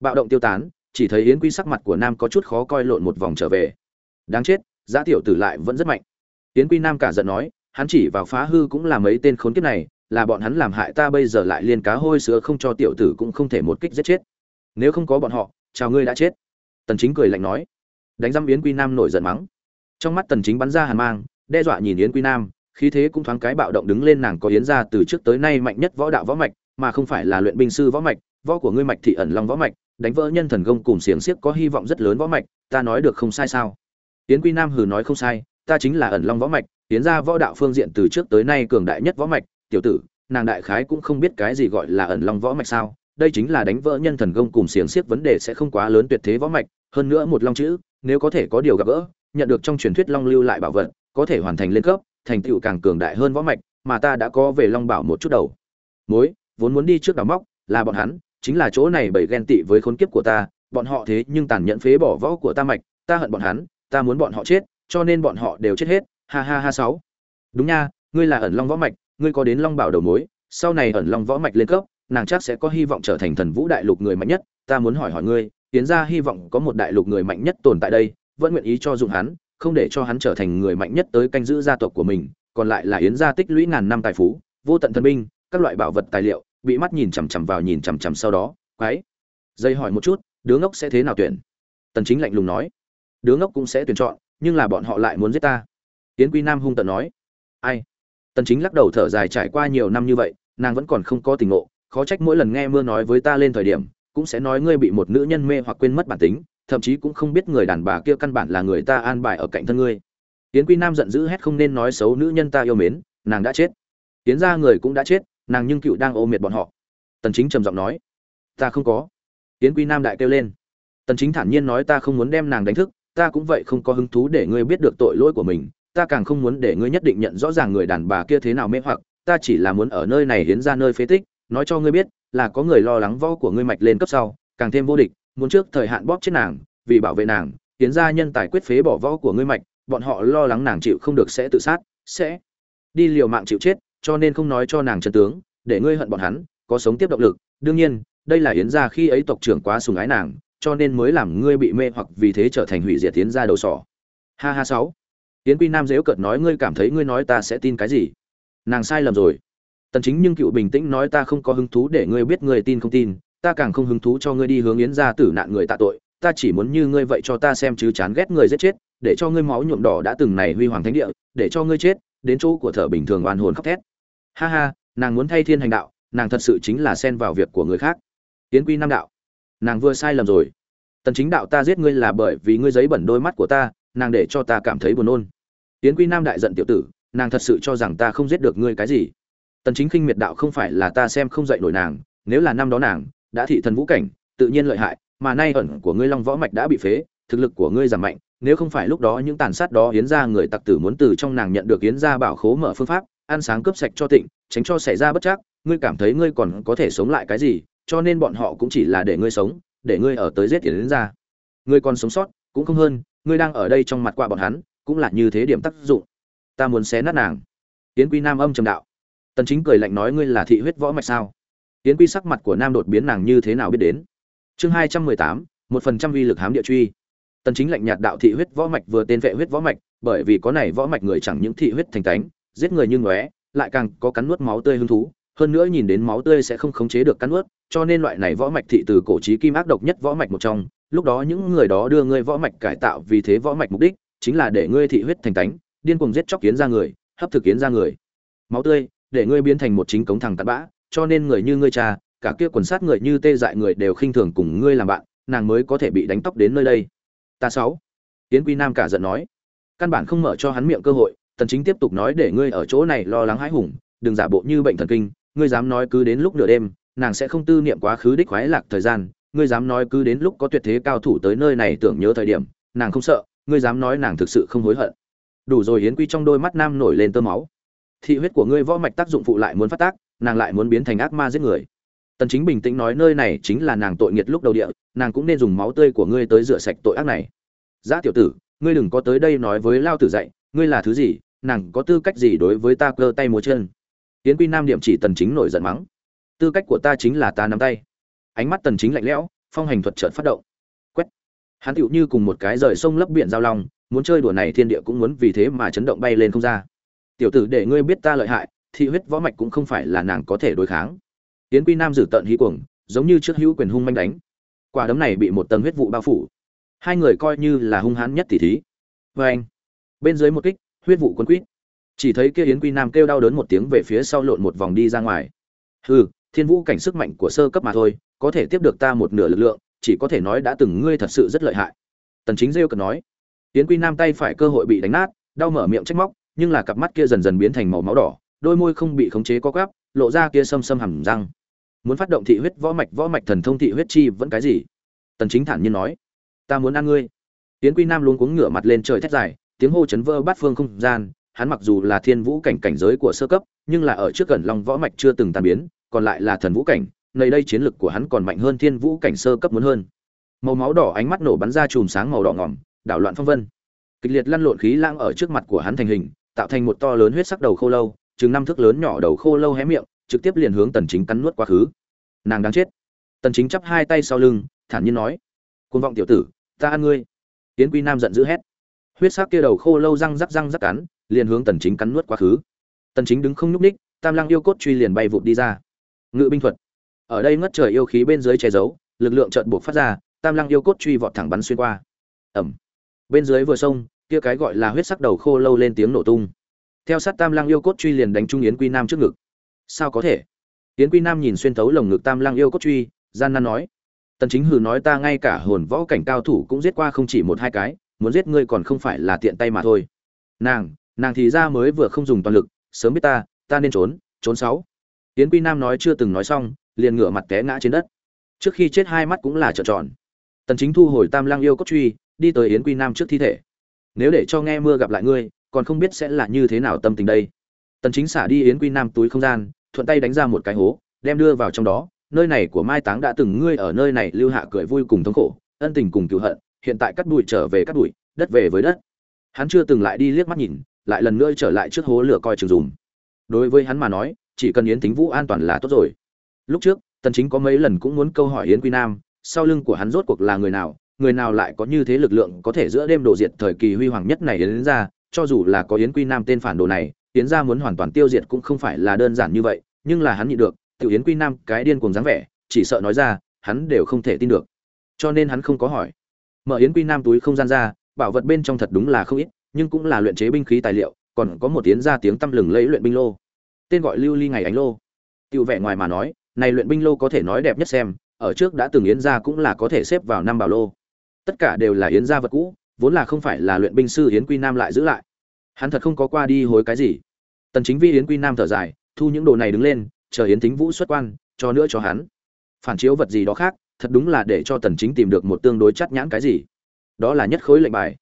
bạo động tiêu tán, chỉ thấy yến quy sắc mặt của nam có chút khó coi lộn một vòng trở về. Đáng chết, giá tiểu tử lại vẫn rất mạnh. Yến quy nam cả giận nói, hắn chỉ vào phá hư cũng là mấy tên khốn kiếp này, là bọn hắn làm hại ta bây giờ lại liên cá hôi sữa không cho tiểu tử cũng không thể một kích giết chết. Nếu không có bọn họ, chào ngươi đã chết. Tần chính cười lạnh nói. Đánh giam yến quy nam nổi giận mắng. Trong mắt tần chính bắn ra hàn mang, đe dọa nhìn yến quy nam, khí thế cũng thoáng cái bạo động đứng lên nàng có yến ra từ trước tới nay mạnh nhất võ đạo võ mạch, mà không phải là luyện binh sư võ mạch, võ của ngươi mạch thị ẩn long võ mạch đánh vỡ nhân thần công cùng xiềng xiếc có hy vọng rất lớn võ mạch, ta nói được không sai sao? Tiến quy nam hừ nói không sai, ta chính là ẩn long võ mạch, tiến ra võ đạo phương diện từ trước tới nay cường đại nhất võ mạch, tiểu tử, nàng đại khái cũng không biết cái gì gọi là ẩn long võ mạch sao? Đây chính là đánh vỡ nhân thần công cùng xiềng xiếc vấn đề sẽ không quá lớn tuyệt thế võ mạch, hơn nữa một long chữ, nếu có thể có điều gặp gỡ, nhận được trong truyền thuyết long lưu lại bảo vật, có thể hoàn thành lên cấp, thành tựu càng cường đại hơn võ mạch, mà ta đã có về long bảo một chút đầu. Mối, vốn muốn đi trước đào móc, là bọn hắn chính là chỗ này bởi ghen tị với khốn kiếp của ta, bọn họ thế nhưng tàn nhẫn phế bỏ võ của ta mạch, ta hận bọn hắn, ta muốn bọn họ chết, cho nên bọn họ đều chết hết, ha ha ha sáu. Đúng nha, ngươi là ẩn long võ mạch, ngươi có đến long bảo đầu mối, sau này ẩn long võ mạch lên cấp, nàng chắc sẽ có hy vọng trở thành thần vũ đại lục người mạnh nhất, ta muốn hỏi hỏi ngươi, tiến ra hy vọng có một đại lục người mạnh nhất tồn tại đây, vẫn nguyện ý cho dụng hắn, không để cho hắn trở thành người mạnh nhất tới canh giữ gia tộc của mình, còn lại là yến gia tích lũy ngàn năm tài phú, vô tận thần binh, các loại bảo vật tài liệu bị mắt nhìn chằm chằm vào nhìn chằm chằm sau đó, quái. Dây hỏi một chút, đứa ngốc sẽ thế nào tuyển? Tần chính lạnh lùng nói. Đứa ngốc cũng sẽ tuyển chọn, nhưng là bọn họ lại muốn giết ta. Tiến quy nam hung tợn nói. Ai? Tần chính lắc đầu thở dài trải qua nhiều năm như vậy, nàng vẫn còn không có tình ngộ, khó trách mỗi lần nghe mưa nói với ta lên thời điểm, cũng sẽ nói ngươi bị một nữ nhân mê hoặc quên mất bản tính, thậm chí cũng không biết người đàn bà kia căn bản là người ta an bài ở cạnh thân ngươi. Tiến quy nam giận dữ hét không nên nói xấu nữ nhân ta yêu mến, nàng đã chết. Tiến gia người cũng đã chết nàng nhưng cựu đang ô miệt bọn họ. Tần chính trầm giọng nói, ta không có. Yến quy nam đại kêu lên, tần chính thản nhiên nói ta không muốn đem nàng đánh thức, ta cũng vậy không có hứng thú để ngươi biết được tội lỗi của mình, ta càng không muốn để ngươi nhất định nhận rõ ràng người đàn bà kia thế nào mê hoặc, ta chỉ là muốn ở nơi này hiến ra nơi phế tích, nói cho ngươi biết là có người lo lắng võ của ngươi mạch lên cấp sau, càng thêm vô địch, muốn trước thời hạn bóp chết nàng, vì bảo vệ nàng, hiến ra nhân tài quyết phế bỏ võ của ngươi mạch, bọn họ lo lắng nàng chịu không được sẽ tự sát, sẽ đi liều mạng chịu chết cho nên không nói cho nàng chân tướng, để ngươi hận bọn hắn, có sống tiếp động lực. Đương nhiên, đây là yến gia khi ấy tộc trưởng quá sùng ái nàng, cho nên mới làm ngươi bị mê hoặc vì thế trở thành hủy diệt tiến gia đầu sỏ. Ha ha sáu. Yến quy nam giễu cợt nói ngươi cảm thấy ngươi nói ta sẽ tin cái gì? Nàng sai lầm rồi. Tần chính nhưng cựu bình tĩnh nói ta không có hứng thú để ngươi biết ngươi tin không tin, ta càng không hứng thú cho ngươi đi hướng yến gia tử nạn người tạ tội, ta chỉ muốn như ngươi vậy cho ta xem chứ chán ghét người giết chết, để cho ngươi máu nhuộm đỏ đã từng này huy hoàng thánh địa, để cho ngươi chết, đến chỗ của thở bình thường oan hồn khóc thét ha ha, nàng muốn thay thiên hành đạo, nàng thật sự chính là xen vào việc của người khác. Tiến quy nam đạo. Nàng vừa sai lầm rồi. Tần chính đạo ta giết ngươi là bởi vì ngươi giấy bẩn đôi mắt của ta, nàng để cho ta cảm thấy buồn nôn. Tiến quy nam đại giận tiểu tử, nàng thật sự cho rằng ta không giết được ngươi cái gì. Tần chính khinh miệt đạo không phải là ta xem không dậy nổi nàng, nếu là năm đó nàng, đã thị thần vũ cảnh, tự nhiên lợi hại, mà nay ẩn của ngươi long võ mạch đã bị phế, thực lực của ngươi giảm mạnh, nếu không phải lúc đó những tàn sát đó hiến ra người tặc tử muốn từ trong nàng nhận được hiến ra bảo khố mở phương pháp ăn sáng cướp sạch cho tịnh tránh cho xảy ra bất chắc ngươi cảm thấy ngươi còn có thể sống lại cái gì cho nên bọn họ cũng chỉ là để ngươi sống để ngươi ở tới giết tiền đến ra ngươi còn sống sót cũng không hơn ngươi đang ở đây trong mặt quạ bọn hắn cũng là như thế điểm tác dụng. Ta muốn xé nát nàng. Yến quy nam âm trầm đạo. Tần chính cười lạnh nói ngươi là thị huyết võ mạch sao? Yến quy sắc mặt của nam đột biến nàng như thế nào biết đến? Chương 218, một phần trăm vi lực hám địa truy. Tần chính lạnh nhạt đạo thị huyết võ mạch vừa tên vệ huyết võ mạch bởi vì có này võ mạch người chẳng những thị huyết thành tánh giết người như ngóe, lại càng có cắn nuốt máu tươi hứng thú. Hơn nữa nhìn đến máu tươi sẽ không khống chế được cắn nuốt, cho nên loại này võ mạch thị từ cổ chí kim ác độc nhất võ mạch một trong. Lúc đó những người đó đưa ngươi võ mạch cải tạo vì thế võ mạch mục đích chính là để ngươi thị huyết thành tánh, điên cuồng giết chóc kiến ra người, hấp thực kiến ra người. Máu tươi, để ngươi biến thành một chính cống thằng tạt bã, cho nên người như ngươi cha, cả kia quần sát người như tê dại người đều khinh thường cùng ngươi làm bạn, nàng mới có thể bị đánh tóc đến nơi đây. Ta sáu. Tiến quy nam cả giận nói. Căn bản không mở cho hắn miệng cơ hội tần chính tiếp tục nói để ngươi ở chỗ này lo lắng hãi hùng, đừng giả bộ như bệnh thần kinh, ngươi dám nói cứ đến lúc nửa đêm, nàng sẽ không tư niệm quá khứ đích khoái lạc thời gian, ngươi dám nói cứ đến lúc có tuyệt thế cao thủ tới nơi này tưởng nhớ thời điểm, nàng không sợ, ngươi dám nói nàng thực sự không hối hận. Đủ rồi hiến quy trong đôi mắt nam nổi lên tơ máu. Thị huyết của ngươi võ mạch tác dụng phụ lại muốn phát tác, nàng lại muốn biến thành ác ma giết người. Tần chính bình tĩnh nói nơi này chính là nàng tội nghiệt lúc đầu địa, nàng cũng nên dùng máu tươi của ngươi tới rửa sạch tội ác này. Giá tiểu tử, ngươi đừng có tới đây nói với lao tử dạy, ngươi là thứ gì nàng có tư cách gì đối với ta cơ tay múa chân? Tiến quy nam điểm chỉ tần chính nổi giận mắng. Tư cách của ta chính là ta nắm tay. Ánh mắt tần chính lạnh lẽo, phong hành thuật chợt phát động. Quét. Hắn tựu như cùng một cái rời sông lấp biển giao long, muốn chơi đùa này thiên địa cũng muốn vì thế mà chấn động bay lên không ra. Tiểu tử để ngươi biết ta lợi hại, thị huyết võ mạch cũng không phải là nàng có thể đối kháng. Tiến quy nam dử tận hí cuồng, giống như trước hữu quyền hung manh đánh. Quả đấm này bị một tầng huyết vụ bao phủ. Hai người coi như là hung hãn nhất tỷ thí. Vê anh bên dưới một kích huyết vụ quân quýt. Chỉ thấy kia yến quy nam kêu đau đớn một tiếng về phía sau lộn một vòng đi ra ngoài. Hừ, thiên vũ cảnh sức mạnh của sơ cấp mà thôi, có thể tiếp được ta một nửa lực lượng, chỉ có thể nói đã từng ngươi thật sự rất lợi hại. Tần chính rêu cần nói. Yến quy nam tay phải cơ hội bị đánh nát, đau mở miệng trách móc, nhưng là cặp mắt kia dần dần biến thành màu máu đỏ, đôi môi không bị khống chế co quắp, lộ ra kia sâm sâm hầm răng. Muốn phát động thị huyết võ mạch võ mạch thần thông thị huyết chi vẫn cái gì? Tần chính thản nhiên nói. Ta muốn ăn ngươi. Yến quy nam luôn cuống ngửa mặt lên trời thét dài tiếng hô chấn vỡ bát phương không gian, hắn mặc dù là thiên vũ cảnh cảnh giới của sơ cấp, nhưng là ở trước gần long võ mạch chưa từng tan biến, còn lại là thần vũ cảnh, nơi đây chiến lực của hắn còn mạnh hơn thiên vũ cảnh sơ cấp muốn hơn. Màu máu đỏ ánh mắt nổ bắn ra chùm sáng màu đỏ ngỏm, đảo loạn phong vân. Kịch liệt lăn lộn khí lãng ở trước mặt của hắn thành hình, tạo thành một to lớn huyết sắc đầu khô lâu, chừng năm thước lớn nhỏ đầu khô lâu hé miệng, trực tiếp liền hướng tần chính cắn nuốt quá khứ. Nàng đáng chết. Tần chính chắp hai tay sau lưng, thản nhiên nói, "Cuồng vọng tiểu tử, ta ăn ngươi. Tiến quy nam giận dữ hét huyết sắc kia đầu khô lâu răng rắc răng rắc cắn liền hướng tần chính cắn nuốt quá khứ. Tần chính đứng không nhúc nhích, tam lăng yêu cốt truy liền bay vụt đi ra. Ngự binh thuật. Ở đây ngất trời yêu khí bên dưới che giấu lực lượng chợt buộc phát ra tam lăng yêu cốt truy vọt thẳng bắn xuyên qua. Ầm. Bên dưới vừa sông kia cái gọi là huyết sắc đầu khô lâu lên tiếng nổ tung. Theo sát tam lăng yêu cốt truy liền đánh trung yến quy nam trước ngực. Sao có thể? Yến quy nam nhìn xuyên thấu lồng ngực tam lăng yêu cốt truy gian nan nói. Tần chính hừ nói ta ngay cả hồn võ cảnh cao thủ cũng giết qua không chỉ một hai cái muốn giết ngươi còn không phải là tiện tay mà thôi. Nàng nàng thì ra mới vừa không dùng toàn lực, sớm biết ta ta nên trốn trốn sáu. Yến quy nam nói chưa từng nói xong, liền ngửa mặt té ngã trên đất. Trước khi chết hai mắt cũng là trợn tròn. Tần chính thu hồi tam lang yêu cốt truy, đi tới yến quy nam trước thi thể. Nếu để cho nghe mưa gặp lại ngươi, còn không biết sẽ là như thế nào tâm tình đây. Tần chính xả đi yến quy nam túi không gian, thuận tay đánh ra một cái hố, đem đưa vào trong đó. Nơi này của mai táng đã từng ngươi ở nơi này lưu hạ cười vui cùng thống khổ, ân tình cùng cứu hận hiện tại cắt bụi trở về cắt bụi đất về với đất. Hắn chưa từng lại đi liếc mắt nhìn, lại lần nữa trở lại trước hố lửa coi chừng dùng. Đối với hắn mà nói, chỉ cần yến tính vũ an toàn là tốt rồi. Lúc trước, tần chính có mấy lần cũng muốn câu hỏi yến quy nam, sau lưng của hắn rốt cuộc là người nào người nào lại có như thế lực lượng có thể giữa đêm đổ diệt thời kỳ huy hoàng nhất này đến ra, cho dù là có yến quy nam tên phản đồ này, yến ra muốn hoàn toàn tiêu diệt cũng không phải là đơn giản như vậy, nhưng là hắn nhịn được, tiểu yến quy nam cái điên cuồng dáng vẻ, chỉ sợ nói ra, hắn đều không thể tin được. Cho nên hắn không có hỏi mở yến quy nam túi không gian ra, bảo vật bên trong thật đúng là không ít, nhưng cũng là luyện chế binh khí tài liệu, còn có một tiếng ra tiếng tăm lừng lấy luyện binh lô. Tên gọi lưu ly ngày ánh lô. Tiểu vẻ ngoài mà nói, này luyện binh lô có thể nói đẹp nhất xem, ở trước đã từng yến gia cũng là có thể xếp vào năm bảo lô. Tất cả đều là yến gia vật cũ, vốn là không phải là luyện binh sư yến quy nam lại giữ lại. Hắn thật không có qua đi hối cái gì. Tần chính vi yến quy nam thở dài, thu những đồ này đứng lên, chờ yến thính vũ xuất quan, cho nữa cho hắn. Phản chiếu vật gì đó khác thật đúng là để cho tần chính tìm được một tương đối chắc nhãn cái gì. Đó là nhất khối lệnh bài.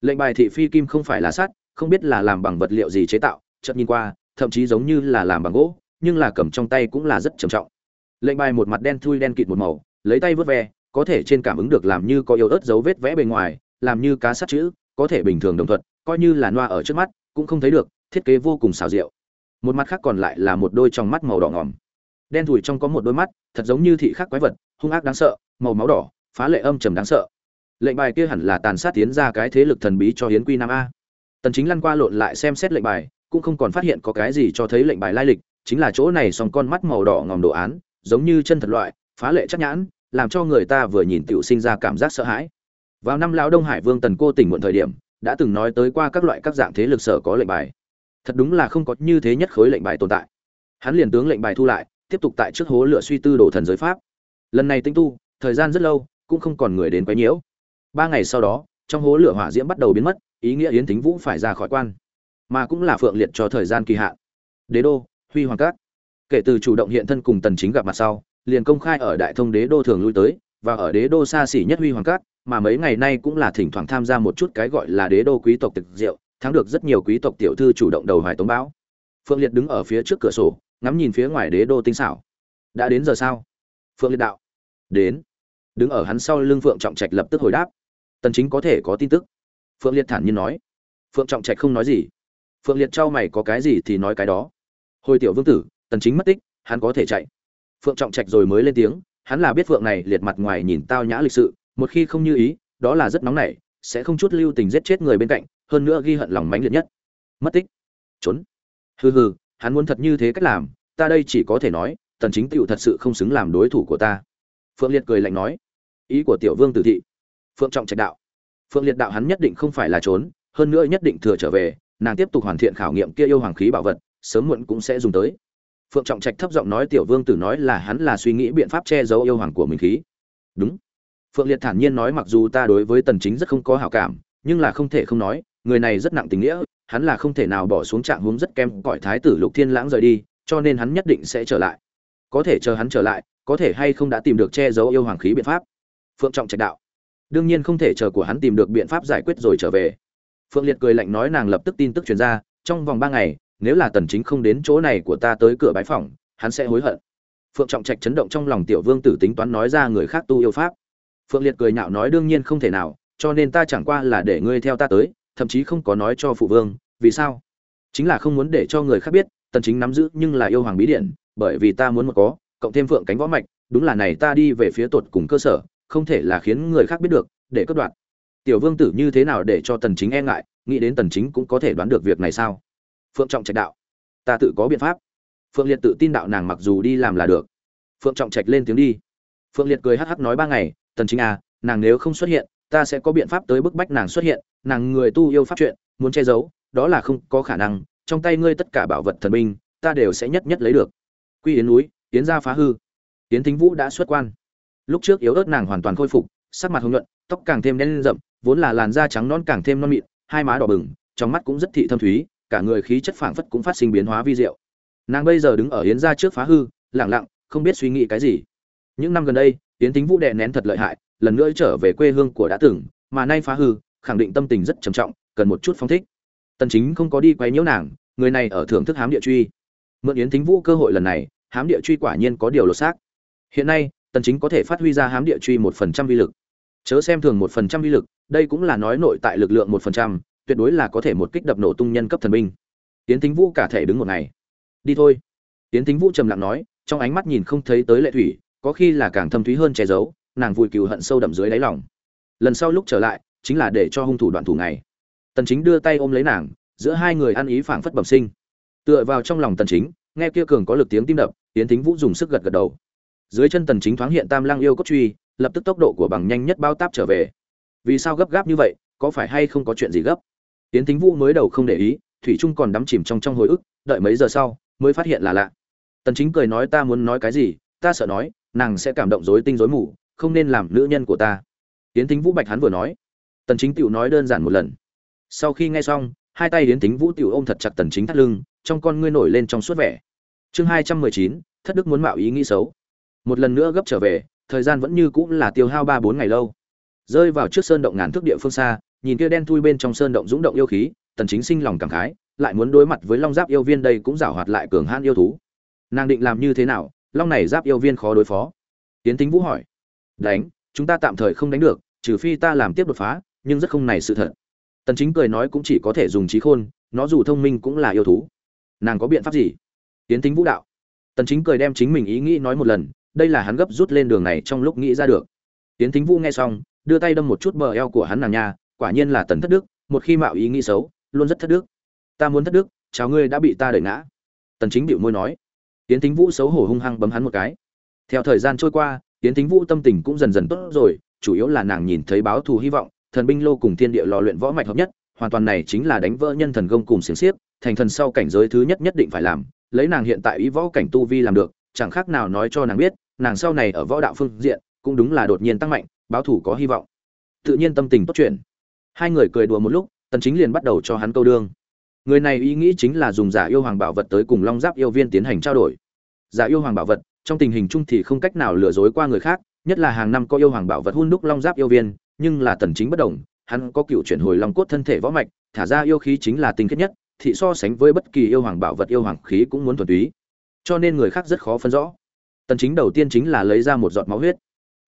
Lệnh bài thị phi kim không phải là sắt, không biết là làm bằng vật liệu gì chế tạo, chợt nhìn qua, thậm chí giống như là làm bằng gỗ, nhưng là cầm trong tay cũng là rất trầm trọng. Lệnh bài một mặt đen thui đen kịt một màu, lấy tay vớt ve, có thể trên cảm ứng được làm như có yếu ớt dấu vết vẽ bề ngoài, làm như cá sắt chữ, có thể bình thường đồng thuận, coi như là noa ở trước mắt, cũng không thấy được, thiết kế vô cùng xảo diệu. Một mặt khác còn lại là một đôi trong mắt màu đỏ ngòm. Đen thui trong có một đôi mắt, thật giống như thị khắc quái vật hung ác đáng sợ, màu máu đỏ, phá lệ âm trầm đáng sợ. Lệnh bài kia hẳn là tàn sát tiến ra cái thế lực thần bí cho hiến quy nam a. Tần chính lăn qua lộn lại xem xét lệnh bài, cũng không còn phát hiện có cái gì cho thấy lệnh bài lai lịch, chính là chỗ này song con mắt màu đỏ ngòm đồ án, giống như chân thật loại, phá lệ chắc nhãn, làm cho người ta vừa nhìn tiểu sinh ra cảm giác sợ hãi. Vào năm lão đông hải vương tần cô tỉnh muộn thời điểm, đã từng nói tới qua các loại các dạng thế lực sở có lệnh bài. Thật đúng là không có như thế nhất khối lệnh bài tồn tại. Hắn liền tướng lệnh bài thu lại, tiếp tục tại trước hố lửa suy tư đồ thần giới pháp lần này tinh tu, thời gian rất lâu, cũng không còn người đến quấy nhiễu. Ba ngày sau đó, trong hố lửa hỏa diễm bắt đầu biến mất, ý nghĩa yến thính vũ phải ra khỏi quan, mà cũng là phượng liệt cho thời gian kỳ hạn. Đế đô, huy hoàng cát. Kể từ chủ động hiện thân cùng tần chính gặp mặt sau, liền công khai ở đại thông đế đô thường lui tới, và ở đế đô xa xỉ nhất huy hoàng cát, mà mấy ngày nay cũng là thỉnh thoảng tham gia một chút cái gọi là đế đô quý tộc tịch rượu thắng được rất nhiều quý tộc tiểu thư chủ động đầu hoài tống báo phượng liệt đứng ở phía trước cửa sổ, ngắm nhìn phía ngoài đế đô tinh xảo. Đã đến giờ sao? Phượng liệt đạo đến. Đứng ở hắn sau lưng phượng trọng trạch lập tức hồi đáp. Tần chính có thể có tin tức. Phượng liệt thản nhiên nói. Phượng trọng trạch không nói gì. Phượng liệt trao mày có cái gì thì nói cái đó. Hồi tiểu vương tử, tần chính mất tích, hắn có thể chạy. Phượng trọng trạch rồi mới lên tiếng, hắn là biết phượng này liệt mặt ngoài nhìn tao nhã lịch sự, một khi không như ý, đó là rất nóng nảy, sẽ không chút lưu tình giết chết người bên cạnh, hơn nữa ghi hận lòng mãnh liệt nhất. Mất tích. Trốn. Hừ hừ, hắn muốn thật như thế cách làm, ta đây chỉ có thể nói, tần chính tựu thật sự không xứng làm đối thủ của ta phượng liệt cười lạnh nói, ý của tiểu vương tử thị, phượng trọng trạch đạo. Phượng liệt đạo hắn nhất định không phải là trốn, hơn nữa nhất định thừa trở về, nàng tiếp tục hoàn thiện khảo nghiệm kia yêu hoàng khí bảo vật, sớm muộn cũng sẽ dùng tới. Phượng trọng trạch thấp giọng nói, tiểu vương tử nói là hắn là suy nghĩ biện pháp che giấu yêu hoàng của mình khí. Đúng. Phượng liệt thản nhiên nói, mặc dù ta đối với tần chính rất không có hảo cảm, nhưng là không thể không nói, người này rất nặng tình nghĩa, hắn là không thể nào bỏ xuống trạng hướng rất kém cỏi thái tử lục thiên lãng rời đi, cho nên hắn nhất định sẽ trở lại có thể chờ hắn trở lại, có thể hay không đã tìm được che giấu yêu hoàng khí biện pháp. Phượng trọng trạch đạo. Đương nhiên không thể chờ của hắn tìm được biện pháp giải quyết rồi trở về. Phượng liệt cười lạnh nói nàng lập tức tin tức truyền ra, trong vòng ba ngày, nếu là tần chính không đến chỗ này của ta tới cửa bái phòng hắn sẽ hối hận. Phượng trọng trạch chấn động trong lòng tiểu vương tử tính toán nói ra người khác tu yêu pháp. Phượng liệt cười nhạo nói đương nhiên không thể nào, cho nên ta chẳng qua là để ngươi theo ta tới, thậm chí không có nói cho phụ vương, vì sao? Chính là không muốn để cho người khác biết, tần chính nắm giữ nhưng là yêu hoàng bí điện bởi vì ta muốn một có, cộng thêm phượng cánh võ mạch, đúng là này ta đi về phía tột cùng cơ sở, không thể là khiến người khác biết được, để cất đoạn. Tiểu vương tử như thế nào để cho tần chính e ngại, nghĩ đến tần chính cũng có thể đoán được việc này sao? Phượng trọng trạch đạo, ta tự có biện pháp. Phượng liệt tự tin đạo nàng mặc dù đi làm là được. Phượng trọng trạch lên tiếng đi. Phượng liệt cười hắc hắc nói ba ngày, tần chính à nàng nếu không xuất hiện, ta sẽ có biện pháp tới bức bách nàng xuất hiện, nàng người tu yêu pháp chuyện, muốn che giấu, đó là không có khả năng, trong tay ngươi tất cả bảo vật thần binh, ta đều sẽ nhất nhất lấy được quy yến núi, yến gia phá hư. Yến thính vũ đã xuất quan. Lúc trước yếu ớt nàng hoàn toàn khôi phục, sắc mặt hồng nhuận, tóc càng thêm đen rậm, vốn là làn da trắng non càng thêm non mịn, hai má đỏ bừng, trong mắt cũng rất thị thâm thúy, cả người khí chất phảng phất cũng phát sinh biến hóa vi diệu. Nàng bây giờ đứng ở yến gia trước phá hư lẳng lặng, không biết suy nghĩ cái gì. Những năm gần đây, yến thính vũ đè nén thật lợi hại, lần nữa trở về quê hương của đã từng, mà nay phá hư, khẳng định tâm tình rất trầm trọng, cần một chút phong thích. Tần chính không có đi quấy nhiễu nàng, người này ở thưởng thức hám địa truy mượn yến thính vũ cơ hội lần này, hám địa truy quả nhiên có điều lột xác. Hiện nay, tần chính có thể phát huy ra hám địa truy một phần trăm vi lực. Chớ xem thường một phần trăm vi lực, đây cũng là nói nội tại lực lượng một phần trăm, tuyệt đối là có thể một kích đập nổ tung nhân cấp thần binh. Yến thính vũ cả thể đứng một ngày. Đi thôi. Yến thính vũ trầm lặng nói, trong ánh mắt nhìn không thấy tới lệ thủy, có khi là càng thâm thúy hơn che giấu, nàng vui cừu hận sâu đậm dưới đáy lòng. Lần sau lúc trở lại, chính là để cho hung thủ đoạn thủ này tần chính đưa tay ôm lấy nàng, giữa hai người ăn ý phảng phất bẩm sinh tựa vào trong lòng tần chính, nghe kia cường có lực tiếng tim đập tiến thính vũ dùng sức gật gật đầu. Dưới chân tần chính thoáng hiện tam lang yêu cốt truy, lập tức tốc độ của bằng nhanh nhất bao táp trở về. Vì sao gấp gáp như vậy, có phải hay không có chuyện gì gấp? Tiến thính vũ mới đầu không để ý, thủy trung còn đắm chìm trong trong hồi ức, đợi mấy giờ sau, mới phát hiện là lạ. Tần chính cười nói ta muốn nói cái gì, ta sợ nói, nàng sẽ cảm động rối tinh rối mù, không nên làm nữ nhân của ta. Tiến thính vũ bạch hắn vừa nói. Tần chính tiểu nói đơn giản một lần. Sau khi nghe xong, hai tay tiến thính vũ tiểu ôm thật chặt tần chính thắt lưng trong con ngươi nổi lên trong suốt vẻ. Chương hai trăm mười chín, thất đức muốn mạo ý nghĩ xấu. Một lần nữa gấp trở về, thời gian vẫn như cũ là tiêu hao ba bốn ngày lâu. Rơi vào trước sơn động ngàn thước địa phương xa, nhìn kia đen thui bên trong sơn động dũng động yêu khí, tần chính sinh lòng cảm khái, lại muốn đối mặt với long giáp yêu viên đây cũng giảo hoạt lại cường hãn yêu thú. Nàng định làm như thế nào, long này giáp yêu viên khó đối phó. Tiến tính vũ hỏi. Đánh, chúng ta tạm thời không đánh được, trừ phi ta làm tiếp đột phá, nhưng rất không này sự thật. Tần chính cười nói cũng chỉ có thể dùng trí khôn, nó dù thông minh cũng là yêu thú nàng có biện pháp gì? Tiến tính vũ đạo. Tần chính cười đem chính mình ý nghĩ nói một lần đây là hắn gấp rút lên đường này trong lúc nghĩ ra được. Tiến tính vũ nghe xong đưa tay đâm một chút bờ eo của hắn nàng nha quả nhiên là tần thất đức một khi mạo ý nghĩ xấu luôn rất thất đức. Ta muốn thất đức chào ngươi đã bị ta đẩy ngã. Tần chính bĩu môi nói. Tiến tính vũ xấu hổ hung hăng bấm hắn một cái. Theo thời gian trôi qua tiến tính vũ tâm tình cũng dần dần tốt rồi chủ yếu là nàng nhìn thấy báo thù hy vọng thần binh lô cùng thiên địa lò luyện võ mạch hợp nhất, hoàn toàn này chính là đánh vỡ nhân thần công cùng xiềng xiếp thành thần sau cảnh giới thứ nhất nhất định phải làm, lấy nàng hiện tại ý võ cảnh tu vi làm được, chẳng khác nào nói cho nàng biết, nàng sau này ở võ đạo phương diện cũng đúng là đột nhiên tăng mạnh, báo thủ có hy vọng. Tự nhiên tâm tình tốt chuyện. Hai người cười đùa một lúc, Tần Chính liền bắt đầu cho hắn câu đương. Người này ý nghĩ chính là dùng giả yêu hoàng bảo vật tới cùng Long Giáp yêu viên tiến hành trao đổi. Giả yêu hoàng bảo vật, trong tình hình chung thì không cách nào lừa dối qua người khác, nhất là hàng năm có yêu hoàng bảo vật hun đúc Long Giáp yêu viên, nhưng là tần chính bất động, hắn có cựu chuyển hồi long cốt thân thể võ mạch, thả ra yêu khí chính là tinh khiết nhất, thị so sánh với bất kỳ yêu hoàng bảo vật yêu hoàng khí cũng muốn thuần túy. Cho nên người khác rất khó phân rõ. Tần chính đầu tiên chính là lấy ra một giọt máu huyết,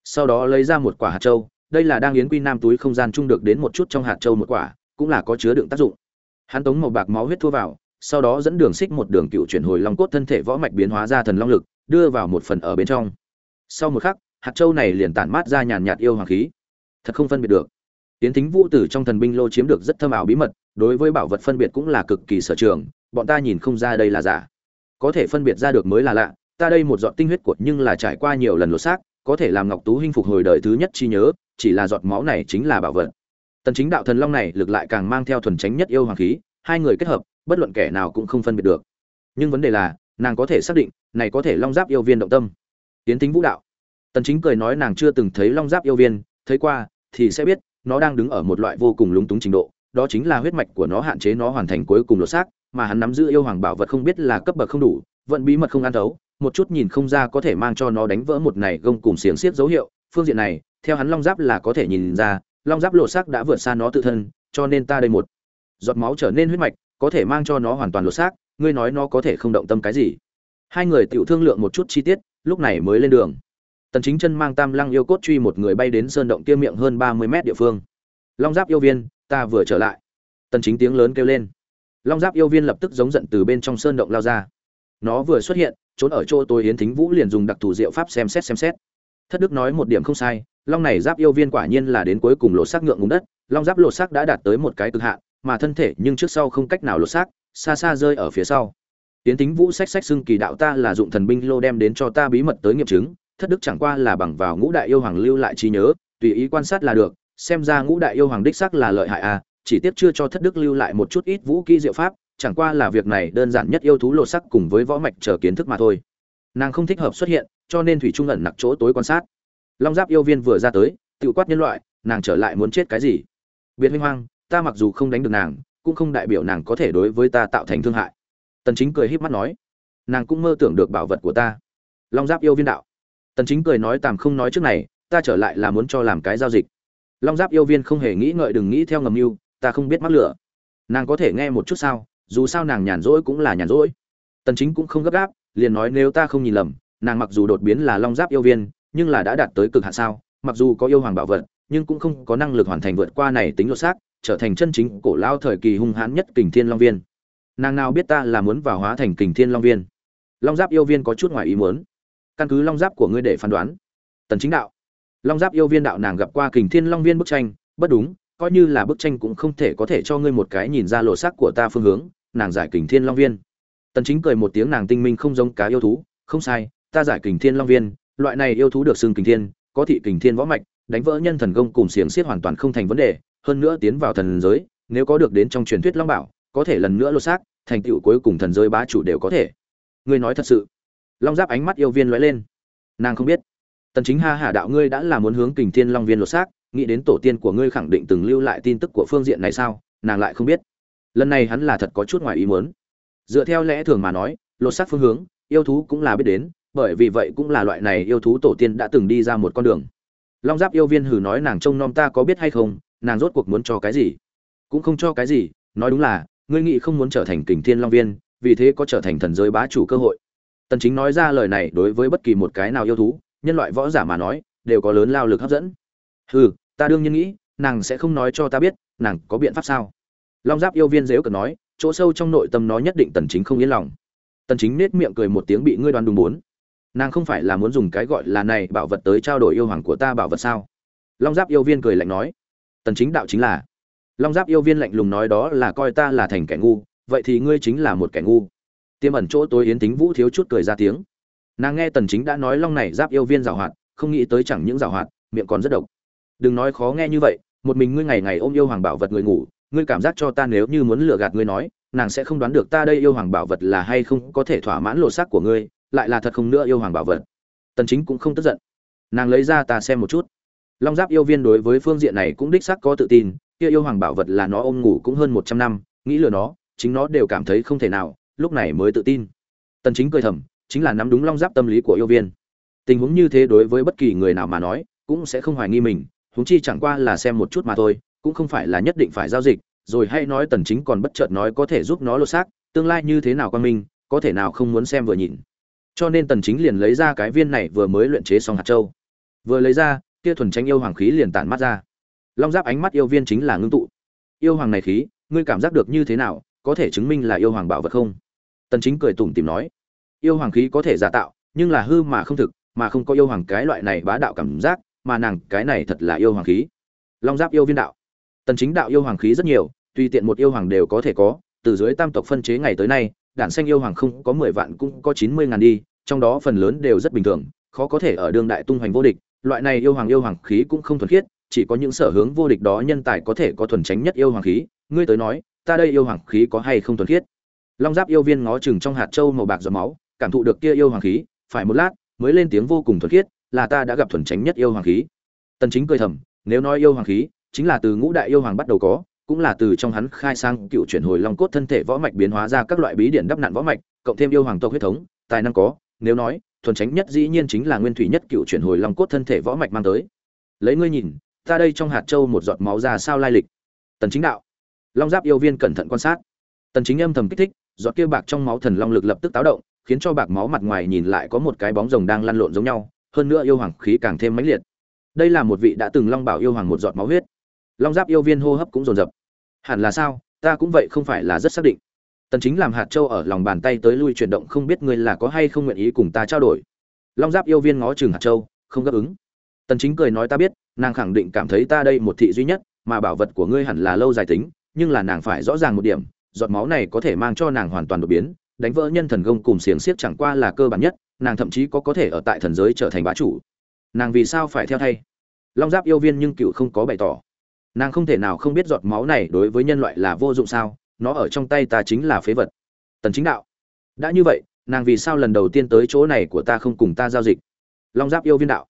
sau đó lấy ra một quả hạt châu, đây là đang yến quy nam túi không gian chung được đến một chút trong hạt châu một quả, cũng là có chứa đựng tác dụng. Hắn tống màu bạc máu huyết thua vào, sau đó dẫn đường xích một đường cựu chuyển hồi long cốt thân thể võ mạch biến hóa ra thần long lực, đưa vào một phần ở bên trong. Sau một khắc, hạt châu này liền tản mát ra nhàn nhạt yêu hoàng khí thật không phân biệt được tiến thính vũ tử trong thần binh lô chiếm được rất thâm ảo bí mật đối với bảo vật phân biệt cũng là cực kỳ sở trường, bọn ta nhìn không ra đây là giả. Có thể phân biệt ra được mới là lạ, ta đây một giọt tinh huyết của nhưng là trải qua nhiều lần lột xác, có thể làm ngọc tú hinh phục hồi đời thứ nhất chi nhớ, chỉ là giọt máu này chính là bảo vật. Tần chính đạo thần long này lực lại càng mang theo thuần tránh nhất yêu hoàng khí, hai người kết hợp, bất luận kẻ nào cũng không phân biệt được. Nhưng vấn đề là, nàng có thể xác định, này có thể long giáp yêu viên động tâm. Tiến tính vũ đạo. Tần chính cười nói nàng chưa từng thấy long giáp yêu viên, thấy qua, thì sẽ biết, nó đang đứng ở một loại vô cùng lúng túng trình độ đó chính là huyết mạch của nó hạn chế nó hoàn thành cuối cùng lột xác, mà hắn nắm giữ yêu hoàng bảo vật không biết là cấp bậc không đủ, vẫn bí mật không ăn thấu, một chút nhìn không ra có thể mang cho nó đánh vỡ một này gông cùng xiềng xiết dấu hiệu, phương diện này, theo hắn long giáp là có thể nhìn ra, long giáp lột xác đã vượt xa nó tự thân, cho nên ta đây một giọt máu trở nên huyết mạch, có thể mang cho nó hoàn toàn lột xác, ngươi nói nó có thể không động tâm cái gì? Hai người tiểu thương lượng một chút chi tiết, lúc này mới lên đường. Tần chính chân mang tam lăng yêu cốt truy một người bay đến sơn động kia miệng hơn 30 mét địa phương. Long giáp yêu viên ta vừa trở lại. Tần chính tiếng lớn kêu lên. Long giáp yêu viên lập tức giống giận từ bên trong sơn động lao ra. Nó vừa xuất hiện, trốn ở chỗ tôi yến thính vũ liền dùng đặc thù diệu pháp xem xét xem xét. Thất đức nói một điểm không sai, long này giáp yêu viên quả nhiên là đến cuối cùng lột xác ngượng ngùng đất, long giáp lột xác đã đạt tới một cái cực hạn, mà thân thể nhưng trước sau không cách nào lột xác, xa xa rơi ở phía sau. Tiến thính vũ sách sách xưng kỳ đạo ta là dụng thần binh lô đem đến cho ta bí mật tới nghiệm chứng, thất đức chẳng qua là bằng vào ngũ đại yêu hoàng lưu lại trí nhớ, tùy ý quan sát là được xem ra ngũ đại yêu hoàng đích sắc là lợi hại à chỉ tiếc chưa cho thất đức lưu lại một chút ít vũ kỹ diệu pháp, chẳng qua là việc này đơn giản nhất yêu thú lột sắc cùng với võ mạch chờ kiến thức mà thôi. Nàng không thích hợp xuất hiện, cho nên thủy trung ẩn nặc chỗ tối quan sát. Long giáp yêu viên vừa ra tới, tự quát nhân loại, nàng trở lại muốn chết cái gì? Biệt huynh hoang, ta mặc dù không đánh được nàng, cũng không đại biểu nàng có thể đối với ta tạo thành thương hại. Tần chính cười híp mắt nói, nàng cũng mơ tưởng được bảo vật của ta. Long giáp yêu viên đạo. Tần chính cười nói tạm không nói trước này, ta trở lại là muốn cho làm cái giao dịch long giáp yêu viên không hề nghĩ ngợi đừng nghĩ theo ngầm mưu, ta không biết mắc lửa. Nàng có thể nghe một chút sao, dù sao nàng nhàn rỗi cũng là nhàn rỗi. Tần chính cũng không gấp gáp, liền nói nếu ta không nhìn lầm, nàng mặc dù đột biến là long giáp yêu viên, nhưng là đã đạt tới cực hạn sao, mặc dù có yêu hoàng bảo vật, nhưng cũng không có năng lực hoàn thành vượt qua này tính lột xác, trở thành chân chính cổ lao thời kỳ hung hãn nhất kình thiên long viên. Nàng nào biết ta là muốn vào hóa thành kình thiên long viên. Long giáp yêu viên có chút ngoài ý muốn. Căn cứ long giáp của ngươi để phán đoán. Tần chính đạo long giáp yêu viên đạo nàng gặp qua kình thiên long viên bức tranh, bất đúng, coi như là bức tranh cũng không thể có thể cho ngươi một cái nhìn ra lộ sắc của ta phương hướng, nàng giải kình thiên long viên. Tần chính cười một tiếng nàng tinh minh không giống cá yêu thú, không sai, ta giải kình thiên long viên, loại này yêu thú được xưng kình thiên, có thị kình thiên võ mạch, đánh vỡ nhân thần công cùng xiềng xiết hoàn toàn không thành vấn đề, hơn nữa tiến vào thần giới, nếu có được đến trong truyền thuyết long bảo, có thể lần nữa lộ xác, thành tựu cuối cùng thần giới bá chủ đều có thể. Ngươi nói thật sự. Long giáp ánh mắt yêu viên lóe lên. Nàng không biết tần chính ha hà đạo ngươi đã là muốn hướng kình thiên long viên lột xác, nghĩ đến tổ tiên của ngươi khẳng định từng lưu lại tin tức của phương diện này sao, nàng lại không biết. Lần này hắn là thật có chút ngoài ý muốn. Dựa theo lẽ thường mà nói, lột xác phương hướng, yêu thú cũng là biết đến, bởi vì vậy cũng là loại này yêu thú tổ tiên đã từng đi ra một con đường. Long giáp yêu viên hử nói nàng trông nom ta có biết hay không, nàng rốt cuộc muốn cho cái gì? Cũng không cho cái gì, nói đúng là, ngươi nghĩ không muốn trở thành kình thiên long viên, vì thế có trở thành thần giới bá chủ cơ hội. Tần chính nói ra lời này đối với bất kỳ một cái nào yêu thú nhân loại võ giả mà nói, đều có lớn lao lực hấp dẫn. Hừ, ta đương nhiên nghĩ, nàng sẽ không nói cho ta biết, nàng có biện pháp sao? Long giáp yêu viên dếu cần nói, chỗ sâu trong nội tâm nó nhất định tần chính không yên lòng. Tần chính nết miệng cười một tiếng bị ngươi đoán đúng muốn. Nàng không phải là muốn dùng cái gọi là này bảo vật tới trao đổi yêu hoàng của ta bảo vật sao? Long giáp yêu viên cười lạnh nói. Tần chính đạo chính là. Long giáp yêu viên lạnh lùng nói đó là coi ta là thành kẻ ngu, vậy thì ngươi chính là một kẻ ngu. Tiêm ẩn chỗ tối yến tính vũ thiếu chút cười ra tiếng nàng nghe tần chính đã nói long này giáp yêu viên giảo hoạt, không nghĩ tới chẳng những giảo hoạt, miệng còn rất độc. Đừng nói khó nghe như vậy, một mình ngươi ngày ngày ôm yêu hoàng bảo vật người ngủ, ngươi cảm giác cho ta nếu như muốn lừa gạt ngươi nói, nàng sẽ không đoán được ta đây yêu hoàng bảo vật là hay không có thể thỏa mãn lộ sắc của ngươi, lại là thật không nữa yêu hoàng bảo vật. Tần chính cũng không tức giận. Nàng lấy ra ta xem một chút. Long giáp yêu viên đối với phương diện này cũng đích xác có tự tin, kia yêu hoàng bảo vật là nó ôm ngủ cũng hơn 100 năm, nghĩ lừa nó, chính nó đều cảm thấy không thể nào, lúc này mới tự tin. Tần chính cười thầm chính là nắm đúng long giáp tâm lý của yêu viên. Tình huống như thế đối với bất kỳ người nào mà nói, cũng sẽ không hoài nghi mình, huống chi chẳng qua là xem một chút mà thôi, cũng không phải là nhất định phải giao dịch, rồi hay nói tần chính còn bất chợt nói có thể giúp nó lột xác, tương lai như thế nào quan minh có thể nào không muốn xem vừa nhìn. Cho nên tần chính liền lấy ra cái viên này vừa mới luyện chế xong hạt châu. Vừa lấy ra, kia thuần tranh yêu hoàng khí liền tản mắt ra. Long giáp ánh mắt yêu viên chính là ngưng tụ. Yêu hoàng này khí, ngươi cảm giác được như thế nào, có thể chứng minh là yêu hoàng bảo vật không? Tần chính cười tủm tỉm nói yêu hoàng khí có thể giả tạo nhưng là hư mà không thực mà không có yêu hoàng cái loại này bá đạo cảm giác mà nàng cái này thật là yêu hoàng khí long giáp yêu viên đạo tần chính đạo yêu hoàng khí rất nhiều tùy tiện một yêu hoàng đều có thể có từ dưới tam tộc phân chế ngày tới nay đản xanh yêu hoàng không có 10 vạn cũng có 90 ngàn đi trong đó phần lớn đều rất bình thường khó có thể ở đương đại tung hoành vô địch loại này yêu hoàng yêu hoàng khí cũng không thuần khiết chỉ có những sở hướng vô địch đó nhân tài có thể có thuần tránh nhất yêu hoàng khí ngươi tới nói ta đây yêu hoàng khí có hay không thuần khiết long giáp yêu viên ngó chừng trong hạt châu màu bạc giọt máu cảm thụ được kia yêu hoàng khí, phải một lát, mới lên tiếng vô cùng thuần khiết, là ta đã gặp thuần tránh nhất yêu hoàng khí. Tần chính cười thầm, nếu nói yêu hoàng khí, chính là từ ngũ đại yêu hoàng bắt đầu có, cũng là từ trong hắn khai sang cựu chuyển hồi long cốt thân thể võ mạch biến hóa ra các loại bí điển đắp nặn võ mạch, cộng thêm yêu hoàng tộc huyết thống, tài năng có, nếu nói, thuần tránh nhất dĩ nhiên chính là nguyên thủy nhất cựu chuyển hồi long cốt thân thể võ mạch mang tới. Lấy ngươi nhìn, ta đây trong hạt châu một giọt máu ra sao lai lịch? Tần chính đạo. Long giáp yêu viên cẩn thận quan sát. Tần chính âm thầm kích thích, giọt kia bạc trong máu thần long lực lập tức táo động khiến cho bạc máu mặt ngoài nhìn lại có một cái bóng rồng đang lăn lộn giống nhau, hơn nữa yêu hoàng khí càng thêm mãnh liệt. Đây là một vị đã từng long bảo yêu hoàng một giọt máu huyết. Long giáp yêu viên hô hấp cũng dồn dập. Hẳn là sao? Ta cũng vậy không phải là rất xác định. Tần chính làm hạt châu ở lòng bàn tay tới lui chuyển động không biết ngươi là có hay không nguyện ý cùng ta trao đổi. Long giáp yêu viên ngó chừng hạt châu, không đáp ứng. Tần chính cười nói ta biết, nàng khẳng định cảm thấy ta đây một thị duy nhất, mà bảo vật của ngươi hẳn là lâu dài tính, nhưng là nàng phải rõ ràng một điểm, giọt máu này có thể mang cho nàng hoàn toàn đột biến đánh vỡ nhân thần công cùng xiềng xiếc chẳng qua là cơ bản nhất, nàng thậm chí có có thể ở tại thần giới trở thành bá chủ. Nàng vì sao phải theo thay? Long giáp yêu viên nhưng cựu không có bày tỏ. Nàng không thể nào không biết giọt máu này đối với nhân loại là vô dụng sao, nó ở trong tay ta chính là phế vật. Tần chính đạo. Đã như vậy, nàng vì sao lần đầu tiên tới chỗ này của ta không cùng ta giao dịch? Long giáp yêu viên đạo.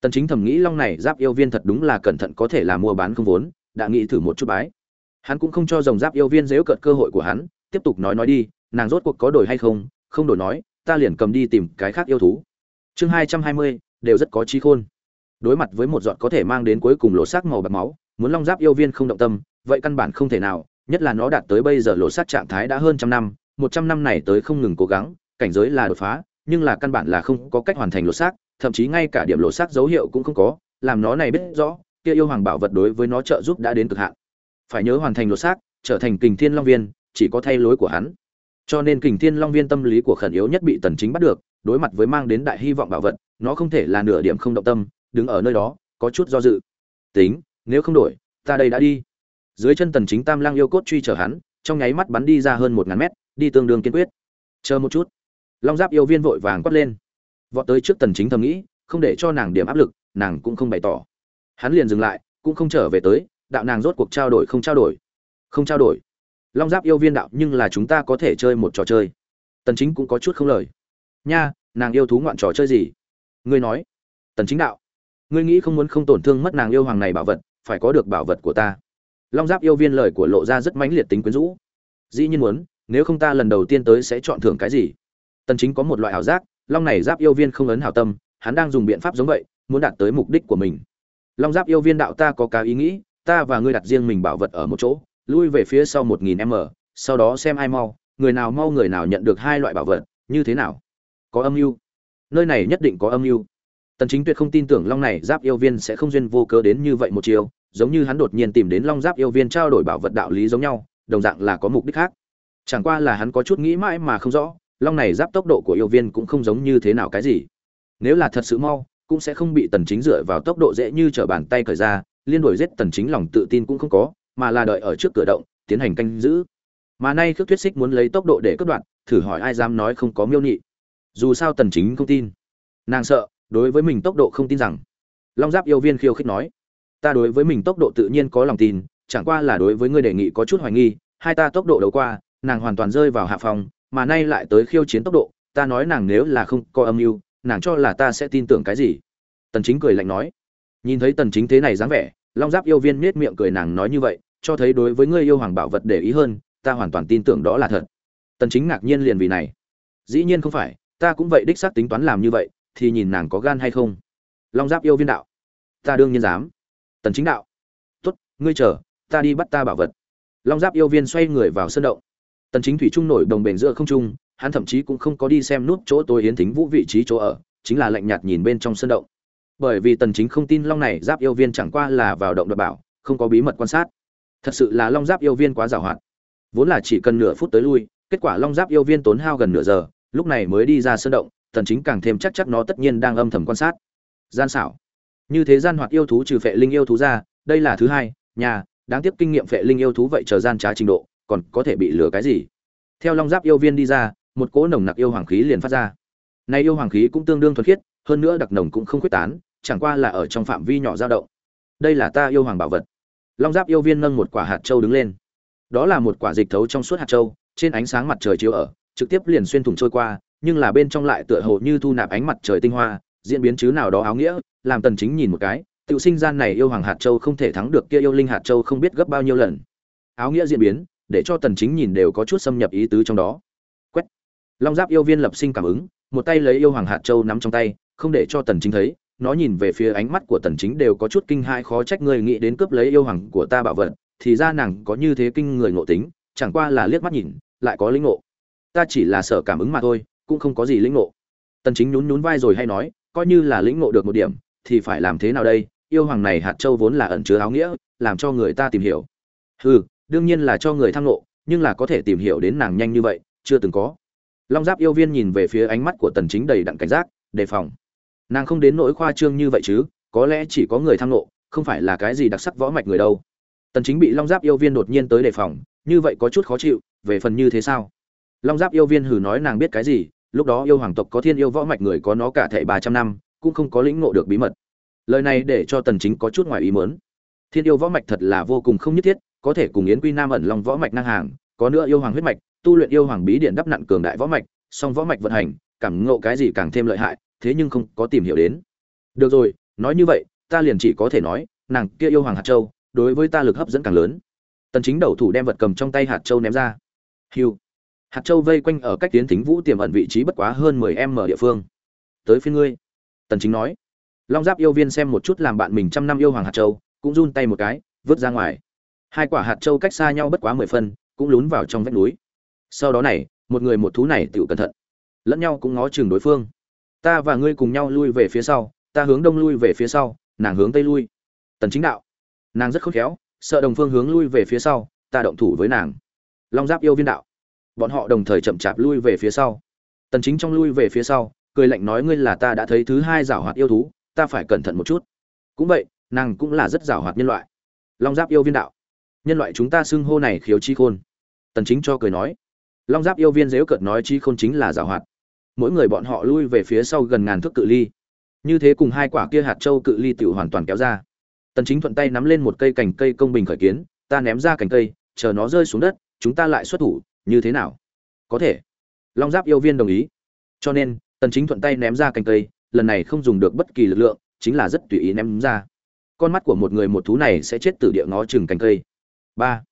Tần chính thầm nghĩ long này giáp yêu viên thật đúng là cẩn thận có thể là mua bán không vốn, đã nghĩ thử một chút bái. Hắn cũng không cho dòng giáp yêu viên dễu cợt cơ hội của hắn, tiếp tục nói nói đi nàng rốt cuộc có đổi hay không không đổi nói, ta liền cầm đi tìm cái khác yêu thú. Chương hai trăm hai mươi, đều rất có trí khôn. Đối mặt với một giọt có thể mang đến cuối cùng lộ sắc màu bạc máu, muốn long giáp yêu viên không động tâm, vậy căn bản không thể nào, nhất là nó đạt tới bây giờ lộ sắc trạng thái đã hơn trăm năm, một trăm năm này tới không ngừng cố gắng, cảnh giới là đột phá, nhưng là căn bản là không có cách hoàn thành lộ sắc thậm chí ngay cả điểm lộ sắc dấu hiệu cũng không có, làm nó này biết rõ, kia yêu hoàng bảo vật đối với nó trợ giúp đã đến cực hạn. Phải nhớ hoàn thành lộ sắc trở thành kình thiên long viên, chỉ có thay lối của hắn cho nên kình thiên long viên tâm lý của khẩn yếu nhất bị tần chính bắt được, đối mặt với mang đến đại hy vọng bảo vật, nó không thể là nửa điểm không động tâm, đứng ở nơi đó, có chút do dự. Tính, nếu không đổi, ta đây đã đi. Dưới chân tần chính tam lang yêu cốt truy chở hắn, trong nháy mắt bắn đi ra hơn một ngàn mét, đi tương đương kiên quyết. Chờ một chút. Long giáp yêu viên vội vàng quát lên. Vọt tới trước tần chính thầm nghĩ, không để cho nàng điểm áp lực, nàng cũng không bày tỏ. Hắn liền dừng lại, cũng không trở về tới, đạo nàng rốt cuộc trao đổi không trao đổi. Không trao đổi long giáp yêu viên đạo nhưng là chúng ta có thể chơi một trò chơi. Tần chính cũng có chút không lời. Nha, nàng yêu thú ngoạn trò chơi gì? Ngươi nói. Tần chính đạo. Ngươi nghĩ không muốn không tổn thương mất nàng yêu hoàng này bảo vật, phải có được bảo vật của ta. Long giáp yêu viên lời của lộ ra rất mãnh liệt tính quyến rũ. Dĩ nhiên muốn, nếu không ta lần đầu tiên tới sẽ chọn thưởng cái gì? Tần chính có một loại hảo giác, long này giáp yêu viên không ấn hảo tâm, hắn đang dùng biện pháp giống vậy, muốn đạt tới mục đích của mình. Long giáp yêu viên đạo ta có cái ý nghĩ, ta và ngươi đặt riêng mình bảo vật ở một chỗ lui về phía sau một nghìn m, sau đó xem ai mau, người nào mau người nào nhận được hai loại bảo vật, như thế nào? Có âm mưu. Nơi này nhất định có âm mưu. Tần chính tuyệt không tin tưởng long này, giáp yêu viên sẽ không duyên vô cớ đến như vậy một chiều, giống như hắn đột nhiên tìm đến long giáp yêu viên trao đổi bảo vật đạo lý giống nhau, đồng dạng là có mục đích khác. Chẳng qua là hắn có chút nghĩ mãi mà không rõ, long này giáp tốc độ của yêu viên cũng không giống như thế nào cái gì. Nếu là thật sự mau, cũng sẽ không bị tần chính dựa vào tốc độ dễ như trở bàn tay cởi ra, liên đuổi giết tần chính lòng tự tin cũng không có mà là đợi ở trước cửa động, tiến hành canh giữ. Mà nay khước thuyết xích muốn lấy tốc độ để cất đoạn, thử hỏi ai dám nói không có miêu nhị. Dù sao tần chính không tin. Nàng sợ, đối với mình tốc độ không tin rằng. Long giáp yêu viên khiêu khích nói, ta đối với mình tốc độ tự nhiên có lòng tin, chẳng qua là đối với ngươi đề nghị có chút hoài nghi, hai ta tốc độ đầu qua, nàng hoàn toàn rơi vào hạ phòng mà nay lại tới khiêu chiến tốc độ, ta nói nàng nếu là không có âm mưu, nàng cho là ta sẽ tin tưởng cái gì? Tần chính cười lạnh nói. Nhìn thấy tần chính thế này dáng vẻ, long giáp yêu viên nết miệng cười nàng nói như vậy cho thấy đối với ngươi yêu hoàng bảo vật để ý hơn, ta hoàn toàn tin tưởng đó là thật. Tần chính ngạc nhiên liền vì này. Dĩ nhiên không phải, ta cũng vậy đích xác tính toán làm như vậy, thì nhìn nàng có gan hay không? Long giáp yêu viên đạo. Ta đương nhiên dám. Tần chính đạo. Tốt, ngươi chờ, ta đi bắt ta bảo vật. Long giáp yêu viên xoay người vào sân động. Tần chính thủy trung nổi đồng bền giữa không trung, hắn thậm chí cũng không có đi xem nút chỗ tôi yến thính vũ vị trí chỗ ở, chính là lạnh nhạt nhìn bên trong sân động. Bởi vì tần chính không tin long này giáp yêu viên chẳng qua là vào động đoạt bảo, không có bí mật quan sát thật sự là long giáp yêu viên quá giàu hoạt vốn là chỉ cần nửa phút tới lui, kết quả long giáp yêu viên tốn hao gần nửa giờ, lúc này mới đi ra sân động, tần chính càng thêm chắc chắc nó tất nhiên đang âm thầm quan sát. Gian xảo. Như thế gian hoạt yêu thú trừ phệ linh yêu thú ra, đây là thứ hai, nhà, đáng tiếc kinh nghiệm phệ linh yêu thú vậy chờ gian trá trình độ, còn có thể bị lừa cái gì? Theo long giáp yêu viên đi ra, một cỗ nồng nặc yêu hoàng khí liền phát ra. Nay yêu hoàng khí cũng tương đương thuần khiết, hơn nữa đặc nồng cũng không quyết tán, chẳng qua là ở trong phạm vi nhỏ dao động. Đây là ta yêu hoàng bảo vật long giáp yêu viên nâng một quả hạt châu đứng lên. Đó là một quả dịch thấu trong suốt hạt châu, trên ánh sáng mặt trời chiếu ở, trực tiếp liền xuyên thủng trôi qua, nhưng là bên trong lại tựa hồ như thu nạp ánh mặt trời tinh hoa, diễn biến chứ nào đó áo nghĩa, làm tần chính nhìn một cái tự sinh gian này yêu hoàng hạt châu không thể thắng được kia yêu linh hạt châu không biết gấp bao nhiêu lần. Áo nghĩa diễn biến, để cho tần chính nhìn đều có chút xâm nhập ý tứ trong đó. Quét. Long giáp yêu viên lập sinh cảm ứng, một tay lấy yêu hoàng hạt châu nắm trong tay, không để cho tần chính thấy nó nhìn về phía ánh mắt của tần chính đều có chút kinh hãi, khó trách người nghĩ đến cướp lấy yêu hoàng của ta bảo vật, thì ra nàng có như thế kinh người ngộ tính, chẳng qua là liếc mắt nhìn, lại có linh ngộ. Ta chỉ là sợ cảm ứng mà thôi, cũng không có gì linh ngộ. Tần chính nhún nhún vai rồi hay nói, coi như là lĩnh ngộ được một điểm, thì phải làm thế nào đây? Yêu hoàng này hạt châu vốn là ẩn chứa áo nghĩa, làm cho người ta tìm hiểu. Hừ, đương nhiên là cho người thăng ngộ, nhưng là có thể tìm hiểu đến nàng nhanh như vậy, chưa từng có. Long giáp yêu viên nhìn về phía ánh mắt của tần chính đầy đặn cảnh giác, đề phòng nàng không đến nỗi khoa trương như vậy chứ có lẽ chỉ có người tham nộ, không phải là cái gì đặc sắc võ mạch người đâu. Tần chính bị long giáp yêu viên đột nhiên tới đề phòng như vậy có chút khó chịu về phần như thế sao? Long giáp yêu viên hừ nói nàng biết cái gì lúc đó yêu hoàng tộc có thiên yêu võ mạch người có nó cả thệ 300 năm cũng không có lĩnh ngộ được bí mật. Lời này để cho tần chính có chút ngoài ý muốn. Thiên yêu võ mạch thật là vô cùng không nhất thiết có thể cùng yến quy nam ẩn long võ mạch năng hàng có nữa yêu hoàng huyết mạch tu luyện yêu hoàng bí điện đắp nặn cường đại võ mạch song võ mạch vận hành cảm ngộ cái gì càng thêm lợi hại thế nhưng không có tìm hiểu đến. Được rồi, nói như vậy, ta liền chỉ có thể nói, nàng kia yêu hoàng hạt châu, đối với ta lực hấp dẫn càng lớn. Tần chính đầu thủ đem vật cầm trong tay hạt châu ném ra. Hiu. Hạt châu vây quanh ở cách tiến thính vũ tiềm ẩn vị trí bất quá hơn 10 m địa phương. Tới phía ngươi. Tần chính nói. Long giáp yêu viên xem một chút làm bạn mình trăm năm yêu hoàng hạt châu, cũng run tay một cái, vứt ra ngoài. Hai quả hạt châu cách xa nhau bất quá mười phân, cũng lún vào trong vách núi. Sau đó này, một người một thú này tự cẩn thận. Lẫn nhau cũng ngó chừng đối phương ta và ngươi cùng nhau lui về phía sau, ta hướng đông lui về phía sau, nàng hướng tây lui. Tần chính đạo. Nàng rất khôn khéo, sợ đồng phương hướng lui về phía sau, ta động thủ với nàng. Long giáp yêu viên đạo. Bọn họ đồng thời chậm chạp lui về phía sau. Tần chính trong lui về phía sau, cười lạnh nói ngươi là ta đã thấy thứ hai giảo hoạt yêu thú, ta phải cẩn thận một chút. Cũng vậy, nàng cũng là rất giảo hoạt nhân loại. Long giáp yêu viên đạo. Nhân loại chúng ta xưng hô này khiếu chi khôn. Tần chính cho cười nói. Long giáp yêu viên dếu cợt nói chi khôn chính là giảo hoạt mỗi người bọn họ lui về phía sau gần ngàn thước cự ly. Như thế cùng hai quả kia hạt châu cự ly tiểu hoàn toàn kéo ra. Tần chính thuận tay nắm lên một cây cành cây công bình khởi kiến, ta ném ra cành cây, chờ nó rơi xuống đất, chúng ta lại xuất thủ, như thế nào? Có thể. Long giáp yêu viên đồng ý. Cho nên, tần chính thuận tay ném ra cành cây, lần này không dùng được bất kỳ lực lượng, chính là rất tùy ý ném ra. Con mắt của một người một thú này sẽ chết từ địa ngó chừng cành cây. Ba.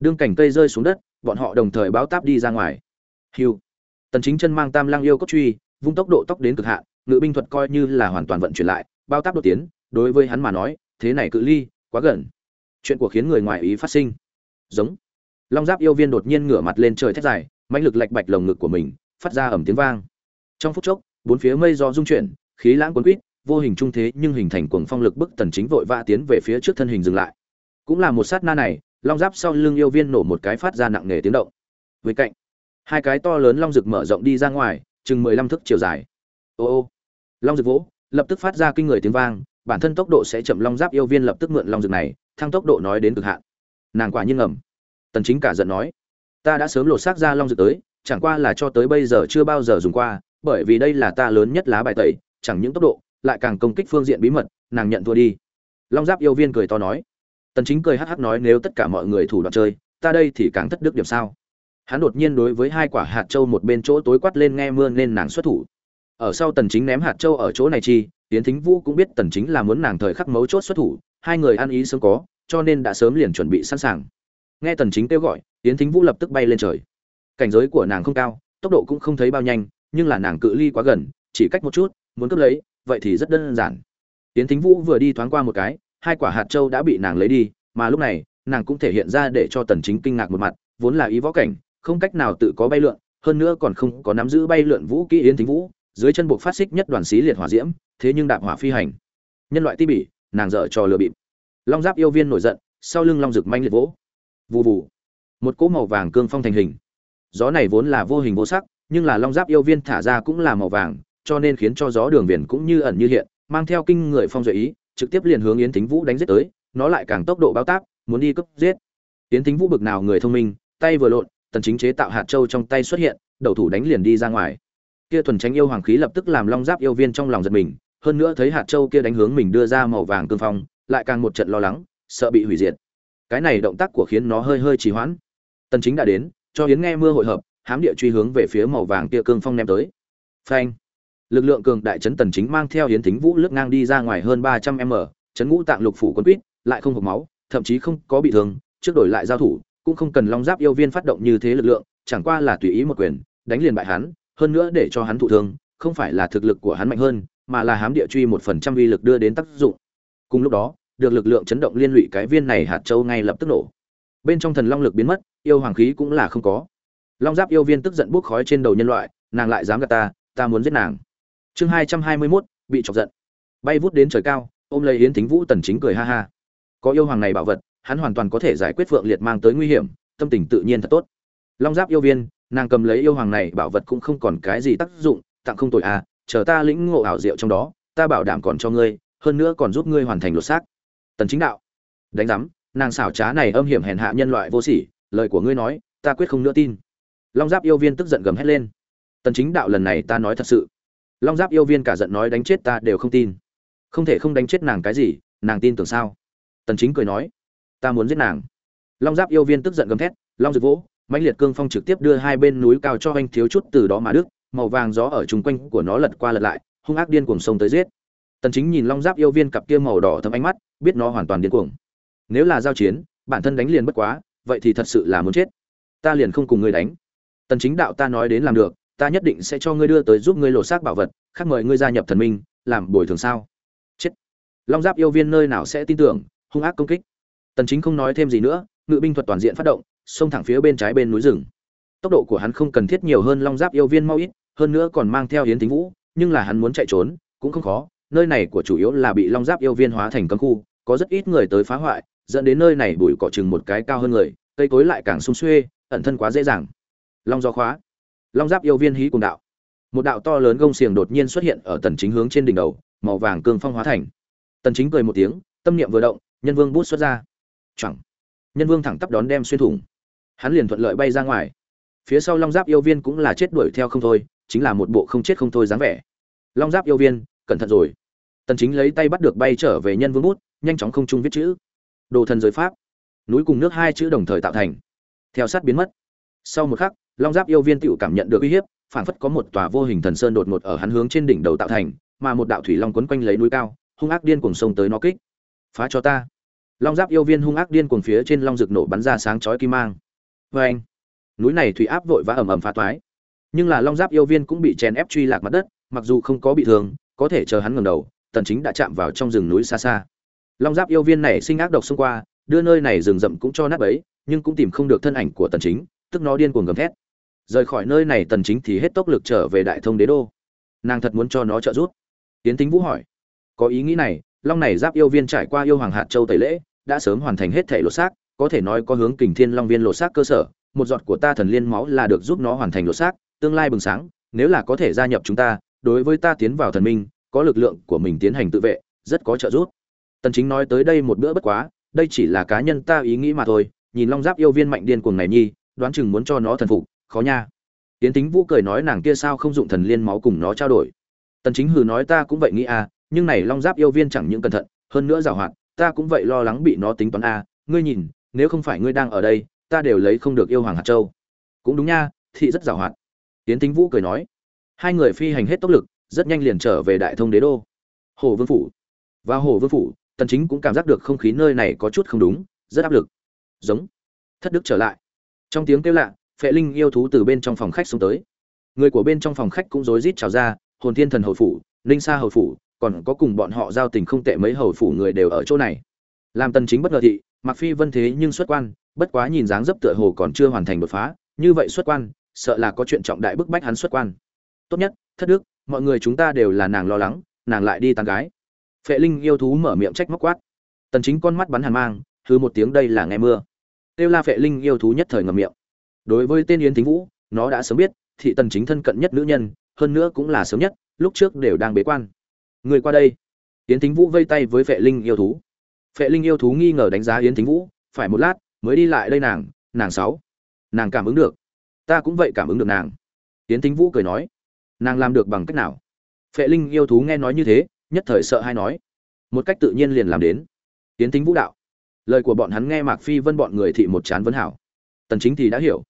Đương cành cây rơi xuống đất, bọn họ đồng thời báo táp đi ra ngoài. Hiu tần chính chân mang tam lang yêu cốt truy, vung tốc độ tốc đến cực hạn, ngự binh thuật coi như là hoàn toàn vận chuyển lại, bao táp đột tiến, đối với hắn mà nói, thế này cự ly, quá gần. Chuyện của khiến người ngoài ý phát sinh. Giống. Long giáp yêu viên đột nhiên ngửa mặt lên trời thét dài, mãnh lực lạch bạch lồng ngực của mình, phát ra ầm tiếng vang. Trong phút chốc, bốn phía mây do rung chuyển, khí lãng cuốn quýt vô hình trung thế nhưng hình thành cuồng phong lực bức tần chính vội vã tiến về phía trước thân hình dừng lại. Cũng là một sát na này, long giáp sau lưng yêu viên nổ một cái phát ra nặng nề tiếng động. Với cạnh hai cái to lớn long rực mở rộng đi ra ngoài, chừng 15 thước chiều dài. Ô ô. Long rực vỗ, lập tức phát ra kinh người tiếng vang, bản thân tốc độ sẽ chậm, long giáp yêu viên lập tức mượn long rực này, thăng tốc độ nói đến cực hạn. Nàng quả nhiên ngầm. Tần chính cả giận nói, ta đã sớm lột xác ra long rực tới, chẳng qua là cho tới bây giờ chưa bao giờ dùng qua, bởi vì đây là ta lớn nhất lá bài tẩy, chẳng những tốc độ, lại càng công kích phương diện bí mật, nàng nhận thua đi. Long giáp yêu viên cười to nói. Tần chính cười hắc hắc nói, nếu tất cả mọi người thủ đoạn chơi, ta đây thì càng thất đức điểm sao? Hắn đột nhiên đối với hai quả hạt châu một bên chỗ tối quát lên nghe mưa nên nàng xuất thủ. Ở sau tần chính ném hạt châu ở chỗ này chi tiến thính vũ cũng biết tần chính là muốn nàng thời khắc mấu chốt xuất thủ, hai người ăn ý sớm có, cho nên đã sớm liền chuẩn bị sẵn sàng. Nghe tần chính kêu gọi tiến thính vũ lập tức bay lên trời. Cảnh giới của nàng không cao, tốc độ cũng không thấy bao nhanh, nhưng là nàng cự ly quá gần, chỉ cách một chút, muốn cướp lấy, vậy thì rất đơn giản. Tiến thính vũ vừa đi thoáng qua một cái, hai quả hạt châu đã bị nàng lấy đi, mà lúc này, nàng cũng thể hiện ra để cho tần chính kinh ngạc một mặt, vốn là ý võ cảnh không cách nào tự có bay lượn, hơn nữa còn không có nắm giữ bay lượn vũ kỹ yến thính vũ, dưới chân buộc phát xích nhất đoàn xí liệt hỏa diễm, thế nhưng đạp hỏa phi hành. Nhân loại ti bỉ, nàng dở trò lừa bịp. Long giáp yêu viên nổi giận, sau lưng long rực manh liệt vỗ. Vù vù. Một cỗ màu vàng cương phong thành hình. Gió này vốn là vô hình vô sắc, nhưng là long giáp yêu viên thả ra cũng là màu vàng, cho nên khiến cho gió đường viền cũng như ẩn như hiện, mang theo kinh người phong duệ ý, trực tiếp liền hướng yến thính vũ đánh giết tới, nó lại càng tốc độ bao tác, muốn đi cấp giết. Yến thính vũ bực nào người thông minh, tay vừa lộn tần chính chế tạo hạt châu trong tay xuất hiện, đầu thủ đánh liền đi ra ngoài. Kia thuần tránh yêu hoàng khí lập tức làm long giáp yêu viên trong lòng giật mình, hơn nữa thấy hạt châu kia đánh hướng mình đưa ra màu vàng cương phong, lại càng một trận lo lắng, sợ bị hủy diệt. Cái này động tác của khiến nó hơi hơi trì hoãn. Tần chính đã đến, cho hiến nghe mưa hội hợp, hám địa truy hướng về phía màu vàng kia cương phong ném tới. Phanh! Lực lượng cường đại chấn tần chính mang theo hiến thính vũ lướt ngang đi ra ngoài hơn 300 m, chấn ngũ tạng lục phủ quân quýt, lại không hộc máu, thậm chí không có bị thương, trước đổi lại giao thủ cũng không cần long giáp yêu viên phát động như thế lực lượng, chẳng qua là tùy ý một quyền, đánh liền bại hắn, hơn nữa để cho hắn thụ thương, không phải là thực lực của hắn mạnh hơn, mà là hám địa truy một phần trăm uy lực đưa đến tác dụng. Cùng lúc đó, được lực lượng chấn động liên lụy cái viên này hạt châu ngay lập tức nổ. Bên trong thần long lực biến mất, yêu hoàng khí cũng là không có. Long giáp yêu viên tức giận buốc khói trên đầu nhân loại, nàng lại dám gạt ta ta muốn giết nàng. Chương hai trăm hai mươi mốt, bị chọc giận. Bay vút đến trời cao, ôm lấy yến thính vũ tần chính cười ha ha. Có yêu hoàng này bảo vật hắn hoàn toàn có thể giải quyết phượng liệt mang tới nguy hiểm, tâm tình tự nhiên thật tốt. Long giáp yêu viên, nàng cầm lấy yêu hoàng này, bảo vật cũng không còn cái gì tác dụng, tặng không tội à chờ ta lĩnh ngộ ảo diệu trong đó, ta bảo đảm còn cho ngươi, hơn nữa còn giúp ngươi hoàn thành lột xác. Tần chính đạo. Đánh giám, nàng xảo trá này âm hiểm hèn hạ nhân loại vô sỉ, lời của ngươi nói, ta quyết không nữa tin. Long giáp yêu viên tức giận gầm hết lên. Tần chính đạo lần này ta nói thật sự. Long giáp yêu viên cả giận nói đánh chết ta đều không tin. Không thể không đánh chết nàng cái gì, nàng tin tưởng sao? Tần chính cười nói ta muốn giết nàng. Long giáp yêu viên tức giận gầm thét, long rực vỗ, mãnh liệt cương phong trực tiếp đưa hai bên núi cao cho anh thiếu chút từ đó mà đức màu vàng gió ở chung quanh của nó lật qua lật lại, hung ác điên cuồng sông tới giết. Tần chính nhìn long giáp yêu viên cặp kia màu đỏ thâm ánh mắt, biết nó hoàn toàn điên cuồng. Nếu là giao chiến, bản thân đánh liền bất quá, vậy thì thật sự là muốn chết. Ta liền không cùng ngươi đánh. Tần chính đạo ta nói đến làm được, ta nhất định sẽ cho ngươi đưa tới giúp ngươi lột xác bảo vật, khác mời ngươi gia nhập thần minh, làm bồi thường sao? Chết. Long giáp yêu viên nơi nào sẽ tin tưởng, hung ác công kích tần chính không nói thêm gì nữa, ngự binh thuật toàn diện phát động, xông thẳng phía bên trái bên núi rừng. Tốc độ của hắn không cần thiết nhiều hơn long giáp yêu viên mau ít, hơn nữa còn mang theo hiến tính vũ, nhưng là hắn muốn chạy trốn, cũng không khó. Nơi này của chủ yếu là bị long giáp yêu viên hóa thành cấm khu, có rất ít người tới phá hoại, dẫn đến nơi này bụi cỏ chừng một cái cao hơn người, cây cối lại càng sung xuê, ẩn thân quá dễ dàng. Long do khóa. Long giáp yêu viên hí cùng đạo. Một đạo to lớn gông xiềng đột nhiên xuất hiện ở tần chính hướng trên đỉnh đầu, màu vàng cương phong hóa thành. Tần chính cười một tiếng, tâm niệm vừa động, nhân vương bút xuất ra chẳng. Nhân vương thẳng tắp đón đem xuyên thủng. Hắn liền thuận lợi bay ra ngoài. Phía sau long giáp yêu viên cũng là chết đuổi theo không thôi, chính là một bộ không chết không thôi dáng vẻ. Long giáp yêu viên, cẩn thận rồi. Tần chính lấy tay bắt được bay trở về nhân vương bút, nhanh chóng không trung viết chữ. Đồ thần giới pháp. Núi cùng nước hai chữ đồng thời tạo thành. Theo sát biến mất. Sau một khắc, long giáp yêu viên tựu cảm nhận được uy hiếp, phảng phất có một tòa vô hình thần sơn đột ngột ở hắn hướng trên đỉnh đầu tạo thành, mà một đạo thủy long quấn quanh lấy núi cao, hung ác điên cuồng sông tới nó kích. Phá cho ta long giáp yêu viên hung ác điên cuồng phía trên long rực nổ bắn ra sáng chói kim mang. Vê anh, núi này thủy áp vội và ầm ầm phá toái. Nhưng là long giáp yêu viên cũng bị chèn ép truy lạc mặt đất, mặc dù không có bị thương, có thể chờ hắn ngầm đầu, tần chính đã chạm vào trong rừng núi xa xa. Long giáp yêu viên này sinh ác độc xung qua, đưa nơi này rừng rậm cũng cho nát bấy, nhưng cũng tìm không được thân ảnh của tần chính, tức nó điên cuồng gầm thét. Rời khỏi nơi này tần chính thì hết tốc lực trở về đại thông đế đô. Nàng thật muốn cho nó trợ giúp. Tiến tính vũ hỏi, có ý nghĩ này, long này giáp yêu viên trải qua yêu hoàng hạt châu tẩy lễ đã sớm hoàn thành hết thể lột xác, có thể nói có hướng kình thiên long viên lột xác cơ sở, một giọt của ta thần liên máu là được giúp nó hoàn thành lột xác, tương lai bừng sáng, nếu là có thể gia nhập chúng ta, đối với ta tiến vào thần minh, có lực lượng của mình tiến hành tự vệ, rất có trợ giúp. Tần chính nói tới đây một bữa bất quá, đây chỉ là cá nhân ta ý nghĩ mà thôi, nhìn long giáp yêu viên mạnh điên cuồng này nhi, đoán chừng muốn cho nó thần phục, khó nha. Tiến tính vũ cười nói nàng kia sao không dụng thần liên máu cùng nó trao đổi. Tần chính hừ nói ta cũng vậy nghĩ à nhưng này long giáp yêu viên chẳng những cẩn thận, hơn nữa giàu hoạt ta cũng vậy lo lắng bị nó tính toán a ngươi nhìn, nếu không phải ngươi đang ở đây, ta đều lấy không được yêu hoàng hạt châu. Cũng đúng nha, thị rất giàu hoạt tiến tính vũ cười nói, hai người phi hành hết tốc lực, rất nhanh liền trở về đại thông đế đô. Hồ vương phủ. Và hồ vương phủ, tần chính cũng cảm giác được không khí nơi này có chút không đúng, rất áp lực. Giống. Thất đức trở lại. Trong tiếng kêu lạ, phệ linh yêu thú từ bên trong phòng khách xuống tới. Người của bên trong phòng khách cũng rối rít chào ra, hồn thiên thần hầu phủ linh sa hầu phủ còn có cùng bọn họ giao tình không tệ mấy hầu phủ người đều ở chỗ này. Làm tần chính bất ngờ thị mặc phi vân thế nhưng xuất quan, bất quá nhìn dáng dấp tựa hồ còn chưa hoàn thành đột phá, như vậy xuất quan, sợ là có chuyện trọng đại bức bách hắn xuất quan. Tốt nhất, thất đức, mọi người chúng ta đều là nàng lo lắng, nàng lại đi tán gái. Phệ linh yêu thú mở miệng trách móc quát. Tần chính con mắt bắn hàn mang thứ một tiếng đây là nghe mưa. Tiêu la phệ linh yêu thú nhất thời ngậm miệng. Đối với tên yến thính vũ, nó đã sớm biết, thị tần chính thân cận nhất nữ nhân, hơn nữa cũng là sớm nhất, lúc trước đều đang bế quan người qua đây. Yến thính vũ vây tay với phệ linh yêu thú. Phệ linh yêu thú nghi ngờ đánh giá yến thính vũ, phải một lát, mới đi lại đây nàng nàng sáu. Nàng cảm ứng được. Ta cũng vậy cảm ứng được nàng. Yến thính vũ cười nói. Nàng làm được bằng cách nào? Phệ linh yêu thú nghe nói như thế, nhất thời sợ hay nói. Một cách tự nhiên liền làm đến. Yến thính vũ đạo. Lời của bọn hắn nghe mạc phi vân bọn người thị một chán vấn hảo. Tần chính thì đã hiểu.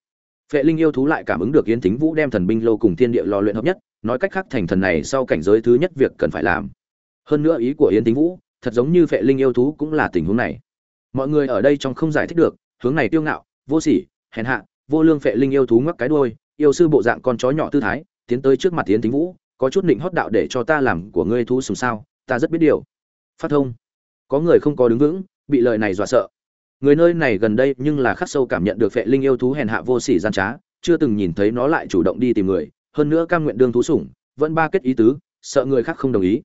Phệ linh yêu thú lại cảm ứng được yến thính vũ đem thần binh lô cùng thiên địa lò luyện hợp nhất nói cách khác thành thần này sau cảnh giới thứ nhất việc cần phải làm. Hơn nữa ý của yến tĩnh vũ, thật giống như phệ linh yêu thú cũng là tình huống này. Mọi người ở đây trong không giải thích được, hướng này tiêu ngạo, vô sỉ, hèn hạ, vô lương phệ linh yêu thú ngoắc cái đuôi, yêu sư bộ dạng con chó nhỏ tư thái, tiến tới trước mặt yến tĩnh vũ, có chút định hót đạo để cho ta làm của ngươi thú sùng sao, ta rất biết điều. Phát thông. Có người không có đứng vững, bị lời này dọa sợ. Người nơi này gần đây nhưng là khắc sâu cảm nhận được phệ linh yêu thú hèn hạ vô sỉ gian trá, chưa từng nhìn thấy nó lại chủ động đi tìm người hơn nữa cam nguyện đương thú sủng, vẫn ba kết ý tứ, sợ người khác không đồng ý.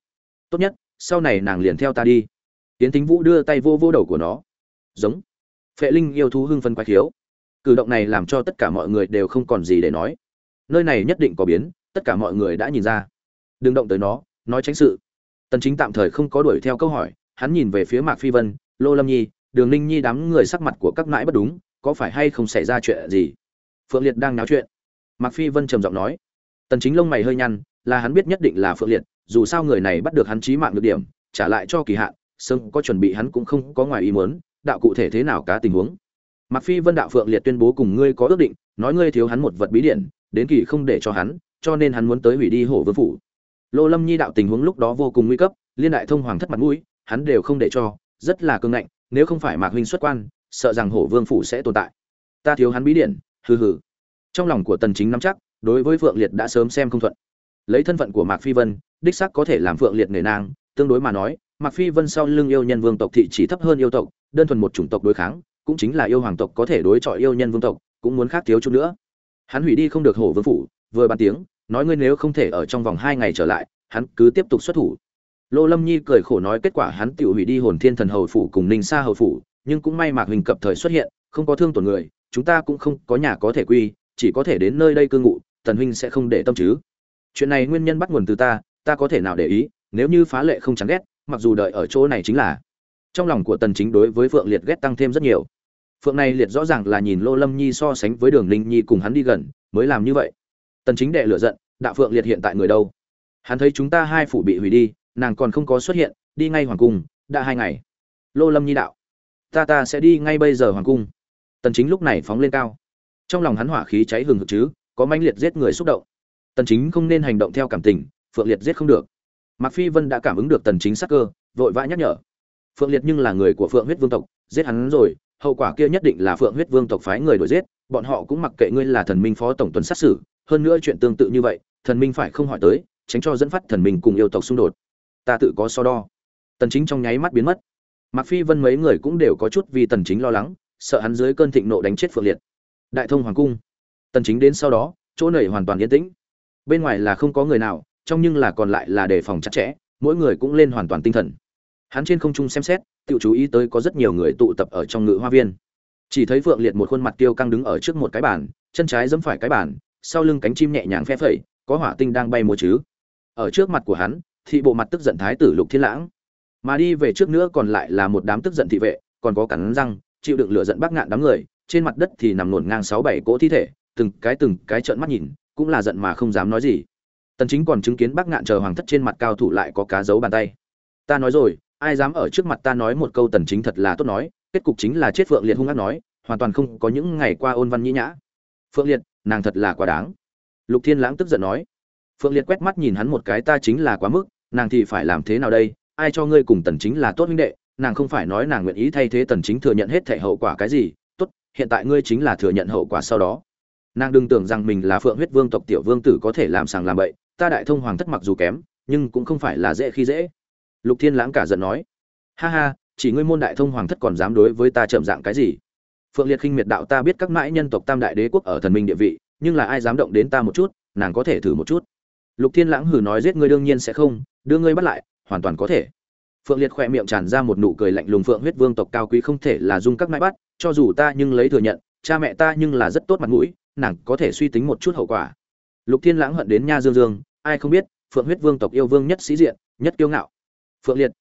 Tốt nhất, sau này nàng liền theo ta đi. Tiến thính vũ đưa tay vô vô đầu của nó. Giống. Phệ linh yêu thú hưng phân quái khiếu. Cử động này làm cho tất cả mọi người đều không còn gì để nói. Nơi này nhất định có biến, tất cả mọi người đã nhìn ra. Đừng động tới nó, nói tránh sự. Tần chính tạm thời không có đuổi theo câu hỏi, hắn nhìn về phía mạc phi vân, lô lâm nhi, đường ninh nhi đám người sắc mặt của các mãi bất đúng, có phải hay không xảy ra chuyện gì? Phượng liệt đang náo chuyện. Mạc phi vân trầm giọng nói tần chính lông mày hơi nhăn, là hắn biết nhất định là phượng liệt, dù sao người này bắt được hắn chí mạng được điểm, trả lại cho kỳ hạn, sớm có chuẩn bị hắn cũng không có ngoài ý muốn, đạo cụ thể thế nào cá tình huống. Mạc phi vân đạo phượng liệt tuyên bố cùng ngươi có ước định, nói ngươi thiếu hắn một vật bí điển, đến kỳ không để cho hắn, cho nên hắn muốn tới hủy đi hổ vương phủ. Lô lâm nhi đạo tình huống lúc đó vô cùng nguy cấp, liên đại thông hoàng thất mặt mũi, hắn đều không để cho, rất là cương ngạnh, nếu không phải mạc huynh xuất quan, sợ rằng hổ vương phủ sẽ tồn tại. Ta thiếu hắn bí điển, hừ hừ. Trong lòng của tần chính nắm chắc đối với phượng liệt đã sớm xem không thuận. Lấy thân phận của mạc phi vân, đích xác có thể làm phượng liệt nể nang tương đối mà nói, mạc phi vân sau lưng yêu nhân vương tộc thị chỉ thấp hơn yêu tộc, đơn thuần một chủng tộc đối kháng, cũng chính là yêu hoàng tộc có thể đối chọi yêu nhân vương tộc, cũng muốn khác thiếu chút nữa. Hắn hủy đi không được hổ vương phủ, vừa bàn tiếng, nói ngươi nếu không thể ở trong vòng hai ngày trở lại, hắn cứ tiếp tục xuất thủ. Lô lâm nhi cười khổ nói kết quả hắn tự hủy đi hồn thiên thần hầu phủ cùng ninh sa hầu phủ, nhưng cũng may mạc huỳnh cập thời xuất hiện, không có thương tổn người, chúng ta cũng không có nhà có thể quy, chỉ có thể đến nơi đây cư ngụ tần huynh sẽ không để tâm chứ. Chuyện này nguyên nhân bắt nguồn từ ta ta có thể nào để ý, nếu như phá lệ không chán ghét, mặc dù đợi ở chỗ này chính là. Trong lòng của tần chính đối với phượng liệt ghét tăng thêm rất nhiều. Phượng này liệt rõ ràng là nhìn lô lâm nhi so sánh với đường linh nhi cùng hắn đi gần, mới làm như vậy. Tần chính đệ lửa giận, đạo phượng liệt hiện tại người đâu? Hắn thấy chúng ta hai phủ bị hủy đi, nàng còn không có xuất hiện, đi ngay hoàng cung, đã hai ngày. Lô lâm nhi đạo, ta ta sẽ đi ngay bây giờ hoàng cung. Tần chính lúc này phóng lên cao. Trong lòng hắn hỏa khí cháy hừng hực chứ có manh liệt giết người xúc động. Tần chính không nên hành động theo cảm tình, phượng liệt giết không được. Mạc phi vân đã cảm ứng được tần chính sắc cơ, vội vã nhắc nhở. Phượng liệt nhưng là người của phượng huyết vương tộc, giết hắn rồi, hậu quả kia nhất định là phượng huyết vương tộc phái người đuổi giết, bọn họ cũng mặc kệ ngươi là thần minh phó tổng tuần sát xử, hơn nữa chuyện tương tự như vậy, thần minh phải không hỏi tới, tránh cho dẫn phát thần minh cùng yêu tộc xung đột. Ta tự có so đo. Tần chính trong nháy mắt biến mất. Mạc phi vân mấy người cũng đều có chút vì tần chính lo lắng, sợ hắn dưới cơn thịnh nộ đánh chết phượng liệt. Đại thông hoàng cung tần chính đến sau đó, chỗ này hoàn toàn yên tĩnh. Bên ngoài là không có người nào, trong nhưng là còn lại là đề phòng chặt chẽ, mỗi người cũng lên hoàn toàn tinh thần. Hắn trên không trung xem xét, tự chú ý tới có rất nhiều người tụ tập ở trong ngự hoa viên. Chỉ thấy phượng liệt một khuôn mặt tiêu căng đứng ở trước một cái bàn, chân trái giẫm phải cái bàn, sau lưng cánh chim nhẹ nhàng phe phẩy, có hỏa tinh đang bay múa chứ. Ở trước mặt của hắn, thị bộ mặt tức giận thái tử lục thiên lãng. Mà đi về trước nữa còn lại là một đám tức giận thị vệ, còn có cắn răng, chịu đựng lửa giận bác ngạn đám người, trên mặt đất thì nằm nổn ngang sáu bảy cỗ thi thể từng cái từng cái trợn mắt nhìn, cũng là giận mà không dám nói gì. Tần chính còn chứng kiến bác ngạn chờ hoàng thất trên mặt cao thủ lại có cá dấu bàn tay. Ta nói rồi, ai dám ở trước mặt ta nói một câu tần chính thật là tốt nói, kết cục chính là chết phượng liệt hung ác nói, hoàn toàn không có những ngày qua ôn văn nhĩ nhã. Phượng liệt, nàng thật là quá đáng. Lục thiên lãng tức giận nói. Phượng liệt quét mắt nhìn hắn một cái, ta chính là quá mức, nàng thì phải làm thế nào đây? Ai cho ngươi cùng tần chính là tốt huynh đệ? Nàng không phải nói nàng nguyện ý thay thế tần chính thừa nhận hết thể hậu quả cái gì. Tốt, hiện tại ngươi chính là thừa nhận hậu quả sau đó nàng đừng tưởng rằng mình là phượng huyết vương tộc tiểu vương tử có thể làm sàng làm bậy, ta đại thông hoàng thất mặc dù kém, nhưng cũng không phải là dễ khi dễ. Lục thiên lãng cả giận nói, ha ha, chỉ ngươi môn đại thông hoàng thất còn dám đối với ta chậm dạng cái gì? Phượng liệt khinh miệt đạo ta biết các mãi nhân tộc tam đại đế quốc ở thần minh địa vị, nhưng là ai dám động đến ta một chút, nàng có thể thử một chút. Lục thiên lãng hử nói, giết ngươi đương nhiên sẽ không, đưa ngươi bắt lại, hoàn toàn có thể. Phượng liệt khỏe miệng tràn ra một nụ cười lạnh lùng, phượng huyết vương tộc cao quý không thể là dung các mãi bắt, cho dù ta nhưng lấy thừa nhận cha mẹ ta nhưng là rất tốt mặt mũi, nàng có thể suy tính một chút hậu quả. Lục thiên lãng hận đến nha dương dương, ai không biết, phượng huyết vương tộc yêu vương nhất sĩ diện, nhất kiêu ngạo. Phượng liệt.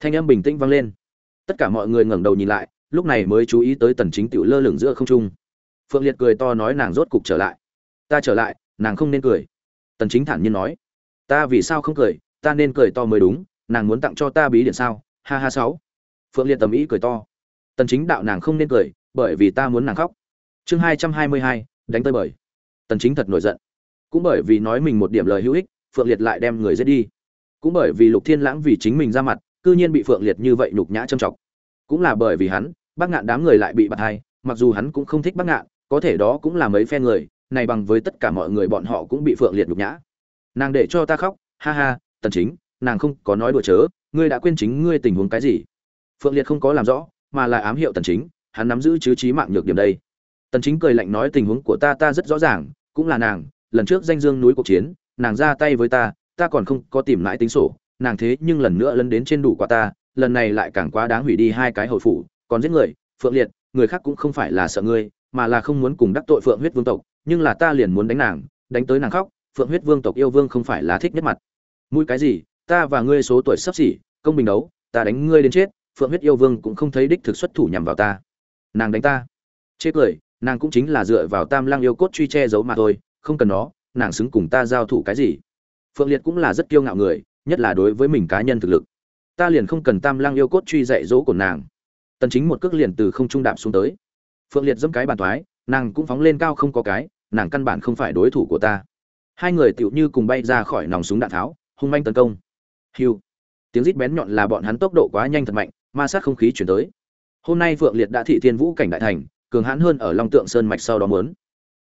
Thanh âm bình tĩnh vang lên. Tất cả mọi người ngẩng đầu nhìn lại, lúc này mới chú ý tới tần chính tiểu lơ lửng giữa không trung. Phượng liệt cười to nói nàng rốt cục trở lại. Ta trở lại, nàng không nên cười. Tần chính thản nhiên nói. Ta vì sao không cười, ta nên cười to mới đúng, nàng muốn tặng cho ta bí điện sao? Ha ha sáu. Phượng liệt tầm ý cười to. Tần chính đạo nàng không nên cười, bởi vì ta muốn nàng khóc chương 222, đánh tới bời tần chính thật nổi giận. Cũng bởi vì nói mình một điểm lời hữu ích phượng liệt lại đem người giết đi. Cũng bởi vì lục thiên lãng vì chính mình ra mặt cư nhiên bị phượng liệt như vậy nhục nhã châm chọc. Cũng là bởi vì hắn bác ngạn đám người lại bị bạt hai mặc dù hắn cũng không thích bác ngạn có thể đó cũng là mấy phe người này bằng với tất cả mọi người bọn họ cũng bị phượng liệt nhục nhã. Nàng để cho ta khóc ha ha tần chính nàng không có nói đùa chớ ngươi đã quên chính ngươi tình huống cái gì? Phượng liệt không có làm rõ mà là ám hiệu tần chính hắn nắm giữ chứ trí mạng nhược điểm đây tần chính cười lạnh nói tình huống của ta ta rất rõ ràng, cũng là nàng, lần trước danh dương núi cuộc chiến, nàng ra tay với ta ta còn không có tìm lại tính sổ, nàng thế nhưng lần nữa lấn đến trên đủ quả ta, lần này lại càng quá đáng hủy đi hai cái hồi phủ, còn giết người, phượng liệt, người khác cũng không phải là sợ ngươi, mà là không muốn cùng đắc tội phượng huyết vương tộc, nhưng là ta liền muốn đánh nàng, đánh tới nàng khóc, phượng huyết vương tộc yêu vương không phải là thích nhất mặt. Mũi cái gì, ta và ngươi số tuổi sắp xỉ, công bình đấu, ta đánh ngươi đến chết, phượng huyết yêu vương cũng không thấy đích thực xuất thủ nhằm vào ta. Nàng đánh ta. Chết cười nàng cũng chính là dựa vào tam lăng yêu cốt truy che giấu mà thôi, không cần nó, nàng xứng cùng ta giao thủ cái gì. Phượng liệt cũng là rất kiêu ngạo người, nhất là đối với mình cá nhân thực lực. Ta liền không cần tam lăng yêu cốt truy dạy dỗ của nàng. Tần chính một cước liền từ không trung đạp xuống tới. Phượng liệt dẫm cái bàn toái nàng cũng phóng lên cao không có cái, nàng căn bản không phải đối thủ của ta. Hai người tựu như cùng bay ra khỏi nòng súng đạn tháo, hung manh tấn công. Hiu. Tiếng rít bén nhọn là bọn hắn tốc độ quá nhanh thật mạnh, ma sát không khí chuyển tới. Hôm nay phượng liệt đã thị thiên vũ cảnh đại thành cường hãn hơn ở long tượng sơn mạch sau đó muốn.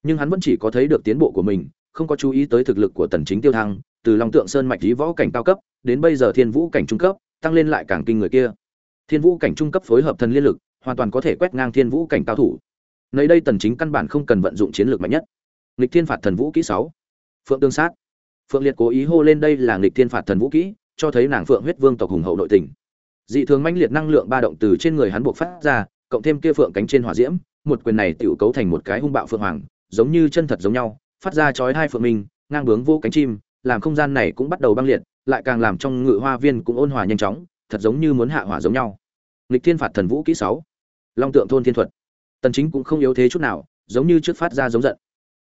Nhưng hắn vẫn chỉ có thấy được tiến bộ của mình, không có chú ý tới thực lực của tần chính tiêu thăng, từ long tượng sơn mạch lý võ cảnh cao cấp, đến bây giờ thiên vũ cảnh trung cấp, tăng lên lại càng kinh người kia. Thiên vũ cảnh trung cấp phối hợp thần liên lực, hoàn toàn có thể quét ngang thiên vũ cảnh cao thủ. Nơi đây tần chính căn bản không cần vận dụng chiến lược mạnh nhất. Nghịch thiên phạt thần vũ kỹ 6. phượng tương sát. Phượng liệt cố ý hô lên đây là nghịch thiên phạt thần vũ kỹ, cho thấy nàng phượng huyết vương tộc hùng hậu nội tình. Dị thường mãnh liệt năng lượng ba động từ trên người hắn buộc phát ra, cộng thêm kia phượng cánh trên hỏa diễm một quyền này tiểu cấu thành một cái hung bạo phượng hoàng, giống như chân thật giống nhau, phát ra chói hai phượng minh, ngang bướng vô cánh chim, làm không gian này cũng bắt đầu băng liệt, lại càng làm trong ngự hoa viên cũng ôn hòa nhanh chóng, thật giống như muốn hạ hỏa giống nhau. Lịch thiên phạt thần vũ kỹ sáu, long tượng thôn thiên thuật. Tần chính cũng không yếu thế chút nào, giống như trước phát ra giống giận.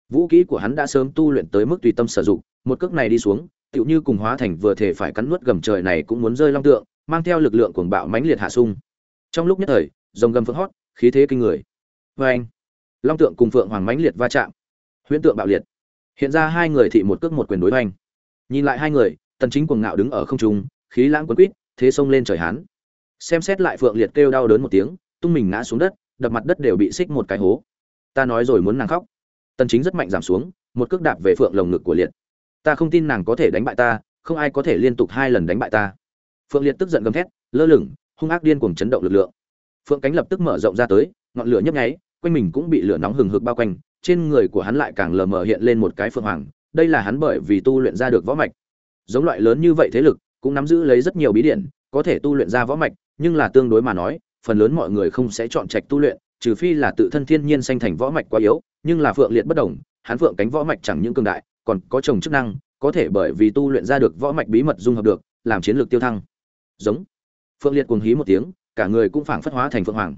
Vũ kỹ của hắn đã sớm tu luyện tới mức tùy tâm sử dụng, một cước này đi xuống, tựu như cùng hóa thành vừa thể phải cắn nuốt gầm trời này cũng muốn rơi long tượng, mang theo lực lượng cuồng bạo mãnh liệt hạ sung. Trong lúc nhất thời, rồng gầm phượng hót, khí thế kinh người vê anh, long tượng cùng phượng hoàng mãnh liệt va chạm, huyễn tượng bạo liệt. Hiện ra hai người thị một cước một quyền đối hoành nhìn lại hai người, tần chính cuồng ngạo đứng ở không trung, khí lãng quấn quýt, thế xông lên trời hán. Xem xét lại phượng liệt kêu đau đớn một tiếng, tung mình ngã xuống đất, đập mặt đất đều bị xích một cái hố. Ta nói rồi muốn nàng khóc. Tần chính rất mạnh giảm xuống, một cước đạp về phượng lồng ngực của liệt. Ta không tin nàng có thể đánh bại ta, không ai có thể liên tục hai lần đánh bại ta. Phượng liệt tức giận gầm thét, lơ lửng, hung ác điên cuồng chấn động lực lượng. Phượng cánh lập tức mở rộng ra tới, ngọn lửa nhấp nháy quanh mình cũng bị lửa nóng hừng hực bao quanh, trên người của hắn lại càng lờ mờ hiện lên một cái phượng hoàng, đây là hắn bởi vì tu luyện ra được võ mạch. Giống loại lớn như vậy thế lực, cũng nắm giữ lấy rất nhiều bí điển, có thể tu luyện ra võ mạch, nhưng là tương đối mà nói, phần lớn mọi người không sẽ chọn trạch tu luyện, trừ phi là tự thân thiên nhiên sanh thành võ mạch quá yếu, nhưng là phượng liệt bất đồng, hắn phượng cánh võ mạch chẳng những cường đại, còn có trồng chức năng, có thể bởi vì tu luyện ra được võ mạch bí mật dung hợp được, làm chiến lược tiêu thăng. Giống. Phượng liệt cuồng hí một tiếng, cả người cũng phảng phất hóa thành phượng hoàng.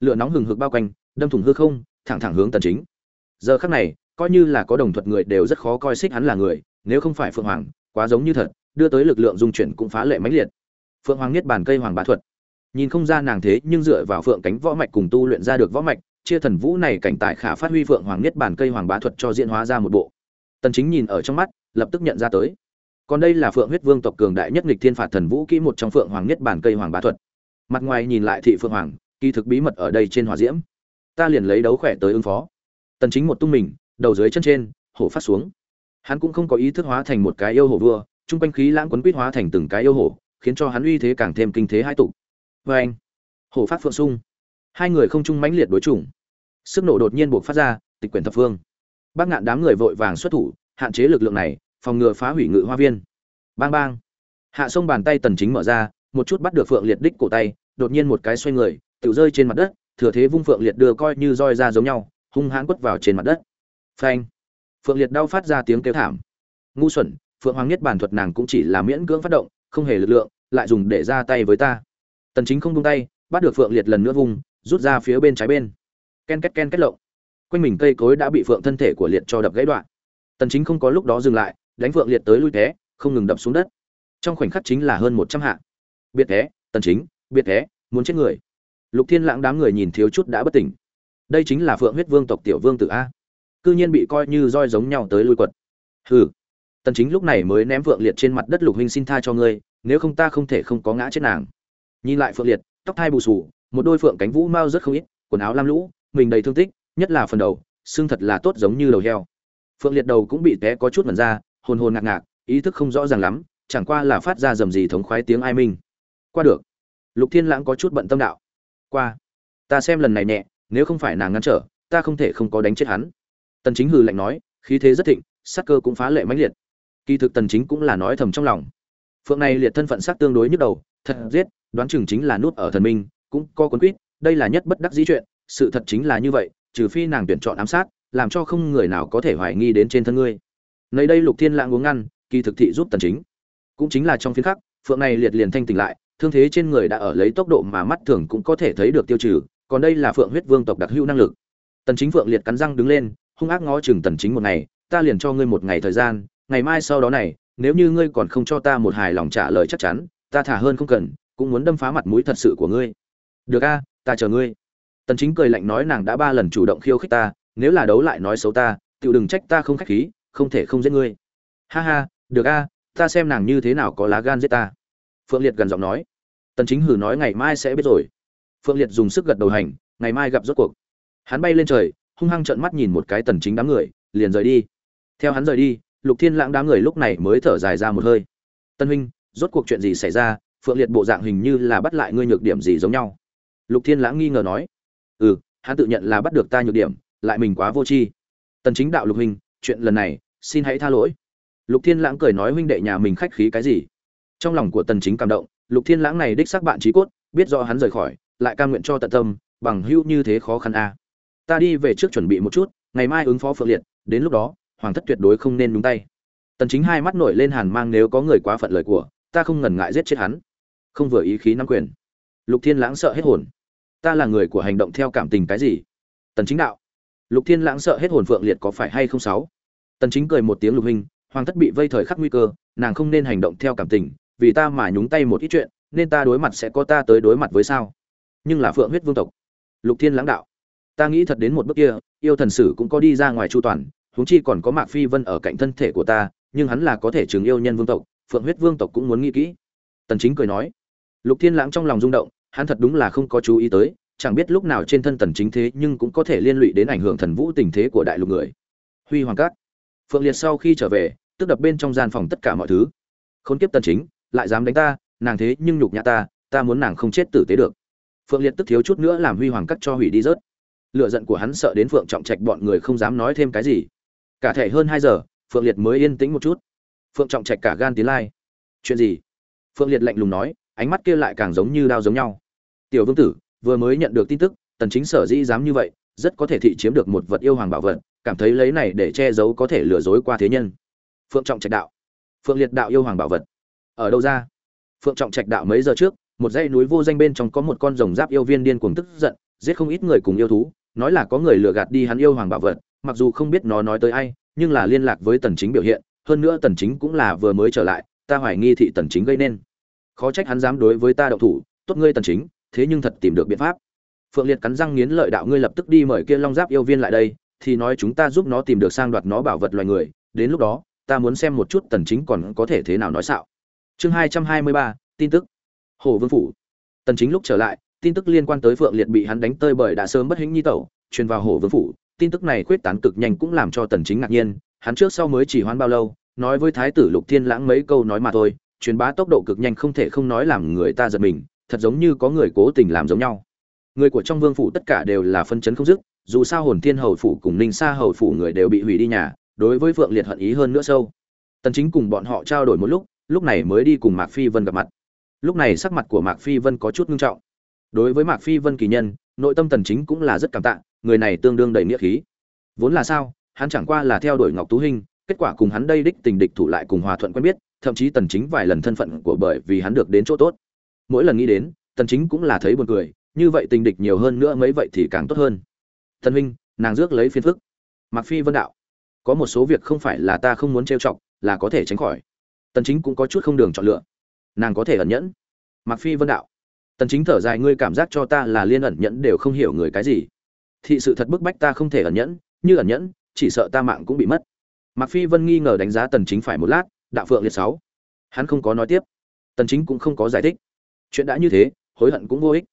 Lửa nóng hừng hực bao quanh đâm thủng hư không, thẳng thẳng hướng tần chính. Giờ khắc này, coi như là có đồng thuật người đều rất khó coi xích hắn là người, nếu không phải phượng hoàng, quá giống như thật, đưa tới lực lượng dung chuyển cũng phá lệ mãnh liệt. Phượng hoàng niết bàn cây hoàng bá thuật. Nhìn không ra nàng thế, nhưng dựa vào phượng cánh võ mạch cùng tu luyện ra được võ mạch, chia thần vũ này cảnh tại khả phát huy phượng hoàng niết bàn cây hoàng bá thuật cho diễn hóa ra một bộ. Tần chính nhìn ở trong mắt, lập tức nhận ra tới. Còn đây là phượng huyết vương tộc cường đại nhất nghịch thiên phạt thần vũ kỹ một trong phượng hoàng niết bàn cây hoàng bá thuật. Mặt ngoài nhìn lại thị phượng hoàng, kỳ thực bí mật ở đây trên hỏa diễm ta liền lấy đấu khỏe tới ứng phó. Tần chính một tung mình, đầu dưới chân trên, hổ phát xuống. Hắn cũng không có ý thức hóa thành một cái yêu hổ vua trung quanh khí lãng quấn quýt hóa thành từng cái yêu hổ, khiến cho hắn uy thế càng thêm kinh thế hai tụ. vê anh, hổ phát phượng sung. Hai người không chung mãnh liệt đối chủng. Sức nổ đột nhiên buộc phát ra, tịch quyển thập phương. Bác ngạn đám người vội vàng xuất thủ, hạn chế lực lượng này, phòng ngừa phá hủy ngự hoa viên. Bang bang. Hạ sông bàn tay tần chính mở ra, một chút bắt được phượng liệt đích cổ tay, đột nhiên một cái xoay người tự rơi trên mặt đất thừa thế vung phượng liệt đưa coi như roi ra giống nhau, hung hãn quất vào trên mặt đất. Phanh. Phượng liệt đau phát ra tiếng kêu thảm. Ngu xuẩn, phượng hoàng nhất bản thuật nàng cũng chỉ là miễn cưỡng phát động, không hề lực lượng, lại dùng để ra tay với ta. Tần chính không buông tay, bắt được phượng liệt lần nữa vung, rút ra phía bên trái bên. Ken két ken két lộng. Quanh mình cây cối đã bị phượng thân thể của liệt cho đập gãy đoạn. Tần chính không có lúc đó dừng lại, đánh phượng liệt tới lui té không ngừng đập xuống đất. Trong khoảnh khắc chính là hơn 100 hạ. Biệt té tần chính biệt té muốn chết người lục thiên lãng đám người nhìn thiếu chút đã bất tỉnh. Đây chính là phượng huyết vương tộc tiểu vương tử a. Cư nhiên bị coi như roi giống nhau tới lui quật. Hừ. Tần chính lúc này mới ném phượng liệt trên mặt đất lục huynh xin tha cho ngươi, nếu không ta không thể không có ngã chết nàng. Nhìn lại phượng liệt, tóc thai bù sù một đôi phượng cánh vũ mau rất không ít, quần áo lam lũ, mình đầy thương tích, nhất là phần đầu, xương thật là tốt giống như đầu heo. Phượng liệt đầu cũng bị té có chút mẩn ra, hồn hồn ngạc ngạc, ý thức không rõ ràng lắm, chẳng qua là phát ra dầm gì thống khoái tiếng ai minh. Qua được. Lục thiên lãng có chút bận tâm đạo qua. Ta xem lần này nhẹ, nếu không phải nàng ngăn trở, ta không thể không có đánh chết hắn. Tần chính hừ lạnh nói, khí thế rất thịnh sát cơ cũng phá lệ mãnh liệt. Kỳ thực tần chính cũng là nói thầm trong lòng. Phượng này liệt thân phận sát tương đối nhức đầu, thật giết, đoán chừng chính là nút ở thần minh, cũng có cuốn quýt, đây là nhất bất đắc dĩ chuyện, sự thật chính là như vậy, trừ phi nàng tuyển chọn ám sát, làm cho không người nào có thể hoài nghi đến trên thân ngươi. Nơi đây lục thiên lãng uống ngăn, kỳ thực thị giúp tần chính. Cũng chính là trong phiên khắc, phượng này liệt liền thanh tỉnh lại thương thế trên người đã ở lấy tốc độ mà mắt thường cũng có thể thấy được tiêu trừ, còn đây là phượng huyết vương tộc đặc hữu năng lực. Tần chính phượng liệt cắn răng đứng lên, hung ác ngó chừng tần chính một ngày, ta liền cho ngươi một ngày thời gian, ngày mai sau đó này, nếu như ngươi còn không cho ta một hài lòng trả lời chắc chắn, ta thả hơn không cần, cũng muốn đâm phá mặt mũi thật sự của ngươi. Được a, ta chờ ngươi. Tần chính cười lạnh nói, nàng đã ba lần chủ động khiêu khích ta, nếu là đấu lại nói xấu ta, tiểu đừng trách ta không khách khí, không thể không giết ngươi. Ha ha, được a, ta xem nàng như thế nào có lá gan giết ta phượng liệt gần giọng nói. Tần chính hử nói ngày mai sẽ biết rồi. Phượng liệt dùng sức gật đầu hành, ngày mai gặp rốt cuộc. Hắn bay lên trời, hung hăng trợn mắt nhìn một cái tần chính đám người, liền rời đi. Theo hắn rời đi, lục thiên lãng đám người lúc này mới thở dài ra một hơi. Tân huynh, rốt cuộc chuyện gì xảy ra? Phượng liệt bộ dạng hình như là bắt lại ngươi nhược điểm gì giống nhau. Lục thiên lãng nghi ngờ nói. Ừ hắn tự nhận là bắt được ta nhược điểm, lại mình quá vô tri. Tần chính đạo lục huynh, chuyện lần này, xin hãy tha lỗi. Lục thiên lãng cười nói huynh đệ nhà mình khách khí cái gì? Trong lòng của tần chính cảm động, lục thiên lãng này đích xác bạn trí cốt, biết rõ hắn rời khỏi, lại cam nguyện cho tận tâm, bằng hữu như thế khó khăn a. À. ta đi về trước chuẩn bị một chút, ngày mai ứng phó phượng liệt, đến lúc đó, hoàng thất tuyệt đối không nên đúng tay. Tần chính hai mắt nổi lên hàn mang nếu có người quá phận lời của, ta không ngần ngại giết chết hắn. Không vừa ý khí nắm quyền. Lục thiên lãng sợ hết hồn. Ta là người của hành động theo cảm tình cái gì? Tần chính đạo. Lục thiên lãng sợ hết hồn phượng liệt có phải hay không sáu? Tần chính cười một tiếng lục hình, hoàng thất bị vây thời khắc nguy cơ, nàng không nên hành động theo cảm tình vì ta mà nhúng tay một ít chuyện, nên ta đối mặt sẽ có ta tới đối mặt với sao? Nhưng là phượng huyết vương tộc. Lục thiên lãng đạo. Ta nghĩ thật đến một bước kia, yêu thần sử cũng có đi ra ngoài chu toàn, huống chi còn có mạc phi vân ở cạnh thân thể của ta, nhưng hắn là có thể chứng yêu nhân vương tộc, phượng huyết vương tộc cũng muốn nghĩ kỹ. Tần chính cười nói. Lục thiên lãng trong lòng rung động, hắn thật đúng là không có chú ý tới, chẳng biết lúc nào trên thân tần chính thế nhưng cũng có thể liên lụy đến ảnh hưởng thần vũ tình thế của đại lục người. Huy hoàng cát. Phượng liệt sau khi trở về, tức đập bên trong gian phòng tất cả mọi thứ. Khốn kiếp tần chính lại dám đánh ta, nàng thế nhưng nhục nhã ta ta muốn nàng không chết tử tế được. Phượng liệt tức thiếu chút nữa làm huy hoàng cắt cho hủy đi rớt. Lựa giận của hắn sợ đến phượng trọng trạch bọn người không dám nói thêm cái gì. Cả thể hơn hai giờ, phượng liệt mới yên tĩnh một chút. Phượng trọng trạch cả gan tiến lai. Chuyện gì? Phượng liệt lạnh lùng nói, ánh mắt kia lại càng giống như đao giống nhau. Tiểu vương tử, vừa mới nhận được tin tức, tần chính sở dĩ dám như vậy, rất có thể thị chiếm được một vật yêu hoàng bảo vật, cảm thấy lấy này để che giấu có thể lừa dối qua thế nhân. Phượng trọng trạch đạo. Phượng liệt đạo yêu hoàng bảo vật ở đâu ra? Phượng trọng trạch đạo mấy giờ trước, một dãy núi vô danh bên trong có một con rồng giáp yêu viên điên cuồng tức giận, giết không ít người cùng yêu thú, nói là có người lừa gạt đi hắn yêu hoàng bảo vật, mặc dù không biết nó nói tới ai, nhưng là liên lạc với tần chính biểu hiện, hơn nữa tần chính cũng là vừa mới trở lại, ta hoài nghi thị tần chính gây nên. Khó trách hắn dám đối với ta động thủ, tốt ngươi tần chính, thế nhưng thật tìm được biện pháp. Phượng liệt cắn răng nghiến lợi đạo ngươi lập tức đi mời kia long giáp yêu viên lại đây, thì nói chúng ta giúp nó tìm được sang đoạt nó bảo vật loài người, đến lúc đó, ta muốn xem một chút tần chính còn có thể thế nào nói xạo chương 223, tin tức. Hồ vương phủ. Tần chính lúc trở lại tin tức liên quan tới phượng liệt bị hắn đánh tơi bởi đã sớm bất hĩnh nhi tẩu truyền vào hồ vương phủ. Tin tức này khuyết tán cực nhanh cũng làm cho tần chính ngạc nhiên. Hắn trước sau mới chỉ hoãn bao lâu nói với thái tử lục thiên lãng mấy câu nói mà thôi truyền bá tốc độ cực nhanh không thể không nói làm người ta giật mình thật giống như có người cố tình làm giống nhau. Người của trong vương phủ tất cả đều là phân chấn không dứt dù sao hồn thiên hầu phủ cùng ninh sa hầu phủ người đều bị hủy đi nhà đối với phượng liệt hận ý hơn nữa sâu. Tần chính cùng bọn họ trao đổi một lúc lúc này mới đi cùng mạc phi vân gặp mặt. Lúc này sắc mặt của mạc phi vân có chút nghiêm trọng. Đối với mạc phi vân kỳ nhân nội tâm tần chính cũng là rất cảm tạ người này tương đương đầy nghĩa khí. Vốn là sao hắn chẳng qua là theo đuổi ngọc tú Hinh, kết quả cùng hắn đây đích tình địch thủ lại cùng hòa thuận quen biết thậm chí tần chính vài lần thân phận của bởi vì hắn được đến chỗ tốt. Mỗi lần nghĩ đến tần chính cũng là thấy buồn cười như vậy tình địch nhiều hơn nữa mấy vậy thì càng tốt hơn. Tần huynh nàng rước lấy phiền phức. Mặc phi vân đạo có một số việc không phải là ta không muốn trêu chọc là có thể tránh khỏi tần chính cũng có chút không đường chọn lựa. Nàng có thể ẩn nhẫn. Mặc phi vân đạo. Tần chính thở dài, ngươi cảm giác cho ta là liên ẩn nhẫn đều không hiểu người cái gì. Thị sự thật bức bách ta không thể ẩn nhẫn, như ẩn nhẫn, chỉ sợ ta mạng cũng bị mất. Mặc phi vân nghi ngờ đánh giá tần chính phải một lát, đạo phượng liệt sáu. Hắn không có nói tiếp. Tần chính cũng không có giải thích. Chuyện đã như thế, hối hận cũng vô ích.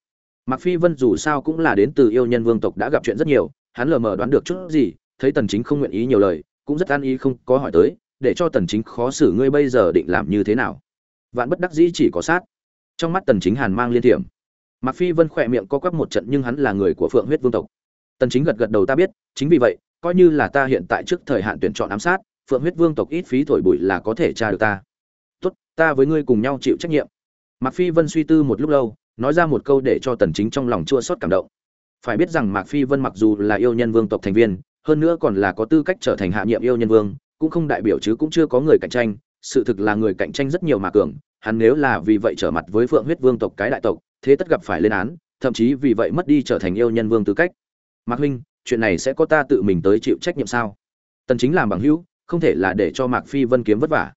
Mặc phi vân dù sao cũng là đến từ yêu nhân vương tộc đã gặp chuyện rất nhiều, hắn lờ mờ đoán được chút gì, thấy tần chính không nguyện ý nhiều lời, cũng rất an ý không có hỏi tới để cho tần chính khó xử ngươi bây giờ định làm như thế nào. Vạn bất đắc dĩ chỉ có sát. Trong mắt tần chính hàn mang liên tiệm mặc phi vân khỏe miệng co quắp một trận nhưng hắn là người của phượng huyết vương tộc. Tần chính gật gật đầu ta biết, chính vì vậy, coi như là ta hiện tại trước thời hạn tuyển chọn ám sát, phượng huyết vương tộc ít phí thổi bụi là có thể tra được ta. Tốt, ta với ngươi cùng nhau chịu trách nhiệm. Mặc phi vân suy tư một lúc lâu, nói ra một câu để cho tần chính trong lòng chua xót cảm động. Phải biết rằng mạc phi vân mặc dù là yêu nhân vương tộc thành viên, hơn nữa còn là có tư cách trở thành hạ nhiệm yêu nhân vương cũng không đại biểu chứ cũng chưa có người cạnh tranh, sự thực là người cạnh tranh rất nhiều mà cường, hắn nếu là vì vậy trở mặt với phượng huyết vương tộc cái đại tộc, thế tất gặp phải lên án, thậm chí vì vậy mất đi trở thành yêu nhân vương tư cách. Mạc huynh, chuyện này sẽ có ta tự mình tới chịu trách nhiệm sao? Tần chính làm bằng hữu, không thể là để cho mạc phi vân kiếm vất vả.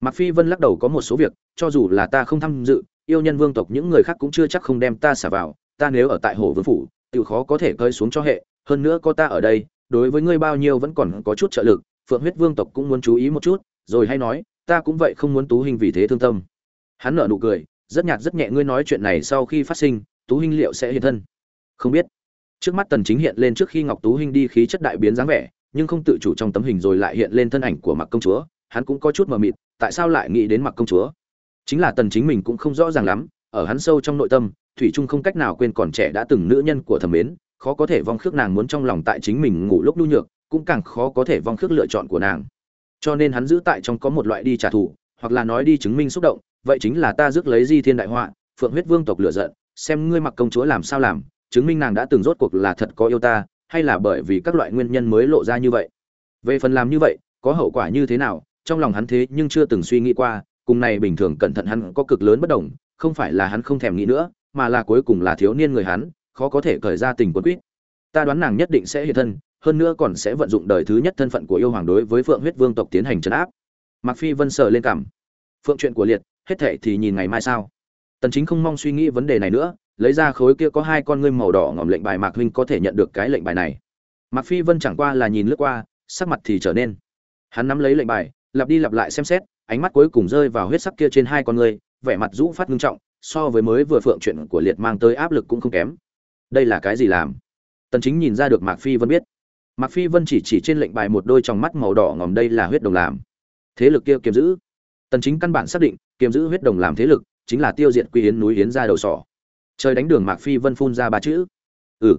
Mạc phi vân lắc đầu có một số việc, cho dù là ta không tham dự, yêu nhân vương tộc những người khác cũng chưa chắc không đem ta xả vào, ta nếu ở tại hồ vương phủ tự khó có thể cơi xuống cho hệ, hơn nữa có ta ở đây, đối với ngươi bao nhiêu vẫn còn có chút trợ lực phượng huyết vương tộc cũng muốn chú ý một chút, rồi hay nói, ta cũng vậy không muốn tú hình vì thế thương tâm. Hắn nở nụ cười, rất nhạt rất nhẹ, ngươi nói chuyện này sau khi phát sinh, tú hình liệu sẽ hiện thân? Không biết. Trước mắt tần chính hiện lên trước khi ngọc tú hình đi khí chất đại biến dáng vẻ, nhưng không tự chủ trong tấm hình rồi lại hiện lên thân ảnh của mặc công chúa, hắn cũng có chút mờ mịt, tại sao lại nghĩ đến mặc công chúa? Chính là tần chính mình cũng không rõ ràng lắm, ở hắn sâu trong nội tâm, thủy trung không cách nào quên còn trẻ đã từng nữ nhân của thẩm mến khó có thể vong khước nàng muốn trong lòng tại chính mình ngủ lúc nhu nhược, cũng càng khó có thể vong khước lựa chọn của nàng. Cho nên hắn giữ tại trong có một loại đi trả thù, hoặc là nói đi chứng minh xúc động, vậy chính là ta rước lấy di thiên đại họa, phượng huyết vương tộc lựa giận, xem ngươi mặc công chúa làm sao làm, chứng minh nàng đã từng rốt cuộc là thật có yêu ta, hay là bởi vì các loại nguyên nhân mới lộ ra như vậy. Về phần làm như vậy, có hậu quả như thế nào, trong lòng hắn thế nhưng chưa từng suy nghĩ qua, cùng này bình thường cẩn thận hắn có cực lớn bất đồng, không phải là hắn không thèm nghĩ nữa, mà là cuối cùng là thiếu niên người hắn khó có thể cởi ra tình quân quýt. Ta đoán nàng nhất định sẽ hiện thân, hơn nữa còn sẽ vận dụng đời thứ nhất thân phận của yêu hoàng đối với phượng huyết vương tộc tiến hành trấn áp. Mặc phi vân sờ lên cảm. Phượng chuyện của liệt, hết thệ thì nhìn ngày mai sao? Tần chính không mong suy nghĩ vấn đề này nữa, lấy ra khối kia có hai con ngươi màu đỏ ngòm lệnh bài mạc huynh có thể nhận được cái lệnh bài này. Mạc phi vân chẳng qua là nhìn lướt qua, sắc mặt thì trở nên. Hắn nắm lấy lệnh bài, lặp đi lặp lại xem xét, ánh mắt cuối cùng rơi vào huyết sắc kia trên hai con ngươi, vẻ mặt rũ phát ngưng trọng, so với mới vừa phượng chuyện của liệt mang tới áp lực cũng không kém đây là cái gì làm? Tần chính nhìn ra được mạc phi vân biết. Mạc phi vân chỉ chỉ trên lệnh bài một đôi trong mắt màu đỏ ngòm đây là huyết đồng làm. Thế lực kia kiềm giữ. Tần chính căn bản xác định, kiềm giữ huyết đồng làm thế lực chính là tiêu diệt quy yến núi yến ra đầu sỏ. Trời đánh đường mạc phi vân phun ra ba chữ. Ừ.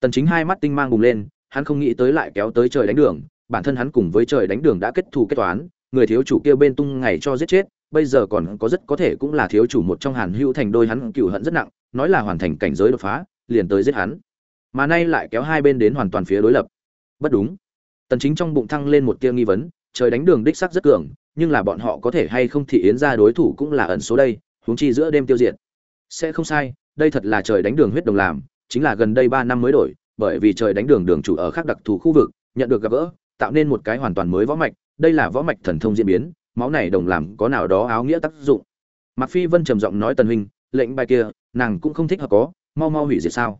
Tần chính hai mắt tinh mang bùng lên, hắn không nghĩ tới lại kéo tới trời đánh đường, bản thân hắn cùng với trời đánh đường đã kết thù kết toán, người thiếu chủ kia bên tung ngày cho giết chết, bây giờ còn có rất có thể cũng là thiếu chủ một trong hàn hữu thành đôi hắn cựu hận rất nặng, nói là hoàn thành cảnh giới đột phá liền tới giết hắn. Mà nay lại kéo hai bên đến hoàn toàn phía đối lập. Bất đúng. Tần chính trong bụng thăng lên một tia nghi vấn trời đánh đường đích sắc rất cường nhưng là bọn họ có thể hay không thị yến ra đối thủ cũng là ẩn số đây huống chi giữa đêm tiêu diệt. Sẽ không sai đây thật là trời đánh đường huyết đồng làm chính là gần đây 3 năm mới đổi bởi vì trời đánh đường đường chủ ở khác đặc thù khu vực nhận được gặp gỡ tạo nên một cái hoàn toàn mới võ mạch đây là võ mạch thần thông diễn biến máu này đồng làm có nào đó áo nghĩa tác dụng. Mạc Phi Vân trầm giọng nói Tần huynh, lệnh bài kia, nàng cũng không thích hợp có, mau mau hủy diệt sao?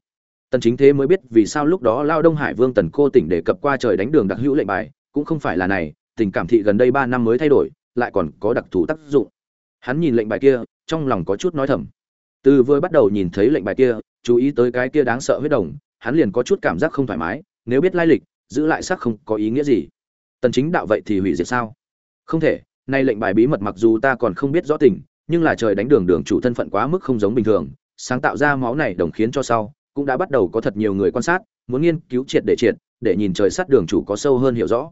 Tần Chính Thế mới biết vì sao lúc đó Lao Đông Hải Vương Tần Cô tỉnh để cập qua trời đánh đường đặc hữu lệnh bài, cũng không phải là này, tình cảm thị gần đây 3 năm mới thay đổi, lại còn có đặc thù tác dụng. Hắn nhìn lệnh bài kia, trong lòng có chút nói thầm. Từ vừa bắt đầu nhìn thấy lệnh bài kia, chú ý tới cái kia đáng sợ huyết đồng, hắn liền có chút cảm giác không thoải mái, nếu biết lai lịch, giữ lại xác không có ý nghĩa gì. Tần Chính đạo vậy thì hủy diệt sao? Không thể, nay lệnh bài bí mật mặc dù ta còn không biết rõ tình, nhưng là trời đánh đường đường chủ thân phận quá mức không giống bình thường, sáng tạo ra máu này đồng khiến cho sau, cũng đã bắt đầu có thật nhiều người quan sát, muốn nghiên cứu triệt để triệt, để nhìn trời sát đường chủ có sâu hơn hiểu rõ.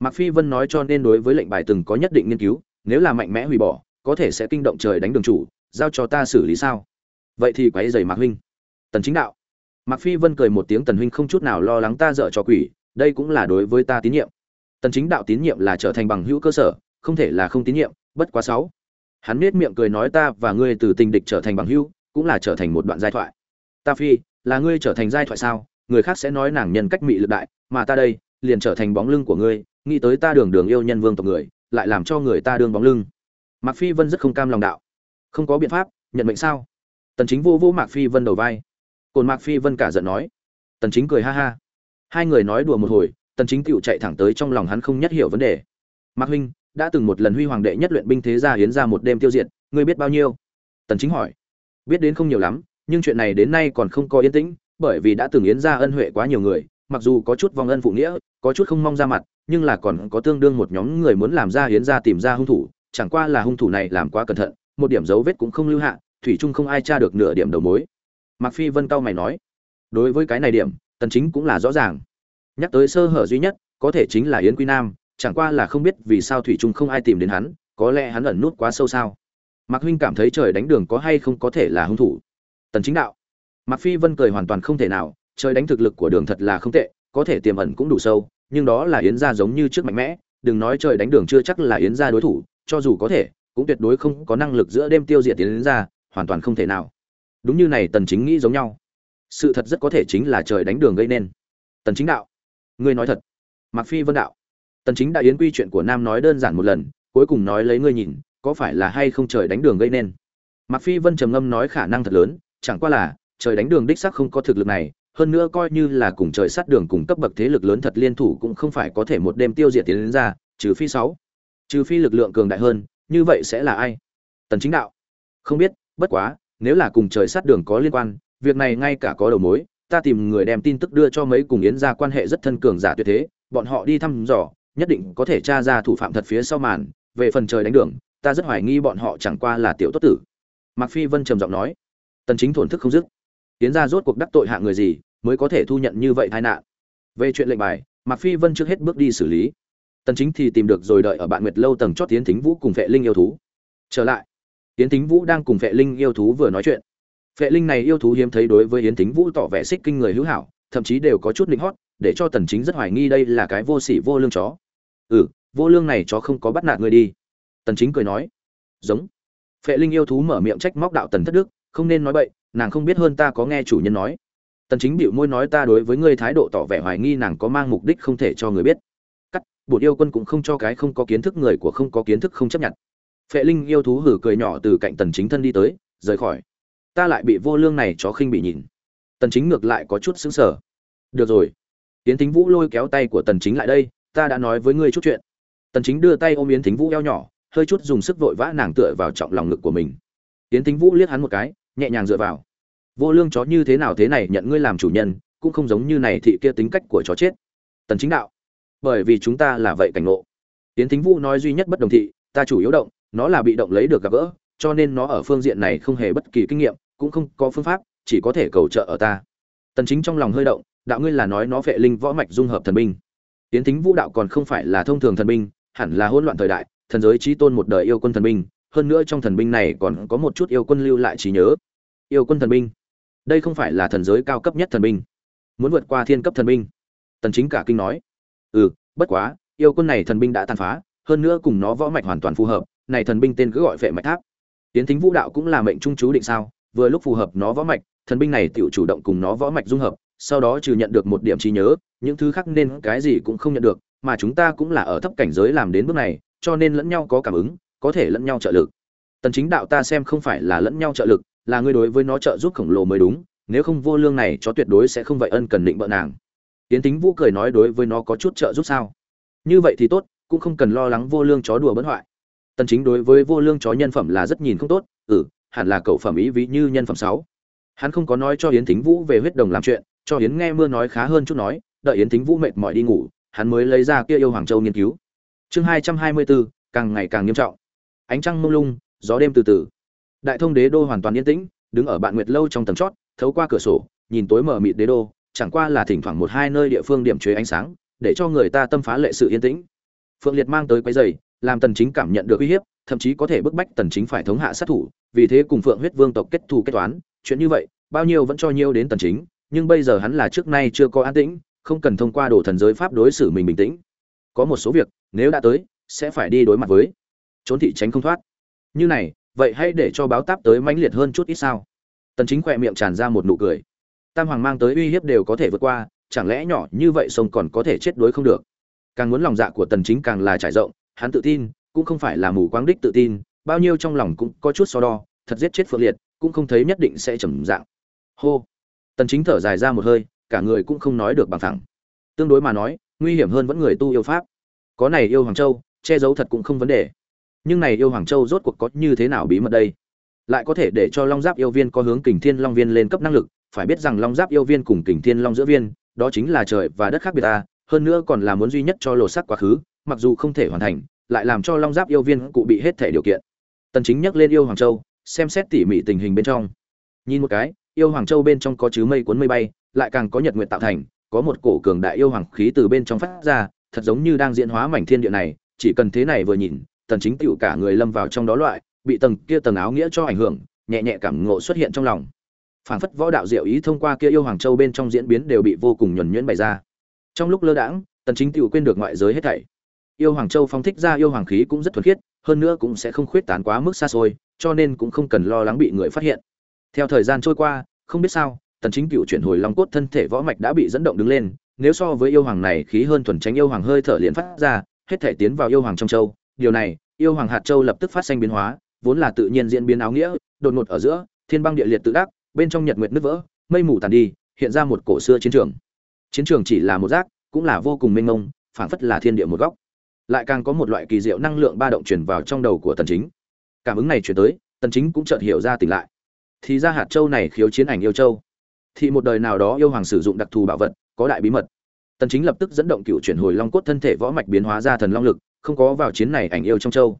Mạc Phi Vân nói cho nên đối với lệnh bài từng có nhất định nghiên cứu, nếu là mạnh mẽ hủy bỏ, có thể sẽ kinh động trời đánh đường chủ, giao cho ta xử lý sao? Vậy thì quấy rầy Mạc huynh. Tần Chính đạo. Mạc Phi Vân cười một tiếng Tần huynh không chút nào lo lắng ta dở trò quỷ, đây cũng là đối với ta tín nhiệm. tần chính đạo tín nhiệm là trở thành bằng hữu cơ sở không thể là không tín nhiệm bất quá sáu hắn nết miệng cười nói ta và ngươi từ tình địch trở thành bằng hữu cũng là trở thành một đoạn giai thoại. Ta phi, là ngươi trở thành giai thoại sao? Người khác sẽ nói nàng nhân cách mị lực đại, mà ta đây, liền trở thành bóng lưng của ngươi, nghĩ tới ta đường đường yêu nhân vương tộc người, lại làm cho người ta đương bóng lưng. Mạc phi vân rất không cam lòng đạo. Không có biện pháp, nhận mệnh sao? Tần chính vô vô mạc phi vân đầu vai. Cồn mạc phi vân cả giận nói. Tần chính cười ha ha. Hai người nói đùa một hồi, tần chính tựu chạy thẳng tới trong lòng hắn không nhất hiểu vấn đề. Mạc huynh, đã từng một lần huy hoàng đệ nhất luyện binh thế gia hiến ra một đêm tiêu diệt, ngươi biết bao nhiêu? Tần chính hỏi biết đến không nhiều lắm, nhưng chuyện này đến nay còn không có yên tĩnh, bởi vì đã từng yến ra ân huệ quá nhiều người, mặc dù có chút vong ân phụ nghĩa, có chút không mong ra mặt, nhưng là còn có tương đương một nhóm người muốn làm ra yến ra tìm ra hung thủ, chẳng qua là hung thủ này làm quá cẩn thận, một điểm dấu vết cũng không lưu hạ, thủy trung không ai tra được nửa điểm đầu mối. Mặc phi vân cao mày nói, đối với cái này điểm, tần chính cũng là rõ ràng. Nhắc tới sơ hở duy nhất, có thể chính là yến quy nam, chẳng qua là không biết vì sao thủy trung không ai tìm đến hắn, có lẽ hắn ẩn nút quá sâu sao mạc huynh cảm thấy trời đánh đường có hay không có thể là hung thủ? Tần chính đạo. Mạc phi vân cười hoàn toàn không thể nào, trời đánh thực lực của đường thật là không tệ, có thể tiềm ẩn cũng đủ sâu, nhưng đó là yến gia giống như trước mạnh mẽ, đừng nói trời đánh đường chưa chắc là yến gia đối thủ, cho dù có thể, cũng tuyệt đối không có năng lực giữa đêm tiêu diệt yến gia, hoàn toàn không thể nào. Đúng như này tần chính nghĩ giống nhau. Sự thật rất có thể chính là trời đánh đường gây nên. Tần chính đạo. Ngươi nói thật. Mạc phi vân đạo. Tần chính đã yến quy chuyện của nam nói đơn giản một lần, cuối cùng nói lấy ngươi nhìn có phải là hay không trời đánh đường gây nên? Mạc phi vân trầm ngâm nói khả năng thật lớn, chẳng qua là, trời đánh đường đích xác không có thực lực này, hơn nữa coi như là cùng trời sát đường cùng cấp bậc thế lực lớn thật liên thủ cũng không phải có thể một đêm tiêu diệt tiến đến ra, trừ phi sáu. Trừ phi lực lượng cường đại hơn, như vậy sẽ là ai? Tần chính đạo. Không biết, bất quá, nếu là cùng trời sát đường có liên quan, việc này ngay cả có đầu mối, ta tìm người đem tin tức đưa cho mấy cùng yến gia quan hệ rất thân cường giả tuyệt thế, bọn họ đi thăm dò, nhất định có thể tra ra thủ phạm thật phía sau màn, về phần trời đánh đường ta rất hoài nghi bọn họ chẳng qua là tiểu tốt tử. Mạc phi vân trầm giọng nói, tần chính thổn thức không dứt. Tiến ra rốt cuộc đắc tội hạ người gì mới có thể thu nhận như vậy tai nạn. Về chuyện lệnh bài, mạc phi vân trước hết bước đi xử lý. Tần chính thì tìm được rồi đợi ở bạn nguyệt lâu tầng chót tiến thính vũ cùng vệ linh yêu thú. Trở lại tiến thính vũ đang cùng vệ linh yêu thú vừa nói chuyện. Vệ linh này yêu thú hiếm thấy đối với yến thính vũ tỏ vẻ xích kinh người hữu hảo, thậm chí đều có chút linh hót, để cho tần chính rất hoài nghi đây là cái vô sỉ vô lương chó. Ừ vô lương này chó không có bắt nạt người đi tần chính cười nói, giống. Phệ linh yêu thú mở miệng trách móc đạo tần thất đức, không nên nói bậy, nàng không biết hơn ta có nghe chủ nhân nói. Tần chính biểu môi nói, ta đối với ngươi thái độ tỏ vẻ hoài nghi, nàng có mang mục đích không thể cho người biết. Cắt, bổn yêu quân cũng không cho cái không có kiến thức người của không có kiến thức không chấp nhận. Phệ linh yêu thú hử cười nhỏ từ cạnh tần chính thân đi tới, rời khỏi. Ta lại bị vô lương này chó khinh bị nhìn. Tần chính ngược lại có chút sững sờ. Được rồi. Yến thính vũ lôi kéo tay của tần chính lại đây, ta đã nói với ngươi chút chuyện. Tần chính đưa tay ôm yến thính vũ eo nhỏ hơi chút dùng sức vội vã nàng tựa vào trọng lòng ngực của mình. Tiến thính vũ liếc hắn một cái, nhẹ nhàng dựa vào. Vô lương chó như thế nào thế này nhận ngươi làm chủ nhân, cũng không giống như này thị kia tính cách của chó chết. Tần chính đạo, bởi vì chúng ta là vậy cảnh ngộ. Tiến thính vũ nói duy nhất bất đồng thị, ta chủ yếu động, nó là bị động lấy được gặp gỡ, cho nên nó ở phương diện này không hề bất kỳ kinh nghiệm, cũng không có phương pháp, chỉ có thể cầu trợ ở ta. Tần chính trong lòng hơi động, đạo ngươi là nói nó vệ linh võ mạch dung hợp thần binh. Tiến thính vũ đạo còn không phải là thông thường thần binh, hẳn là hỗn loạn thời đại thần giới trí tôn một đời yêu quân thần binh, hơn nữa trong thần binh này còn có một chút yêu quân lưu lại trí nhớ. Yêu quân thần binh. Đây không phải là thần giới cao cấp nhất thần binh. Muốn vượt qua thiên cấp thần binh. Tần chính cả kinh nói. Ừ bất quá, yêu quân này thần binh đã tàn phá, hơn nữa cùng nó võ mạch hoàn toàn phù hợp, này thần binh tên cứ gọi vệ mạch tháp. Tiến thính vũ đạo cũng là mệnh trung chú định sao, vừa lúc phù hợp nó võ mạch, thần binh này tự chủ động cùng nó võ mạch dung hợp, sau đó trừ nhận được một điểm trí nhớ, những thứ khác nên cái gì cũng không nhận được, mà chúng ta cũng là ở thấp cảnh giới làm đến bước này cho nên lẫn nhau có cảm ứng, có thể lẫn nhau trợ lực. Tần chính đạo ta xem không phải là lẫn nhau trợ lực, là ngươi đối với nó trợ giúp khổng lồ mới đúng, nếu không vô lương này chó tuyệt đối sẽ không vậy ân cần định bợ nàng. Tiến tính vũ cười nói đối với nó có chút trợ giúp sao? Như vậy thì tốt, cũng không cần lo lắng vô lương chó đùa bấn hoại. Tần chính đối với vô lương chó nhân phẩm là rất nhìn không tốt ừ hẳn là cậu phẩm ý ví như nhân phẩm sáu. Hắn không có nói cho yến thính vũ về huyết đồng làm chuyện, cho yến nghe mưa nói khá hơn chút nói, đợi yến thính vũ mệt mỏi đi ngủ, hắn mới lấy ra kia yêu hoàng châu nghiên cứu chương hai trăm hai mươi bốn càng ngày càng nghiêm trọng. Ánh trăng mông lung, gió đêm từ từ. Đại thông đế đô hoàn toàn yên tĩnh, đứng ở bạn nguyệt lâu trong tầng chót, thấu qua cửa sổ, nhìn tối mờ mịt đế đô, chẳng qua là thỉnh thoảng một hai nơi địa phương điểm chế ánh sáng, để cho người ta tâm phá lệ sự yên tĩnh. Phượng liệt mang tới quấy giày, làm tần chính cảm nhận được uy hiếp, thậm chí có thể bức bách tần chính phải thống hạ sát thủ, vì thế cùng phượng huyết vương tộc kết thù kết toán, chuyện như vậy, bao nhiêu vẫn cho nhiêu đến tần chính, nhưng bây giờ hắn là trước nay chưa có an tĩnh, không cần thông qua đồ thần giới pháp đối xử mình bình tĩnh có một số việc, nếu đã tới, sẽ phải đi đối mặt với. Trốn thị tránh không thoát. Như này, vậy hãy để cho báo táp tới mãnh liệt hơn chút ít sao. Tần chính khỏe miệng tràn ra một nụ cười. Tam hoàng mang tới uy hiếp đều có thể vượt qua, chẳng lẽ nhỏ như vậy sông còn có thể chết đuối không được? Càng muốn lòng dạ của tần chính càng là trải rộng, hắn tự tin, cũng không phải là mù quáng đích tự tin, bao nhiêu trong lòng cũng có chút so đo, thật giết chết phượng liệt, cũng không thấy nhất định sẽ trầm dạng. Hô. Tần chính thở dài ra một hơi, cả người cũng không nói được bằng thẳng. Tương đối mà nói nguy hiểm hơn vẫn người tu yêu pháp. Có này yêu hoàng châu, che giấu thật cũng không vấn đề. Nhưng này yêu hoàng châu rốt cuộc có như thế nào bí mật đây? Lại có thể để cho long giáp yêu viên có hướng kình thiên long viên lên cấp năng lực, phải biết rằng long giáp yêu viên cùng kình thiên long giữa viên, đó chính là trời và đất khác biệt ta, hơn nữa còn là muốn duy nhất cho lột sắc quá khứ, mặc dù không thể hoàn thành, lại làm cho long giáp yêu viên cụ bị hết thể điều kiện. Tần chính nhắc lên yêu hoàng châu, xem xét tỉ mỉ tình hình bên trong. Nhìn một cái, yêu hoàng châu bên trong có chứ mây cuốn mây bay, lại càng có nhật nguyện tạo thành có một cổ cường đại yêu hoàng khí từ bên trong phát ra, thật giống như đang diễn hóa mảnh thiên địa này, chỉ cần thế này vừa nhìn tần chính tiểu cả người lâm vào trong đó loại, bị tầng kia tầng áo nghĩa cho ảnh hưởng, nhẹ nhẹ cảm ngộ xuất hiện trong lòng. Phảng phất võ đạo diệu ý thông qua kia yêu hoàng châu bên trong diễn biến đều bị vô cùng nhuần nhuyễn bày ra. Trong lúc lơ đãng tần chính tiểu quên được ngoại giới hết thảy. Yêu hoàng châu phong thích ra yêu hoàng khí cũng rất thuần khiết, hơn nữa cũng sẽ không khuyết tán quá mức xa xôi, cho nên cũng không cần lo lắng bị người phát hiện. Theo thời gian trôi qua, không biết sao tần chính cựu chuyển hồi long cốt thân thể võ mạch đã bị dẫn động đứng lên, nếu so với yêu hoàng này khí hơn thuần tránh yêu hoàng hơi thở liền phát ra, hết thể tiến vào yêu hoàng trong châu. Điều này, yêu hoàng hạt châu lập tức phát sinh biến hóa, vốn là tự nhiên diễn biến áo nghĩa, đột ngột ở giữa, thiên băng địa liệt tự đắc, bên trong nhật nguyệt nứt vỡ, mây mù tàn đi, hiện ra một cổ xưa chiến trường. Chiến trường chỉ là một rác cũng là vô cùng mênh mông, phảng phất là thiên địa một góc. Lại càng có một loại kỳ diệu năng lượng ba động truyền vào trong đầu của tần chính. Cảm ứng này truyền tới, tần chính cũng chợt hiểu ra tỉnh lại. Thì ra hạt châu này khiếu chiến ảnh yêu châu thì một đời nào đó yêu hoàng sử dụng đặc thù bảo vật, có đại bí mật. Tần chính lập tức dẫn động cựu chuyển hồi long cốt thân thể võ mạch biến hóa ra thần long lực, không có vào chiến này ảnh yêu trong châu.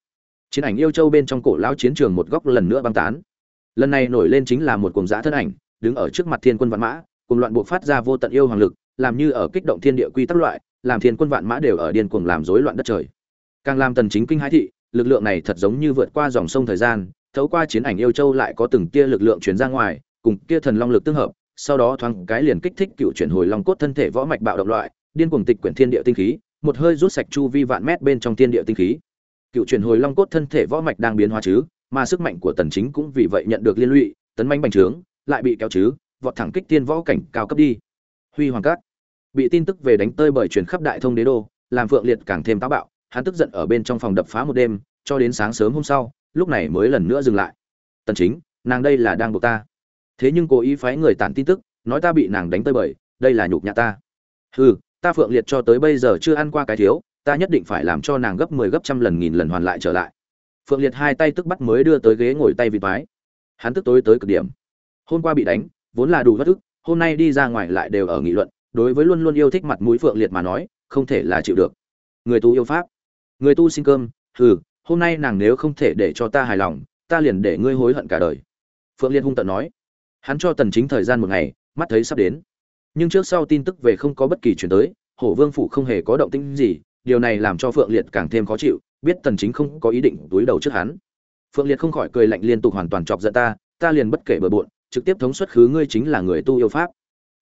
Chiến ảnh yêu châu bên trong cổ lao chiến trường một góc lần nữa băng tán. Lần này nổi lên chính là một cuồng dã thân ảnh, đứng ở trước mặt thiên quân vạn mã, cùng loạn buộc phát ra vô tận yêu hoàng lực, làm như ở kích động thiên địa quy tắc loại, làm thiên quân vạn mã đều ở điên cuồng làm rối loạn đất trời. Càng làm tần chính kinh hãi thị, lực lượng này thật giống như vượt qua dòng sông thời gian, thấu qua chiến ảnh yêu châu lại có từng tia lực lượng truyền ra ngoài, cùng kia thần long lực tương hợp sau đó thoáng cái liền kích thích cựu chuyển hồi long cốt thân thể võ mạch bạo động loại, điên cuồng tịch quyển thiên địa tinh khí, một hơi rút sạch chu vi vạn mét bên trong thiên địa tinh khí. Cựu chuyển hồi long cốt thân thể võ mạch đang biến hóa chứ, mà sức mạnh của tần chính cũng vì vậy nhận được liên lụy, tấn manh bành trướng, lại bị kéo chứ, vọt thẳng kích tiên võ cảnh cao cấp đi. Huy hoàng cát bị tin tức về đánh tơi bởi truyền khắp đại thông đế đô, làm phượng liệt càng thêm táo bạo, hắn tức giận ở bên trong phòng đập phá một đêm, cho đến sáng sớm hôm sau, lúc này mới lần nữa dừng lại. Tần chính, nàng đây là đang buộc ta thế nhưng cố ý phái người tản tin tức, nói ta bị nàng đánh tơi bời, đây là nhục nhã ta. Hừ, ta phượng liệt cho tới bây giờ chưa ăn qua cái thiếu, ta nhất định phải làm cho nàng gấp 10 gấp trăm lần nghìn lần hoàn lại trở lại. Phượng liệt hai tay tức bắt mới đưa tới ghế ngồi tay vịt mái. Hắn tức tối tới cực điểm. Hôm qua bị đánh, vốn là đủ bất ức, hôm nay đi ra ngoài lại đều ở nghị luận, đối với luôn luôn yêu thích mặt mũi phượng liệt mà nói, không thể là chịu được. Người tu yêu pháp, người tu xin cơm, hừ, hôm nay nàng nếu không thể để cho ta hài lòng, ta liền để ngươi hối hận cả đời. Phượng liệt hung tận nói hắn cho tần chính thời gian một ngày, mắt thấy sắp đến. Nhưng trước sau tin tức về không có bất kỳ chuyển tới, hổ vương phủ không hề có động tĩnh gì, điều này làm cho phượng liệt càng thêm khó chịu, biết tần chính không có ý định túi đầu trước hắn. Phượng liệt không khỏi cười lạnh liên tục hoàn toàn chọc giận ta ta liền bất kể bừa bộn, trực tiếp thống suất khứ ngươi chính là người tu yêu pháp.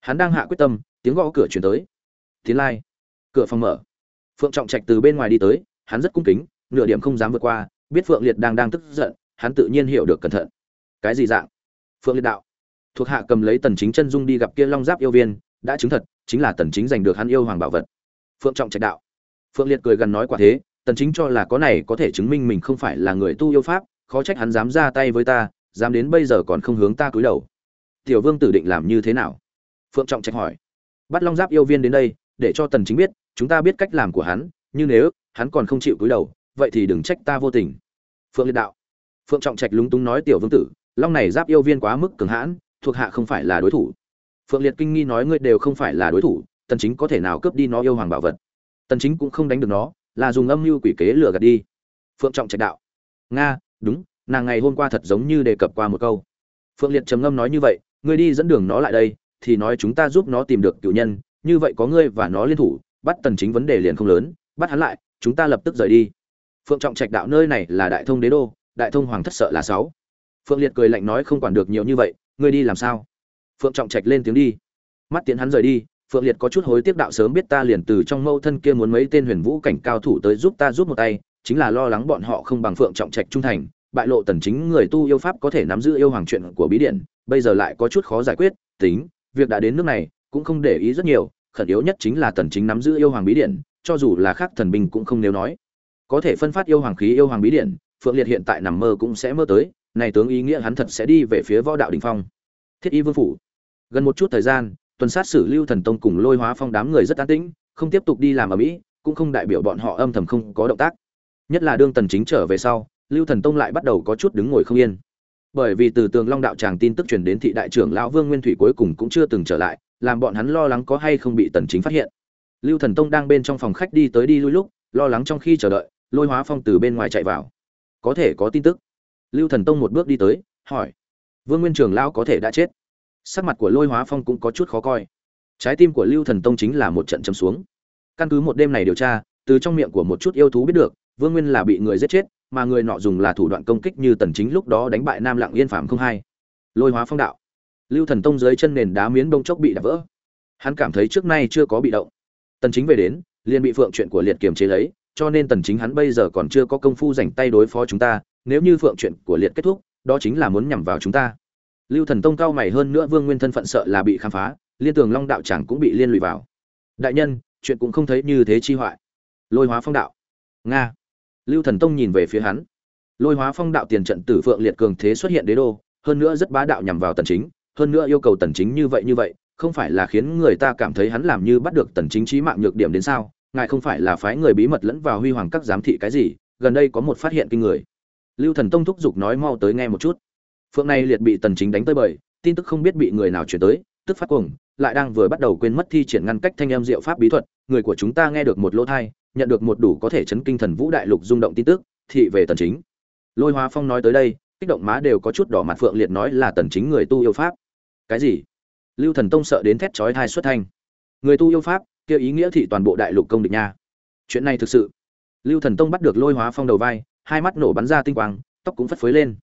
Hắn đang hạ quyết tâm, tiếng gõ cửa chuyển tới. Tiến lai. Cửa phòng mở. Phượng trọng trạch từ bên ngoài đi tới, hắn rất cung kính, nửa điểm không dám vượt qua, biết phượng liệt đang đang tức giận, hắn tự nhiên hiểu được cẩn thận. Cái gì dạng? Phượng liệt đạo thuộc hạ cầm lấy tần chính chân dung đi gặp kia long giáp yêu viên, đã chứng thật, chính là tần chính giành được hắn yêu hoàng bảo vật. Phượng trọng trạch đạo. Phượng liệt cười gần nói quả thế, tần chính cho là có này có thể chứng minh mình không phải là người tu yêu pháp, khó trách hắn dám ra tay với ta, dám đến bây giờ còn không hướng ta cúi đầu. Tiểu vương tử định làm như thế nào? Phượng trọng trạch hỏi. Bắt long giáp yêu viên đến đây, để cho tần chính biết, chúng ta biết cách làm của hắn, như nếu, hắn còn không chịu cúi đầu, vậy thì đừng trách ta vô tình. Phượng liệt đạo. Phượng trọng trạch lúng túng nói tiểu vương tử, long này giáp yêu viên quá mức cường hãn thuộc hạ không phải là đối thủ. Phượng liệt kinh nghi nói ngươi đều không phải là đối thủ, tần chính có thể nào cướp đi nó yêu hoàng bảo vật? Tần chính cũng không đánh được nó, là dùng âm mưu quỷ kế lừa gạt đi. Phượng trọng trạch đạo. Nga, đúng, nàng ngày hôm qua thật giống như đề cập qua một câu. Phượng liệt trầm ngâm nói như vậy, ngươi đi dẫn đường nó lại đây, thì nói chúng ta giúp nó tìm được cựu nhân, như vậy có ngươi và nó liên thủ, bắt tần chính vấn đề liền không lớn, bắt hắn lại, chúng ta lập tức rời đi. Phượng trọng trạch đạo, nơi này là đại thông đế đô, đại thông hoàng thất sợ là sáu. Phượng liệt cười lạnh nói không quản được nhiều như vậy ngươi đi làm sao phượng trọng trạch lên tiếng đi mắt tiến hắn rời đi phượng liệt có chút hối tiếc đạo sớm biết ta liền từ trong mâu thân kia muốn mấy tên huyền vũ cảnh cao thủ tới giúp ta giúp một tay chính là lo lắng bọn họ không bằng phượng trọng trạch trung thành bại lộ tần chính người tu yêu pháp có thể nắm giữ yêu hoàng chuyện của bí điện. bây giờ lại có chút khó giải quyết tính việc đã đến nước này cũng không để ý rất nhiều khẩn yếu nhất chính là tần chính nắm giữ yêu hoàng bí điện, cho dù là khác thần binh cũng không nếu nói có thể phân phát yêu hoàng khí yêu hoàng bí điện, phượng liệt hiện tại nằm mơ cũng sẽ mơ tới này tướng ý nghĩa hắn thật sẽ đi về phía võ đạo đỉnh phong. Thiết y vương phủ. Gần một chút thời gian, tuần sát xử lưu thần tông cùng lôi hóa phong đám người rất an tĩnh, không tiếp tục đi làm ở mỹ, cũng không đại biểu bọn họ âm thầm không có động tác. Nhất là đương tần chính trở về sau, lưu thần tông lại bắt đầu có chút đứng ngồi không yên. Bởi vì từ tường long đạo tràng tin tức truyền đến thị đại trưởng lão vương nguyên thủy cuối cùng cũng chưa từng trở lại, làm bọn hắn lo lắng có hay không bị tần chính phát hiện. Lưu thần tông đang bên trong phòng khách đi tới đi lui lúc, lo lắng trong khi chờ đợi, lôi hóa phong từ bên ngoài chạy vào. Có thể có tin tức lưu thần tông một bước đi tới, hỏi, vương nguyên trường lão có thể đã chết? Sắc mặt của lôi hóa phong cũng có chút khó coi. Trái tim của lưu thần tông chính là một trận châm xuống. Căn cứ một đêm này điều tra, từ trong miệng của một chút yêu thú biết được, vương nguyên là bị người giết chết, mà người nọ dùng là thủ đoạn công kích như tần chính lúc đó đánh bại nam lặng yên phạm không hai. Lôi hóa phong đạo, lưu thần tông dưới chân nền đá miến đông chốc bị đập vỡ. Hắn cảm thấy trước nay chưa có bị động. Tần chính về đến, liền bị phượng chuyện của liệt kiềm chế lấy, cho nên tần chính hắn bây giờ còn chưa có công phu rảnh tay đối phó chúng ta nếu như phượng chuyện của liệt kết thúc, đó chính là muốn nhằm vào chúng ta. Lưu thần tông cao mày hơn nữa vương nguyên thân phận sợ là bị khám phá, liên tường long đạo chẳng cũng bị liên lụy vào. Đại nhân, chuyện cũng không thấy như thế chi hoại. Lôi hóa phong đạo. Nga. Lưu thần tông nhìn về phía hắn. Lôi hóa phong đạo tiền trận tử phượng liệt cường thế xuất hiện đế đô, hơn nữa rất bá đạo nhằm vào tần chính, hơn nữa yêu cầu tần chính như vậy như vậy, không phải là khiến người ta cảm thấy hắn làm như bắt được tần chính trí mạng nhược điểm đến sao? Ngài không phải là phái người bí mật lẫn vào huy hoàng các giám thị cái gì? Gần đây có một phát hiện kinh người lưu thần tông thúc giục nói mau tới nghe một chút. Phượng này liệt bị tần chính đánh tới bời, tin tức không biết bị người nào chuyển tới, tức phát cuồng, lại đang vừa bắt đầu quên mất thi triển ngăn cách thanh âm diệu pháp bí thuật, người của chúng ta nghe được một lỗ thai nhận được một đủ có thể chấn kinh thần vũ đại lục rung động tin tức, thị về tần chính. Lôi Hoa phong nói tới đây, kích động má đều có chút đỏ mặt phượng liệt nói là tần chính người tu yêu pháp. Cái gì? Lưu thần tông sợ đến thét chói tai xuất thanh. Người tu yêu pháp, kia ý nghĩa thị toàn bộ đại lục công địch nha. Chuyện này thực sự. Lưu thần tông bắt được lôi hóa phong đầu vai hai mắt nổ bắn ra tinh quang, tóc cũng phất phới lên.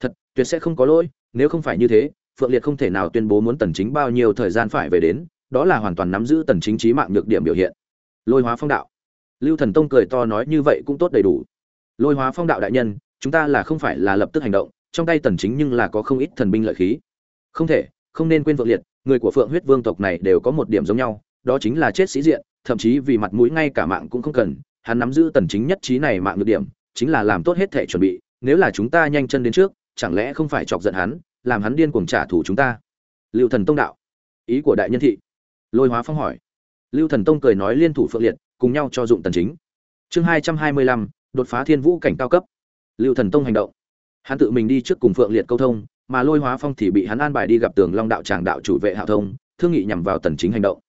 Thật, tuyệt sẽ không có lỗi, nếu không phải như thế, phượng liệt không thể nào tuyên bố muốn tần chính bao nhiêu thời gian phải về đến, đó là hoàn toàn nắm giữ tần chính trí mạng nhược điểm biểu hiện. Lôi hóa phong đạo. Lưu thần tông cười to nói như vậy cũng tốt đầy đủ. Lôi hóa phong đạo đại nhân, chúng ta là không phải là lập tức hành động, trong tay tần chính nhưng là có không ít thần binh lợi khí. Không thể, không nên quên phượng liệt, người của phượng huyết vương tộc này đều có một điểm giống nhau, đó chính là chết sĩ diện, thậm chí vì mặt mũi ngay cả mạng cũng không cần, hắn nắm giữ tần chính nhất trí này mạng nhược điểm chính là làm tốt hết thể chuẩn bị, nếu là chúng ta nhanh chân đến trước, chẳng lẽ không phải chọc giận hắn, làm hắn điên cuồng trả thù chúng ta? Lưu thần tông đạo. Ý của đại nhân thị. Lôi hóa phong hỏi. Lưu thần tông cười nói liên thủ phượng liệt, cùng nhau cho dụng tần chính. Chương hai trăm hai mươi lăm, đột phá thiên vũ cảnh cao cấp. Lưu thần tông hành động. Hắn tự mình đi trước cùng phượng liệt câu thông, mà lôi hóa phong thì bị hắn an bài đi gặp tường long đạo tràng đạo chủ vệ hạo thông, thương nghị nhằm vào tần chính hành động.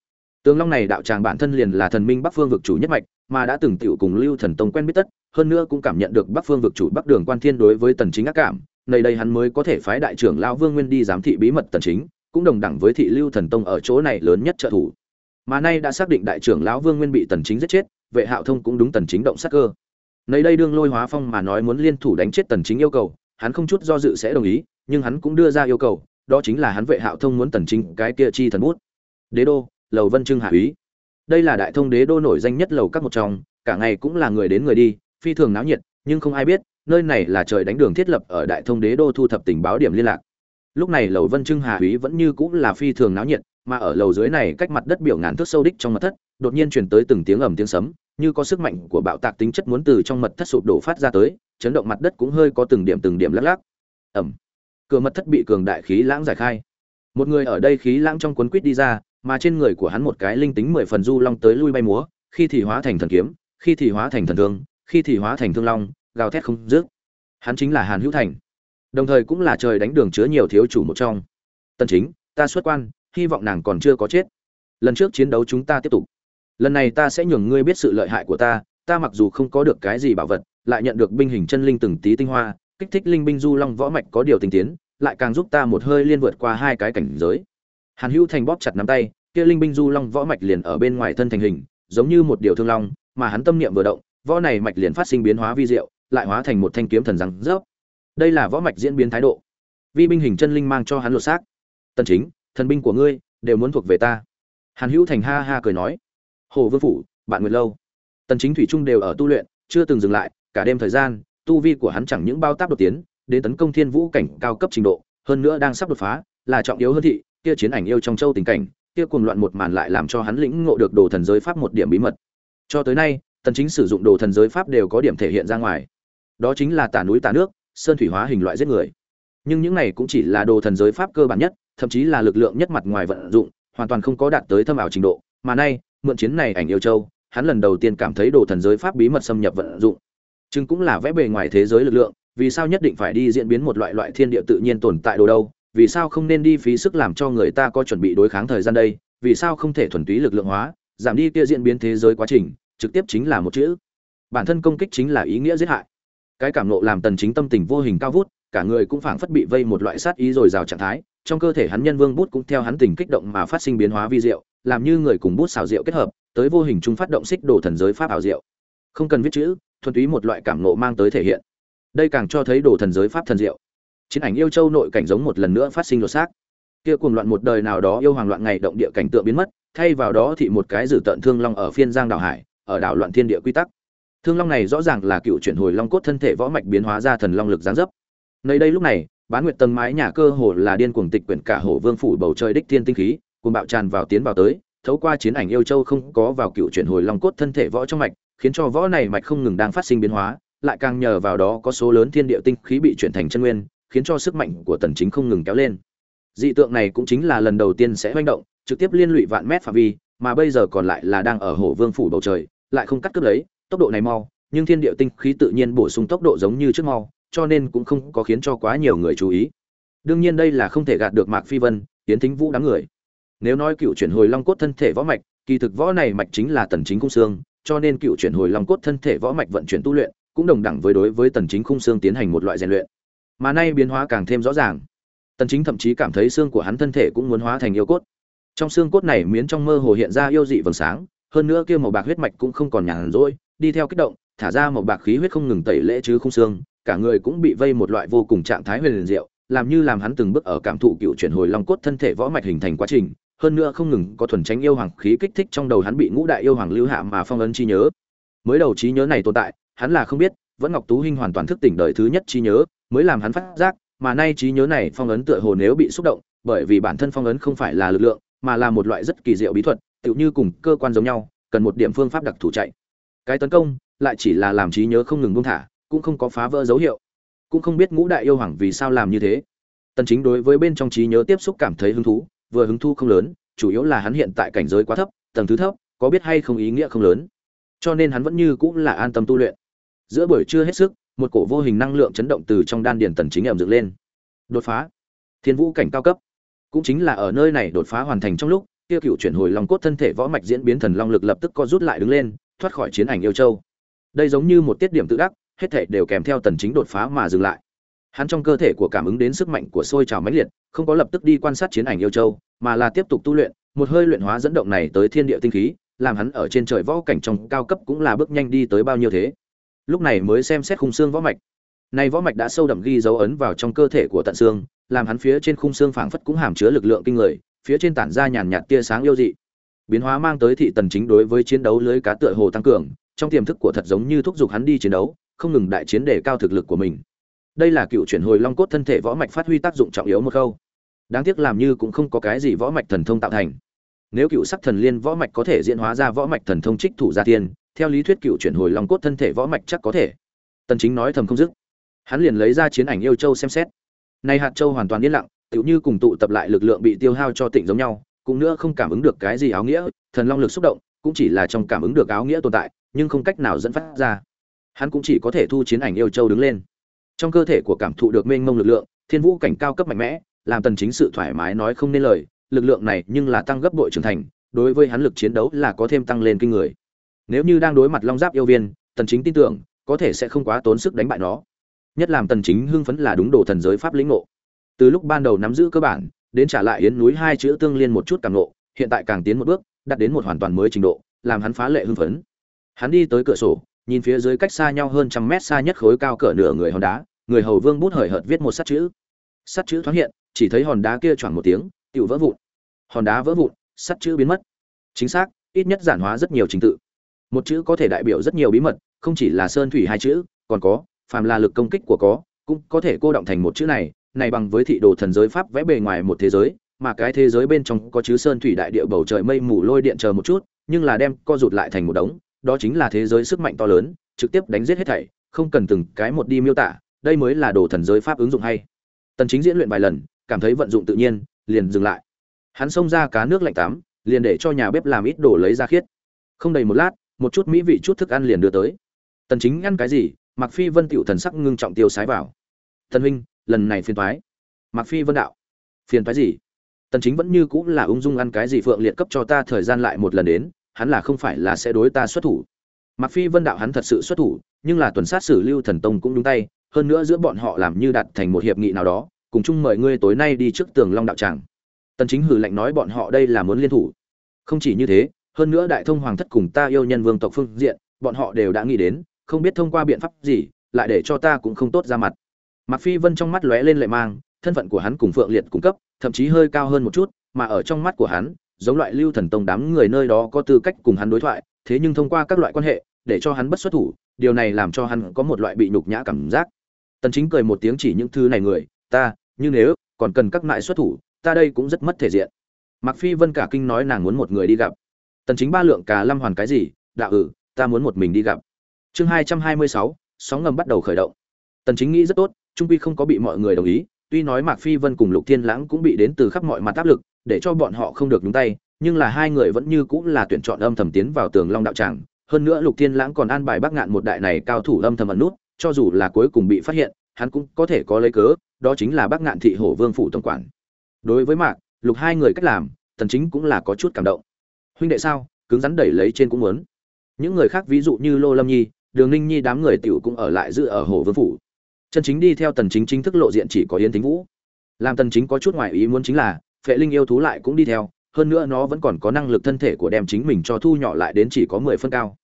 Tường long này đạo tràng bản thân liền là thần minh bắc phương vực chủ nhất mạch mà đã từng tiểu cùng lưu thần tông quen biết tất, hơn nữa cũng cảm nhận được bắc phương vực chủ bắc đường quan thiên đối với tần chính ác cảm nơi đây hắn mới có thể phái đại trưởng lão vương nguyên đi giám thị bí mật tần chính, cũng đồng đẳng với thị lưu thần tông ở chỗ này lớn nhất trợ thủ. Mà nay đã xác định đại trưởng lão vương nguyên bị tần chính giết chết, vệ hạo thông cũng đúng tần chính động sát cơ. Nơi đây đương lôi hóa phong mà nói muốn liên thủ đánh chết tần chính yêu cầu, hắn không chút do dự sẽ đồng ý, nhưng hắn cũng đưa ra yêu cầu, đó chính là hắn vệ hạo thông muốn tần chính cái kia chi thần bút. Đế đô, lầu vân trưng hạ úy đây là đại thông đế đô nổi danh nhất lầu các một trong, cả ngày cũng là người đến người đi, phi thường náo nhiệt, nhưng không ai biết, nơi này là trời đánh đường thiết lập ở đại thông đế đô thu thập tình báo điểm liên lạc. Lúc này lầu vân trưng hà húy vẫn như cũng là phi thường náo nhiệt, mà ở lầu dưới này cách mặt đất biểu ngàn thước sâu đích trong mật thất, đột nhiên truyền tới từng tiếng ầm tiếng sấm, như có sức mạnh của bạo tạc tính chất muốn từ trong mật thất sụp đổ phát ra tới, chấn động mặt đất cũng hơi có từng điểm từng điểm lắc lắc. Ẩm cửa mật thất bị cường đại khí lãng giải khai. Một người ở đây khí lãng trong cuốn quýt đi ra mà trên người của hắn một cái linh tính mười phần du long tới lui bay múa, khi thì hóa thành thần kiếm, khi thì hóa thành thần thương, khi thì hóa thành thương long, gào thét không dứt. Hắn chính là hàn hữu thành. Đồng thời cũng là trời đánh đường chứa nhiều thiếu chủ một trong. Tân chính, ta xuất quan, hy vọng nàng còn chưa có chết. Lần trước chiến đấu chúng ta tiếp tục. Lần này ta sẽ nhường ngươi biết sự lợi hại của ta ta mặc dù không có được cái gì bảo vật, lại nhận được binh hình chân linh từng tí tinh hoa, kích thích linh binh du long võ mạch có điều tinh tiến, lại càng giúp ta một hơi liên vượt qua hai cái cảnh giới hàn hữu thành bóp chặt nắm tay, kia linh binh du long võ mạch liền ở bên ngoài thân thành hình, giống như một điều thương long, mà hắn tâm niệm vừa động, võ này mạch liền phát sinh biến hóa vi diệu, lại hóa thành một thanh kiếm thần răng rớp. Đây là võ mạch diễn biến thái độ. Vi binh hình chân linh mang cho hắn lột xác. Tần chính, thần binh của ngươi đều muốn thuộc về ta. Hàn hữu thành ha ha cười nói. Hồ vương phủ, bạn nguyệt lâu. Tần chính thủy trung đều ở tu luyện, chưa từng dừng lại, cả đêm thời gian, tu vi của hắn chẳng những bao táp đột tiến, đến tấn công thiên vũ cảnh cao cấp trình độ, hơn nữa đang sắp đột phá, là trọng yếu hơn thị kia chiến ảnh yêu trong châu tình cảnh, kia cuồng loạn một màn lại làm cho hắn lĩnh ngộ được đồ thần giới pháp một điểm bí mật. Cho tới nay, tần chính sử dụng đồ thần giới pháp đều có điểm thể hiện ra ngoài. Đó chính là tả núi tả nước, sơn thủy hóa hình loại giết người. Nhưng những này cũng chỉ là đồ thần giới pháp cơ bản nhất, thậm chí là lực lượng nhất mặt ngoài vận dụng, hoàn toàn không có đạt tới thâm ảo trình độ. Mà nay, mượn chiến này ảnh yêu châu, hắn lần đầu tiên cảm thấy đồ thần giới pháp bí mật xâm nhập vận dụng. Chừng cũng là vẽ bề ngoài thế giới lực lượng, vì sao nhất định phải đi diễn biến một loại loại thiên địa tự nhiên tồn tại đồ đâu? Vì sao không nên đi phí sức làm cho người ta có chuẩn bị đối kháng thời gian đây? Vì sao không thể thuần túy lực lượng hóa, giảm đi kia diễn biến thế giới quá trình, trực tiếp chính là một chữ. Bản thân công kích chính là ý nghĩa giết hại. Cái cảm nộ làm tần chính tâm tình vô hình cao vút, cả người cũng phảng phất bị vây một loại sát ý rồi rào trạng thái. Trong cơ thể hắn nhân vương bút cũng theo hắn tình kích động mà phát sinh biến hóa vi diệu, làm như người cùng bút xào rượu kết hợp, tới vô hình trung phát động xích đồ thần giới pháp ảo diệu. Không cần viết chữ, thuần túy một loại cảm nộ mang tới thể hiện. Đây càng cho thấy đồ thần giới pháp thần diệu chiến ảnh yêu châu nội cảnh giống một lần nữa phát sinh lột xác. Kia cuồng loạn một đời nào đó yêu hoàng loạn ngày động địa cảnh tượng biến mất, thay vào đó thì một cái dử tận thương long ở phiên giang đảo hải, ở đảo loạn thiên địa quy tắc. Thương long này rõ ràng là cựu chuyển hồi long cốt thân thể võ mạch biến hóa ra thần long lực giáng dấp. Nơi đây lúc này, bán nguyệt tầng mái nhà cơ hồ là điên cuồng tịch quyển cả hồ vương phủ bầu trời đích thiên tinh khí cùng bạo tràn vào tiến vào tới, thấu qua chiến ảnh yêu châu không có vào cựu chuyển hồi long cốt thân thể võ trong mạch, khiến cho võ này mạch không ngừng đang phát sinh biến hóa, lại càng nhờ vào đó có số lớn thiên địa tinh khí bị chuyển thành chân nguyên khiến cho sức mạnh của tần chính không ngừng kéo lên. Dị tượng này cũng chính là lần đầu tiên sẽ hoành động, trực tiếp liên lụy vạn mét phạm vi, mà bây giờ còn lại là đang ở hổ vương phủ bầu trời, lại không cắt cướp lấy, tốc độ này mau, nhưng thiên địa tinh khí tự nhiên bổ sung tốc độ giống như trước mau, cho nên cũng không có khiến cho quá nhiều người chú ý. Đương nhiên đây là không thể gạt được mạc phi vân tiến thính vũ đám người. Nếu nói cựu chuyển hồi long cốt thân thể võ mạch, kỳ thực võ này mạch chính là tần chính cung xương, cho nên cựu chuyển hồi long cốt thân thể võ mạch vận chuyển tu luyện cũng đồng đẳng với đối với tần chính khung xương tiến hành một loại rèn luyện mà nay biến hóa càng thêm rõ ràng. Tần chính thậm chí cảm thấy xương của hắn thân thể cũng muốn hóa thành yêu cốt. Trong xương cốt này miến trong mơ hồ hiện ra yêu dị vầng sáng, hơn nữa kia màu bạc huyết mạch cũng không còn nhàn rỗi, đi theo kích động, thả ra một bạc khí huyết không ngừng tẩy lễ chứ không xương, cả người cũng bị vây một loại vô cùng trạng thái huyền diệu, làm như làm hắn từng bước ở cảm thụ cựu chuyển hồi long cốt thân thể võ mạch hình thành quá trình, hơn nữa không ngừng có thuần tránh yêu hoàng khí kích thích trong đầu hắn bị ngũ đại yêu hoàng lưu hạ mà phong ấn chi nhớ. Mới đầu trí nhớ này tồn tại, hắn là không biết, vẫn ngọc tú hinh hoàn toàn thức tỉnh đời thứ nhất trí nhớ mới làm hắn phát giác, mà nay trí nhớ này phong ấn tựa hồ nếu bị xúc động, bởi vì bản thân phong ấn không phải là lực lượng, mà là một loại rất kỳ diệu bí thuật, tựu như cùng cơ quan giống nhau, cần một điểm phương pháp đặc thù chạy. Cái tấn công, lại chỉ là làm trí nhớ không ngừng buông thả, cũng không có phá vỡ dấu hiệu. Cũng không biết ngũ đại yêu hoàng vì sao làm như thế. Tần chính đối với bên trong trí nhớ tiếp xúc cảm thấy hứng thú, vừa hứng thú không lớn, chủ yếu là hắn hiện tại cảnh giới quá thấp, tầng thứ thấp, có biết hay không ý nghĩa không lớn. Cho nên hắn vẫn như cũng là an tâm tu luyện. Giữa buổi trưa hết sức một cổ vô hình năng lượng chấn động từ trong đan điền tần chính ẩm dựng lên. Đột phá. Thiên vũ cảnh cao cấp. Cũng chính là ở nơi này đột phá hoàn thành trong lúc, kia cựu chuyển hồi long cốt thân thể võ mạch diễn biến thần long lực lập tức co rút lại đứng lên, thoát khỏi chiến ảnh yêu châu. Đây giống như một tiết điểm tự đắc, hết thể đều kèm theo tần chính đột phá mà dừng lại. Hắn trong cơ thể của cảm ứng đến sức mạnh của sôi trào mãnh liệt, không có lập tức đi quan sát chiến ảnh yêu châu, mà là tiếp tục tu luyện, một hơi luyện hóa dẫn động này tới thiên địa tinh khí, làm hắn ở trên trời võ cảnh trong cao cấp cũng là bước nhanh đi tới bao nhiêu thế lúc này mới xem xét khung xương võ mạch. Nay võ mạch đã sâu đậm ghi dấu ấn vào trong cơ thể của tận xương, làm hắn phía trên khung xương phảng phất cũng hàm chứa lực lượng kinh người, phía trên tản ra nhàn nhạt tia sáng yêu dị. Biến hóa mang tới thị tần chính đối với chiến đấu lưới cá tựa hồ tăng cường, trong tiềm thức của thật giống như thúc giục hắn đi chiến đấu, không ngừng đại chiến để cao thực lực của mình. Đây là cựu chuyển hồi long cốt thân thể võ mạch phát huy tác dụng trọng yếu một khâu đáng tiếc làm như cũng không có cái gì võ mạch thần thông tạo thành. Nếu cựu sắc thần liên võ mạch có thể diễn hóa ra võ mạch thần thông trích thủ gia tiên theo lý thuyết cựu chuyển hồi long cốt thân thể võ mạch chắc có thể. Tần chính nói thầm không dứt. Hắn liền lấy ra chiến ảnh yêu châu xem xét. Nay hạt châu hoàn toàn yên lặng, tựu như cùng tụ tập lại lực lượng bị tiêu hao cho tỉnh giống nhau, cũng nữa không cảm ứng được cái gì áo nghĩa, thần long lực xúc động, cũng chỉ là trong cảm ứng được áo nghĩa tồn tại, nhưng không cách nào dẫn phát ra. Hắn cũng chỉ có thể thu chiến ảnh yêu châu đứng lên. Trong cơ thể của cảm thụ được mênh mông lực lượng, thiên vũ cảnh cao cấp mạnh mẽ, làm tần chính sự thoải mái nói không nên lời, lực lượng này nhưng là tăng gấp bội trưởng thành, đối với hắn lực chiến đấu là có thêm tăng lên kinh người nếu như đang đối mặt long giáp yêu viên, tần chính tin tưởng, có thể sẽ không quá tốn sức đánh bại nó. Nhất làm tần chính hưng phấn là đúng đồ thần giới pháp lĩnh ngộ. Từ lúc ban đầu nắm giữ cơ bản, đến trả lại yến núi hai chữ tương liên một chút càng ngộ, hiện tại càng tiến một bước, đạt đến một hoàn toàn mới trình độ, làm hắn phá lệ hưng phấn. Hắn đi tới cửa sổ, nhìn phía dưới cách xa nhau hơn trăm mét xa nhất khối cao cỡ nửa người hòn đá, người hầu vương bút hời hợt viết một sắt chữ. Sắt chữ thoáng hiện, chỉ thấy hòn đá kia choảng một tiếng, tiểu vỡ vụn. Hòn đá vỡ vụn sắt chữ biến mất. Chính xác, ít nhất giản hóa rất nhiều trình tự một chữ có thể đại biểu rất nhiều bí mật, không chỉ là sơn thủy hai chữ, còn có, phàm là lực công kích của có, cũng có thể cô động thành một chữ này này bằng với thị đồ thần giới pháp vẽ bề ngoài một thế giới, mà cái thế giới bên trong có chứ sơn thủy đại địa bầu trời mây mù lôi điện chờ một chút, nhưng là đem co rụt lại thành một đống, đó chính là thế giới sức mạnh to lớn, trực tiếp đánh giết hết thảy, không cần từng cái một đi miêu tả, đây mới là đồ thần giới pháp ứng dụng hay. Tần chính diễn luyện vài lần, cảm thấy vận dụng tự nhiên, liền dừng lại. Hắn xông ra cá nước lạnh tắm, liền để cho nhà bếp làm ít đồ lấy ra khiết. Không đầy một lát một chút mỹ vị, chút thức ăn liền đưa tới. Tần chính ăn cái gì? Mặc phi vân tiểu thần sắc ngưng trọng tiêu sái vào. Tần huynh, lần này phiền toái. Mặc phi vân đạo. Phiền toái gì? Tần chính vẫn như cũ là ung dung ăn cái gì phượng liệt cấp cho ta thời gian lại một lần đến, hắn là không phải là sẽ đối ta xuất thủ. Mặc phi vân đạo hắn thật sự xuất thủ, nhưng là tuần sát xử lưu thần tông cũng đúng tay, hơn nữa giữa bọn họ làm như đặt thành một hiệp nghị nào đó, cùng chung mời ngươi tối nay đi trước tường long đạo tràng. Tần chính hử lạnh nói bọn họ đây là muốn liên thủ. Không chỉ như thế hơn nữa đại thông hoàng thất cùng ta yêu nhân vương tộc phương diện bọn họ đều đã nghĩ đến không biết thông qua biện pháp gì lại để cho ta cũng không tốt ra mặt mặc Phi Vân trong mắt lóe lên lệ mang, thân phận của hắn cùng Phượng Liệt cung cấp, thậm chí hơi cao hơn một chút, mà ở trong mắt của hắn, giống loại Lưu Thần Tông đám người nơi đó có tư cách cùng hắn đối thoại, thế nhưng thông qua các loại quan hệ, để cho hắn bất xuất thủ, điều này làm cho hắn có một loại bị nhục nhã cảm giác. Tần Chính cười một tiếng chỉ những thứ này người, ta, như nếu còn cần các mại xuất thủ, ta đây cũng rất mất thể diện. mặc Phi Vân cả kinh nói nàng muốn một người đi gặp. Tần Chính ba lượng cả lâm hoàn cái gì? Đạo ử, ta muốn một mình đi gặp. Chương 226, sóng ngầm bắt đầu khởi động. Tần Chính nghĩ rất tốt, trung quy không có bị mọi người đồng ý tuy nói mạc phi vân cùng lục thiên lãng cũng bị đến từ khắp mọi mặt áp lực để cho bọn họ không được nhúng tay nhưng là hai người vẫn như cũng là tuyển chọn âm thầm tiến vào tường long đạo tràng hơn nữa lục thiên lãng còn an bài bắc ngạn một đại này cao thủ âm thầm ẩn nút cho dù là cuối cùng bị phát hiện hắn cũng có thể có lấy cớ đó chính là bắc ngạn thị hổ vương phủ tổng quản đối với mạc lục hai người cách làm tần chính cũng là có chút cảm động huynh đệ sao, cứng rắn đẩy lấy trên cũng muốn. Những người khác ví dụ như lô lâm nhi, đường ninh nhi đám người tiểu cũng ở lại giữ ở hồ vương phủ. Chân chính đi theo tần chính chính thức lộ diện chỉ có yến thính vũ. Làm tần chính có chút ngoại ý muốn chính là, phệ linh yêu thú lại cũng đi theo, hơn nữa nó vẫn còn có năng lực thân thể của đem chính mình cho thu nhỏ lại đến chỉ có 10 phân cao.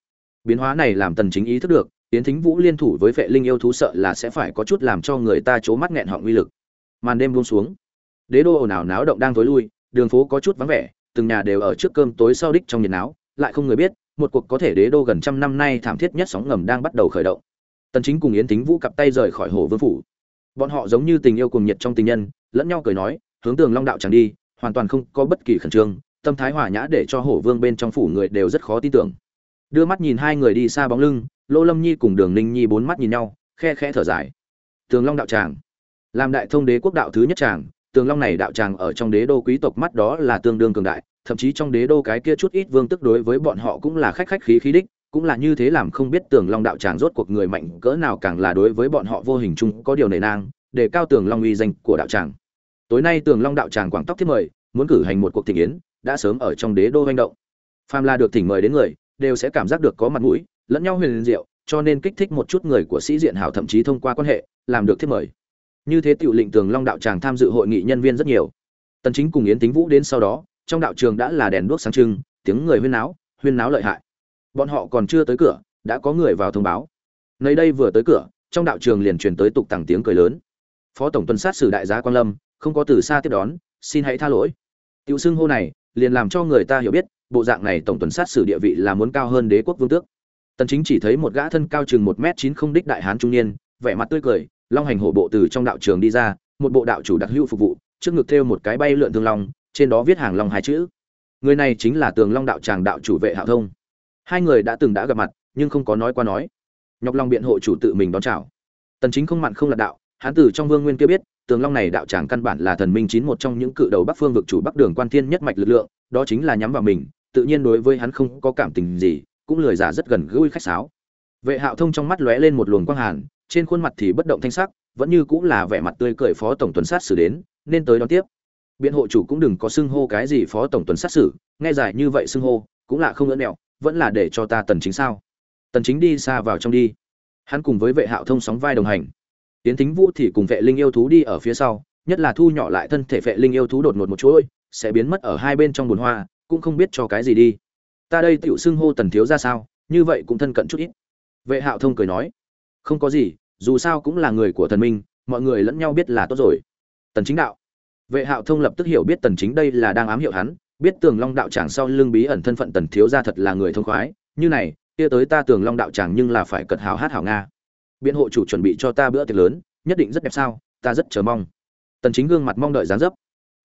Biến hóa này làm tần chính ý thức được, yến thính vũ liên thủ với phệ linh yêu thú sợ là sẽ phải có chút làm cho người ta chố mắt nghẹn họng uy lực. Màn đêm buông xuống. Đế đô ồn ào náo động đang tối lui, đường phố có chút vắng vẻ từng nhà đều ở trước cơm tối sau đích trong nhiệt náo, lại không người biết, một cuộc có thể đế đô gần trăm năm nay thảm thiết nhất sóng ngầm đang bắt đầu khởi động. Tần chính cùng yến tính vũ cặp tay rời khỏi hồ vương phủ. Bọn họ giống như tình yêu cùng nhiệt trong tình nhân, lẫn nhau cười nói, hướng tường long đạo chẳng đi, hoàn toàn không có bất kỳ khẩn trương, tâm thái hòa nhã để cho hổ vương bên trong phủ người đều rất khó tin tưởng. Đưa mắt nhìn hai người đi xa bóng lưng, lô lâm nhi cùng đường ninh nhi bốn mắt nhìn nhau, khe khẽ thở dài. Tường long đạo tràng làm đại thông đế quốc đạo thứ nhất tràng tường long này đạo tràng ở trong đế đô quý tộc mắt đó là tương đương cường đại, thậm chí trong đế đô cái kia chút ít vương tức đối với bọn họ cũng là khách khách khí khí đích, cũng là như thế làm không biết tường long đạo tràng rốt cuộc người mạnh cỡ nào càng là đối với bọn họ vô hình chung có điều nể nang, để cao tường long uy danh của đạo tràng. Tối nay tường long đạo tràng quảng tóc thiết mời, muốn cử hành một cuộc thịnh yến, đã sớm ở trong đế đô hành động. Phàm là được thỉnh mời đến người, đều sẽ cảm giác được có mặt mũi, lẫn nhau huyền diệu, cho nên kích thích một chút người của sĩ diện hảo thậm chí thông qua quan hệ, làm được thiết mời như thế tiểu lệnh tường long đạo tràng tham dự hội nghị nhân viên rất nhiều. Tần chính cùng yến tính vũ đến sau đó, trong đạo trường đã là đèn đuốc sáng trưng, tiếng người huyên náo huyên náo lợi hại. Bọn họ còn chưa tới cửa, đã có người vào thông báo. Nơi đây vừa tới cửa, trong đạo trường liền truyền tới tục tằng tiếng cười lớn. Phó tổng tuần sát sử đại giá quan lâm, không có từ xa tiếp đón, xin hãy tha lỗi. Tiểu xưng hô này, liền làm cho người ta hiểu biết, bộ dạng này tổng tuần sát sử địa vị là muốn cao hơn đế quốc vương tước. Tần chính chỉ thấy một gã thân cao chừng một mét chín không đích đại hán trung niên, vẻ mặt tươi cười long hành hổ bộ từ trong đạo trường đi ra, một bộ đạo chủ đặc hữu phục vụ, trước ngực thêu một cái bay lượn thương long, trên đó viết hàng long hai chữ. Người này chính là tường long đạo tràng đạo chủ vệ hạo thông. Hai người đã từng đã gặp mặt, nhưng không có nói qua nói. Nhọc long biện hộ chủ tự mình đón chào. Tần chính không mặn không lạt đạo hán tử trong vương nguyên kia biết, tường long này đạo tràng căn bản là thần minh chín một trong những cự đầu bắc phương vực chủ bắc đường quan thiên nhất mạch lực lượng, đó chính là nhắm vào mình, tự nhiên đối với hắn không có cảm tình gì, cũng lười giả rất gần gũi khách sáo. Vệ hạo thông trong mắt lóe lên một luồng quang hàn trên khuôn mặt thì bất động thanh sắc, vẫn như cũng là vẻ mặt tươi cười phó tổng tuần sát xử đến, nên tới đón tiếp. Biện hộ chủ cũng đừng có xưng hô cái gì phó tổng tuần sát xử nghe giải như vậy xưng hô, cũng là không ngỡ nẹo vẫn là để cho ta tần chính sao? Tần chính đi xa vào trong đi. Hắn cùng với vệ hạo thông sóng vai đồng hành. Tiến thính vũ thì cùng vệ linh yêu thú đi ở phía sau, nhất là thu nhỏ lại thân thể vệ linh yêu thú đột ngột một chuỗi, sẽ biến mất ở hai bên trong bùn hoa, cũng không biết cho cái gì đi. Ta đây tiểu xưng hô tần thiếu ra sao, như vậy cũng thân cận chút ít. Vệ hạo thông cười nói không có gì, dù sao cũng là người của thần minh, mọi người lẫn nhau biết là tốt rồi. Tần chính đạo. Vệ hạo thông lập tức hiểu biết tần chính đây là đang ám hiệu hắn, biết tường long đạo tràng sau lưng bí ẩn thân phận tần thiếu gia thật là người thông khoái, như này, kia tới ta tường long đạo tràng nhưng là phải cật hào hát hảo nga. Biện hộ chủ chuẩn bị cho ta bữa tiệc lớn, nhất định rất đẹp sao, ta rất chờ mong. Tần chính gương mặt mong đợi dáng dấp.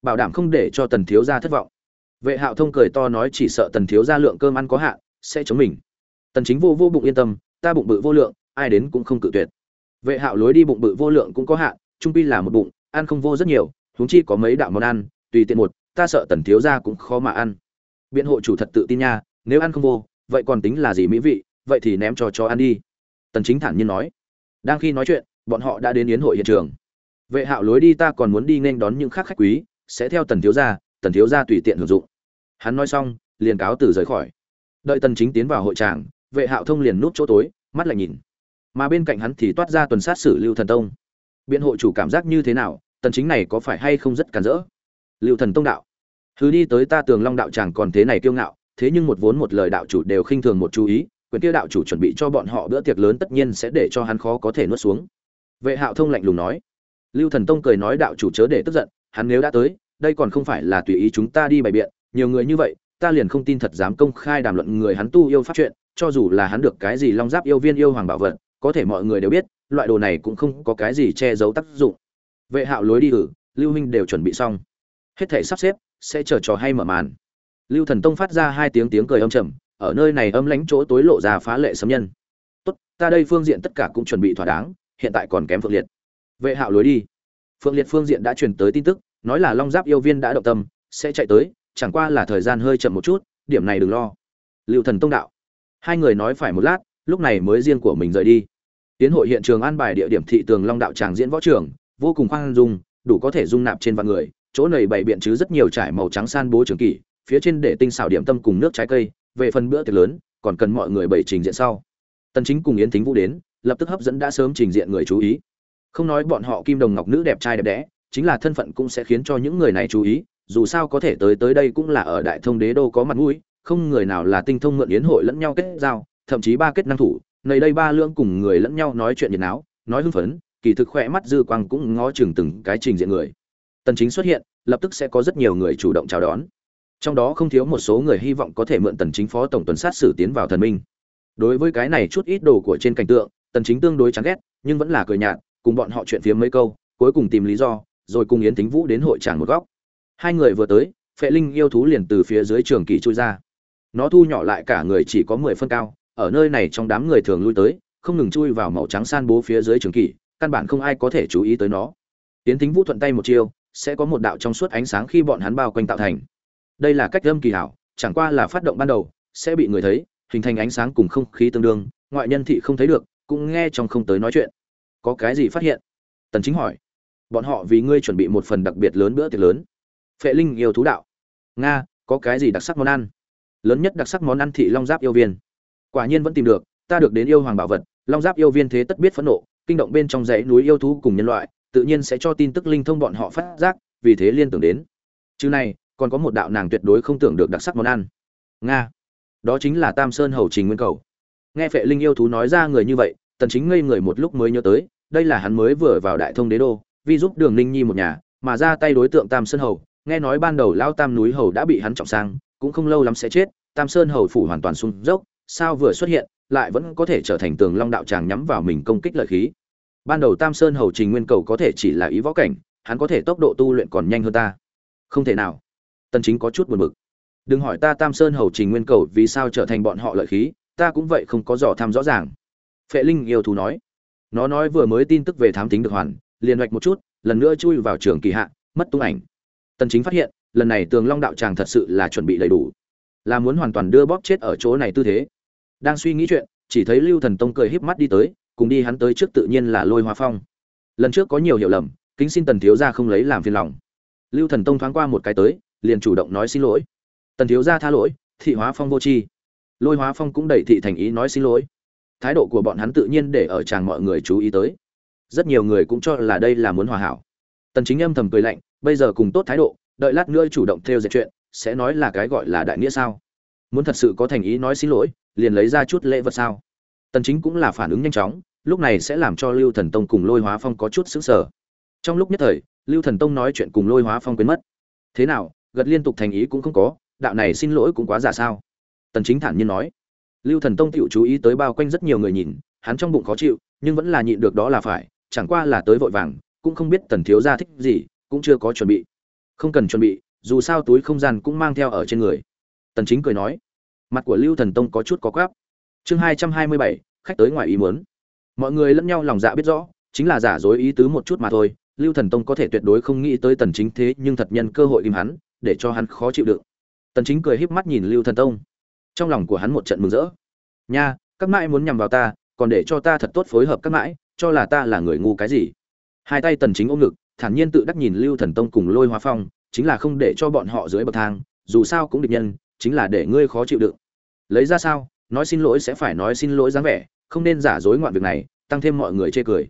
Bảo đảm không để cho tần thiếu gia thất vọng. Vệ hạo thông cười to nói chỉ sợ tần thiếu gia lượng cơm ăn có hạn, sẽ chống mình. Tần chính vô vô bụng yên tâm, ta bụng bự vô lượng ai đến cũng không cự tuyệt. Vệ hạo lối đi bụng bự vô lượng cũng có hạn, trung pi là một bụng, ăn không vô rất nhiều, huống chi có mấy đạo món ăn, tùy tiện một, ta sợ tần thiếu gia cũng khó mà ăn. Biện hộ chủ thật tự tin nha, nếu ăn không vô, vậy còn tính là gì mỹ vị, vậy thì ném cho cho ăn đi. Tần chính thản nhiên nói. Đang khi nói chuyện, bọn họ đã đến yến hội hiện trường. Vệ hạo lối đi ta còn muốn đi nên đón những khác khách quý, sẽ theo tần thiếu gia, tần thiếu gia tùy tiện hưởng dụng. Hắn nói xong, liền cáo từ rời khỏi. Đợi tần chính tiến vào hội tràng, vệ hạo thông liền núp chỗ tối, mắt lại nhìn mà bên cạnh hắn thì toát ra tuần sát xử lưu thần tông. Biện hộ chủ cảm giác như thế nào, tần chính này có phải hay không rất cản rỡ? Lưu thần tông đạo. Thứ đi tới ta tường long đạo chàng còn thế này kiêu ngạo, thế nhưng một vốn một lời đạo chủ đều khinh thường một chú ý, quyền kia đạo chủ chuẩn bị cho bọn họ bữa tiệc lớn tất nhiên sẽ để cho hắn khó có thể nuốt xuống. Vệ hạo thông lạnh lùng nói. Lưu thần tông cười nói đạo chủ chớ để tức giận, hắn nếu đã tới, đây còn không phải là tùy ý chúng ta đi bày biện, nhiều người như vậy, ta liền không tin thật dám công khai đàm luận người hắn tu yêu pháp chuyện, cho dù là hắn được cái gì long giáp yêu viên yêu hoàng bảo vật có thể mọi người đều biết, loại đồ này cũng không có cái gì che giấu tác dụng. Vệ hạo lối đi ử, lưu minh đều chuẩn bị xong. Hết thể sắp xếp, sẽ chờ trò hay mở màn. Lưu thần tông phát ra hai tiếng tiếng cười âm trầm, ở nơi này âm lãnh chỗ tối lộ ra phá lệ sấm nhân. Tốt, ta đây phương diện tất cả cũng chuẩn bị thỏa đáng, hiện tại còn kém phượng liệt. Vệ hạo lối đi. Phượng liệt phương diện đã truyền tới tin tức, nói là long giáp yêu viên đã động tâm, sẽ chạy tới, chẳng qua là thời gian hơi chậm một chút, điểm này đừng lo. Lưu thần tông đạo. Hai người nói phải một lát lúc này mới riêng của mình rời đi. Tiến hội hiện trường an bài địa điểm thị tường long đạo tràng diễn võ trường, vô cùng khoan dung, đủ có thể dung nạp trên vạn người, chỗ này bày biện chứ rất nhiều trải màu trắng san bố trường kỷ, phía trên để tinh xảo điểm tâm cùng nước trái cây, về phần bữa tiệc lớn, còn cần mọi người bày trình diện sau. Tần chính cùng yến thính vũ đến, lập tức hấp dẫn đã sớm trình diện người chú ý. Không nói bọn họ kim đồng ngọc nữ đẹp trai đẹp đẽ, chính là thân phận cũng sẽ khiến cho những người này chú ý, dù sao có thể tới tới đây cũng là ở đại thông đế đô có mặt mũi, không người nào là tinh thông mượn yến hội lẫn nhau kết giao thậm chí ba kết năng thủ nầy đây ba lưỡng cùng người lẫn nhau nói chuyện nhiệt áo nói hưng phấn, kỳ thực khỏe mắt dư quang cũng ngó chừng từng cái trình diện người. Tần chính xuất hiện, lập tức sẽ có rất nhiều người chủ động chào đón. Trong đó không thiếu một số người hy vọng có thể mượn tần chính phó tổng tuần sát xử tiến vào thần minh. Đối với cái này chút ít đồ của trên cảnh tượng, tần chính tương đối chán ghét, nhưng vẫn là cười nhạt, cùng bọn họ chuyện phía mấy câu, cuối cùng tìm lý do, rồi cùng yến thính vũ đến hội tràng một góc. Hai người vừa tới, phệ linh yêu thú liền từ phía dưới trường kỳ chui ra. Nó thu nhỏ lại cả người chỉ có 10 phân cao ở nơi này trong đám người thường lui tới, không ngừng chui vào màu trắng san bố phía dưới trường kỳ căn bản không ai có thể chú ý tới nó. Tiến thính vũ thuận tay một chiêu, sẽ có một đạo trong suốt ánh sáng khi bọn hắn bao quanh tạo thành. Đây là cách âm kỳ hảo, chẳng qua là phát động ban đầu, sẽ bị người thấy, hình thành ánh sáng cùng không khí tương đương, ngoại nhân thị không thấy được, cũng nghe trong không tới nói chuyện. Có cái gì phát hiện? Tần chính hỏi. Bọn họ vì ngươi chuẩn bị một phần đặc biệt lớn bữa tiệc lớn. Phệ linh yêu thú đạo. Nga, có cái gì đặc sắc món ăn? Lớn nhất đặc sắc món ăn thị long giáp yêu viên quả nhiên vẫn tìm được, ta được đến yêu hoàng bảo vật, long giáp yêu viên thế tất biết phẫn nộ, kinh động bên trong dãy núi yêu thú cùng nhân loại, tự nhiên sẽ cho tin tức linh thông bọn họ phát giác, vì thế liên tưởng đến. Chứ này, còn có một đạo nàng tuyệt đối không tưởng được đặc sắc món ăn. Nga. Đó chính là tam sơn hầu trình nguyên cầu. Nghe phệ linh yêu thú nói ra người như vậy, tần chính ngây người một lúc mới nhớ tới, đây là hắn mới vừa vào đại thông đế đô, vì giúp đường ninh nhi một nhà, mà ra tay đối tượng tam sơn hầu, nghe nói ban đầu lao tam núi hầu đã bị hắn trọng sang, cũng không lâu lắm sẽ chết, tam sơn hầu phủ hoàn toàn sung dốc sao vừa xuất hiện, lại vẫn có thể trở thành tường long đạo tràng nhắm vào mình công kích lợi khí. Ban đầu tam sơn hầu trình nguyên cầu có thể chỉ là ý võ cảnh, hắn có thể tốc độ tu luyện còn nhanh hơn ta. Không thể nào. Tần chính có chút buồn bực. Đừng hỏi ta tam sơn hầu trình nguyên cầu vì sao trở thành bọn họ lợi khí, ta cũng vậy không có dò tham rõ ràng. Phệ linh yêu thú nói. Nó nói vừa mới tin tức về thám tính được hoàn, liền hoạch một chút, lần nữa chui vào trường kỳ hạ, mất tung ảnh. Tần chính phát hiện, lần này tường long đạo tràng thật sự là chuẩn bị đầy đủ. Là muốn hoàn toàn đưa bóp chết ở chỗ này tư thế đang suy nghĩ chuyện, chỉ thấy lưu thần tông cười híp mắt đi tới, cùng đi hắn tới trước tự nhiên là lôi hoa phong. Lần trước có nhiều hiểu lầm, kính xin tần thiếu gia không lấy làm phiền lòng. Lưu thần tông thoáng qua một cái tới, liền chủ động nói xin lỗi. Tần thiếu gia tha lỗi, thị hóa phong vô chi. lôi hóa phong cũng đẩy thị thành ý nói xin lỗi. Thái độ của bọn hắn tự nhiên để ở chàng mọi người chú ý tới. Rất nhiều người cũng cho là đây là muốn hòa hảo. Tần chính âm thầm cười lạnh, bây giờ cùng tốt thái độ, đợi lát nữa chủ động theo dệt chuyện, sẽ nói là cái gọi là đại nghĩa sao? Muốn thật sự có thành ý nói xin lỗi, liền lấy ra chút lễ vật sao? Tần chính cũng là phản ứng nhanh chóng, lúc này sẽ làm cho lưu thần tông cùng lôi hóa phong có chút sững sờ. Trong lúc nhất thời, lưu thần tông nói chuyện cùng lôi hóa phong quên mất. Thế nào, gật liên tục thành ý cũng không có, đạo này xin lỗi cũng quá giả sao? Tần chính thản nhiên nói. Lưu thần tông tiểu chú ý tới bao quanh rất nhiều người nhìn, hắn trong bụng khó chịu, nhưng vẫn là nhịn được đó là phải, chẳng qua là tới vội vàng, cũng không biết tần thiếu gia thích gì, cũng chưa có chuẩn bị. Không cần chuẩn bị, dù sao túi không gian cũng mang theo ở trên người tần chính cười nói mặt của lưu thần tông có chút có quáp. Chương 227, khách tới ngoài ý muốn. Mọi người lẫn nhau lòng dạ biết rõ chính là giả dối ý tứ một chút mà thôi lưu thần tông có thể tuyệt đối không nghĩ tới tần chính thế nhưng thật nhân cơ hội tìm hắn để cho hắn khó chịu đựng. Tần chính cười híp mắt nhìn lưu thần tông. Trong lòng của hắn một trận mừng rỡ. Nha các mãi muốn nhằm vào ta còn để cho ta thật tốt phối hợp các mãi cho là ta là người ngu cái gì? Hai tay tần chính ôm ngực thản nhiên tự đắc nhìn lưu thần tông cùng lôi hóa phong chính là không để cho bọn họ dưới bậc thang dù sao cũng địch nhân chính là để ngươi khó chịu đựng. Lấy ra sao? Nói xin lỗi sẽ phải nói xin lỗi dáng vẻ, không nên giả dối ngoạn việc này, tăng thêm mọi người chê cười.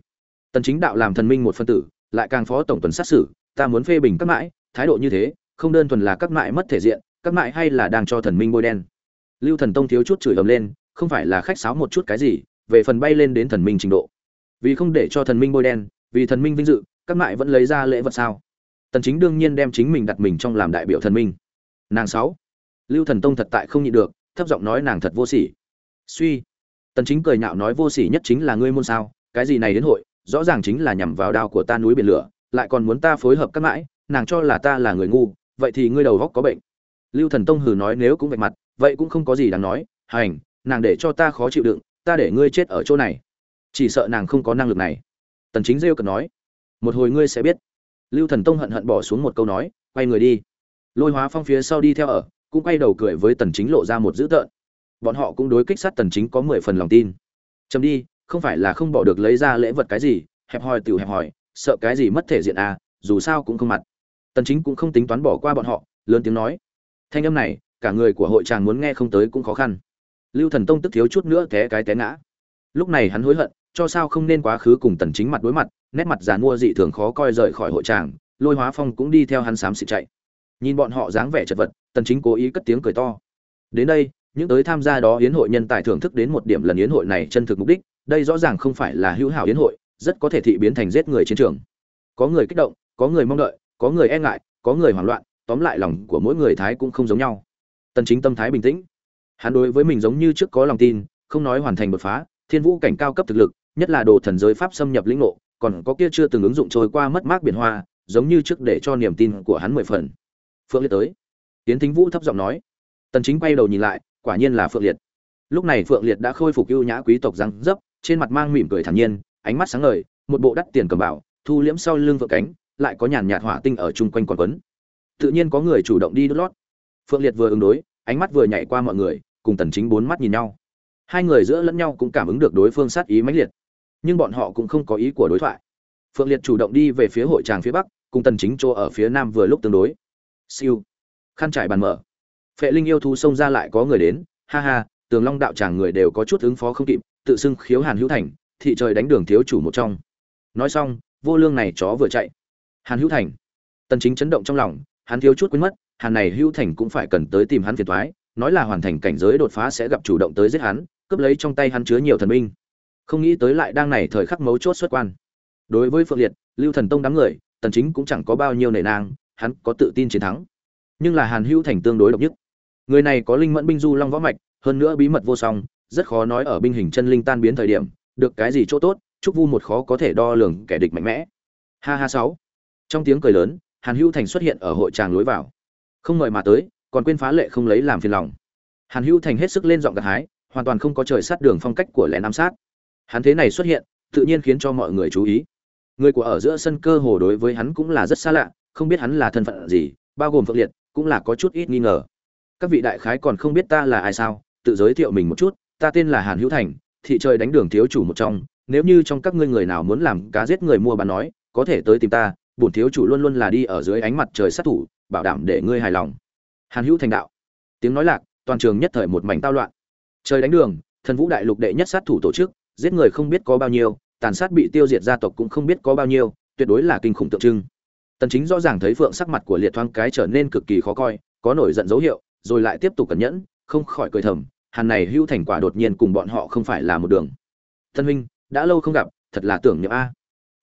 Tần chính đạo làm thần minh một phân tử, lại càng phó tổng tuần sát xử, ta muốn phê bình các mãi, thái độ như thế, không đơn thuần là các mãi mất thể diện, các mãi hay là đang cho thần minh bôi đen. Lưu thần tông thiếu chút chửi ầm lên, không phải là khách sáo một chút cái gì, về phần bay lên đến thần minh trình độ. Vì không để cho thần minh bôi đen, vì thần minh vinh dự, các mãi vẫn lấy ra lễ vật sao? Tần chính đương nhiên đem chính mình đặt mình trong làm đại biểu thần minh. Nàng sáu lưu thần tông thật tại không nhịn được, thấp giọng nói nàng thật vô sỉ. Suy. Tần chính cười nhạo nói vô sỉ nhất chính là ngươi môn sao, cái gì này đến hội, rõ ràng chính là nhằm vào đao của ta núi biển lửa, lại còn muốn ta phối hợp các mãi, nàng cho là ta là người ngu, vậy thì ngươi đầu góc có bệnh. Lưu thần tông hừ nói nếu cũng vạch mặt, vậy cũng không có gì đáng nói, hành, nàng để cho ta khó chịu đựng, ta để ngươi chết ở chỗ này. Chỉ sợ nàng không có năng lực này. Tần chính rêu cần nói, một hồi ngươi sẽ biết. Lưu thần tông hận hận bỏ xuống một câu nói, quay người đi. Lôi hóa phong phía sau đi theo ở cũng quay đầu cười với tần chính lộ ra một dữ tợn. Bọn họ cũng đối kích sát tần chính có 10 phần lòng tin. Chấm đi, không phải là không bỏ được lấy ra lễ vật cái gì, hẹp hòi tiểu hẹp hòi, sợ cái gì mất thể diện à dù sao cũng không mặt. Tần chính cũng không tính toán bỏ qua bọn họ, lớn tiếng nói. Thanh âm này, cả người của hội chàng muốn nghe không tới cũng khó khăn. Lưu thần tông tức thiếu chút nữa té cái té ngã. Lúc này hắn hối hận, cho sao không nên quá khứ cùng tần chính mặt đối mặt, nét mặt già mua dị thường khó coi rời khỏi hội tràng lôi hóa phong cũng đi theo hắn sám xịt chạy nhìn bọn họ dáng vẻ chật vật, tần chính cố ý cất tiếng cười to. Đến đây, những tới tham gia đó yến hội nhân tài thưởng thức đến một điểm lần yến hội này chân thực mục đích, đây rõ ràng không phải là hữu hảo yến hội, rất có thể thị biến thành giết người chiến trường. Có người kích động, có người mong đợi, có người e ngại, có người hoảng loạn, tóm lại lòng của mỗi người thái cũng không giống nhau. Tần chính tâm thái bình tĩnh. Hắn đối với mình giống như trước có lòng tin, không nói hoàn thành đột phá, thiên vũ cảnh cao cấp thực lực, nhất là đồ thần giới pháp xâm nhập lĩnh ngộ, còn có kia chưa từng ứng dụng trôi qua mất mát biển hoa, giống như trước để cho niềm tin của hắn mười phần phượng liệt tới. Tiến thính vũ thấp giọng nói. Tần chính quay đầu nhìn lại, quả nhiên là phượng liệt. Lúc này phượng liệt đã khôi phục ưu nhã quý tộc răng dấp, trên mặt mang mỉm cười thản nhiên, ánh mắt sáng ngời, một bộ đắt tiền cầm bảo, thu liễm sau lưng vợ cánh, lại có nhàn nhạt hỏa tinh ở chung quanh còn quấn. Tự nhiên có người chủ động đi đốt lót. Phượng liệt vừa ứng đối, ánh mắt vừa nhảy qua mọi người, cùng tần chính bốn mắt nhìn nhau. Hai người giữa lẫn nhau cũng cảm ứng được đối phương sát ý mãnh liệt, nhưng bọn họ cũng không có ý của đối thoại. Phượng liệt chủ động đi về phía hội tràng phía bắc, cùng tần chính chỗ ở phía nam vừa lúc tương đối siêu. Khăn trải bàn mở. Phệ linh yêu thú xông ra lại có người đến. Ha ha, tường long đạo tràng người đều có chút ứng phó không kịp, tự xưng khiếu hàn hữu thành, thị trời đánh đường thiếu chủ một trong. Nói xong, vô lương này chó vừa chạy. Hàn hữu thành. Tần chính chấn động trong lòng, hắn thiếu chút quên mất, hàn này hữu thành cũng phải cần tới tìm hắn phiền toái, nói là hoàn thành cảnh giới đột phá sẽ gặp chủ động tới giết hắn, cướp lấy trong tay hắn chứa nhiều thần binh. Không nghĩ tới lại đang này thời khắc mấu chốt xuất quan. Đối với phượng liệt, lưu thần tông đám người, tần chính cũng chẳng có bao nhiêu nể nang hắn có tự tin chiến thắng. Nhưng là hàn hữu thành tương đối độc nhất. Người này có linh mẫn binh du long võ mạch, hơn nữa bí mật vô song, rất khó nói ở binh hình chân linh tan biến thời điểm, được cái gì chỗ tốt chúc vu một khó có thể đo lường kẻ địch mạnh mẽ. Ha ha sáu. Trong tiếng cười lớn, hàn hữu thành xuất hiện ở hội tràng lối vào. Không ngợi mà tới, còn quên phá lệ không lấy làm phiền lòng. Hàn hữu thành hết sức lên giọng gặt hái, hoàn toàn không có trời sát đường phong cách của lẽ nam sát. Hắn thế này xuất hiện, tự nhiên khiến cho mọi người chú ý. Người của ở giữa sân cơ hồ đối với hắn cũng là rất xa lạ không biết hắn là thân phận gì, bao gồm phượng liệt, cũng là có chút ít nghi ngờ. Các vị đại khái còn không biết ta là ai sao? Tự giới thiệu mình một chút, ta tên là hàn hữu thành, thị trời đánh đường thiếu chủ một trong. Nếu như trong các ngươi người nào muốn làm cá giết người mua bán nói, có thể tới tìm ta, bổn thiếu chủ luôn luôn là đi ở dưới ánh mặt trời sát thủ, bảo đảm để ngươi hài lòng. Hàn hữu thành đạo. Tiếng nói lạc, toàn trường nhất thời một mảnh tao loạn. Trời đánh đường, thần vũ đại lục đệ nhất sát thủ tổ chức, giết người không biết có bao nhiêu, tàn sát bị tiêu diệt gia tộc cũng không biết có bao nhiêu, tuyệt đối là kinh khủng tượng trưng tần chính rõ ràng thấy phượng sắc mặt của liệt thoáng cái trở nên cực kỳ khó coi, có nổi giận dấu hiệu, rồi lại tiếp tục cẩn nhẫn, không khỏi cười thầm, hàn này hưu thành quả đột nhiên cùng bọn họ không phải là một đường. Tân huynh, đã lâu không gặp, thật là tưởng nhớ a.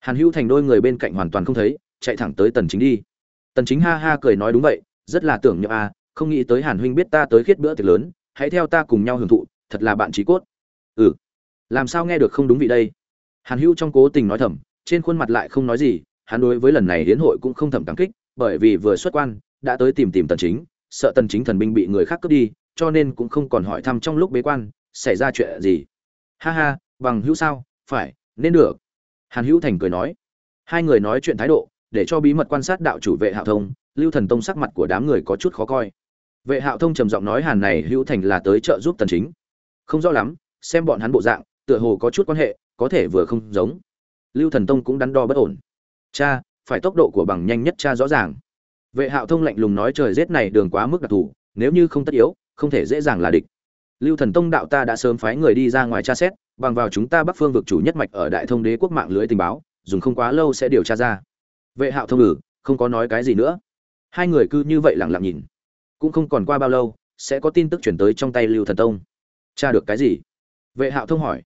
Hàn hưu thành đôi người bên cạnh hoàn toàn không thấy, chạy thẳng tới tần chính đi. Tần chính ha ha cười nói đúng vậy, rất là tưởng nhớ a, không nghĩ tới hàn huynh biết ta tới khiết bữa tiệc lớn, hãy theo ta cùng nhau hưởng thụ, thật là bạn trí cốt. Ừ. Làm sao nghe được không đúng vị đây? Hàn hữu trong cố tình nói thầm, trên khuôn mặt lại không nói gì hắn đối với lần này hiến hội cũng không thầm cảm kích, bởi vì vừa xuất quan, đã tới tìm tìm tần chính, sợ tần chính thần binh bị người khác cướp đi, cho nên cũng không còn hỏi thăm trong lúc bế quan, xảy ra chuyện gì. Ha ha, bằng hữu sao, phải, nên được. Hàn hữu thành cười nói. Hai người nói chuyện thái độ, để cho bí mật quan sát đạo chủ vệ hạo thông, lưu thần tông sắc mặt của đám người có chút khó coi. Vệ hạo thông trầm giọng nói hàn này hữu thành là tới trợ giúp tần chính. Không rõ lắm, xem bọn hắn bộ dạng, tựa hồ có chút quan hệ, có thể vừa không giống. Lưu thần tông cũng đắn đo bất ổn cha, phải tốc độ của bằng nhanh nhất cha rõ ràng. Vệ hạo thông lạnh lùng nói trời rét này đường quá mức đặc thù, nếu như không tất yếu, không thể dễ dàng là địch. Lưu thần tông đạo ta đã sớm phái người đi ra ngoài tra xét, bằng vào chúng ta bắc phương vực chủ nhất mạch ở đại thông đế quốc mạng lưới tình báo, dùng không quá lâu sẽ điều tra ra. Vệ hạo thông ngử không có nói cái gì nữa. Hai người cứ như vậy lặng lặng nhìn. Cũng không còn qua bao lâu, sẽ có tin tức chuyển tới trong tay lưu thần tông. Tra được cái gì? Vệ hạo thông hỏi.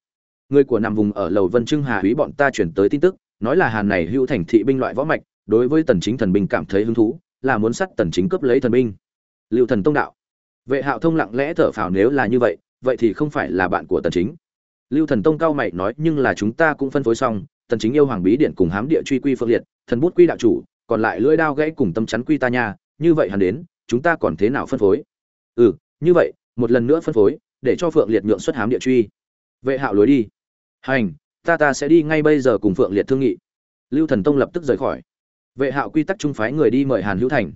Người của nằm vùng ở lầu vân trưng hà úy bọn ta chuyển tới tin tức nói là hàn này hữu thành thị binh loại võ mạch, đối với tần chính thần binh cảm thấy hứng thú, là muốn sát tần chính cướp lấy thần binh. Lưu thần tông đạo. Vệ hạo thông lặng lẽ thở phào nếu là như vậy vậy thì không phải là bạn của tần chính. Lưu thần tông cao mày nói nhưng là chúng ta cũng phân phối xong, tần chính yêu hoàng bí điện cùng hám địa truy quy phương liệt, thần bút quy đạo chủ, còn lại lưỡi đao gãy cùng tâm chắn quy ta nha, như vậy hắn đến, chúng ta còn thế nào phân phối? Ừ như vậy, một lần nữa phân phối, để cho phượng liệt nhượng xuất hám địa truy. Vệ hạo lối đi. Hành ta ta sẽ đi ngay bây giờ cùng phượng liệt thương nghị. Lưu thần tông lập tức rời khỏi. Vệ hạo quy tắc trung phái người đi mời hàn hữu thành.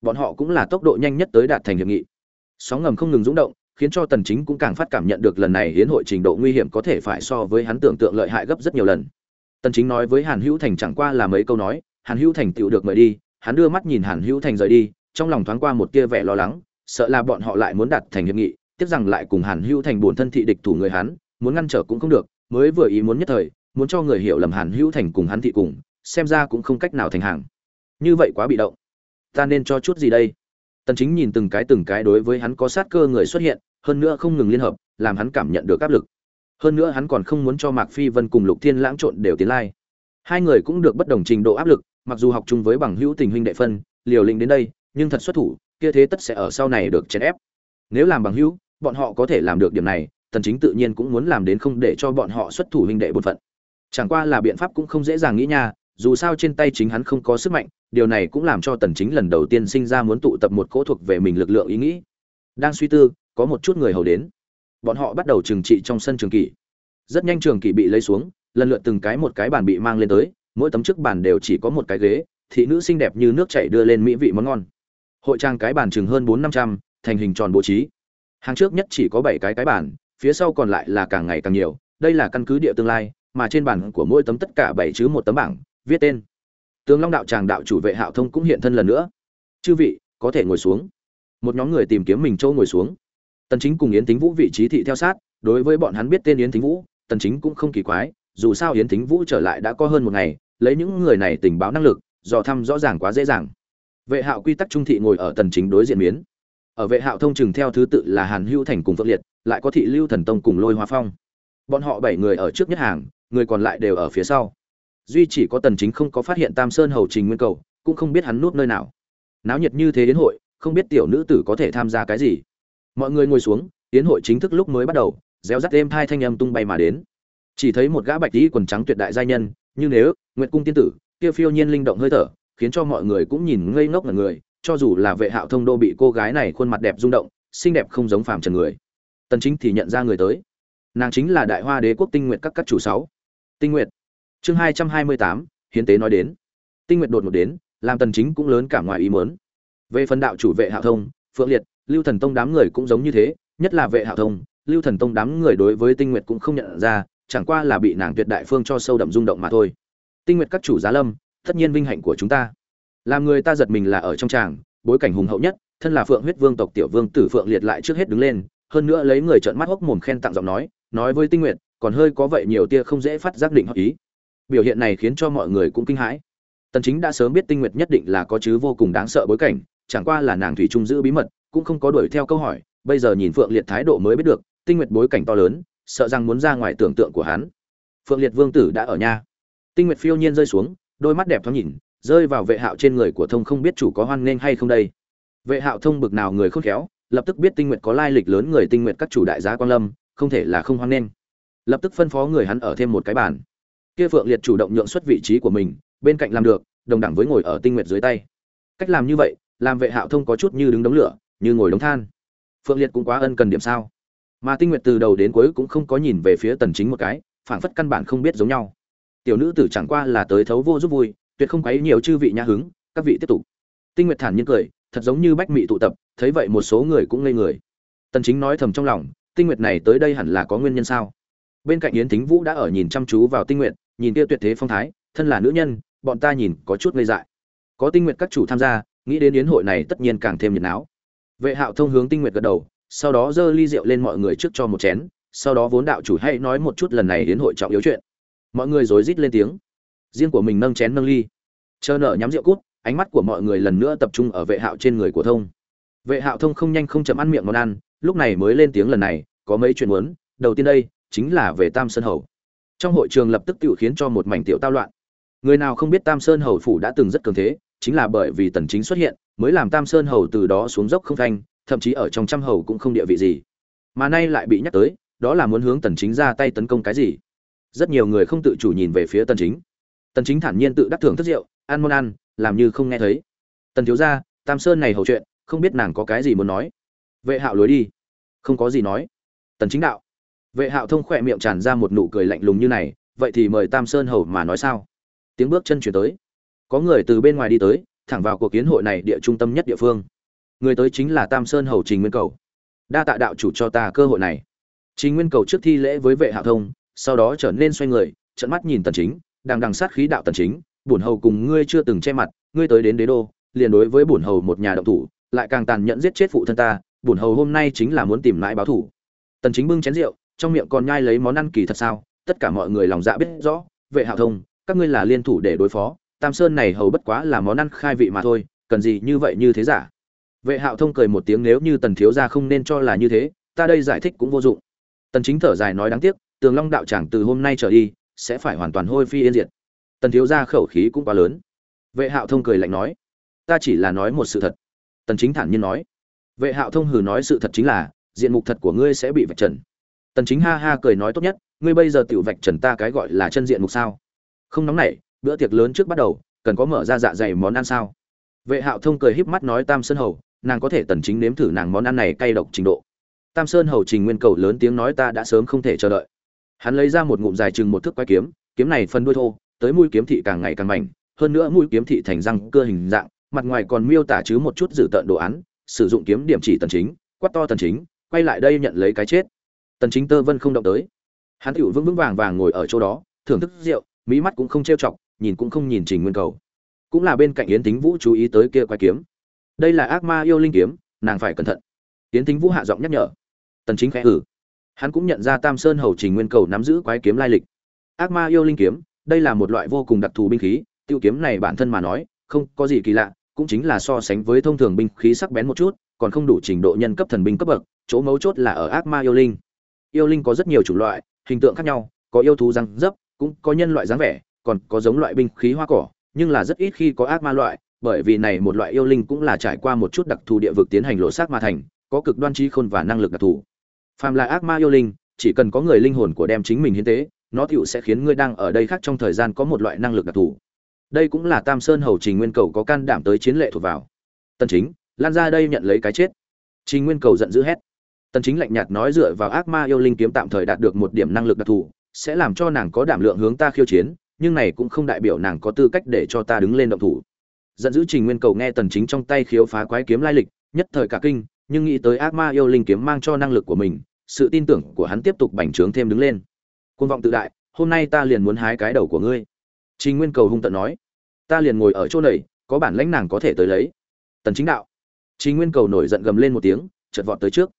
Bọn họ cũng là tốc độ nhanh nhất tới đạt thành hiệp nghị. Sóng ngầm không ngừng rung động, khiến cho tần chính cũng càng phát cảm nhận được lần này hiến hội trình độ nguy hiểm có thể phải so với hắn tưởng tượng lợi hại gấp rất nhiều lần. Tần chính nói với hàn hữu thành chẳng qua là mấy câu nói, hàn hữu thành tựu được mời đi, hắn đưa mắt nhìn hàn hữu thành rời đi, trong lòng thoáng qua một tia vẻ lo lắng, sợ là bọn họ lại muốn đạt thành hiệp nghị, tiếc rằng lại cùng hàn hữu thành buồn thân thị địch thủ người hắn muốn ngăn trở cũng không được, mới vừa ý muốn nhất thời, muốn cho người hiểu lầm hàn hữu thành cùng hắn thị cùng, xem ra cũng không cách nào thành hàng. Như vậy quá bị động. Ta nên cho chút gì đây? Tần chính nhìn từng cái từng cái đối với hắn có sát cơ người xuất hiện, hơn nữa không ngừng liên hợp, làm hắn cảm nhận được áp lực. Hơn nữa hắn còn không muốn cho mạc phi vân cùng lục thiên lãng trộn đều tiến lai. Hai người cũng được bất đồng trình độ áp lực, mặc dù học chung với bằng hữu tình huynh đệ phân, liều lĩnh đến đây, nhưng thật xuất thủ, kia thế tất sẽ ở sau này được chèn ép. Nếu làm bằng hữu, bọn họ có thể làm được điểm này tần chính tự nhiên cũng muốn làm đến không để cho bọn họ xuất thủ huynh đệ bổn phận. Chẳng qua là biện pháp cũng không dễ dàng nghĩ nha, dù sao trên tay chính hắn không có sức mạnh, điều này cũng làm cho tần chính lần đầu tiên sinh ra muốn tụ tập một cỗ thuộc về mình lực lượng ý nghĩ. Đang suy tư, có một chút người hầu đến. Bọn họ bắt đầu trừng trị trong sân trường kỷ. Rất nhanh trường kỷ bị lấy xuống, lần lượt từng cái một cái bàn bị mang lên tới, mỗi tấm trước bàn đều chỉ có một cái ghế, thị nữ xinh đẹp như nước chảy đưa lên mỹ vị món ngon. Hội trang cái bàn chừng hơn bốn năm trăm, thành hình tròn bố trí. Hàng trước nhất chỉ có bảy cái cái bàn phía sau còn lại là càng ngày càng nhiều, đây là căn cứ địa tương lai, mà trên bản của mỗi tấm tất cả bảy chứ một tấm bảng, viết tên. Tướng long đạo tràng đạo chủ vệ hạo thông cũng hiện thân lần nữa. Chư vị, có thể ngồi xuống. Một nhóm người tìm kiếm mình châu ngồi xuống. Tần chính cùng yến thính vũ vị trí thị theo sát, đối với bọn hắn biết tên yến thính vũ, tần chính cũng không kỳ quái, dù sao yến thính vũ trở lại đã có hơn một ngày, lấy những người này tình báo năng lực, dò thăm rõ ràng quá dễ dàng. Vệ hạo quy tắc trung thị ngồi ở tần chính đối diện miến ở vệ hạo thông chừng theo thứ tự là hàn hữu thành cùng phượng liệt, lại có thị lưu thần tông cùng lôi hoa phong. Bọn họ bảy người ở trước nhất hàng, người còn lại đều ở phía sau. Duy chỉ có tần chính không có phát hiện tam sơn hầu trình nguyên cầu, cũng không biết hắn núp nơi nào. Náo nhiệt như thế đến hội, không biết tiểu nữ tử có thể tham gia cái gì. Mọi người ngồi xuống, tiến hội chính thức lúc mới bắt đầu, réo rắt êm hai thanh âm tung bay mà đến. Chỉ thấy một gã bạch tí quần trắng tuyệt đại giai nhân, như nếu nguyệt cung tiên tử, kia phiêu nhiên linh động hơi thở, khiến cho mọi người cũng nhìn ngây ngốc ngẩn người cho dù là vệ hạo thông đô bị cô gái này khuôn mặt đẹp rung động xinh đẹp không giống phàm trần người. Tần chính thì nhận ra người tới. Nàng chính là đại hoa đế quốc tinh nguyệt các các chủ sáu. Tinh nguyệt chương 228, hiến tế nói đến. Tinh nguyệt đột ngột đến làm tần chính cũng lớn cả ngoài ý muốn. Về phần đạo chủ vệ hạo thông phượng liệt lưu thần tông đám người cũng giống như thế nhất là vệ hạo thông lưu thần tông đám người đối với tinh nguyệt cũng không nhận ra chẳng qua là bị nàng tuyệt đại phương cho sâu đậm rung động mà thôi. Tinh nguyệt các chủ giá lâm tất nhiên vinh hạnh của chúng ta làm người ta giật mình là ở trong tràng, bối cảnh hùng hậu nhất, thân là phượng huyết vương tộc tiểu vương tử phượng liệt lại trước hết đứng lên, hơn nữa lấy người trợn mắt hốc mồm khen tặng giọng nói nói với tinh nguyệt, còn hơi có vậy nhiều tia không dễ phát giác định hợp ý. Biểu hiện này khiến cho mọi người cũng kinh hãi. Tần chính đã sớm biết tinh nguyệt nhất định là có chứ vô cùng đáng sợ bối cảnh, chẳng qua là nàng thủy trung giữ bí mật, cũng không có đuổi theo câu hỏi, bây giờ nhìn phượng liệt thái độ mới biết được, tinh nguyệt bối cảnh to lớn, sợ rằng muốn ra ngoài tưởng tượng của hắn. Phượng liệt vương tử đã ở nhà. Tinh nguyệt phiêu nhiên rơi xuống, đôi mắt đẹp thoáng nhìn rơi vào vệ hạo trên người của thông không biết chủ có hoan nghênh hay không đây. Vệ hạo thông bực nào người khôn khéo, lập tức biết tinh nguyệt có lai lịch lớn người tinh nguyệt các chủ đại giá quan lâm, không thể là không hoan nghênh. Lập tức phân phó người hắn ở thêm một cái bàn. Kia phượng liệt chủ động nhượng xuất vị trí của mình, bên cạnh làm được, đồng đẳng với ngồi ở tinh nguyệt dưới tay. Cách làm như vậy, làm vệ hạo thông có chút như đứng đống lửa, như ngồi đống than. Phượng liệt cũng quá ân cần điểm sao. Mà tinh nguyệt từ đầu đến cuối cũng không có nhìn về phía tần chính một cái, phảng phất căn bản không biết giống nhau. Tiểu nữ tử chẳng qua là tới thấu vô giúp vui tuyệt không quấy nhiều chư vị nhã hứng, các vị tiếp tục. Tinh nguyệt thản nhiên cười, thật giống như bách mị tụ tập, thấy vậy một số người cũng ngây người. Tần chính nói thầm trong lòng, tinh nguyệt này tới đây hẳn là có nguyên nhân sao? Bên cạnh yến thính vũ đã ở nhìn chăm chú vào tinh nguyệt, nhìn kia tuyệt thế phong thái, thân là nữ nhân, bọn ta nhìn có chút ngây dại. Có tinh nguyệt các chủ tham gia, nghĩ đến yến hội này tất nhiên càng thêm nhiệt náo. Vệ hạo thông hướng tinh nguyệt gật đầu, sau đó dơ ly rượu lên mọi người trước cho một chén, sau đó vốn đạo chủ hãy nói một chút lần này yến hội trọng yếu chuyện. Mọi người rối rít lên tiếng riêng của mình nâng chén nâng ly. Chờ nợ nhắm rượu cút ánh mắt của mọi người lần nữa tập trung ở vệ hạo trên người của thông. Vệ hạo thông không nhanh không chậm ăn miệng món ăn lúc này mới lên tiếng lần này có mấy chuyện muốn đầu tiên đây chính là về tam sơn hầu. Trong hội trường lập tức tự khiến cho một mảnh tiểu tao loạn. Người nào không biết tam sơn hầu phủ đã từng rất cường thế chính là bởi vì tần chính xuất hiện mới làm tam sơn hầu từ đó xuống dốc không thanh, thậm chí ở trong trăm hầu cũng không địa vị gì. Mà nay lại bị nhắc tới đó là muốn hướng tần chính ra tay tấn công cái gì. Rất nhiều người không tự chủ nhìn về phía tần chính tần chính thản nhiên tự đắc thưởng thức rượu, ăn món ăn, làm như không nghe thấy. Tần thiếu gia, tam sơn này hầu chuyện, không biết nàng có cái gì muốn nói. Vệ hạo lối đi. Không có gì nói. Tần chính đạo. Vệ hạo thông khỏe miệng tràn ra một nụ cười lạnh lùng như này, vậy thì mời tam sơn hầu mà nói sao? Tiếng bước chân chuyển tới. Có người từ bên ngoài đi tới, thẳng vào cuộc kiến hội này địa trung tâm nhất địa phương. Người tới chính là tam sơn hầu trình nguyên cầu. Đa tạ đạo chủ cho ta cơ hội này. Trình nguyên cầu trước thi lễ với vệ hạo thông, sau đó trở nên xoay người trận mắt nhìn tần chính đang đằng sát khí đạo tần chính, bổn hầu cùng ngươi chưa từng che mặt, ngươi tới đến đế đô, liền đối với bổn hầu một nhà động thủ, lại càng tàn nhẫn giết chết phụ thân ta, bổn hầu hôm nay chính là muốn tìm lại báo thủ. Tần chính bưng chén rượu, trong miệng còn nhai lấy món ăn kỳ thật sao, tất cả mọi người lòng dạ biết rõ, vệ hạo thông, các ngươi là liên thủ để đối phó, tam sơn này hầu bất quá là món ăn khai vị mà thôi, cần gì như vậy như thế giả? Vệ hạo thông cười một tiếng nếu như tần thiếu gia không nên cho là như thế, ta đây giải thích cũng vô dụng. Tần chính thở dài nói đáng tiếc, tường long đạo tràng từ hôm nay trở đi sẽ phải hoàn toàn hôi phi yên diệt. Tần thiếu gia khẩu khí cũng quá lớn. Vệ hạo thông cười lạnh nói, ta chỉ là nói một sự thật. Tần chính thản nhiên nói, vệ hạo thông hừ nói sự thật chính là, diện mục thật của ngươi sẽ bị vạch trần. Tần chính ha ha cười nói, tốt nhất, ngươi bây giờ tiểu vạch trần ta cái gọi là chân diện mục sao? Không nóng nảy, bữa tiệc lớn trước bắt đầu, cần có mở ra dạ dày món ăn sao? Vệ hạo thông cười híp mắt nói, tam sơn hầu, nàng có thể tần chính nếm thử nàng món ăn này cay độc trình độ. Tam sơn hầu trình nguyên cầu lớn tiếng nói, ta đã sớm không thể chờ đợi hắn lấy ra một ngụm dài chừng một thước quái kiếm kiếm này phân đuôi thô, tới mũi kiếm thị càng ngày càng mảnh, hơn nữa mũi kiếm thị thành răng cơ hình dạng, mặt ngoài còn miêu tả chứ một chút dự tợn đồ án, sử dụng kiếm điểm chỉ tần chính, quát to tần chính, quay lại đây nhận lấy cái chết. Tần chính tơ vân không động tới. Hắn tiểu vững vững vàng vàng ngồi ở chỗ đó, thưởng thức rượu mỹ mắt cũng không trêu chọc, nhìn cũng không nhìn trình nguyên cầu. Cũng là bên cạnh yến tính vũ chú ý tới kia quái kiếm. Đây là ác ma yêu linh kiếm, nàng phải cẩn thận. Yến tính vũ hạ giọng nhắc nhở. Tần chính khẽ ử hắn cũng nhận ra tam sơn hầu trình nguyên cầu nắm giữ quái kiếm lai lịch. Ác ma yêu linh kiếm, đây là một loại vô cùng đặc thù binh khí tiêu kiếm này bản thân mà nói, không có gì kỳ lạ, cũng chính là so sánh với thông thường binh khí sắc bén một chút, còn không đủ trình độ nhân cấp thần binh cấp bậc, chỗ mấu chốt là ở ác ma yêu linh. Yêu linh có rất nhiều chủng loại, hình tượng khác nhau, có yêu thú răng dấp, cũng có nhân loại dáng vẻ, còn có giống loại binh khí hoa cỏ, nhưng là rất ít khi có ác ma loại, bởi vì này một loại yêu linh cũng là trải qua một chút đặc thù địa vực tiến hành lộ xác ma thành, có cực đoan trí khôn và năng lực đặc thù phàm là ác ma yêu linh, chỉ cần có người linh hồn của đem chính mình hiến tế, nó tựu sẽ khiến ngươi đang ở đây khác trong thời gian có một loại năng lực đặc thù. Đây cũng là tam sơn hầu trình nguyên cầu có can đảm tới chiến lệ thuộc vào. Tần chính, lan ra đây nhận lấy cái chết. Trình nguyên cầu giận dữ hét. Tần chính lạnh nhạt nói dựa vào ác ma yêu linh kiếm tạm thời đạt được một điểm năng lực đặc thù, sẽ làm cho nàng có đảm lượng hướng ta khiêu chiến, nhưng này cũng không đại biểu nàng có tư cách để cho ta đứng lên động thủ. Giận dữ trình nguyên cầu nghe tần chính trong tay khiếu phá quái kiếm lai lịch, nhất thời cả kinh nhưng nghĩ tới ác ma yêu linh kiếm mang cho năng lực của mình, sự tin tưởng của hắn tiếp tục bành trướng thêm đứng lên. Côn vọng tự đại, hôm nay ta liền muốn hái cái đầu của ngươi. Trình nguyên cầu hung tận nói, ta liền ngồi ở chỗ này, có bản lãnh nàng có thể tới lấy. Tần chính đạo. Trình nguyên cầu nổi giận gầm lên một tiếng, chợt vọt tới trước.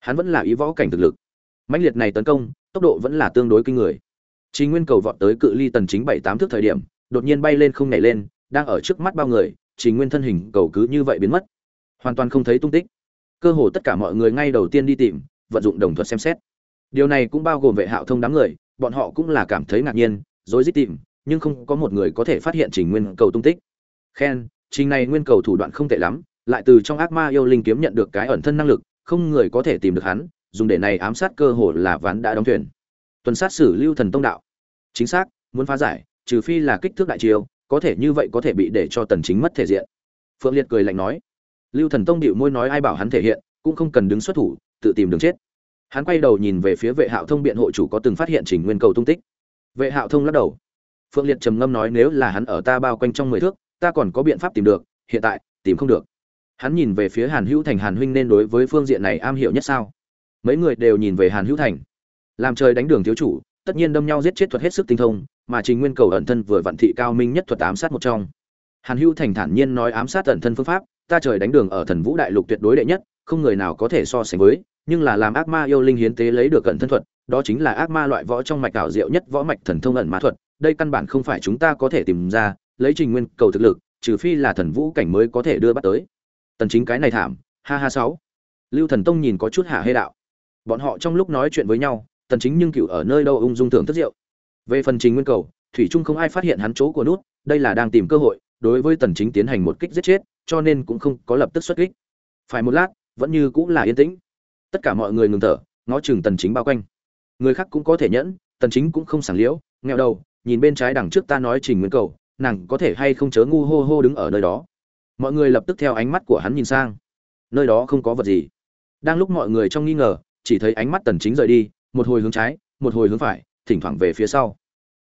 Hắn vẫn là ý võ cảnh thực lực. Mãnh liệt này tấn công, tốc độ vẫn là tương đối kinh người. Trình nguyên cầu vọt tới cự ly tần chính bảy tám thước thời điểm, đột nhiên bay lên không nhảy lên, đang ở trước mắt bao người, trình nguyên thân hình cầu cứ như vậy biến mất. Hoàn toàn không thấy tung tích cơ hồ tất cả mọi người ngay đầu tiên đi tìm, vận dụng đồng thuật xem xét. Điều này cũng bao gồm vệ hạo thông đám người, bọn họ cũng là cảm thấy ngạc nhiên rồi rít tìm, nhưng không có một người có thể phát hiện trình nguyên cầu tung tích. Khen, trình này nguyên cầu thủ đoạn không tệ lắm, lại từ trong ác ma yêu linh kiếm nhận được cái ẩn thân năng lực, không người có thể tìm được hắn, dùng để này ám sát cơ hồ là ván đã đóng thuyền. Tuần sát xử lưu thần tông đạo. Chính xác, muốn phá giải, trừ phi là kích thước đại chiêu, có thể như vậy có thể bị để cho tần chính mất thể diện. Phượng liệt cười lạnh nói lưu thần tông điệu môi nói ai bảo hắn thể hiện, cũng không cần đứng xuất thủ, tự tìm đường chết. Hắn quay đầu nhìn về phía vệ hạo thông biện hộ chủ có từng phát hiện trình nguyên cầu tung tích. Vệ hạo thông lắc đầu. Phượng liệt trầm ngâm nói nếu là hắn ở ta bao quanh trong mười thước, ta còn có biện pháp tìm được, hiện tại, tìm không được. Hắn nhìn về phía hàn hữu thành hàn huynh nên đối với phương diện này am hiểu nhất sao? Mấy người đều nhìn về hàn hữu thành. Làm trời đánh đường thiếu chủ, tất nhiên đâm nhau giết chết thuật hết sức tinh thông, mà trình nguyên cầu ẩn thân vừa vận thị cao minh nhất thuật ám sát một trong. Hàn hữu thành thản nhiên nói ám sát ẩn thân phương pháp ta trời đánh đường ở thần vũ đại lục tuyệt đối đệ nhất, không người nào có thể so sánh với, nhưng là làm ác ma yêu linh hiến tế lấy được cận thân thuật, đó chính là ác ma loại võ trong mạch ảo diệu nhất võ mạch thần thông ẩn ma thuật, đây căn bản không phải chúng ta có thể tìm ra, lấy trình nguyên cầu thực lực, trừ phi là thần vũ cảnh mới có thể đưa bắt tới. Tần chính cái này thảm, ha ha sáu. Lưu thần tông nhìn có chút hả hê đạo. Bọn họ trong lúc nói chuyện với nhau, tần chính nhưng cửu ở nơi đâu ung dung thưởng thức rượu. Về phần trình nguyên cầu, thủy trung không ai phát hiện hắn chỗ của nút, đây là đang tìm cơ hội, đối với tần chính tiến hành một kích giết chết cho nên cũng không có lập tức xuất kích. Phải một lát, vẫn như cũng là yên tĩnh. Tất cả mọi người ngừng thở, ngó chừng tần chính bao quanh. Người khác cũng có thể nhẫn, tần chính cũng không sảng liễu nghèo đầu, nhìn bên trái đằng trước ta nói trình nguyên cầu, nàng có thể hay không chớ ngu hô hô đứng ở nơi đó. Mọi người lập tức theo ánh mắt của hắn nhìn sang. Nơi đó không có vật gì. Đang lúc mọi người trong nghi ngờ, chỉ thấy ánh mắt tần chính rời đi, một hồi hướng trái, một hồi hướng phải, thỉnh thoảng về phía sau.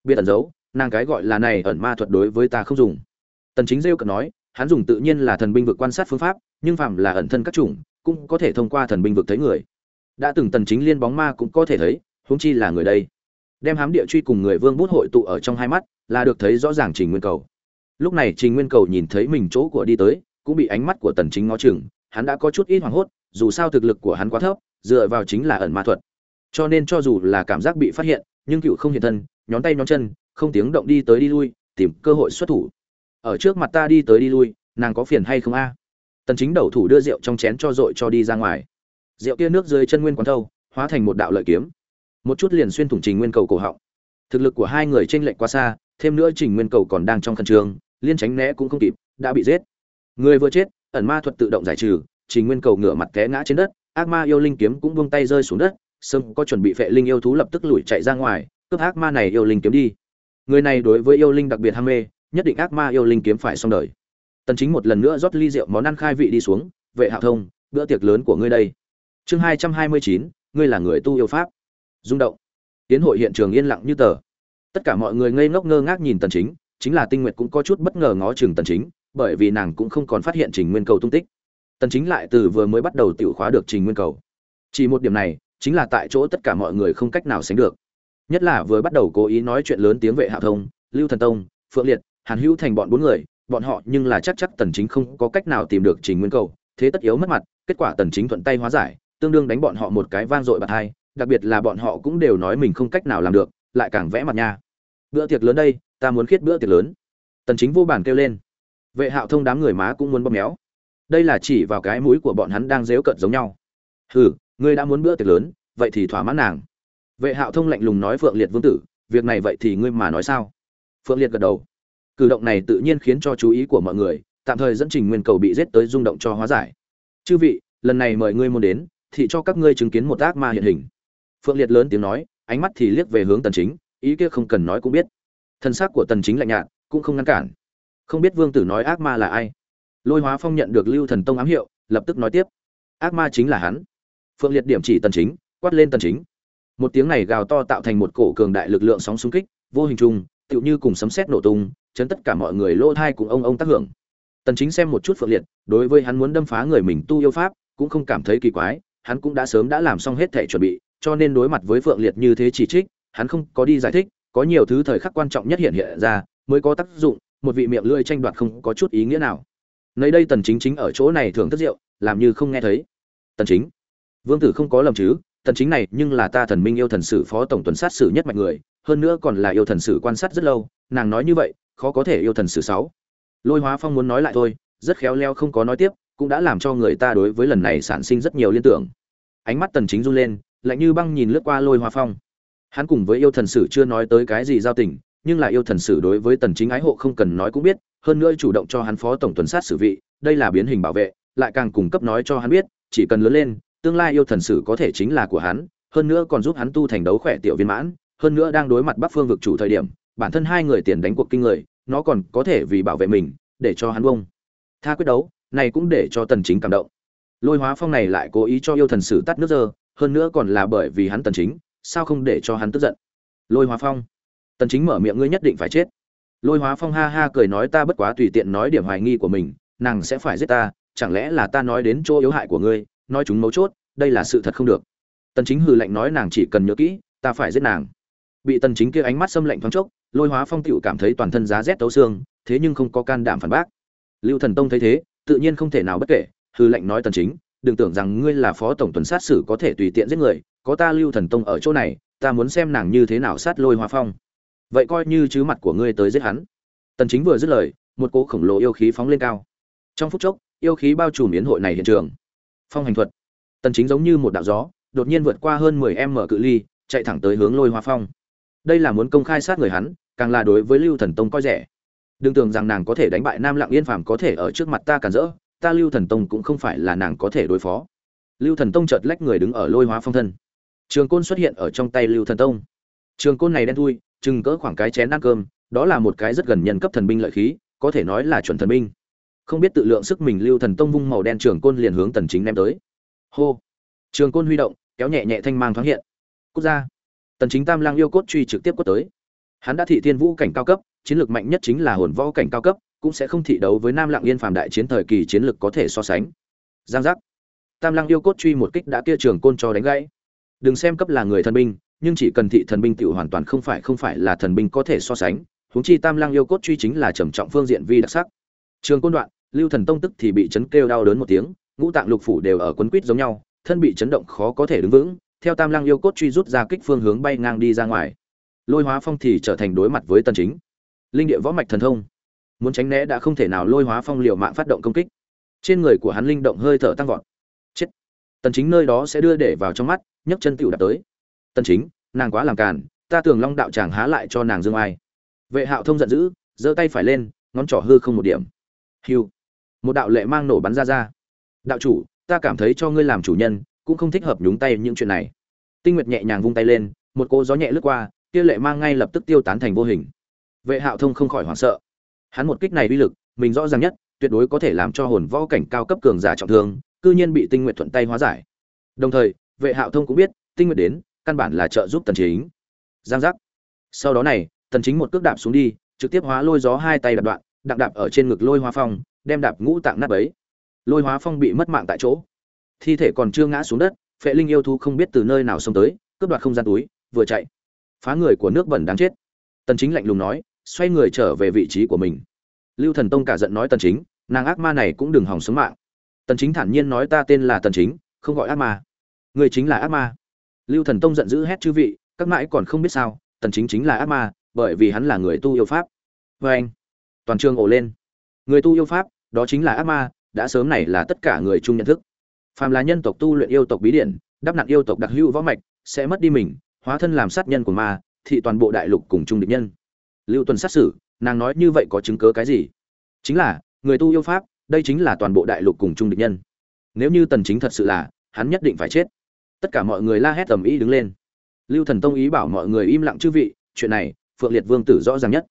Biết ẩn giấu, nàng cái gọi là này ẩn ma thuật đối với ta không dùng. Tần chính rêu cợt nói hắn dùng tự nhiên là thần binh vực quan sát phương pháp, nhưng phạm là ẩn thân các chủng, cũng có thể thông qua thần binh vực thấy người. Đã từng tần chính liên bóng ma cũng có thể thấy, huống chi là người đây. Đem hám địa truy cùng người vương bút hội tụ ở trong hai mắt, là được thấy rõ ràng trình nguyên cầu. Lúc này trình nguyên cầu nhìn thấy mình chỗ của đi tới, cũng bị ánh mắt của tần chính ngó chừng, hắn đã có chút ít hoảng hốt, dù sao thực lực của hắn quá thấp, dựa vào chính là ẩn ma thuật. Cho nên cho dù là cảm giác bị phát hiện, nhưng cựu không hiện thân, nhón tay nhón chân, không tiếng động đi tới đi lui, tìm cơ hội xuất thủ ở trước mặt ta đi tới đi lui, nàng có phiền hay không a? Tần chính đầu thủ đưa rượu trong chén cho dội cho đi ra ngoài. Rượu kia nước dưới chân nguyên quán thâu, hóa thành một đạo lợi kiếm. Một chút liền xuyên thủng trình nguyên cầu cổ họng. Thực lực của hai người trên lệch quá xa, thêm nữa trình nguyên cầu còn đang trong khẩn trương, liên tránh né cũng không kịp, đã bị giết. Người vừa chết, ẩn ma thuật tự động giải trừ, trình nguyên cầu ngửa mặt té ngã trên đất, ác ma yêu linh kiếm cũng buông tay rơi xuống đất sâm có chuẩn bị phệ linh yêu thú lập tức lùi chạy ra ngoài, cướp ác ma này yêu linh kiếm đi. Người này đối với yêu linh đặc biệt ham mê nhất định ác ma yêu linh kiếm phải xong đời. Tần chính một lần nữa rót ly rượu món ăn khai vị đi xuống vệ hạo thông bữa tiệc lớn của ngươi đây. Chương 229, ngươi là người tu yêu pháp. Rung động. Tiến hội hiện trường yên lặng như tờ. Tất cả mọi người ngây ngốc ngơ ngác nhìn tần chính chính là tinh nguyệt cũng có chút bất ngờ ngó chừng tần chính bởi vì nàng cũng không còn phát hiện trình nguyên cầu tung tích. Tần chính lại từ vừa mới bắt đầu tiểu khóa được trình nguyên cầu. Chỉ một điểm này chính là tại chỗ tất cả mọi người không cách nào sánh được. Nhất là vừa bắt đầu cố ý nói chuyện lớn tiếng vệ hạ thông lưu thần tông phượng liệt hàn hữu thành bọn bốn người, bọn họ nhưng là chắc chắc tần chính không có cách nào tìm được trình nguyên cầu, thế tất yếu mất mặt, kết quả tần chính thuận tay hóa giải, tương đương đánh bọn họ một cái vang dội bạt hai, đặc biệt là bọn họ cũng đều nói mình không cách nào làm được, lại càng vẽ mặt nha. Bữa tiệc lớn đây, ta muốn khiết bữa tiệc lớn. Tần chính vô bản kêu lên. Vệ hạo thông đám người má cũng muốn bóp méo. Đây là chỉ vào cái mũi của bọn hắn đang giễu cợt giống nhau. Hừ, ngươi đã muốn bữa tiệc lớn, vậy thì thỏa mãn nàng. Vệ hạo thông lạnh lùng nói phượng liệt vương tử, việc này vậy thì ngươi mà nói sao? Phượng liệt gật đầu cử động này tự nhiên khiến cho chú ý của mọi người, tạm thời dẫn trình nguyên cầu bị giết tới rung động cho hóa giải. Chư vị, lần này mời ngươi muốn đến, thì cho các ngươi chứng kiến một ác ma hiện hình. Phượng liệt lớn tiếng nói, ánh mắt thì liếc về hướng tần chính, ý kia không cần nói cũng biết. Thân xác của tần chính lạnh nhạt, cũng không ngăn cản. Không biết vương tử nói ác ma là ai. Lôi hóa phong nhận được lưu thần tông ám hiệu, lập tức nói tiếp. Ác ma chính là hắn. Phượng liệt điểm chỉ tần chính, quát lên tần chính. Một tiếng này gào to tạo thành một cổ cường đại lực lượng sóng xung kích, vô hình chung tựu như cùng sấm sét nổ tung chấn tất cả mọi người lô thai cùng ông ông tác hưởng. Tần chính xem một chút phượng liệt, đối với hắn muốn đâm phá người mình tu yêu pháp, cũng không cảm thấy kỳ quái, hắn cũng đã sớm đã làm xong hết thể chuẩn bị, cho nên đối mặt với phượng liệt như thế chỉ trích, hắn không có đi giải thích, có nhiều thứ thời khắc quan trọng nhất hiện hiện ra, mới có tác dụng, một vị miệng lưỡi tranh đoạt không có chút ý nghĩa nào. Nơi đây tần chính chính ở chỗ này thưởng thức rượu, làm như không nghe thấy. Tần chính, vương tử không có lầm chứ, tần chính này nhưng là ta thần minh yêu thần sử phó tổng tuần sát sử nhất mạnh người, hơn nữa còn là yêu thần sử quan sát rất lâu, nàng nói như vậy khó có thể yêu thần sử sáu. Lôi hóa phong muốn nói lại thôi, rất khéo léo không có nói tiếp, cũng đã làm cho người ta đối với lần này sản sinh rất nhiều liên tưởng. Ánh mắt tần chính run lên, lạnh như băng nhìn lướt qua lôi hóa phong. Hắn cùng với yêu thần sử chưa nói tới cái gì giao tình, nhưng là yêu thần sử đối với tần chính ái hộ không cần nói cũng biết, hơn nữa chủ động cho hắn phó tổng tuần sát sử vị, đây là biến hình bảo vệ, lại càng cung cấp nói cho hắn biết, chỉ cần lớn lên, tương lai yêu thần sử có thể chính là của hắn, hơn nữa còn giúp hắn tu thành đấu khỏe tiểu viên mãn, hơn nữa đang đối mặt bắc phương vực chủ thời điểm bản thân hai người tiền đánh cuộc kinh người, nó còn có thể vì bảo vệ mình, để cho hắn bông tha quyết đấu, này cũng để cho tần chính cảm động. Lôi hóa phong này lại cố ý cho yêu thần sử tắt nước dơ, hơn nữa còn là bởi vì hắn tần chính, sao không để cho hắn tức giận? Lôi hóa phong, tần chính mở miệng ngươi nhất định phải chết. Lôi hóa phong ha ha cười nói ta bất quá tùy tiện nói điểm hoài nghi của mình, nàng sẽ phải giết ta, chẳng lẽ là ta nói đến chỗ yếu hại của ngươi, nói chúng mấu chốt, đây là sự thật không được. Tần chính hừ lạnh nói nàng chỉ cần nhớ kỹ, ta phải giết nàng bị tần chính kia ánh mắt xâm lạnh thoáng chốc, lôi hóa phong tiểu cảm thấy toàn thân giá rét tấu xương, thế nhưng không có can đảm phản bác. Lưu thần tông thấy thế, tự nhiên không thể nào bất kể, hư lệnh nói tần chính, đừng tưởng rằng ngươi là phó tổng tuần sát sử có thể tùy tiện giết người, có ta lưu thần tông ở chỗ này, ta muốn xem nàng như thế nào sát lôi hóa phong. Vậy coi như chứ mặt của ngươi tới giết hắn. Tần chính vừa dứt lời, một cỗ khổng lồ yêu khí phóng lên cao. Trong phút chốc, yêu khí bao trùm yến hội này hiện trường. Phong hành thuật. Tần chính giống như một đạo gió, đột nhiên vượt qua hơn 10 mở cự ly, chạy thẳng tới hướng lôi hóa phong đây là muốn công khai sát người hắn, càng là đối với lưu thần tông coi rẻ. Đừng tưởng rằng nàng có thể đánh bại nam lặng yên phàm có thể ở trước mặt ta cản rỡ, ta lưu thần tông cũng không phải là nàng có thể đối phó. Lưu thần tông chợt lách người đứng ở lôi hóa phong thân. Trường côn xuất hiện ở trong tay lưu thần tông. Trường côn này đen thui, chừng cỡ khoảng cái chén ăn cơm, đó là một cái rất gần nhân cấp thần binh lợi khí, có thể nói là chuẩn thần binh. Không biết tự lượng sức mình lưu thần tông vung màu đen trường côn liền hướng tần chính ném tới. Hô! Trường côn huy động, kéo nhẹ nhẹ thanh mang thoáng hiện. Quốc gia tần chính tam lang yêu cốt truy trực tiếp quất tới. Hắn đã thị thiên vũ cảnh cao cấp, chiến lược mạnh nhất chính là hồn võ cảnh cao cấp, cũng sẽ không thị đấu với nam lạng yên phàm đại chiến thời kỳ chiến lược có thể so sánh. Giang giác. Tam lang yêu cốt truy một kích đã kia trường côn cho đánh gãy. Đừng xem cấp là người thần binh, nhưng chỉ cần thị thần binh tiểu hoàn toàn không phải không phải là thần binh có thể so sánh, huống chi tam lang yêu cốt truy chính là trầm trọng phương diện vi đặc sắc. Trường côn đoạn, lưu thần tông tức thì bị chấn kêu đau đớn một tiếng, ngũ tạng lục phủ đều ở quấn quýt giống nhau, thân bị chấn động khó có thể đứng vững theo tam lang yêu cốt truy rút ra kích phương hướng bay ngang đi ra ngoài. Lôi hóa phong thì trở thành đối mặt với tần chính. Linh địa võ mạch thần thông. Muốn tránh né đã không thể nào lôi hóa phong liều mạng phát động công kích. Trên người của hắn linh động hơi thở tăng vọt. Chết. Tần chính nơi đó sẽ đưa để vào trong mắt, nhấc chân tiểu đạp tới. Tần chính, nàng quá làm càn, ta tưởng long đạo chàng há lại cho nàng dương ai. Vệ hạo thông giận dữ, giơ tay phải lên, ngón trỏ hư không một điểm. Hưu. Một đạo lệ mang nổ bắn ra ra. Đạo chủ, ta cảm thấy cho ngươi làm chủ nhân cũng không thích hợp nhúng tay những chuyện này. Tinh nguyệt nhẹ nhàng vung tay lên, một cô gió nhẹ lướt qua, kia lệ mang ngay lập tức tiêu tán thành vô hình. Vệ hạo thông không khỏi hoảng sợ. Hắn một kích này uy lực, mình rõ ràng nhất, tuyệt đối có thể làm cho hồn võ cảnh cao cấp cường giả trọng thương, cư nhiên bị tinh nguyệt thuận tay hóa giải. Đồng thời, vệ hạo thông cũng biết, tinh nguyệt đến, căn bản là trợ giúp tần chính. Giang giác. Sau đó này, tần chính một cước đạp xuống đi, trực tiếp hóa lôi gió hai tay đạp đoạn, đặng đạp ở trên ngực lôi hóa phong, đem đạp ngũ tạng nát bấy. Lôi hóa phong bị mất mạng tại chỗ thi thể còn chưa ngã xuống đất, phệ linh yêu thú không biết từ nơi nào xông tới, cướp đoạt không gian túi, vừa chạy. Phá người của nước bẩn đáng chết. Tần chính lạnh lùng nói, xoay người trở về vị trí của mình. Lưu thần tông cả giận nói tần chính, nàng ác ma này cũng đừng hòng sống mạng. Tần chính thản nhiên nói ta tên là tần chính, không gọi ác ma. Người chính là ác ma. Lưu thần tông giận dữ hét chư vị, các mãi còn không biết sao, tần chính chính là ác ma, bởi vì hắn là người tu yêu pháp. Với anh, toàn trường ồ lên. Người tu yêu pháp, đó chính là ác ma, đã sớm này là tất cả người chung nhận thức phàm là nhân tộc tu luyện yêu tộc bí điển, đắp nặn yêu tộc đặc hữu võ mạch, sẽ mất đi mình, hóa thân làm sát nhân của ma, thị toàn bộ đại lục cùng chung địch nhân. Lưu tuần sát xử, nàng nói như vậy có chứng cớ cái gì? Chính là, người tu yêu pháp, đây chính là toàn bộ đại lục cùng chung địch nhân. Nếu như tần chính thật sự là, hắn nhất định phải chết. Tất cả mọi người la hét tầm ý đứng lên. Lưu thần tông ý bảo mọi người im lặng chư vị, chuyện này, phượng liệt vương tử rõ ràng nhất.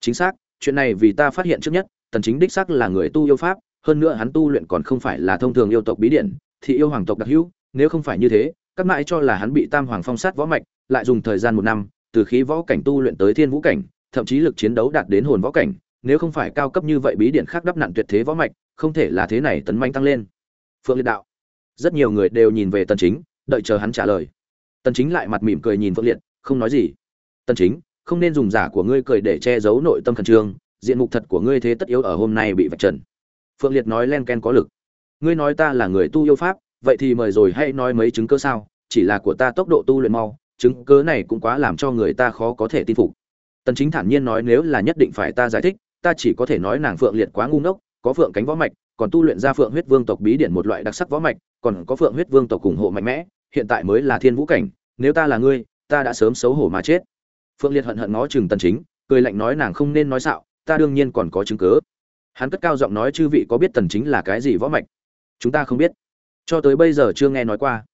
Chính xác, chuyện này vì ta phát hiện trước nhất, tần chính đích xác là người tu yêu pháp, hơn nữa hắn tu luyện còn không phải là thông thường yêu tộc bí điển thì yêu hoàng tộc đặc hữu, nếu không phải như thế, các mãi cho là hắn bị tam hoàng phong sát võ mạch, lại dùng thời gian một năm, từ khí võ cảnh tu luyện tới thiên vũ cảnh, thậm chí lực chiến đấu đạt đến hồn võ cảnh, nếu không phải cao cấp như vậy bí điển khác đắp nặn tuyệt thế võ mạch, không thể là thế này tấn manh tăng lên. Phượng liệt đạo. Rất nhiều người đều nhìn về tần chính, đợi chờ hắn trả lời. Tần chính lại mặt mỉm cười nhìn phượng liệt, không nói gì. Tần chính, không nên dùng giả của ngươi cười để che giấu nội tâm khẩn trương, diện mục thật của ngươi thế tất yếu ở hôm nay bị vạch trần. Phượng liệt nói len ken có lực ngươi nói ta là người tu yêu pháp, vậy thì mời rồi hãy nói mấy chứng cứ sao, chỉ là của ta tốc độ tu luyện mau, chứng cớ này cũng quá làm cho người ta khó có thể tin phục. Tần chính thản nhiên nói nếu là nhất định phải ta giải thích, ta chỉ có thể nói nàng phượng liệt quá ngu ngốc, có phượng cánh võ mạch, còn tu luyện ra phượng huyết vương tộc bí điển một loại đặc sắc võ mạch, còn có phượng huyết vương tộc ủng hộ mạnh mẽ, hiện tại mới là thiên vũ cảnh, nếu ta là ngươi, ta đã sớm xấu hổ mà chết. Phượng liệt hận hận ngó chừng tần chính, cười lạnh nói nàng không nên nói xạo, ta đương nhiên còn có chứng cứ. Hắn cất cao giọng nói chư vị có biết tần chính là cái gì võ mạch? Chúng ta không biết. Cho tới bây giờ chưa nghe nói qua.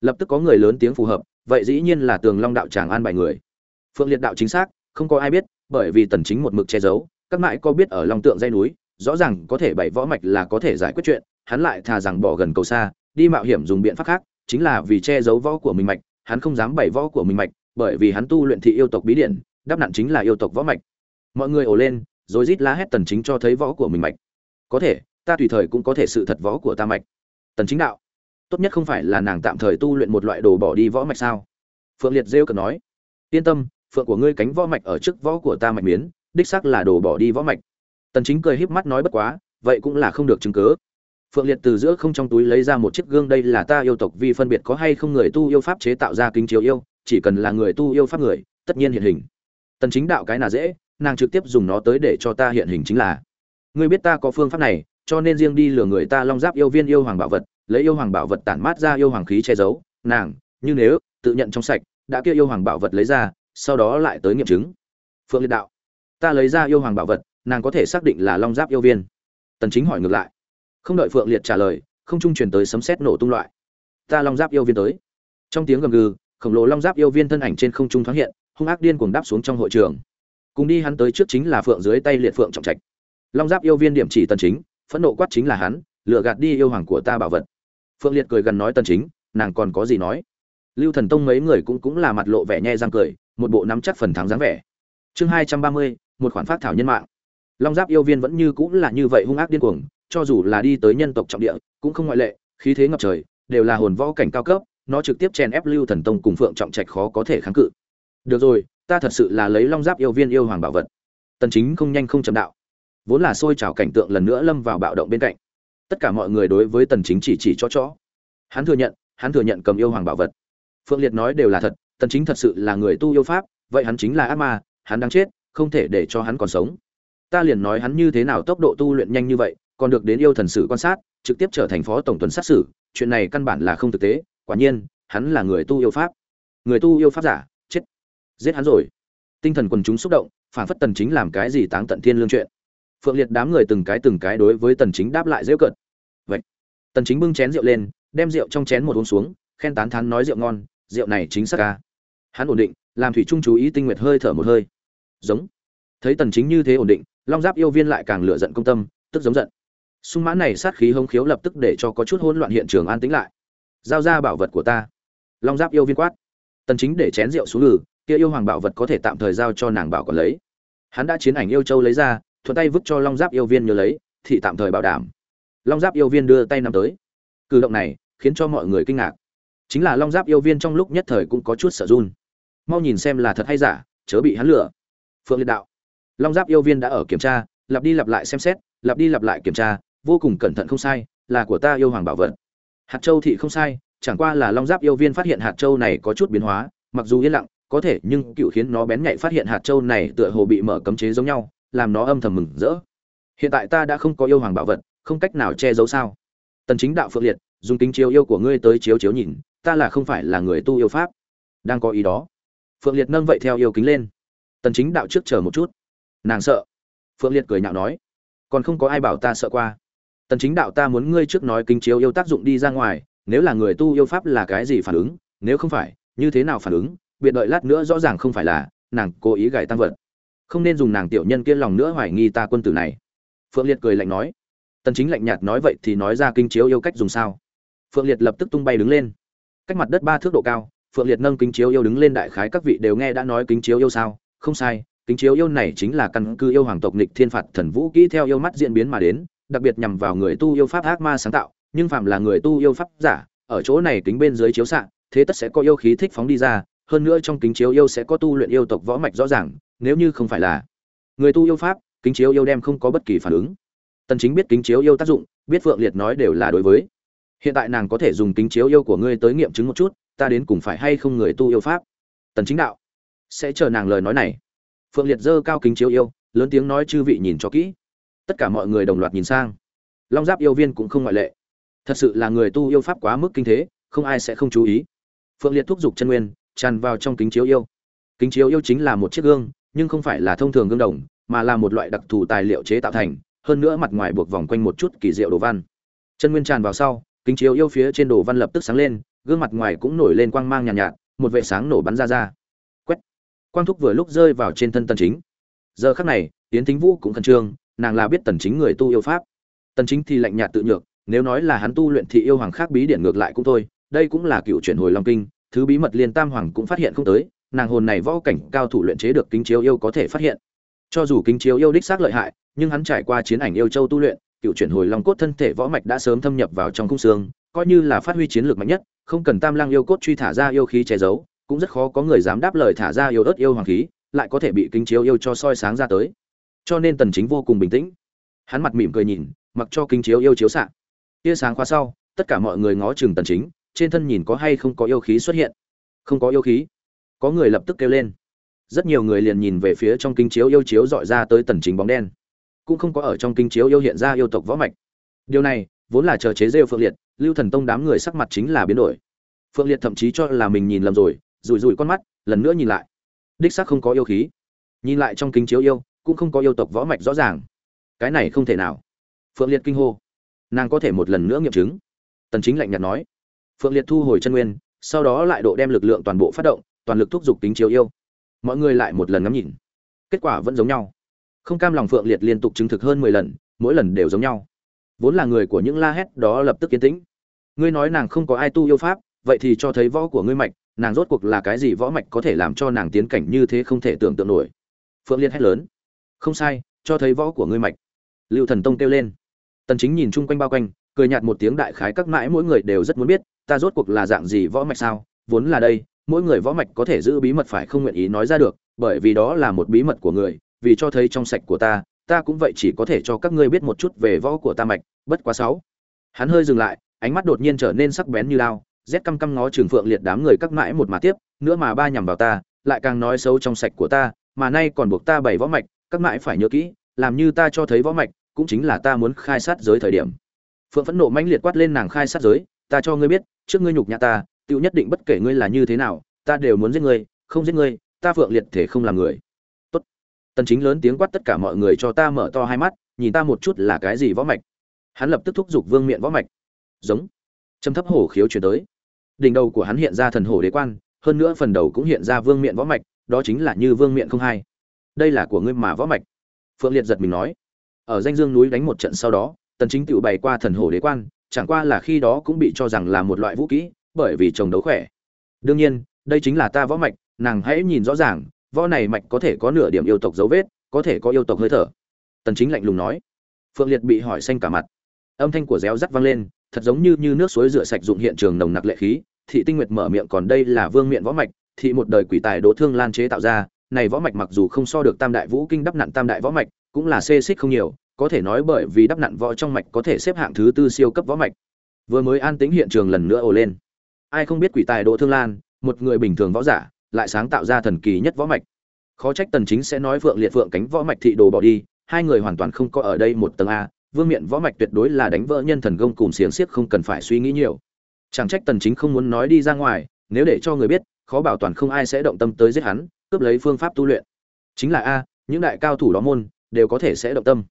Lập tức có người lớn tiếng phù hợp, vậy dĩ nhiên là tường long đạo tràng an bài người. Phượng liệt đạo chính xác, không có ai biết, bởi vì tần chính một mực che giấu, các mãi có biết ở long tượng dây núi, rõ ràng có thể bảy võ mạch là có thể giải quyết chuyện, hắn lại thà rằng bỏ gần cầu xa, đi mạo hiểm dùng biện pháp khác, chính là vì che giấu võ của mình mạch, hắn không dám bảy võ của mình mạch, bởi vì hắn tu luyện thị yêu tộc bí điển, đáp nạn chính là yêu tộc võ mạch. Mọi người ồ lên, rồi rít lá hét tần chính cho thấy võ của mình mạch. Có thể ta tùy thời cũng có thể sự thật võ của ta mạch. Tần chính đạo, tốt nhất không phải là nàng tạm thời tu luyện một loại đồ bỏ đi võ mạch sao? Phượng liệt rêu cần nói, yên tâm, phượng của ngươi cánh võ mạch ở trước võ của ta mạch miến, đích xác là đồ bỏ đi võ mạch. Tần chính cười híp mắt nói bất quá, vậy cũng là không được chứng cứ. Phượng liệt từ giữa không trong túi lấy ra một chiếc gương, đây là ta yêu tộc vì phân biệt có hay không người tu yêu pháp chế tạo ra kính chiếu yêu, chỉ cần là người tu yêu pháp người, tất nhiên hiện hình. Tần chính đạo cái nào dễ, nàng trực tiếp dùng nó tới để cho ta hiện hình chính là. Ngươi biết ta có phương pháp này cho nên riêng đi lừa người ta long giáp yêu viên yêu hoàng bảo vật, lấy yêu hoàng bảo vật tản mát ra yêu hoàng khí che giấu, nàng, như nếu tự nhận trong sạch, đã kia yêu hoàng bảo vật lấy ra, sau đó lại tới nghiệm chứng. Phượng liệt đạo, ta lấy ra yêu hoàng bảo vật, nàng có thể xác định là long giáp yêu viên. Tần chính hỏi ngược lại. Không đợi phượng liệt trả lời, không trung truyền tới sấm sét nổ tung loại. Ta long giáp yêu viên tới. Trong tiếng gầm gừ, khổng lồ long giáp yêu viên thân ảnh trên không trung thoáng hiện, hung ác điên cuồng đáp xuống trong hội trường. Cùng đi hắn tới trước chính là phượng dưới tay liệt phượng trọng trạch. Long giáp yêu viên điểm chỉ tần chính phẫn nộ quát chính là hắn lựa gạt đi yêu hoàng của ta bảo vật. Phượng liệt cười gần nói tần chính nàng còn có gì nói? Lưu thần tông mấy người cũng cũng là mặt lộ vẻ nhe răng cười một bộ nắm chắc phần thắng dáng vẻ. Chương 230, một khoản phát thảo nhân mạng. Long giáp yêu viên vẫn như cũng là như vậy hung ác điên cuồng cho dù là đi tới nhân tộc trọng địa cũng không ngoại lệ khí thế ngập trời đều là hồn võ cảnh cao cấp nó trực tiếp chèn ép lưu thần tông cùng phượng trọng trạch khó có thể kháng cự. Được rồi ta thật sự là lấy long giáp yêu viên yêu hoàng bảo vật. Tần chính không nhanh không chậm đạo vốn là sôi trào cảnh tượng lần nữa lâm vào bạo động bên cạnh. Tất cả mọi người đối với tần chính chỉ chỉ cho chó. Hắn thừa nhận, hắn thừa nhận cầm yêu hoàng bảo vật. Phượng liệt nói đều là thật, tần chính thật sự là người tu yêu pháp, vậy hắn chính là ác ma, hắn đang chết, không thể để cho hắn còn sống. Ta liền nói hắn như thế nào tốc độ tu luyện nhanh như vậy, còn được đến yêu thần sử quan sát, trực tiếp trở thành phó tổng tuần sát xử chuyện này căn bản là không thực tế, quả nhiên, hắn là người tu yêu pháp. Người tu yêu pháp giả, chết. Giết hắn rồi. Tinh thần quần chúng xúc động, phản phất tần chính làm cái gì táng tận thiên lương chuyện phượng liệt đám người từng cái từng cái đối với tần chính đáp lại rêu cợt. Vậy, tần chính bưng chén rượu lên, đem rượu trong chén một uống xuống, khen tán thán nói rượu ngon, rượu này chính xác ca. Hắn ổn định, làm thủy trung chú ý tinh nguyệt hơi thở một hơi. Giống. Thấy tần chính như thế ổn định, long giáp yêu viên lại càng lửa giận công tâm, tức giống giận. Sung mãn này sát khí hống khiếu lập tức để cho có chút hỗn loạn hiện trường an tĩnh lại. Giao ra bảo vật của ta. Long giáp yêu viên quát. Tần chính để chén rượu xuống lử kia yêu hoàng bảo vật có thể tạm thời giao cho nàng bảo còn lấy. Hắn đã chiến ảnh yêu châu lấy ra thuận tay vứt cho long giáp yêu viên nhớ lấy, thì tạm thời bảo đảm. Long giáp yêu viên đưa tay nắm tới. Cử động này khiến cho mọi người kinh ngạc. Chính là long giáp yêu viên trong lúc nhất thời cũng có chút sợ run. Mau nhìn xem là thật hay giả, chớ bị hắn lừa. Phượng liệt đạo. Long giáp yêu viên đã ở kiểm tra, lặp đi lặp lại xem xét, lặp đi lặp lại kiểm tra, vô cùng cẩn thận không sai, là của ta yêu hoàng bảo vật. Hạt châu thị không sai, chẳng qua là long giáp yêu viên phát hiện hạt châu này có chút biến hóa, mặc dù yên lặng, có thể nhưng cựu khiến nó bén nhạy phát hiện hạt châu này tựa hồ bị mở cấm chế giống nhau làm nó âm thầm mừng rỡ. Hiện tại ta đã không có yêu hoàng bảo vật, không cách nào che giấu sao? Tần chính đạo phượng liệt, dùng kính chiếu yêu của ngươi tới chiếu chiếu nhìn, ta là không phải là người tu yêu pháp. Đang có ý đó. Phượng liệt nâng vậy theo yêu kính lên. Tần chính đạo trước chờ một chút. Nàng sợ. Phượng liệt cười nhạo nói. Còn không có ai bảo ta sợ qua. Tần chính đạo ta muốn ngươi trước nói kính chiếu yêu tác dụng đi ra ngoài, nếu là người tu yêu pháp là cái gì phản ứng? Nếu không phải, như thế nào phản ứng? Biệt đợi lát nữa rõ ràng không phải là, nàng cố ý gài tăng vật không nên dùng nàng tiểu nhân kia lòng nữa hoài nghi ta quân tử này. Phượng liệt cười lạnh nói. Tần chính lạnh nhạt nói vậy thì nói ra kinh chiếu yêu cách dùng sao. Phượng liệt lập tức tung bay đứng lên. Cách mặt đất ba thước độ cao, phượng liệt nâng kính chiếu yêu đứng lên đại khái các vị đều nghe đã nói kính chiếu yêu sao. Không sai kính chiếu yêu này chính là căn cứ yêu hoàng tộc nghịch thiên phạt thần vũ kỹ theo yêu mắt diễn biến mà đến, đặc biệt nhằm vào người tu yêu pháp ác ma sáng tạo, nhưng phạm là người tu yêu pháp giả, ở chỗ này kính bên dưới chiếu xạ, thế tất sẽ có yêu khí thích phóng đi ra, hơn nữa trong kính chiếu yêu sẽ có tu luyện yêu tộc võ mạch rõ ràng nếu như không phải là người tu yêu pháp, kính chiếu yêu đem không có bất kỳ phản ứng. Tần chính biết kính chiếu yêu tác dụng, biết phượng liệt nói đều là đối với. Hiện tại nàng có thể dùng kính chiếu yêu của ngươi tới nghiệm chứng một chút, ta đến cùng phải hay không người tu yêu pháp? Tần chính đạo. Sẽ chờ nàng lời nói này. Phượng liệt dơ cao kính chiếu yêu, lớn tiếng nói chư vị nhìn cho kỹ. Tất cả mọi người đồng loạt nhìn sang. Long giáp yêu viên cũng không ngoại lệ. Thật sự là người tu yêu pháp quá mức kinh thế, không ai sẽ không chú ý. Phượng liệt thúc giục chân nguyên, tràn vào trong kính chiếu yêu. Kính chiếu yêu chính là một chiếc gương nhưng không phải là thông thường gương đồng mà là một loại đặc thù tài liệu chế tạo thành hơn nữa mặt ngoài buộc vòng quanh một chút kỳ diệu đồ văn. Chân nguyên tràn vào sau kính chiếu yêu phía trên đồ văn lập tức sáng lên gương mặt ngoài cũng nổi lên quang mang nhàn nhạt, nhạt một vệ sáng nổ bắn ra ra. Quét. Quang thúc vừa lúc rơi vào trên thân tần chính. Giờ khắc này tiến thính vũ cũng khẩn trương nàng là biết tần chính người tu yêu pháp. Tần chính thì lạnh nhạt tự nhược nếu nói là hắn tu luyện thì yêu hoàng khác bí điển ngược lại cũng thôi đây cũng là cựu chuyển hồi long kinh thứ bí mật liên tam hoàng cũng phát hiện không tới nàng hồn này võ cảnh cao thủ luyện chế được kính chiếu yêu có thể phát hiện. Cho dù kính chiếu yêu đích xác lợi hại, nhưng hắn trải qua chiến ảnh yêu châu tu luyện, cựu chuyển hồi long cốt thân thể võ mạch đã sớm thâm nhập vào trong khung xương, coi như là phát huy chiến lược mạnh nhất, không cần tam lang yêu cốt truy thả ra yêu khí che giấu, cũng rất khó có người dám đáp lời thả ra yêu ớt yêu hoàng khí, lại có thể bị kính chiếu yêu cho soi sáng ra tới. Cho nên tần chính vô cùng bình tĩnh. Hắn mặt mỉm cười nhìn, mặc cho kính chiếu yêu chiếu sạng. tia sáng qua sau, tất cả mọi người ngó chừng tần chính, trên thân nhìn có hay không có yêu khí xuất hiện. Không có yêu khí có người lập tức kêu lên. Rất nhiều người liền nhìn về phía trong kinh chiếu yêu chiếu dọi ra tới tần chính bóng đen. Cũng không có ở trong kinh chiếu yêu hiện ra yêu tộc võ mạch. Điều này, vốn là chờ chế rêu phượng liệt, lưu thần tông đám người sắc mặt chính là biến đổi. Phượng liệt thậm chí cho là mình nhìn lầm rồi, rủi rủi con mắt, lần nữa nhìn lại. Đích xác không có yêu khí. Nhìn lại trong kính chiếu yêu, cũng không có yêu tộc võ mạch rõ ràng. Cái này không thể nào. Phượng liệt kinh hô. Nàng có thể một lần nữa nghiệm chứng. Tần chính lạnh nhạt nói. Phượng liệt thu hồi chân nguyên, sau đó lại độ đem lực lượng toàn bộ phát động toàn lực thúc giục tính chiếu yêu. Mọi người lại một lần ngắm nhìn. Kết quả vẫn giống nhau. Không cam lòng phượng liệt liên tục chứng thực hơn 10 lần, mỗi lần đều giống nhau. Vốn là người của những la hét đó lập tức yên tĩnh. Ngươi nói nàng không có ai tu yêu pháp, vậy thì cho thấy võ của ngươi mạch, nàng rốt cuộc là cái gì võ mạch có thể làm cho nàng tiến cảnh như thế không thể tưởng tượng nổi. Phượng liệt hét lớn. Không sai, cho thấy võ của ngươi mạch. Lưu thần tông kêu lên. Tần chính nhìn chung quanh bao quanh, cười nhạt một tiếng đại khái các mãi mỗi người đều rất muốn biết, ta rốt cuộc là dạng gì võ mạch sao? Vốn là đây mỗi người võ mạch có thể giữ bí mật phải không nguyện ý nói ra được, bởi vì đó là một bí mật của người, vì cho thấy trong sạch của ta ta cũng vậy chỉ có thể cho các ngươi biết một chút về võ của ta mạch, bất quá sáu. Hắn hơi dừng lại, ánh mắt đột nhiên trở nên sắc bén như lao, rét căm căm ngó trường phượng liệt đám người các mãi một mà tiếp, nữa mà ba nhằm vào ta, lại càng nói xấu trong sạch của ta, mà nay còn buộc ta bày võ mạch, các mãi phải nhớ kỹ, làm như ta cho thấy võ mạch, cũng chính là ta muốn khai sát giới thời điểm. Phượng phẫn nộ mãnh liệt quát lên nàng khai sát giới, ta cho ngươi biết, trước ngươi nhục nhã ta Tựu nhất định bất kể ngươi là như thế nào, ta đều muốn giết ngươi, không giết ngươi, ta phượng liệt thể không làm người. Tốt. Tần chính lớn tiếng quát tất cả mọi người cho ta mở to hai mắt, nhìn ta một chút là cái gì võ mạch. Hắn lập tức thúc giục vương miện võ mạch. Giống. Trầm thấp hổ khiếu chuyển tới. Đỉnh đầu của hắn hiện ra thần hổ đế quan, hơn nữa phần đầu cũng hiện ra vương miện võ mạch, đó chính là như vương miện không hai. Đây là của ngươi mà võ mạch. Phượng liệt giật mình nói. Ở danh dương núi đánh một trận sau đó, tần chính tự bày qua thần hổ đế quan, chẳng qua là khi đó cũng bị cho rằng là một loại vũ kỹ bởi vì chồng đấu khỏe. Đương nhiên, đây chính là ta võ mạch, nàng hãy nhìn rõ ràng, võ này mạch có thể có nửa điểm yêu tộc dấu vết, có thể có yêu tộc hơi thở. Tần chính lạnh lùng nói. Phượng liệt bị hỏi xanh cả mặt. Âm thanh của réo rắt vang lên, thật giống như như nước suối rửa sạch dụng hiện trường nồng nặc lệ khí. Thị tinh nguyệt mở miệng còn đây là vương miện võ mạch, thị một đời quỷ tài đỗ thương lan chế tạo ra, này võ mạch mặc dù không so được tam đại vũ kinh đắp nặn tam đại võ mạch, cũng là xê xích không nhiều, có thể nói bởi vì đắp nặn võ trong mạch có thể xếp hạng thứ tư siêu cấp võ mạch. Vừa mới an tĩnh hiện trường lần nữa ồ lên ai không biết quỷ tài đỗ thương lan, một người bình thường võ giả, lại sáng tạo ra thần kỳ nhất võ mạch. Khó trách tần chính sẽ nói vượng liệt vượng cánh võ mạch thị đồ bỏ đi, hai người hoàn toàn không có ở đây một tầng a, vương miện võ mạch tuyệt đối là đánh vỡ nhân thần công cùng xiềng xiếc không cần phải suy nghĩ nhiều. Chẳng trách tần chính không muốn nói đi ra ngoài, nếu để cho người biết, khó bảo toàn không ai sẽ động tâm tới giết hắn, cướp lấy phương pháp tu luyện. Chính là a, những đại cao thủ đó môn, đều có thể sẽ động tâm.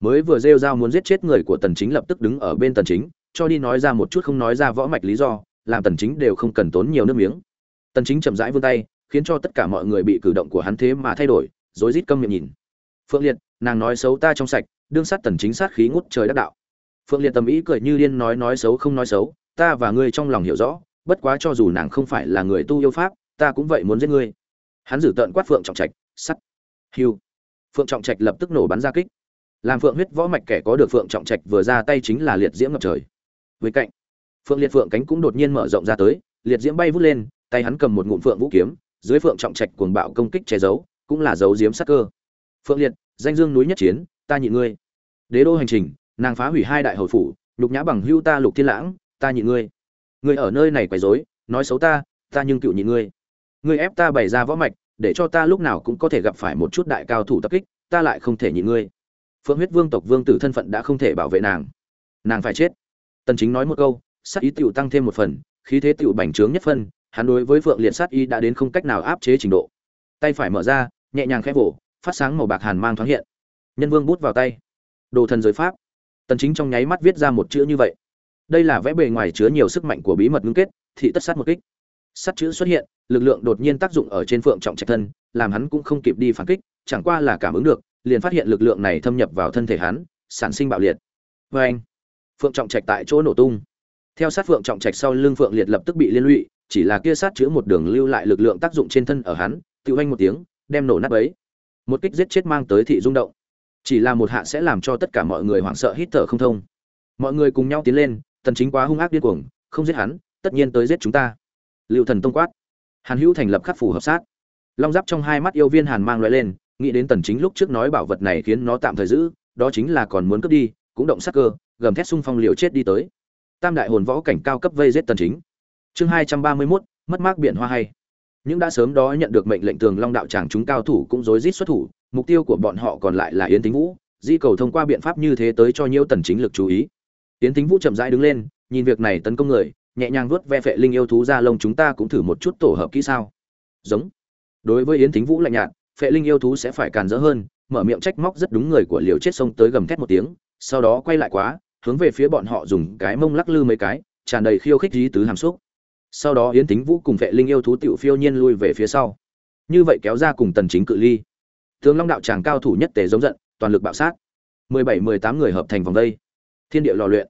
Mới vừa rêu rao muốn giết chết người của tần chính lập tức đứng ở bên tần chính, cho đi nói ra một chút không nói ra võ mạch lý do làm tần chính đều không cần tốn nhiều nước miếng. Tần chính chậm rãi vươn tay, khiến cho tất cả mọi người bị cử động của hắn thế mà thay đổi, rối rít câm miệng nhìn. Phượng liệt, nàng nói xấu ta trong sạch, đương sát tần chính sát khí ngút trời đắc đạo. Phượng liệt tầm ý cười như điên nói nói xấu không nói xấu, ta và ngươi trong lòng hiểu rõ, bất quá cho dù nàng không phải là người tu yêu pháp, ta cũng vậy muốn giết ngươi. Hắn giữ tận quát phượng trọng trạch, sắt. Hiu phượng trọng trạch lập tức nổ bắn ra kích. Làm phượng huyết võ mạch kẻ có được phượng trọng trạch vừa ra tay chính là liệt diễm ngập trời. Với cạnh phượng liệt phượng cánh cũng đột nhiên mở rộng ra tới, liệt diễm bay vút lên, tay hắn cầm một ngụm phượng vũ kiếm, dưới phượng trọng trạch cuồng bạo công kích che giấu, cũng là giấu diếm sắc cơ. Phượng liệt, danh dương núi nhất chiến, ta nhịn ngươi. Đế đô hành trình, nàng phá hủy hai đại hồi phủ lục nhã bằng hưu ta lục thiên lãng, ta nhịn ngươi. Ngươi ở nơi này quấy rối, nói xấu ta ta nhưng cựu nhịn ngươi. Ngươi ép ta bày ra võ mạch, để cho ta lúc nào cũng có thể gặp phải một chút đại cao thủ tập kích, ta lại không thể nhịn ngươi. Phượng huyết vương tộc vương tử thân phận đã không thể bảo vệ nàng. Nàng phải chết. Tần chính nói một câu sát ý tiểu tăng thêm một phần, khí thế tiểu bành trướng nhất phân, hắn đối với phượng liệt sát ý đã đến không cách nào áp chế trình độ. Tay phải mở ra, nhẹ nhàng khẽ vỗ, phát sáng màu bạc hàn mang thoáng hiện. Nhân vương bút vào tay. Đồ thần giới pháp. Tần chính trong nháy mắt viết ra một chữ như vậy. Đây là vẽ bề ngoài chứa nhiều sức mạnh của bí mật ngưng kết, thị tất sát một kích. Sát chữ xuất hiện, lực lượng đột nhiên tác dụng ở trên phượng trọng trạch thân, làm hắn cũng không kịp đi phản kích, chẳng qua là cảm ứng được, liền phát hiện lực lượng này thâm nhập vào thân thể hắn, sản sinh bạo liệt. Và anh phượng trọng trạch tại chỗ nổ tung theo sát phượng trọng trạch sau lưng phượng liệt lập tức bị liên lụy, chỉ là kia sát chứa một đường lưu lại lực lượng tác dụng trên thân ở hắn tự anh một tiếng, đem nổ nát ấy một kích giết chết mang tới thị rung động. Chỉ là một hạ sẽ làm cho tất cả mọi người hoảng sợ hít thở không thông. Mọi người cùng nhau tiến lên tần chính quá hung ác điên cuồng, không giết hắn, tất nhiên tới giết chúng ta. Lưu thần tông quát. Hàn hữu thành lập khắc phủ hợp sát. Long giáp trong hai mắt yêu viên hàn mang loại lên, nghĩ đến tần chính lúc trước nói bảo vật này khiến nó tạm thời giữ, đó chính là còn muốn cướp đi, cũng động sát cơ, gầm thét xung phong liều chết đi tới tam đại hồn võ cảnh cao cấp vây giết tần chính. Chương 231, mất mát biển hoa hay. Những đã sớm đó nhận được mệnh lệnh tường long đạo tràng chúng cao thủ cũng rối rít xuất thủ mục tiêu của bọn họ còn lại là yến tính vũ di cầu thông qua biện pháp như thế tới cho nhiêu tần chính lực chú ý. Yến tính vũ chậm rãi đứng lên nhìn việc này tấn công người nhẹ nhàng vuốt ve phệ linh yêu thú ra lông chúng ta cũng thử một chút tổ hợp kỹ sao. Giống. Đối với yến tính vũ lạnh nhạt phệ linh yêu thú sẽ phải càn rỡ hơn mở miệng trách móc rất đúng người của liều chết sông tới gầm thét một tiếng sau đó quay lại quá hướng về phía bọn họ dùng cái mông lắc lư mấy cái, tràn đầy khiêu khích dí tứ hàm xúc. Sau đó yến tính vũ cùng vệ linh yêu thú tiểu phiêu nhiên lui về phía sau. Như vậy kéo ra cùng tần chính cự ly. Tướng long đạo tràng cao thủ nhất tề giống giận, toàn lực bạo sát. 17-18 người hợp thành vòng đây thiên địa lò luyện.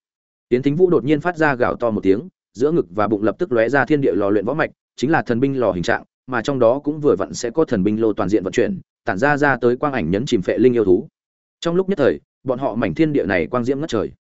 Yến tính vũ đột nhiên phát ra gào to một tiếng, giữa ngực và bụng lập tức lóe ra thiên địa lò luyện võ mạch, chính là thần binh lò hình trạng, mà trong đó cũng vừa vặn sẽ có thần binh lô toàn diện vận chuyển, tản ra ra tới quang ảnh nhấn chìm phệ linh yêu thú. Trong lúc nhất thời, bọn họ mảnh thiên địa này quang diễm ngất trời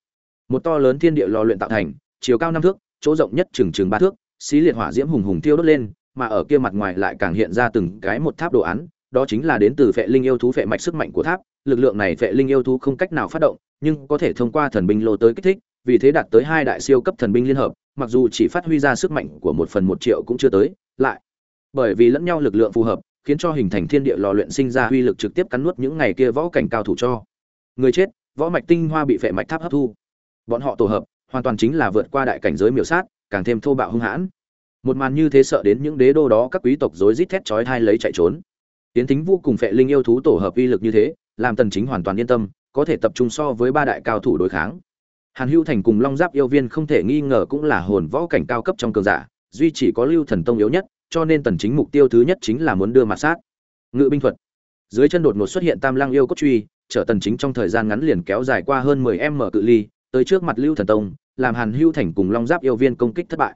một to lớn thiên địa lò luyện tạo thành, chiều cao năm thước, chỗ rộng nhất chừng chừng ba thước, xí liệt hỏa diễm hùng hùng tiêu đốt lên, mà ở kia mặt ngoài lại càng hiện ra từng cái một tháp đồ án, đó chính là đến từ phệ linh yêu thú phệ mạch sức mạnh của tháp, lực lượng này phệ linh yêu thú không cách nào phát động, nhưng có thể thông qua thần binh lô tới kích thích, vì thế đạt tới hai đại siêu cấp thần binh liên hợp, mặc dù chỉ phát huy ra sức mạnh của một phần một triệu cũng chưa tới, lại bởi vì lẫn nhau lực lượng phù hợp, khiến cho hình thành thiên địa lò luyện sinh ra uy lực trực tiếp cắn nuốt những ngày kia võ cảnh cao thủ cho người chết, võ mạch tinh hoa bị phệ mạch tháp hấp thu bọn họ tổ hợp, hoàn toàn chính là vượt qua đại cảnh giới miểu sát, càng thêm thô bạo hung hãn. Một màn như thế sợ đến những đế đô đó các quý tộc rối rít thét chói thai lấy chạy trốn. Tiến thính vô cùng phệ linh yêu thú tổ hợp uy lực như thế, làm tần chính hoàn toàn yên tâm, có thể tập trung so với ba đại cao thủ đối kháng. Hàn hưu thành cùng long giáp yêu viên không thể nghi ngờ cũng là hồn võ cảnh cao cấp trong cường giả, duy chỉ có lưu thần tông yếu nhất, cho nên tần chính mục tiêu thứ nhất chính là muốn đưa mặt sát. Ngự binh thuật. Dưới chân đột ngột xuất hiện tam lang yêu cốt truy, chở tần chính trong thời gian ngắn liền kéo dài qua hơn 10 m cự ly tới trước mặt lưu thần tông, làm hàn hưu thành cùng long giáp yêu viên công kích thất bại.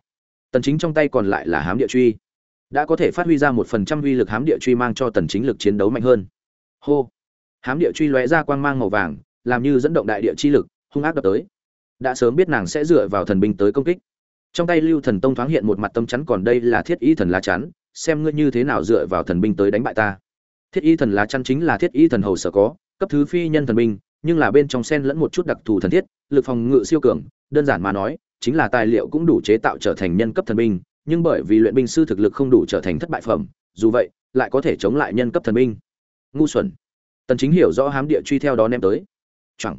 Tần chính trong tay còn lại là hám địa truy. Đã có thể phát huy ra một phần trăm uy lực hám địa truy mang cho tần chính lực chiến đấu mạnh hơn. Hô! Hám địa truy lóe ra quang mang màu vàng, làm như dẫn động đại địa chi lực, hung ác đập tới. Đã sớm biết nàng sẽ dựa vào thần binh tới công kích. Trong tay lưu thần tông thoáng hiện một mặt tâm chắn còn đây là thiết y thần lá chắn, xem ngươi như thế nào dựa vào thần binh tới đánh bại ta. Thiết y thần lá chắn chính là thiết y thần hầu sở có, cấp thứ phi nhân thần binh nhưng là bên trong sen lẫn một chút đặc thù thần thiết, lực phòng ngự siêu cường, đơn giản mà nói, chính là tài liệu cũng đủ chế tạo trở thành nhân cấp thần binh, nhưng bởi vì luyện binh sư thực lực không đủ trở thành thất bại phẩm, dù vậy, lại có thể chống lại nhân cấp thần binh. Ngu xuẩn. Tần chính hiểu rõ hám địa truy theo đó ném tới. Chẳng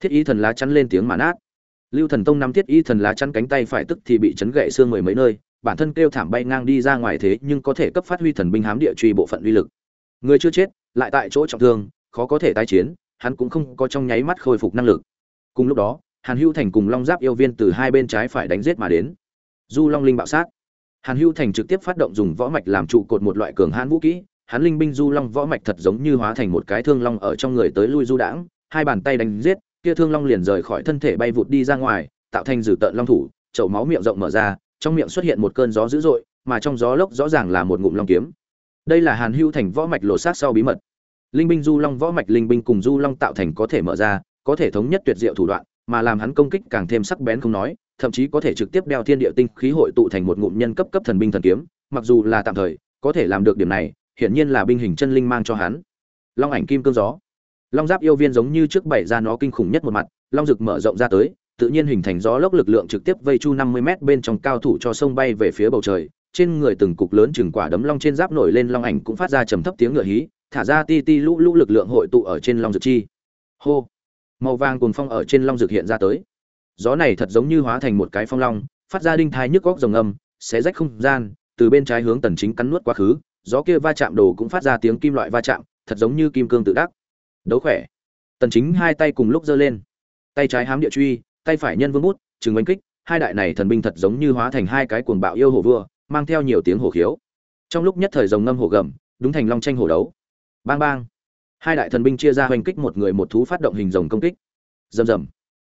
thiết ý thần lá chắn lên tiếng mà nát. Lưu thần tông nắm thiết y thần lá chắn cánh tay phải tức thì bị chấn gãy xương mười mấy nơi, bản thân kêu thảm bay ngang đi ra ngoài thế nhưng có thể cấp phát huy thần binh hám địa truy bộ phận uy lực. Người chưa chết, lại tại chỗ trọng thương, khó có thể tái chiến hắn cũng không có trong nháy mắt khôi phục năng lực. Cùng lúc đó, hàn hữu thành cùng long giáp yêu viên từ hai bên trái phải đánh giết mà đến. Du long linh bạo sát. Hàn hữu thành trực tiếp phát động dùng võ mạch làm trụ cột một loại cường hãn vũ kỹ. Hắn linh binh du long võ mạch thật giống như hóa thành một cái thương long ở trong người tới lui du đãng. Hai bàn tay đánh giết, kia thương long liền rời khỏi thân thể bay vụt đi ra ngoài, tạo thành dử tợn long thủ, chậu máu miệng rộng mở ra, trong miệng xuất hiện một cơn gió dữ dội, mà trong gió lốc rõ ràng là một ngụm long kiếm. Đây là hàn hữu thành võ mạch lộ sát sau bí mật linh binh du long võ mạch linh binh cùng du long tạo thành có thể mở ra, có thể thống nhất tuyệt diệu thủ đoạn, mà làm hắn công kích càng thêm sắc bén không nói, thậm chí có thể trực tiếp đeo thiên địa tinh khí hội tụ thành một ngụm nhân cấp cấp thần binh thần kiếm, mặc dù là tạm thời, có thể làm được điểm này, hiển nhiên là binh hình chân linh mang cho hắn. Long ảnh kim cương gió. Long giáp yêu viên giống như trước bảy ra nó kinh khủng nhất một mặt, long rực mở rộng ra tới, tự nhiên hình thành gió lốc lực lượng trực tiếp vây chu 50 mét bên trong cao thủ cho sông bay về phía bầu trời, trên người từng cục lớn chừng quả đấm long trên giáp nổi lên long ảnh cũng phát ra trầm thấp tiếng ngựa hí thả ra ti ti lũ lũ lực lượng hội tụ ở trên long dược chi. Hô! Màu vàng cuồng phong ở trên long dược hiện ra tới. Gió này thật giống như hóa thành một cái phong long, phát ra đinh thai nhức góc rồng âm, xé rách không gian, từ bên trái hướng tần chính cắn nuốt quá khứ, gió kia va chạm đồ cũng phát ra tiếng kim loại va chạm, thật giống như kim cương tự đắc. Đấu khỏe. Tần chính hai tay cùng lúc giơ lên. Tay trái hám địa truy, tay phải nhân vương bút trừng bánh kích, hai đại này thần binh thật giống như hóa thành hai cái cuồng bạo yêu hổ vua, mang theo nhiều tiếng hổ khiếu. Trong lúc nhất thời rồng ngâm hổ gầm, đúng thành long tranh hổ đấu bang bang. Hai đại thần binh chia ra hoành kích một người một thú phát động hình rồng công kích. Rầm rầm.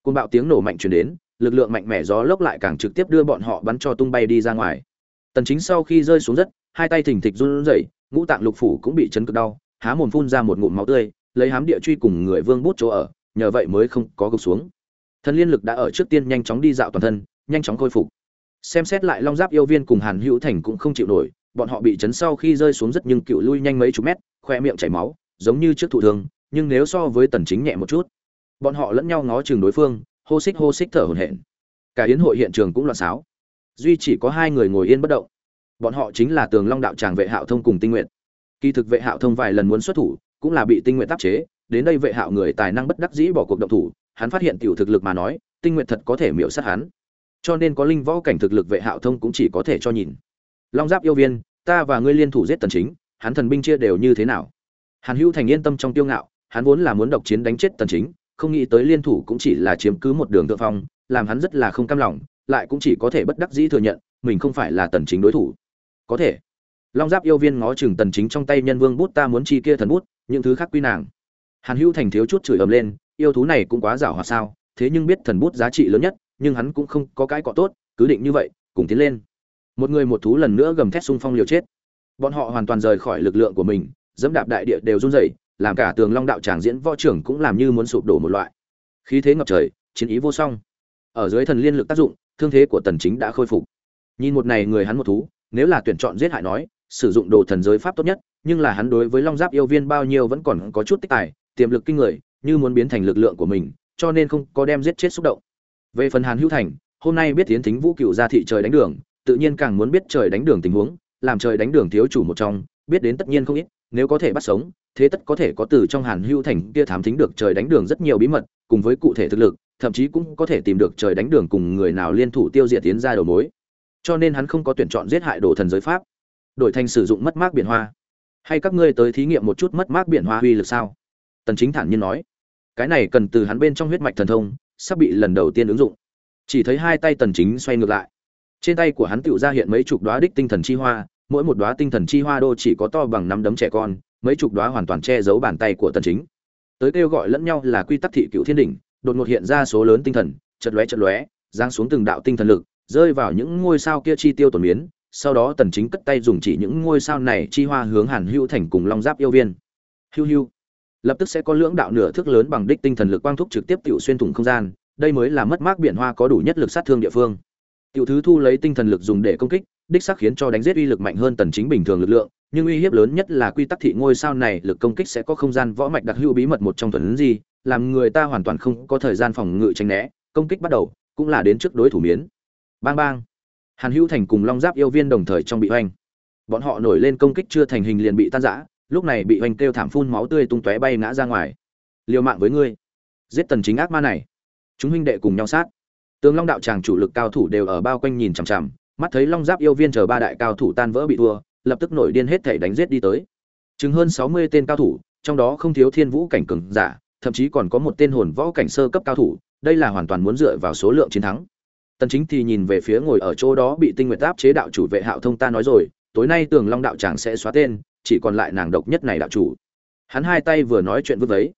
Côn bạo tiếng nổ mạnh truyền đến, lực lượng mạnh mẽ gió lốc lại càng trực tiếp đưa bọn họ bắn cho tung bay đi ra ngoài. Tần chính sau khi rơi xuống đất, hai tay thình thịch run rẩy, ngũ tạng lục phủ cũng bị chấn cực đau, há mồm phun ra một ngụm máu tươi, lấy hám địa truy cùng người vương bút chỗ ở, nhờ vậy mới không có gục xuống. Thần liên lực đã ở trước tiên nhanh chóng đi dạo toàn thân, nhanh chóng khôi phục. Xem xét lại long giáp yêu viên cùng hàn hữu thành cũng không chịu nổi, bọn họ bị chấn sau khi rơi xuống rất nhưng cựu lui nhanh mấy chục mét khoe miệng chảy máu, giống như trước thụ thương, nhưng nếu so với tần chính nhẹ một chút, bọn họ lẫn nhau ngó chừng đối phương, hô xích hô xích thở hổn hển. Cả yến hội hiện trường cũng loạn xáo. Duy chỉ có hai người ngồi yên bất động. Bọn họ chính là tường long đạo tràng vệ hạo thông cùng tinh nguyện kỳ thực vệ hạo thông vài lần muốn xuất thủ, cũng là bị tinh nguyện tác chế, đến đây vệ hạo người tài năng bất đắc dĩ bỏ cuộc động thủ, hắn phát hiện tiểu thực lực mà nói, tinh nguyện thật có thể miểu sát hắn. Cho nên có linh võ cảnh thực lực vệ hạo thông cũng chỉ có thể cho nhìn. Long giáp yêu viên, ta và ngươi liên thủ giết tần chính hắn thần binh chia đều như thế nào? Hàn hữu thành yên tâm trong tiêu ngạo, hắn vốn là muốn độc chiến đánh chết tần chính, không nghĩ tới liên thủ cũng chỉ là chiếm cứ một đường thượng phong, làm hắn rất là không cam lòng, lại cũng chỉ có thể bất đắc dĩ thừa nhận, mình không phải là tần chính đối thủ. Có thể. Long giáp yêu viên ngó chừng tần chính trong tay nhân vương bút ta muốn chi kia thần bút, những thứ khác quy nàng. Hàn hữu thành thiếu chút chửi ầm lên, yêu thú này cũng quá giả hòa sao, thế nhưng biết thần bút giá trị lớn nhất, nhưng hắn cũng không có cái cọ tốt, cứ định như vậy, cùng tiến lên. Một người một thú lần nữa gầm thét xung phong liều chết bọn họ hoàn toàn rời khỏi lực lượng của mình, dẫm đạp đại địa đều run rẩy, làm cả tường long đạo tràng diễn võ trưởng cũng làm như muốn sụp đổ một loại. Khí thế ngập trời, chiến ý vô song. Ở dưới thần liên lực tác dụng, thương thế của tần chính đã khôi phục. Nhìn một này người hắn một thú, nếu là tuyển chọn giết hại nói, sử dụng đồ thần giới pháp tốt nhất, nhưng là hắn đối với long giáp yêu viên bao nhiêu vẫn còn có chút tích tài, tiềm lực kinh người, như muốn biến thành lực lượng của mình, cho nên không có đem giết chết xúc động. Về phần hàn hữu thành, hôm nay biết tiến thính vũ cựu ra thị trời đánh đường, tự nhiên càng muốn biết trời đánh đường tình huống làm trời đánh đường thiếu chủ một trong, biết đến tất nhiên không ít, nếu có thể bắt sống, thế tất có thể có từ trong hàn hưu thành kia thám thính được trời đánh đường rất nhiều bí mật, cùng với cụ thể thực lực, thậm chí cũng có thể tìm được trời đánh đường cùng người nào liên thủ tiêu diệt tiến ra đầu mối. Cho nên hắn không có tuyển chọn giết hại đồ thần giới pháp. Đổi thành sử dụng mất mát biển hoa. Hay các ngươi tới thí nghiệm một chút mất mát biển hoa uy lực sao? Tần chính thản nhiên nói. Cái này cần từ hắn bên trong huyết mạch thần thông, sắp bị lần đầu tiên ứng dụng. Chỉ thấy hai tay tần chính xoay ngược lại. Trên tay của hắn tựu ra hiện mấy chục đóa đích tinh thần chi hoa mỗi một đóa tinh thần chi hoa đô chỉ có to bằng năm đấm trẻ con, mấy chục đóa hoàn toàn che giấu bàn tay của tần chính. Tới kêu gọi lẫn nhau là quy tắc thị cựu thiên đỉnh, đột ngột hiện ra số lớn tinh thần, chật lóe chật lóe, giáng xuống từng đạo tinh thần lực, rơi vào những ngôi sao kia chi tiêu tổn miến sau đó tần chính cất tay dùng chỉ những ngôi sao này chi hoa hướng hàn hưu thành cùng long giáp yêu viên. Hưu hưu lập tức sẽ có lưỡng đạo nửa thước lớn bằng đích tinh thần lực quang thúc trực tiếp tiểu xuyên thủng không gian, đây mới là mất mát biển hoa có đủ nhất lực sát thương địa phương. Tiểu thứ thu lấy tinh thần lực dùng để công kích đích xác khiến cho đánh giết uy lực mạnh hơn tần chính bình thường lực lượng, nhưng uy hiếp lớn nhất là quy tắc thị ngôi sao này, lực công kích sẽ có không gian võ mạch đặc hữu bí mật một trong tuần gì làm người ta hoàn toàn không có thời gian phòng ngự tránh né, công kích bắt đầu, cũng là đến trước đối thủ miến. Bang bang. Hàn hữu thành cùng long giáp yêu viên đồng thời trong bị hoành. Bọn họ nổi lên công kích chưa thành hình liền bị tan rã, lúc này bị hoành kêu thảm phun máu tươi tung tóe bay ngã ra ngoài. Liều mạng với ngươi. Giết tần chính ác ma này. Chúng huynh đệ cùng nhau sát. Tướng long đạo tràng chủ lực cao thủ đều ở bao quanh nhìn chằm chằm mắt thấy long giáp yêu viên chờ ba đại cao thủ tan vỡ bị thua, lập tức nổi điên hết thể đánh giết đi tới. Chứng hơn 60 tên cao thủ, trong đó không thiếu thiên vũ cảnh cường giả, thậm chí còn có một tên hồn võ cảnh sơ cấp cao thủ, đây là hoàn toàn muốn dựa vào số lượng chiến thắng. Tần chính thì nhìn về phía ngồi ở chỗ đó bị tinh nguyệt áp chế đạo chủ vệ hạo thông ta nói rồi, tối nay tường long đạo tràng sẽ xóa tên, chỉ còn lại nàng độc nhất này đạo chủ. Hắn hai tay vừa nói chuyện vứt ấy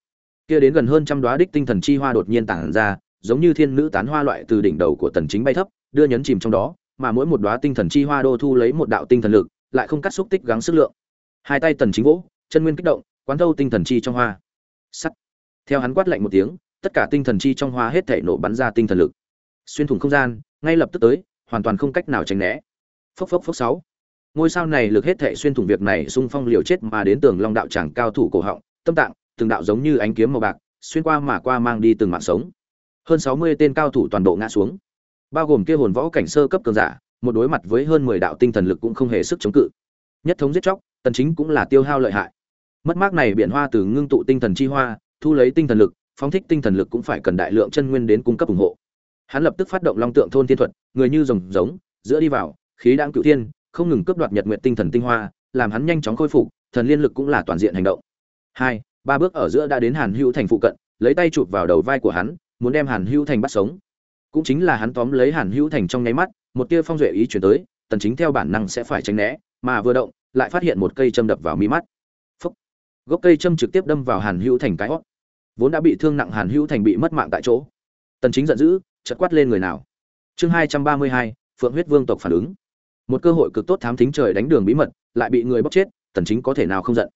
kia đến gần hơn trăm đóa đích tinh thần chi hoa đột nhiên tản ra, giống như thiên nữ tán hoa loại từ đỉnh đầu của tần chính bay thấp, đưa nhấn chìm trong đó mà mỗi một đóa tinh thần chi hoa đô thu lấy một đạo tinh thần lực, lại không cắt xúc tích gắng sức lượng. Hai tay tần chính vỗ, chân nguyên kích động, quán thâu tinh thần chi trong hoa. Sắt. Theo hắn quát lạnh một tiếng, tất cả tinh thần chi trong hoa hết thể nổ bắn ra tinh thần lực. Xuyên thủng không gian, ngay lập tức tới, hoàn toàn không cách nào tránh né. Phốc phốc phốc sáu. Ngôi sao này lực hết thể xuyên thủng việc này xung phong liều chết mà đến tường long đạo chẳng cao thủ cổ họng, tâm tạng, từng đạo giống như ánh kiếm màu bạc, xuyên qua mà qua mang đi từng mạng sống. Hơn sáu mươi tên cao thủ toàn bộ ngã xuống bao gồm kia hồn võ cảnh sơ cấp cường giả, một đối mặt với hơn mười đạo tinh thần lực cũng không hề sức chống cự. Nhất thống giết chóc, tần chính cũng là tiêu hao lợi hại. Mất mát này biển hoa từ ngưng tụ tinh thần chi hoa, thu lấy tinh thần lực, phóng thích tinh thần lực cũng phải cần đại lượng chân nguyên đến cung cấp ủng hộ. Hắn lập tức phát động long tượng thôn thiên thuật, người như rồng, giống, giữa đi vào, khí đãng cựu thiên, không ngừng cướp đoạt nhật nguyện tinh thần tinh hoa, làm hắn nhanh chóng khôi phục, thần liên lực cũng là toàn diện hành động. Hai, ba bước ở giữa đã đến hàn hữu thành phụ cận, lấy tay chụp vào đầu vai của hắn, muốn đem hàn hữu thành bắt sống cũng chính là hắn tóm lấy hàn hữu thành trong nháy mắt một tia phong duệ ý chuyển tới tần chính theo bản năng sẽ phải tránh né mà vừa động lại phát hiện một cây châm đập vào mi mắt. Phúc. gốc cây châm trực tiếp đâm vào hàn hữu thành cái hót. Vốn đã bị thương nặng hàn hữu thành bị mất mạng tại chỗ. Tần chính giận dữ chợt quát lên người nào. Chương 232, phượng huyết vương tộc phản ứng. Một cơ hội cực tốt thám thính trời đánh đường bí mật lại bị người bóc chết tần chính có thể nào không giận.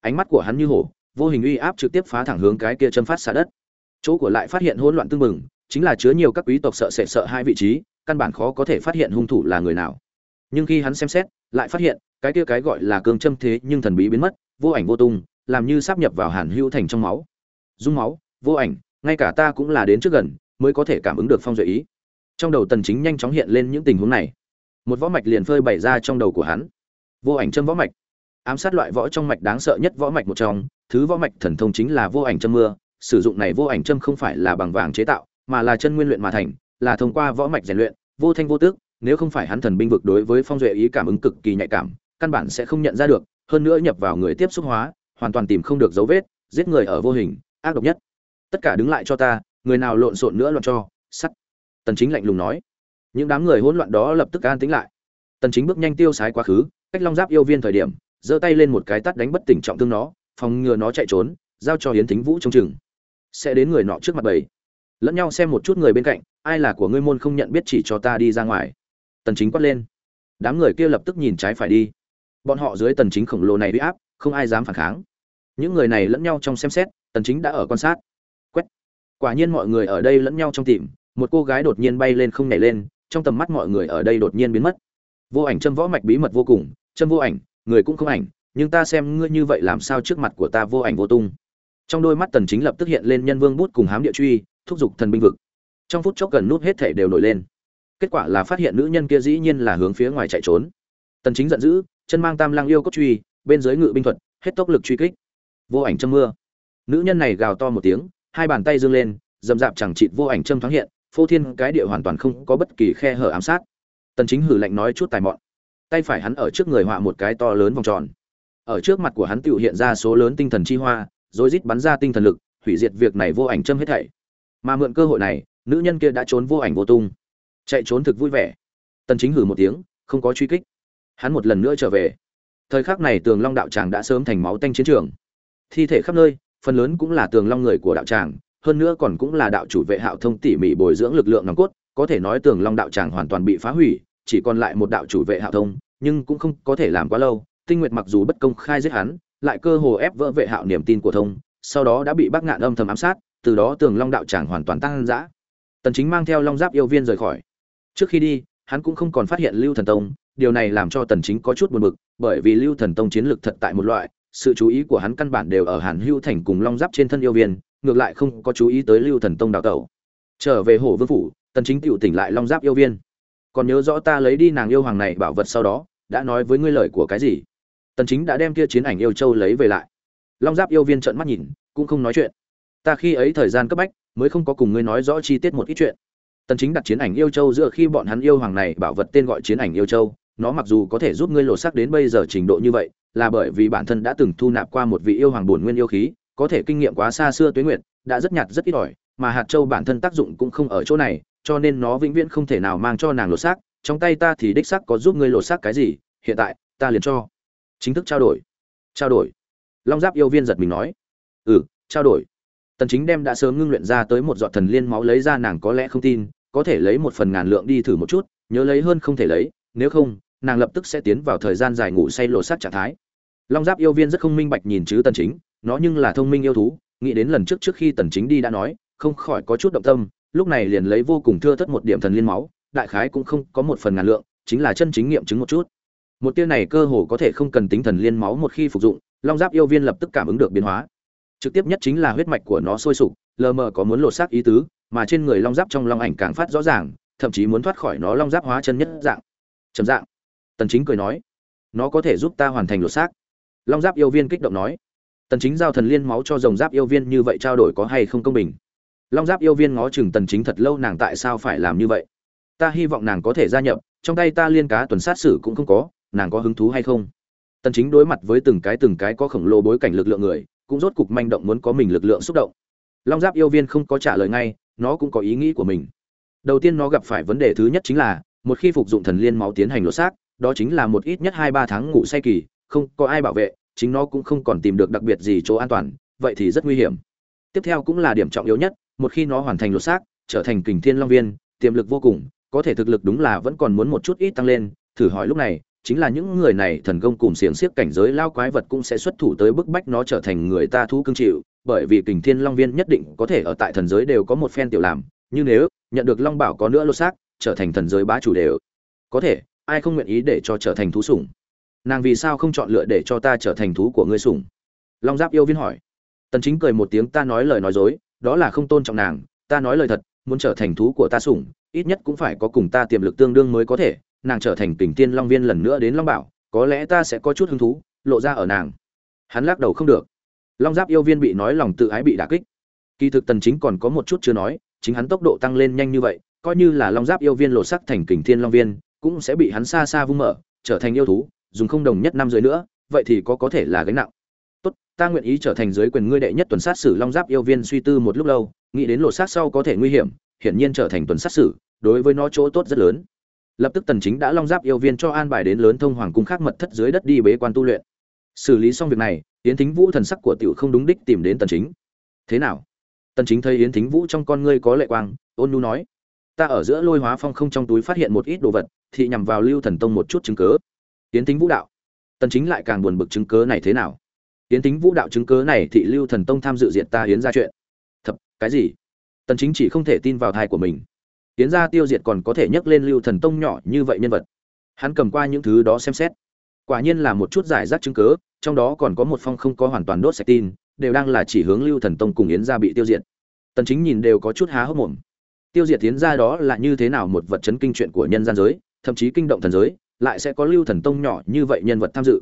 Ánh mắt của hắn như hổ vô hình uy áp trực tiếp phá thẳng hướng cái kia châm phát xạ đất. Chỗ của lại phát hiện hỗn loạn tương mừng chính là chứa nhiều các quý tộc sợ sệt sợ hai vị trí, căn bản khó có thể phát hiện hung thủ là người nào. Nhưng khi hắn xem xét, lại phát hiện, cái kia cái gọi là cương châm thế nhưng thần bí biến mất, vô ảnh vô tung, làm như sắp nhập vào hàn hưu thành trong máu. Dung máu, vô ảnh, ngay cả ta cũng là đến trước gần, mới có thể cảm ứng được phong duệ ý. Trong đầu tần chính nhanh chóng hiện lên những tình huống này. Một võ mạch liền phơi bày ra trong đầu của hắn. Vô ảnh châm võ mạch. Ám sát loại võ trong mạch đáng sợ nhất võ mạch một trong, thứ võ mạch thần thông chính là vô ảnh châm mưa, sử dụng này vô ảnh châm không phải là bằng vàng chế tạo mà là chân nguyên luyện mà thành, là thông qua võ mạch rèn luyện, vô thanh vô tức. nếu không phải hắn thần binh vực đối với phong duệ ý cảm ứng cực kỳ nhạy cảm, căn bản sẽ không nhận ra được, hơn nữa nhập vào người tiếp xúc hóa, hoàn toàn tìm không được dấu vết, giết người ở vô hình, ác độc nhất. Tất cả đứng lại cho ta, người nào lộn xộn nữa loạn cho, sắt. Tần chính lạnh lùng nói. Những đám người hỗn loạn đó lập tức an tĩnh lại. Tần chính bước nhanh tiêu sái quá khứ, cách long giáp yêu viên thời điểm, giơ tay lên một cái tát đánh bất tỉnh trọng thương nó, phòng ngừa nó chạy trốn, giao cho yến thính vũ trông chừng. Sẽ đến người nọ trước mặt bầy lẫn nhau xem một chút người bên cạnh, ai là của ngươi môn không nhận biết chỉ cho ta đi ra ngoài. Tần chính quát lên. Đám người kia lập tức nhìn trái phải đi. Bọn họ dưới tần chính khổng lồ này uy áp, không ai dám phản kháng. Những người này lẫn nhau trong xem xét, tần chính đã ở quan sát. Quét. Quả nhiên mọi người ở đây lẫn nhau trong tìm, một cô gái đột nhiên bay lên không nhảy lên, trong tầm mắt mọi người ở đây đột nhiên biến mất. Vô ảnh châm võ mạch bí mật vô cùng, châm vô ảnh, người cũng không ảnh, nhưng ta xem ngươi như vậy làm sao trước mặt của ta vô ảnh vô tung. Trong đôi mắt tần chính lập tức hiện lên nhân vương bút cùng hám địa truy thúc giục thần binh vực. Trong phút chốc gần nút hết thể đều nổi lên. Kết quả là phát hiện nữ nhân kia dĩ nhiên là hướng phía ngoài chạy trốn. Tần chính giận dữ, chân mang tam lang yêu cốt truy, bên dưới ngự binh thuật, hết tốc lực truy kích. Vô ảnh châm mưa. Nữ nhân này gào to một tiếng, hai bàn tay dương lên, dầm dạp chẳng chịt vô ảnh châm thoáng hiện, phô thiên cái địa hoàn toàn không có bất kỳ khe hở ám sát. Tần chính hử lạnh nói chút tài mọn. Tay phải hắn ở trước người họa một cái to lớn vòng tròn. Ở trước mặt của hắn tự hiện ra số lớn tinh thần chi hoa rồi rít bắn ra tinh thần lực, hủy diệt việc này vô ảnh châm hết thảy mà mượn cơ hội này, nữ nhân kia đã trốn vô ảnh vô tung. Chạy trốn thực vui vẻ. Tần chính hử một tiếng, không có truy kích. Hắn một lần nữa trở về. Thời khắc này tường long đạo tràng đã sớm thành máu tanh chiến trường. Thi thể khắp nơi, phần lớn cũng là tường long người của đạo tràng, hơn nữa còn cũng là đạo chủ vệ hạo thông tỉ mỉ bồi dưỡng lực lượng nòng cốt, có thể nói tường long đạo tràng hoàn toàn bị phá hủy, chỉ còn lại một đạo chủ vệ hạo thông, nhưng cũng không có thể làm quá lâu. Tinh nguyệt mặc dù bất công khai giết hắn, lại cơ hồ ép vỡ vệ hạo niềm tin của thông, sau đó đã bị bác ngạn âm thầm ám sát từ đó tường long đạo tràng hoàn toàn tăng dã. Tần chính mang theo long giáp yêu viên rời khỏi. Trước khi đi, hắn cũng không còn phát hiện lưu thần tông, điều này làm cho tần chính có chút buồn bực, bởi vì lưu thần tông chiến lược thật tại một loại, sự chú ý của hắn căn bản đều ở hàn hưu thành cùng long giáp trên thân yêu viên, ngược lại không có chú ý tới lưu thần tông đào tẩu. Trở về hổ vương phủ, tần chính tiểu tỉnh lại long giáp yêu viên. Còn nhớ rõ ta lấy đi nàng yêu hoàng này bảo vật sau đó, đã nói với ngươi lời của cái gì? Tần chính đã đem kia chiến ảnh yêu châu lấy về lại. Long giáp yêu viên trợn mắt nhìn, cũng không nói chuyện ta khi ấy thời gian cấp bách, mới không có cùng ngươi nói rõ chi tiết một ít chuyện. Tần chính đặt chiến ảnh yêu châu dựa khi bọn hắn yêu hoàng này bảo vật tên gọi chiến ảnh yêu châu, nó mặc dù có thể giúp ngươi lột xác đến bây giờ trình độ như vậy, là bởi vì bản thân đã từng thu nạp qua một vị yêu hoàng bổn nguyên yêu khí, có thể kinh nghiệm quá xa xưa tuế nguyệt, đã rất nhạt rất ít ỏi, mà hạt châu bản thân tác dụng cũng không ở chỗ này, cho nên nó vĩnh viễn không thể nào mang cho nàng lột xác trong tay ta thì đích xác có giúp ngươi lột xác cái gì, hiện tại, ta liền cho. Chính thức trao đổi. Trao đổi. Long giáp yêu viên giật mình nói. Ừ trao đổi tần chính đem đã sớm ngưng luyện ra tới một giọt thần liên máu lấy ra nàng có lẽ không tin, có thể lấy một phần ngàn lượng đi thử một chút, nhớ lấy hơn không thể lấy, nếu không, nàng lập tức sẽ tiến vào thời gian dài ngủ say lộ sát trạng thái. Long giáp yêu viên rất không minh bạch nhìn chứ tần chính, nó nhưng là thông minh yêu thú, nghĩ đến lần trước trước khi tần chính đi đã nói, không khỏi có chút động tâm, lúc này liền lấy vô cùng thưa thất một điểm thần liên máu, đại khái cũng không có một phần ngàn lượng, chính là chân chính nghiệm chứng một chút. Một tia này cơ hồ có thể không cần tính thần liên máu một khi phục dụng, long giáp yêu viên lập tức cảm ứng được biến hóa trực tiếp nhất chính là huyết mạch của nó sôi sục, lờ mờ có muốn lột xác ý tứ, mà trên người long giáp trong long ảnh càng phát rõ ràng, thậm chí muốn thoát khỏi nó long giáp hóa chân nhất dạng. Trầm dạng. Tần chính cười nói, nó có thể giúp ta hoàn thành lột xác. Long giáp yêu viên kích động nói, tần chính giao thần liên máu cho rồng giáp yêu viên như vậy trao đổi có hay không công bình? Long giáp yêu viên ngó chừng tần chính thật lâu nàng tại sao phải làm như vậy? Ta hy vọng nàng có thể gia nhập, trong tay ta liên cá tuần sát xử cũng không có, nàng có hứng thú hay không? Tần chính đối mặt với từng cái từng cái có khổng lồ bối cảnh lực lượng người cũng rốt cục manh động muốn có mình lực lượng xúc động. Long giáp yêu viên không có trả lời ngay, nó cũng có ý nghĩ của mình. Đầu tiên nó gặp phải vấn đề thứ nhất chính là, một khi phục dụng thần liên máu tiến hành lột xác, đó chính là một ít nhất hai ba tháng ngủ say kỳ, không có ai bảo vệ, chính nó cũng không còn tìm được đặc biệt gì chỗ an toàn, vậy thì rất nguy hiểm. Tiếp theo cũng là điểm trọng yếu nhất, một khi nó hoàn thành lột xác, trở thành kình thiên long viên, tiềm lực vô cùng, có thể thực lực đúng là vẫn còn muốn một chút ít tăng lên, thử hỏi lúc này chính là những người này thần công cùng xiềng xiếc cảnh giới lao quái vật cũng sẽ xuất thủ tới bức bách nó trở thành người ta thú cương chịu, bởi vì kình thiên long viên nhất định có thể ở tại thần giới đều có một phen tiểu làm, như nếu nhận được long bảo có nữa lột xác, trở thành thần giới bá chủ đều. Có thể, ai không nguyện ý để cho trở thành thú sủng? Nàng vì sao không chọn lựa để cho ta trở thành thú của ngươi sủng? Long giáp yêu viên hỏi. Tần chính cười một tiếng, ta nói lời nói dối, đó là không tôn trọng nàng, ta nói lời thật, muốn trở thành thú của ta sủng, ít nhất cũng phải có cùng ta tiềm lực tương đương mới có thể nàng trở thành kình tiên long viên lần nữa đến long bảo, có lẽ ta sẽ có chút hứng thú, lộ ra ở nàng. Hắn lắc đầu không được. Long giáp yêu viên bị nói lòng tự ái bị đả kích. Kỳ thực tần chính còn có một chút chưa nói, chính hắn tốc độ tăng lên nhanh như vậy, coi như là long giáp yêu viên lộ sắc thành kình thiên long viên, cũng sẽ bị hắn xa xa vung mở, trở thành yêu thú, dùng không đồng nhất năm dưới nữa, vậy thì có có thể là gánh nặng. Tốt, ta nguyện ý trở thành dưới quyền ngươi đệ nhất tuần sát sử long giáp yêu viên suy tư một lúc lâu, nghĩ đến lộ sát sau có thể nguy hiểm, hiển nhiên trở thành tuần sát sử, đối với nó chỗ tốt rất lớn lập tức tần chính đã long giáp yêu viên cho an bài đến lớn thông hoàng cung khác mật thất dưới đất đi bế quan tu luyện. Xử lý xong việc này, yến thính vũ thần sắc của tiểu không đúng đích tìm đến tần chính. Thế nào? Tần chính thấy yến thính vũ trong con ngươi có lệ quang, ôn nhu nói, ta ở giữa lôi hóa phong không trong túi phát hiện một ít đồ vật, thì nhằm vào lưu thần tông một chút chứng cớ yến thính vũ đạo, tần chính lại càng buồn bực chứng cớ này thế nào? Yến thính vũ đạo, chứng cớ này thị lưu thần tông tham dự diện ta yến ra chuyện. Thật, cái gì? Tần chính chỉ không thể tin vào thai của mình tiến ra tiêu diệt còn có thể nhấc lên lưu thần tông nhỏ như vậy nhân vật. Hắn cầm qua những thứ đó xem xét. Quả nhiên là một chút giải rác chứng cớ trong đó còn có một phong không có hoàn toàn đốt sạch tin, đều đang là chỉ hướng lưu thần tông cùng yến gia bị tiêu diệt. Tần chính nhìn đều có chút há hốc mồm. Tiêu diệt yến gia đó là như thế nào một vật chấn kinh chuyện của nhân gian giới, thậm chí kinh động thần giới, lại sẽ có lưu thần tông nhỏ như vậy nhân vật tham dự.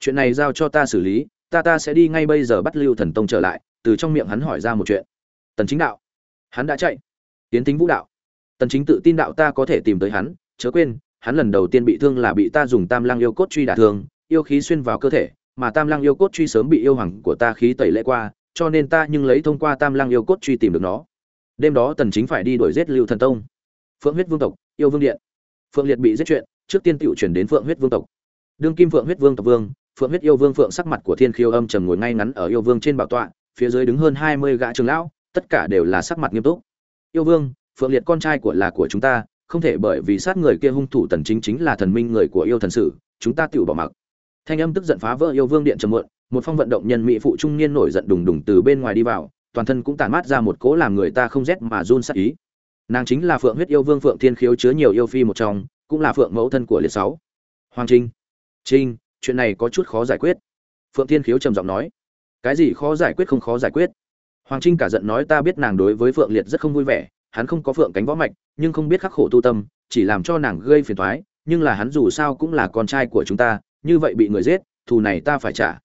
Chuyện này giao cho ta xử lý, ta ta sẽ đi ngay bây giờ bắt lưu thần tông trở lại, từ trong miệng hắn hỏi ra một chuyện. Tần chính đạo. Hắn đã chạy. Tiến tính vũ đạo tần chính tự tin đạo ta có thể tìm tới hắn, chớ quên, hắn lần đầu tiên bị thương là bị ta dùng tam lang yêu cốt truy đả thương, yêu khí xuyên vào cơ thể, mà tam lang yêu cốt truy sớm bị yêu hoàng của ta khí tẩy lệ qua, cho nên ta nhưng lấy thông qua tam lang yêu cốt truy tìm được nó. Đêm đó tần chính phải đi đuổi giết lưu thần tông. Phượng huyết vương tộc, yêu vương điện. Phượng liệt bị giết chuyện, trước tiên tiểu chuyển đến phượng huyết vương tộc. Đương kim phượng huyết vương tộc vương, phượng huyết yêu vương phượng sắc mặt của thiên khiêu âm trầm ngồi ngay ngắn ở yêu vương trên bảo tọa, phía dưới đứng hơn 20 gã trưởng lão, tất cả đều là sắc mặt nghiêm túc. Yêu vương phượng liệt con trai của là của chúng ta, không thể bởi vì sát người kia hung thủ tần chính chính là thần minh người của yêu thần sử, chúng ta tự bỏ mặc. Thanh âm tức giận phá vỡ yêu vương điện trầm muộn, một phong vận động nhân mỹ phụ trung niên nổi giận đùng đùng từ bên ngoài đi vào, toàn thân cũng tàn mát ra một cỗ làm người ta không rét mà run sát ý. Nàng chính là phượng huyết yêu vương phượng thiên khiếu chứa nhiều yêu phi một trong, cũng là phượng mẫu thân của liệt sáu. Hoàng trinh. Trinh, chuyện này có chút khó giải quyết. Phượng thiên khiếu trầm giọng nói. Cái gì khó giải quyết không khó giải quyết. Hoàng trinh cả giận nói ta biết nàng đối với phượng liệt rất không vui vẻ hắn không có phượng cánh võ mạch, nhưng không biết khắc khổ tu tâm, chỉ làm cho nàng gây phiền toái, nhưng là hắn dù sao cũng là con trai của chúng ta, như vậy bị người giết, thù này ta phải trả.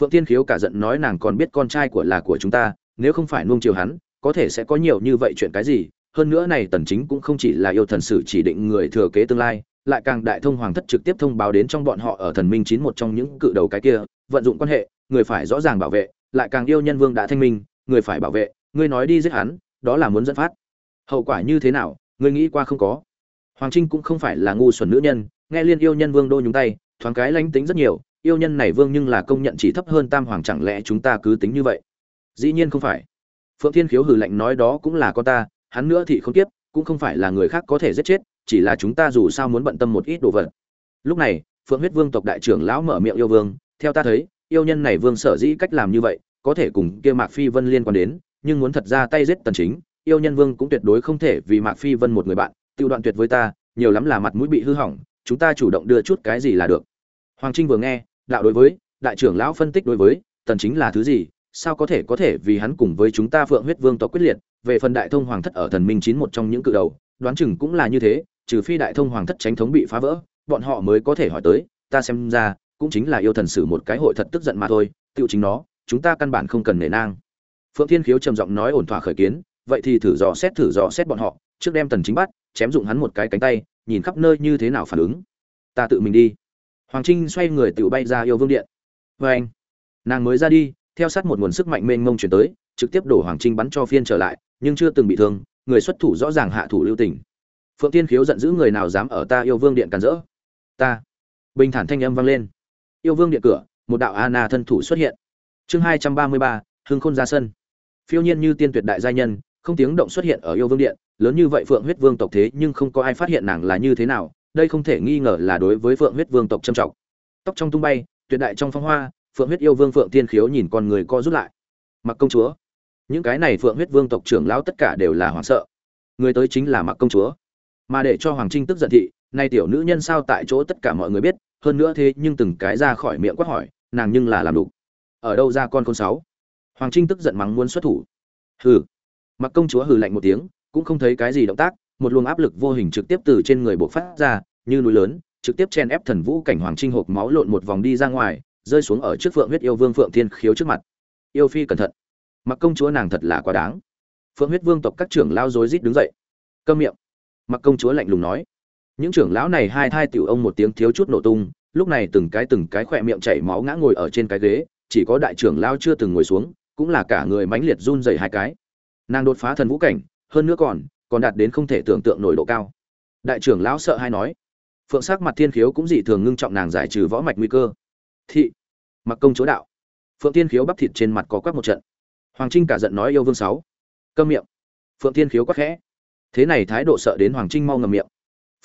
Phượng Tiên Khiếu cả giận nói nàng còn biết con trai của là của chúng ta, nếu không phải nuông chiều hắn, có thể sẽ có nhiều như vậy chuyện cái gì, hơn nữa này tần chính cũng không chỉ là yêu thần sử chỉ định người thừa kế tương lai, lại càng đại thông hoàng thất trực tiếp thông báo đến trong bọn họ ở thần minh chín một trong những cự đầu cái kia, vận dụng quan hệ, người phải rõ ràng bảo vệ, lại càng yêu nhân vương đã thanh minh, người phải bảo vệ, Ngươi nói đi giết hắn, đó là muốn dẫn phát hậu quả như thế nào, ngươi nghĩ qua không có. Hoàng trinh cũng không phải là ngu xuẩn nữ nhân, nghe liên yêu nhân vương đô nhúng tay, thoáng cái lánh tính rất nhiều, yêu nhân này vương nhưng là công nhận chỉ thấp hơn tam hoàng chẳng lẽ chúng ta cứ tính như vậy? Dĩ nhiên không phải. Phượng thiên khiếu hử lạnh nói đó cũng là con ta, hắn nữa thì không tiếp, cũng không phải là người khác có thể giết chết, chỉ là chúng ta dù sao muốn bận tâm một ít đồ vật. Lúc này, phượng huyết vương tộc đại trưởng lão mở miệng yêu vương, theo ta thấy, yêu nhân này vương sở dĩ cách làm như vậy, có thể cùng kia mạc phi vân liên quan đến, nhưng muốn thật ra tay giết tần chính yêu nhân vương cũng tuyệt đối không thể vì mạc phi vân một người bạn, tiêu đoạn tuyệt với ta, nhiều lắm là mặt mũi bị hư hỏng, chúng ta chủ động đưa chút cái gì là được. Hoàng trinh vừa nghe, đạo đối với, đại trưởng lão phân tích đối với, tần chính là thứ gì, sao có thể có thể vì hắn cùng với chúng ta phượng huyết vương tộc quyết liệt, về phần đại thông hoàng thất ở thần minh chín một trong những cự đầu, đoán chừng cũng là như thế, trừ phi đại thông hoàng thất tránh thống bị phá vỡ, bọn họ mới có thể hỏi tới, ta xem ra, cũng chính là yêu thần sử một cái hội thật tức giận mà thôi, tiêu chính nó, chúng ta căn bản không cần nể nang. Phượng thiên khiếu trầm giọng nói ổn thỏa khởi kiến vậy thì thử dò xét, thử dò xét bọn họ, trước đem tần chính bắt, chém dụng hắn một cái cánh tay, nhìn khắp nơi như thế nào phản ứng. Ta tự mình đi. Hoàng trinh xoay người tự bay ra yêu vương điện. Với anh, nàng mới ra đi, theo sát một nguồn sức mạnh mênh mông chuyển tới, trực tiếp đổ hoàng trinh bắn cho phiên trở lại, nhưng chưa từng bị thương, người xuất thủ rõ ràng hạ thủ lưu tình. Phượng tiên khiếu giận dữ người nào dám ở ta yêu vương điện cản rỡ? Ta. Bình thản thanh âm vang lên. Yêu vương điện cửa, một đạo ana thân thủ xuất hiện. Chương hai trăm ba mươi ba, hưng khôn ra sân. Phiêu nhiên như tiên tuyệt đại gia nhân không tiếng động xuất hiện ở yêu vương điện, lớn như vậy phượng huyết vương tộc thế nhưng không có ai phát hiện nàng là như thế nào, đây không thể nghi ngờ là đối với phượng huyết vương tộc trầm trọng. Tóc trong tung bay, tuyệt đại trong phong hoa, phượng huyết yêu vương phượng tiên khiếu nhìn con người co rút lại. Mặc công chúa. Những cái này phượng huyết vương tộc trưởng lão tất cả đều là hoảng sợ. Người tới chính là mặc công chúa. Mà để cho hoàng trinh tức giận thị, nay tiểu nữ nhân sao tại chỗ tất cả mọi người biết, hơn nữa thế nhưng từng cái ra khỏi miệng quát hỏi, nàng nhưng là làm đủ. Ở đâu ra con con sáu? Hoàng trinh tức giận mắng muốn xuất thủ. Hừ mặc công chúa hừ lạnh một tiếng, cũng không thấy cái gì động tác, một luồng áp lực vô hình trực tiếp từ trên người buộc phát ra, như núi lớn, trực tiếp chen ép thần vũ cảnh hoàng trinh hộp máu lộn một vòng đi ra ngoài, rơi xuống ở trước phượng huyết yêu vương phượng thiên khiếu trước mặt. Yêu phi cẩn thận. Mặc công chúa nàng thật là quá đáng. Phượng huyết vương tộc các trưởng lao rối rít đứng dậy. Câm miệng. Mặc công chúa lạnh lùng nói. Những trưởng lão này hai thai tiểu ông một tiếng thiếu chút nổ tung, lúc này từng cái từng cái khỏe miệng chảy máu ngã ngồi ở trên cái ghế, chỉ có đại trưởng lao chưa từng ngồi xuống, cũng là cả người mãnh liệt run rẩy hai cái nàng đột phá thần vũ cảnh, hơn nữa còn còn đạt đến không thể tưởng tượng nổi độ cao. Đại trưởng lão sợ hay nói. Phượng sắc mặt thiên khiếu cũng dị thường ngưng trọng nàng giải trừ võ mạch nguy cơ. Thị, mặc công chúa đạo. Phượng thiên khiếu bắp thịt trên mặt có quắc một trận. Hoàng trinh cả giận nói yêu vương sáu. Câm miệng. Phượng thiên khiếu quắc khẽ. Thế này thái độ sợ đến hoàng trinh mau ngầm miệng.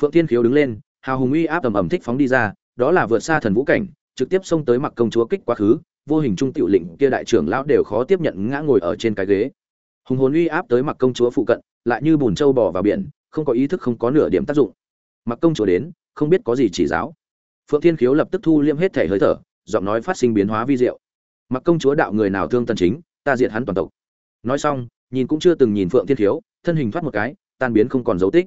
Phượng thiên khiếu đứng lên, hào hùng uy áp tầm ầm thích phóng đi ra, đó là vượt xa thần vũ cảnh, trực tiếp xông tới mặc công chúa kích quá khứ, vô hình trung tiểu lĩnh kia đại trưởng lão đều khó tiếp nhận ngã ngồi ở trên cái ghế hùng hồn uy áp tới mặc công chúa phụ cận, lại như bùn trâu bò vào biển, không có ý thức, không có nửa điểm tác dụng. Mặc công chúa đến, không biết có gì chỉ giáo. Phượng thiên khiếu lập tức thu liêm hết thể hơi thở, giọng nói phát sinh biến hóa vi diệu. Mặc công chúa đạo người nào thương tân chính, ta diệt hắn toàn tộc. Nói xong, nhìn cũng chưa từng nhìn phượng thiên khiếu, thân hình thoát một cái, tan biến không còn dấu tích.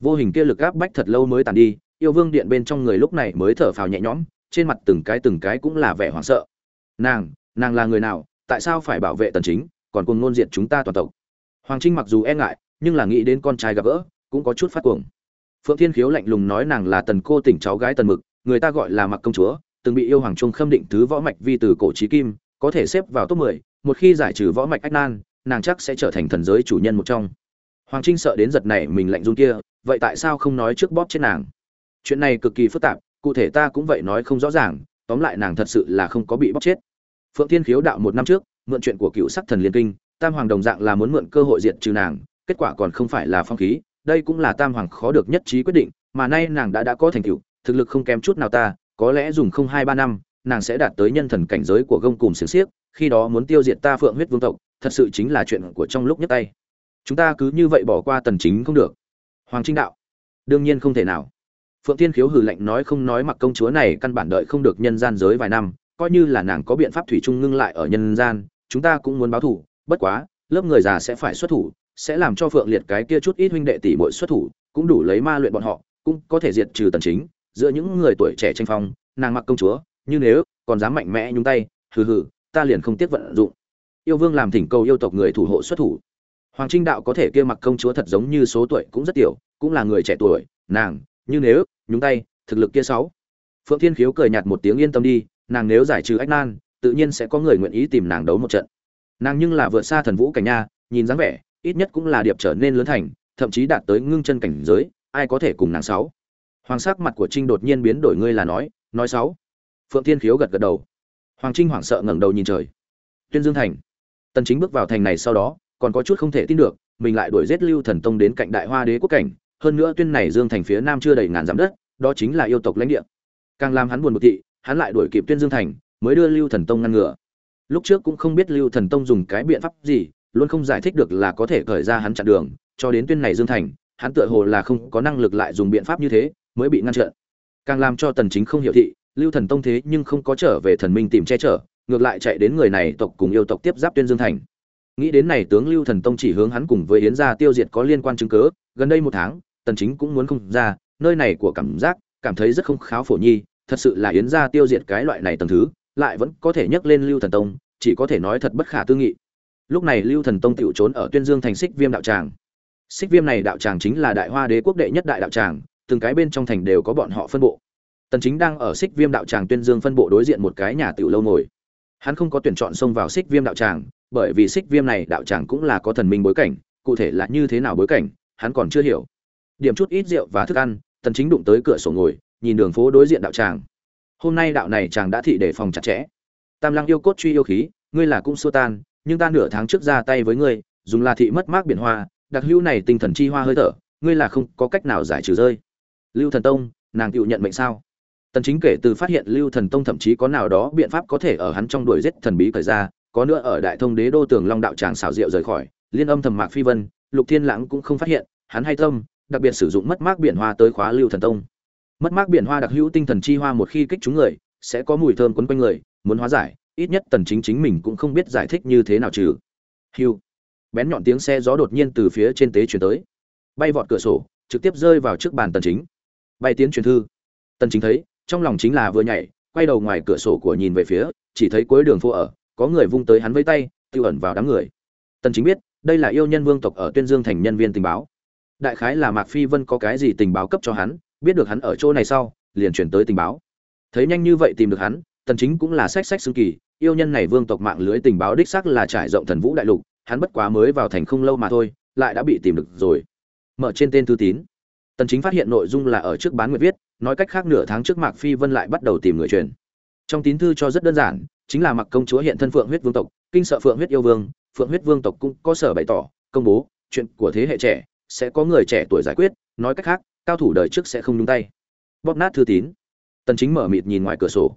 Vô hình kia lực áp bách thật lâu mới tàn đi, yêu vương điện bên trong người lúc này mới thở phào nhẹ nhõm, trên mặt từng cái từng cái cũng là vẻ hoảng sợ. Nàng nàng là người nào, tại sao phải bảo vệ tần chính? Còn cùng ngôn diện chúng ta toàn tộc. Hoàng trinh mặc dù e ngại nhưng là nghĩ đến con trai gặp gỡ cũng có chút phát cuồng. Phượng thiên khiếu lạnh lùng nói nàng là tần cô tỉnh cháu gái tần mực người ta gọi là mặc công chúa từng bị yêu hoàng trung khâm định thứ võ mạch vi từ cổ chí kim có thể xếp vào top 10, một khi giải trừ võ mạch ách nan nàng chắc sẽ trở thành thần giới chủ nhân một trong. Hoàng trinh sợ đến giật này mình lạnh run kia vậy tại sao không nói trước bóp chết nàng? Chuyện này cực kỳ phức tạp cụ thể ta cũng vậy nói không rõ ràng tóm lại nàng thật sự là không có bị bóp chết. Phượng thiên khiếu đạo một năm trước mượn chuyện của cựu sắc thần liên kinh, tam hoàng đồng dạng là muốn mượn cơ hội diệt trừ nàng, kết quả còn không phải là phong khí, đây cũng là tam hoàng khó được nhất trí quyết định, mà nay nàng đã đã có thành tựu, thực lực không kém chút nào ta, có lẽ dùng không hai ba năm, nàng sẽ đạt tới nhân thần cảnh giới của gông cùng xiềng xiếc, khi đó muốn tiêu diệt ta phượng huyết vương tộc, thật sự chính là chuyện của trong lúc nhất tay. Chúng ta cứ như vậy bỏ qua tần chính không được. Hoàng trinh đạo, đương nhiên không thể nào. Phượng thiên khiếu hừ lạnh nói không nói mặc công chúa này căn bản đợi không được nhân gian giới vài năm, coi như là nàng có biện pháp thủy chung ngưng lại ở nhân gian chúng ta cũng muốn báo thủ, bất quá, lớp người già sẽ phải xuất thủ, sẽ làm cho phượng liệt cái kia chút ít huynh đệ tỷ muội xuất thủ, cũng đủ lấy ma luyện bọn họ, cũng có thể diệt trừ tần chính, giữa những người tuổi trẻ tranh phong, nàng mặc công chúa, như nếu, còn dám mạnh mẽ nhúng tay, hừ hừ, ta liền không tiếc vận dụng. Yêu vương làm thỉnh cầu yêu tộc người thủ hộ xuất thủ. Hoàng trinh đạo có thể kia mặc công chúa thật giống như số tuổi cũng rất tiểu, cũng là người trẻ tuổi, nàng, như nếu, nhúng tay, thực lực kia sáu. Phượng thiên khiếu cười nhạt một tiếng yên tâm đi, nàng nếu giải trừ ách nan tự nhiên sẽ có người nguyện ý tìm nàng đấu một trận. Nàng nhưng là vượt xa thần vũ cảnh nha, nhìn dáng vẻ, ít nhất cũng là điệp trở nên lớn thành, thậm chí đạt tới ngưng chân cảnh giới, ai có thể cùng nàng sáu? Hoàng sắc mặt của trinh đột nhiên biến đổi, ngươi là nói nói sáu. Phượng thiên khiếu gật gật đầu. Hoàng trinh hoảng sợ ngẩng đầu nhìn trời. Tuyên dương thành. Tần chính bước vào thành này sau đó, còn có chút không thể tin được, mình lại đuổi giết lưu thần tông đến cạnh đại hoa đế quốc cảnh, hơn nữa tuyên này dương thành phía nam chưa đầy ngàn dặm đất, đó chính là yêu tộc lãnh địa. Càng làm hắn buồn bực thị, hắn lại đuổi kịp tuyên dương thành mới đưa lưu thần tông ngăn ngừa. Lúc trước cũng không biết lưu thần tông dùng cái biện pháp gì, luôn không giải thích được là có thể khởi ra hắn chặn đường, cho đến tuyên này dương thành, hắn tựa hồ là không có năng lực lại dùng biện pháp như thế, mới bị ngăn chặn. Càng làm cho tần chính không hiểu thị, lưu thần tông thế nhưng không có trở về thần minh tìm che chở, ngược lại chạy đến người này tộc cùng yêu tộc tiếp giáp tuyên dương thành. Nghĩ đến này tướng lưu thần tông chỉ hướng hắn cùng với yến gia tiêu diệt có liên quan chứng cứ, gần đây một tháng, tần chính cũng muốn không ra, nơi này của cảm giác, cảm thấy rất không kháo phổ nhi, thật sự là yến gia tiêu diệt cái loại này tầng thứ lại vẫn có thể nhắc lên lưu thần tông, chỉ có thể nói thật bất khả tư nghị. Lúc này lưu thần tông tựu trốn ở tuyên dương thành xích viêm đạo tràng. Xích viêm này đạo tràng chính là đại hoa đế quốc đệ nhất đại đạo tràng, từng cái bên trong thành đều có bọn họ phân bộ. Tần chính đang ở xích viêm đạo tràng tuyên dương phân bộ đối diện một cái nhà tiểu lâu ngồi. Hắn không có tuyển chọn xông vào xích viêm đạo tràng, bởi vì xích viêm này đạo tràng cũng là có thần minh bối cảnh, cụ thể là như thế nào bối cảnh, hắn còn chưa hiểu. Điểm chút ít rượu và thức ăn, tần chính đụng tới cửa sổ ngồi, nhìn đường phố đối diện đạo tràng hôm nay đạo này chàng đã thị để phòng chặt chẽ. Tam lăng yêu cốt truy yêu khí, ngươi là cũng xua tan, nhưng ta nửa tháng trước ra tay với ngươi, dùng là thị mất mát biển hoa, đặc hữu này tinh thần chi hoa hơi thở, ngươi là không có cách nào giải trừ rơi. Lưu thần tông, nàng tự nhận mệnh sao? Tần chính kể từ phát hiện lưu thần tông thậm chí có nào đó biện pháp có thể ở hắn trong đuổi giết thần bí cởi ra, có nữa ở đại thông đế đô tường long đạo tràng xảo diệu rời khỏi, liên âm thầm mạc phi vân, lục thiên lãng cũng không phát hiện, hắn hay tâm, đặc biệt sử dụng mất mát biển hoa tới khóa lưu thần tông mất mát biển hoa đặc hữu tinh thần chi hoa một khi kích chúng người, sẽ có mùi thơm quấn quanh người, muốn hóa giải, ít nhất tần chính chính mình cũng không biết giải thích như thế nào trừ. Hưu. Bén nhọn tiếng xe gió đột nhiên từ phía trên tế chuyển tới. Bay vọt cửa sổ, trực tiếp rơi vào trước bàn tần chính. Bay tiến truyền thư. Tần chính thấy, trong lòng chính là vừa nhảy, quay đầu ngoài cửa sổ của nhìn về phía, chỉ thấy cuối đường phố ở, có người vung tới hắn với tay, tiêu ẩn vào đám người. Tần chính biết, đây là yêu nhân vương tộc ở tuyên dương thành nhân viên tình báo. Đại khái là mạc phi vân có cái gì tình báo cấp cho hắn biết được hắn ở chỗ này sau, liền chuyển tới tình báo. Thấy nhanh như vậy tìm được hắn, tần chính cũng là sách sách xương kỳ, yêu nhân này vương tộc mạng lưới tình báo đích xác là trải rộng thần vũ đại lục, hắn bất quá mới vào thành không lâu mà thôi, lại đã bị tìm được rồi. Mở trên tên thư tín. Tần chính phát hiện nội dung là ở trước bán nguyệt viết, nói cách khác nửa tháng trước mạc phi vân lại bắt đầu tìm người truyền. Trong tín thư cho rất đơn giản, chính là mặc công chúa hiện thân phượng huyết vương tộc, kinh sợ phượng huyết yêu vương, phượng huyết vương tộc cũng có sở bày tỏ, công bố, chuyện của thế hệ trẻ, sẽ có người trẻ tuổi giải quyết, nói cách khác cao thủ đời trước sẽ không nhúng tay. Bóp nát thư tín. Tần chính mở mịt nhìn ngoài cửa sổ.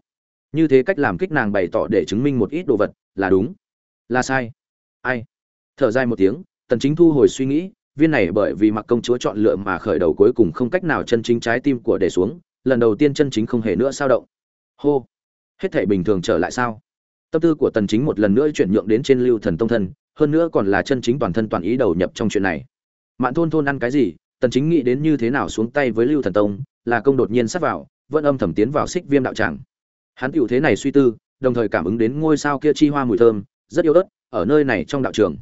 Như thế cách làm kích nàng bày tỏ để chứng minh một ít đồ vật, là đúng. Là sai. Ai? Thở dài một tiếng, tần chính thu hồi suy nghĩ, viên này bởi vì mặc công chúa chọn lựa mà khởi đầu cuối cùng không cách nào chân chính trái tim của để xuống, lần đầu tiên chân chính không hề nữa sao động. Hô. Hết thể bình thường trở lại sao? Tâm tư của tần chính một lần nữa chuyển nhượng đến trên lưu thần tông thân, hơn nữa còn là chân chính toàn thân toàn ý đầu nhập trong chuyện này. Mạn thôn thôn ăn cái gì? Tần chính nghĩ đến như thế nào xuống tay với lưu thần tông, là công đột nhiên sát vào, vẫn âm thầm tiến vào xích viêm đạo tràng. Hắn tiểu thế này suy tư, đồng thời cảm ứng đến ngôi sao kia chi hoa mùi thơm, rất yếu ớt, ở nơi này trong đạo trường.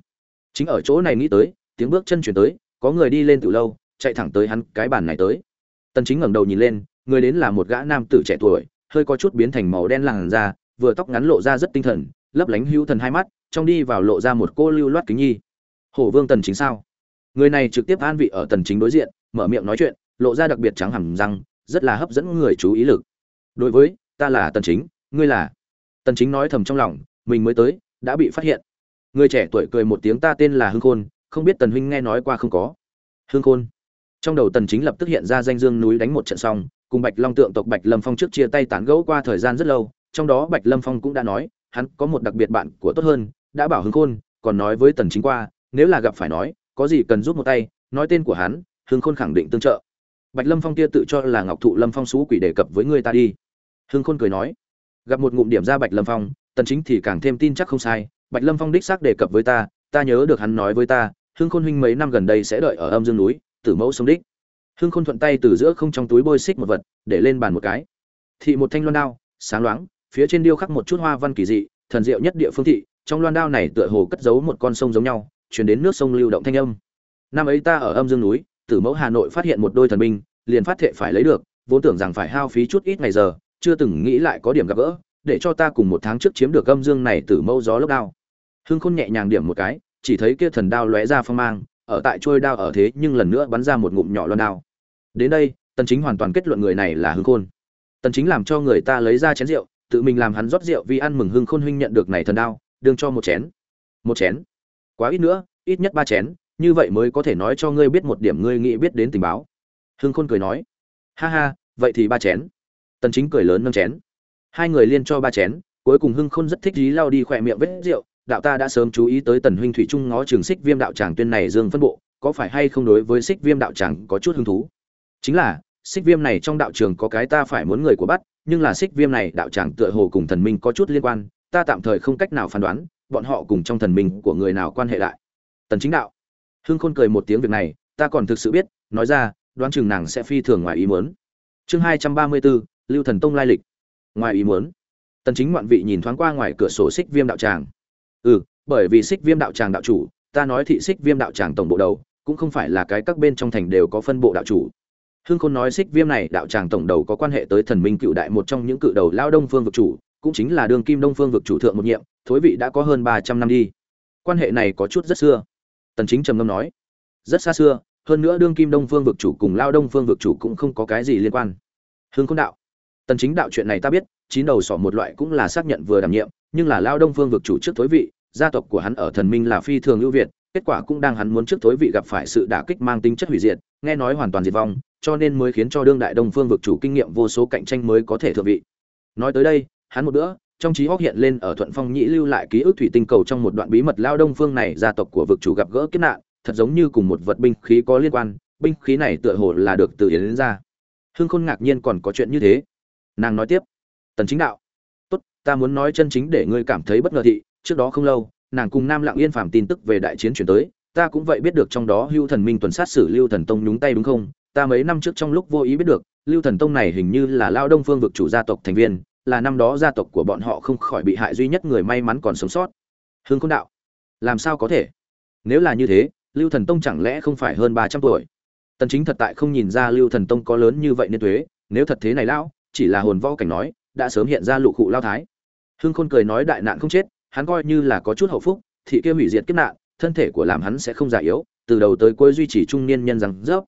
Chính ở chỗ này nghĩ tới, tiếng bước chân chuyển tới, có người đi lên từ lâu, chạy thẳng tới hắn cái bàn này tới. Tần chính ngẩng đầu nhìn lên, người đến là một gã nam tử trẻ tuổi, hơi có chút biến thành màu đen làn da, vừa tóc ngắn lộ ra rất tinh thần, lấp lánh hữu thần hai mắt, trong đi vào lộ ra một cô lưu loát kính nhi. Hổ vương tần chính sao? Người này trực tiếp an vị ở tần chính đối diện, mở miệng nói chuyện, lộ ra đặc biệt trắng hẳn răng, rất là hấp dẫn người chú ý lực. Đối với, ta là tần chính, ngươi là? Tần chính nói thầm trong lòng, mình mới tới, đã bị phát hiện. Người trẻ tuổi cười một tiếng, ta tên là hưng khôn, không biết tần huynh nghe nói qua không có? Hưng khôn. Trong đầu tần chính lập tức hiện ra danh dương núi đánh một trận xong cùng bạch long tượng tộc bạch lâm phong trước chia tay tán gẫu qua thời gian rất lâu, trong đó bạch lâm phong cũng đã nói, hắn có một đặc biệt bạn của tốt hơn, đã bảo hưng khôn, còn nói với tần chính qua, nếu là gặp phải nói có gì cần giúp một tay, nói tên của hắn, hưng khôn khẳng định tương trợ. Bạch lâm phong kia tự cho là ngọc thụ lâm phong xú quỷ đề cập với người ta đi. Hưng khôn cười nói, gặp một ngụm điểm ra bạch lâm phong, tần chính thì càng thêm tin chắc không sai, bạch lâm phong đích xác đề cập với ta ta nhớ được hắn nói với ta, hưng khôn huynh mấy năm gần đây sẽ đợi ở âm dương núi, tử mẫu sống đích. Hưng khôn thuận tay từ giữa không trong túi bôi xích một vật, để lên bàn một cái. Thị một thanh loan đao, sáng loáng, phía trên điêu khắc một chút hoa văn kỳ dị, thần diệu nhất địa phương thị, trong loan đao này tựa hồ cất giấu một con sông giống nhau chuyển đến nước sông lưu động thanh âm. Năm ấy ta ở âm dương núi, tử mẫu hà nội phát hiện một đôi thần binh, liền phát thệ phải lấy được, vốn tưởng rằng phải hao phí chút ít ngày giờ, chưa từng nghĩ lại có điểm gặp gỡ, để cho ta cùng một tháng trước chiếm được âm dương này tử mẫu gió lốc đao. Hưng khôn nhẹ nhàng điểm một cái, chỉ thấy kia thần đao lóe ra phong mang, ở tại trôi đao ở thế nhưng lần nữa bắn ra một ngụm nhỏ loan đao. Đến đây, tần chính hoàn toàn kết luận người này là hưng khôn. Tần chính làm cho người ta lấy ra chén rượu, tự mình làm hắn rót rượu vì ăn mừng hưng khôn huynh nhận được này thần đao, đương cho một chén. Một chén quá ít nữa, ít nhất ba chén, như vậy mới có thể nói cho ngươi biết một điểm ngươi nghĩ biết đến tình báo. Hưng khôn cười nói. Ha ha, vậy thì ba chén. Tần chính cười lớn nâng chén. Hai người liên cho ba chén, cuối cùng hưng khôn rất thích dí lao đi khỏe miệng vết rượu, đạo ta đã sớm chú ý tới tần huynh thủy trung ngó trường xích viêm đạo tràng tuyên này dương phân bộ, có phải hay không đối với xích viêm đạo tràng có chút hứng thú? Chính là xích viêm này trong đạo trường có cái ta phải muốn người của bắt, nhưng là xích viêm này đạo tràng tựa hồ cùng thần minh có chút liên quan, ta tạm thời không cách nào phán đoán bọn họ cùng trong thần minh của người nào quan hệ lại? Tần chính đạo. Hưng khôn cười một tiếng việc này ta còn thực sự biết nói ra đoán chừng nàng sẽ phi thường ngoài ý muốn. Chương 234, lưu thần tông lai lịch. Ngoài ý muốn. Tần chính ngoạn vị nhìn thoáng qua ngoài cửa sổ xích viêm đạo tràng. Ừ bởi vì xích viêm đạo tràng đạo chủ ta nói thị xích viêm đạo tràng tổng bộ đầu cũng không phải là cái các bên trong thành đều có phân bộ đạo chủ. Hương khôn nói xích viêm này đạo tràng tổng đầu có quan hệ tới thần minh cựu đại một trong những cự đầu lao đông phương vực chủ cũng chính là đường kim đông phương vực chủ thượng một nhiệm, thối vị đã có hơn ba trăm năm đi. Quan hệ này có chút rất xưa. Tần chính trầm ngâm nói, rất xa xưa, hơn nữa đương kim đông phương vực chủ cùng lao đông phương vực chủ cũng không có cái gì liên quan. Hương khôn đạo, tần chính đạo chuyện này ta biết, chín đầu sỏ một loại cũng là xác nhận vừa đảm nhiệm, nhưng là lao đông phương vực chủ trước thối vị, gia tộc của hắn ở thần minh là phi thường ưu việt, kết quả cũng đang hắn muốn trước thối vị gặp phải sự đả kích mang tính chất hủy diệt, nghe nói hoàn toàn diệt vong, cho nên mới khiến cho đương đại đông phương vực chủ kinh nghiệm vô số cạnh tranh mới có thể thượng vị. Nói tới đây hắn một bữa, trong trí óc hiện lên ở thuận phong nhĩ lưu lại ký ức thủy tinh cầu trong một đoạn bí mật lao đông phương này gia tộc của vực chủ gặp gỡ kiếp nạn, thật giống như cùng một vật binh khí có liên quan, binh khí này tựa hồ là được từ yến đến ra. Hương khôn ngạc nhiên còn có chuyện như thế. Nàng nói tiếp, tần chính đạo, tốt, ta muốn nói chân chính để ngươi cảm thấy bất ngờ thị, trước đó không lâu, nàng cùng nam lặng yên phàm tin tức về đại chiến chuyển tới, ta cũng vậy biết được trong đó hưu thần minh tuần sát xử lưu thần tông nhúng tay đúng không? Ta mấy năm trước trong lúc vô ý biết được, lưu thần tông này hình như là lao đông phương vực chủ gia tộc thành viên là năm đó gia tộc của bọn họ không khỏi bị hại duy nhất người may mắn còn sống sót. Hưng khôn đạo, làm sao có thể? Nếu là như thế, lưu thần tông chẳng lẽ không phải hơn ba trăm tuổi? Tần chính thật tại không nhìn ra lưu thần tông có lớn như vậy nên tuế, nếu thật thế này lão, chỉ là hồn võ cảnh nói, đã sớm hiện ra lụ cụ lao thái. Hưng khôn cười nói đại nạn không chết, hắn coi như là có chút hậu phúc, thị kia hủy diệt kiếp nạn, thân thể của làm hắn sẽ không già yếu, từ đầu tới cuối duy trì trung niên nhân rằng dốc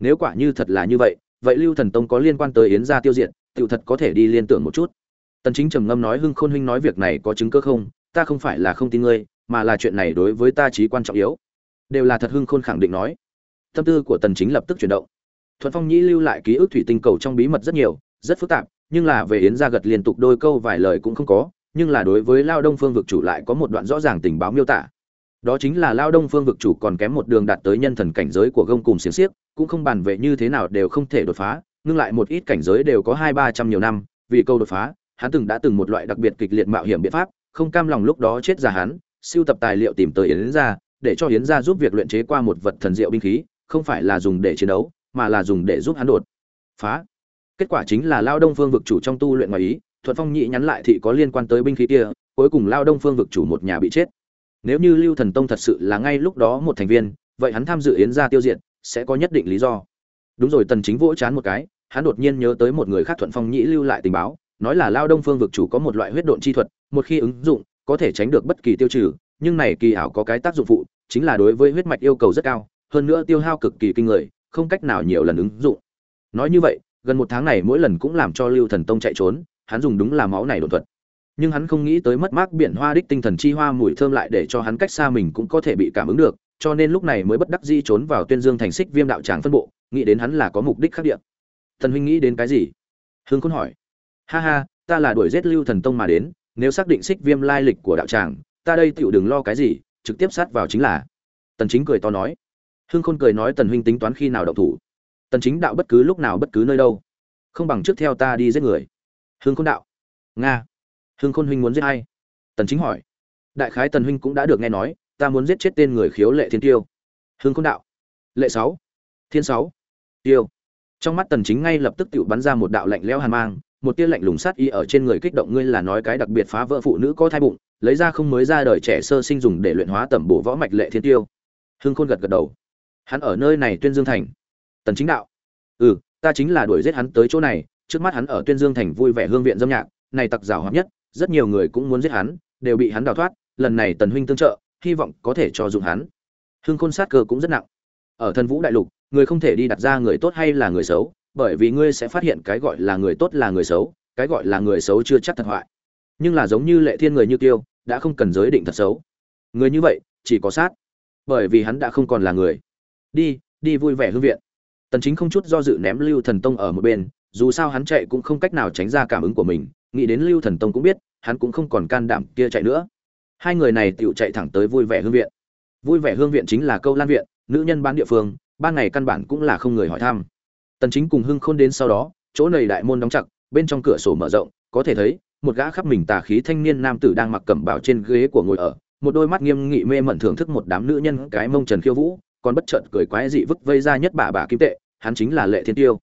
nếu quả như thật là như vậy vậy lưu thần tông có liên quan tới yến gia tiêu diệt Tiểu thật có thể đi liên tưởng một chút. Tần chính trầm ngâm nói, hưng khôn huynh nói việc này có chứng cứ không? Ta không phải là không tin ngươi, mà là chuyện này đối với ta chí quan trọng yếu. Đều là thật, hưng khôn khẳng định nói. Tâm tư của tần chính lập tức chuyển động. Thuận phong nhĩ lưu lại ký ức thủy tinh cầu trong bí mật rất nhiều, rất phức tạp, nhưng là về yến gia gật liên tục đôi câu vài lời cũng không có, nhưng là đối với lao đông phương vực chủ lại có một đoạn rõ ràng tình báo miêu tả. Đó chính là lao đông phương vực chủ còn kém một đường đạt tới nhân thần cảnh giới của gông cùng xiềng xiếc, cũng không bàn về như thế nào đều không thể đột phá ngưng lại một ít cảnh giới đều có hai ba trăm nhiều năm, vì câu đột phá, hắn từng đã từng một loại đặc biệt kịch liệt mạo hiểm biện pháp, không cam lòng lúc đó chết ra hắn, siêu tập tài liệu tìm tới yến gia để cho yến gia giúp việc luyện chế qua một vật thần diệu binh khí, không phải là dùng để chiến đấu, mà là dùng để giúp hắn đột phá. Kết quả chính là lao đông phương vực chủ trong tu luyện ngoài ý, thuận phong nhị nhắn lại thì có liên quan tới binh khí kia, cuối cùng lao đông phương vực chủ một nhà bị chết. Nếu như lưu thần tông thật sự là ngay lúc đó một thành viên, vậy hắn tham dự yến gia tiêu diệt, sẽ có nhất định lý do. Đúng rồi, tần chính vỗ chán một cái hắn đột nhiên nhớ tới một người khác thuận phong nhĩ lưu lại tình báo, nói là lao đông phương vực chủ có một loại huyết độn chi thuật, một khi ứng dụng, có thể tránh được bất kỳ tiêu trừ, nhưng này kỳ ảo có cái tác dụng phụ, chính là đối với huyết mạch yêu cầu rất cao, hơn nữa tiêu hao cực kỳ kinh người, không cách nào nhiều lần ứng dụng. Nói như vậy, gần một tháng này mỗi lần cũng làm cho lưu thần tông chạy trốn, hắn dùng đúng là máu này đột thuật. Nhưng hắn không nghĩ tới mất mát biển hoa đích tinh thần chi hoa mùi thơm lại để cho hắn cách xa mình cũng có thể bị cảm ứng được, cho nên lúc này mới bất đắc dĩ trốn vào tuyên dương thành xích viêm đạo tràng phân bộ, nghĩ đến hắn là có mục đích khác địa. Tần huynh nghĩ đến cái gì? Hương khôn hỏi. Ha ha, ta là đuổi giết lưu thần tông mà đến, nếu xác định xích viêm lai lịch của đạo tràng, ta đây tựu đừng lo cái gì, trực tiếp sát vào chính là. Tần chính cười to nói. Hương khôn cười nói tần huynh tính toán khi nào động thủ. Tần chính đạo bất cứ lúc nào bất cứ nơi đâu. Không bằng trước theo ta đi giết người. Hương khôn đạo. Nga. Hương khôn huynh muốn giết ai? Tần chính hỏi. Đại khái tần huynh cũng đã được nghe nói, ta muốn giết chết tên người khiếu lệ thiên tiêu. Hương khôn đạo. Lệ sáu. Thiên sáu. Tiêu trong mắt tần chính ngay lập tức tự bắn ra một đạo lạnh lẽo hàn mang, một tia lạnh lùng sát y ở trên người kích động ngươi là nói cái đặc biệt phá vỡ phụ nữ có thai bụng, lấy ra không mới ra đời trẻ sơ sinh dùng để luyện hóa tẩm bổ võ mạch lệ thiên tiêu. Hương khôn gật gật đầu. Hắn ở nơi này tuyên dương thành. Tần chính đạo. Ừ ta chính là đuổi giết hắn tới chỗ này, trước mắt hắn ở tuyên dương thành vui vẻ hương viện dâm nhạc, này tặc rào hoạt nhất, rất nhiều người cũng muốn giết hắn, đều bị hắn đào thoát, lần này tần huynh tương trợ, hy vọng có thể cho dụng hắn. Hương khôn sát cơ cũng rất nặng. Ở thần vũ đại lục người không thể đi đặt ra người tốt hay là người xấu, bởi vì ngươi sẽ phát hiện cái gọi là người tốt là người xấu, cái gọi là người xấu chưa chắc thật hoại. Nhưng là giống như lệ thiên người như tiêu đã không cần giới định thật xấu. Người như vậy, chỉ có sát. Bởi vì hắn đã không còn là người. Đi đi vui vẻ hương viện. Tần chính không chút do dự ném lưu thần tông ở một bên, dù sao hắn chạy cũng không cách nào tránh ra cảm ứng của mình, nghĩ đến lưu thần tông cũng biết, hắn cũng không còn can đảm kia chạy nữa. Hai người này tựu chạy thẳng tới vui vẻ hương viện. Vui vẻ hương viện chính là câu lan viện, nữ nhân bán địa phương ban ngày căn bản cũng là không người hỏi thăm. Tần chính cùng hưng khôn đến sau đó, chỗ này đại môn đóng chặt, bên trong cửa sổ mở rộng, có thể thấy, một gã khắp mình tà khí thanh niên nam tử đang mặc cẩm bào trên ghế của ngồi ở, một đôi mắt nghiêm nghị mê mẩn thưởng thức một đám nữ nhân cái mông trần khiêu vũ, còn bất chợt cười quái dị vứt vây ra nhất bà bà kim tệ, hắn chính là lệ thiên tiêu.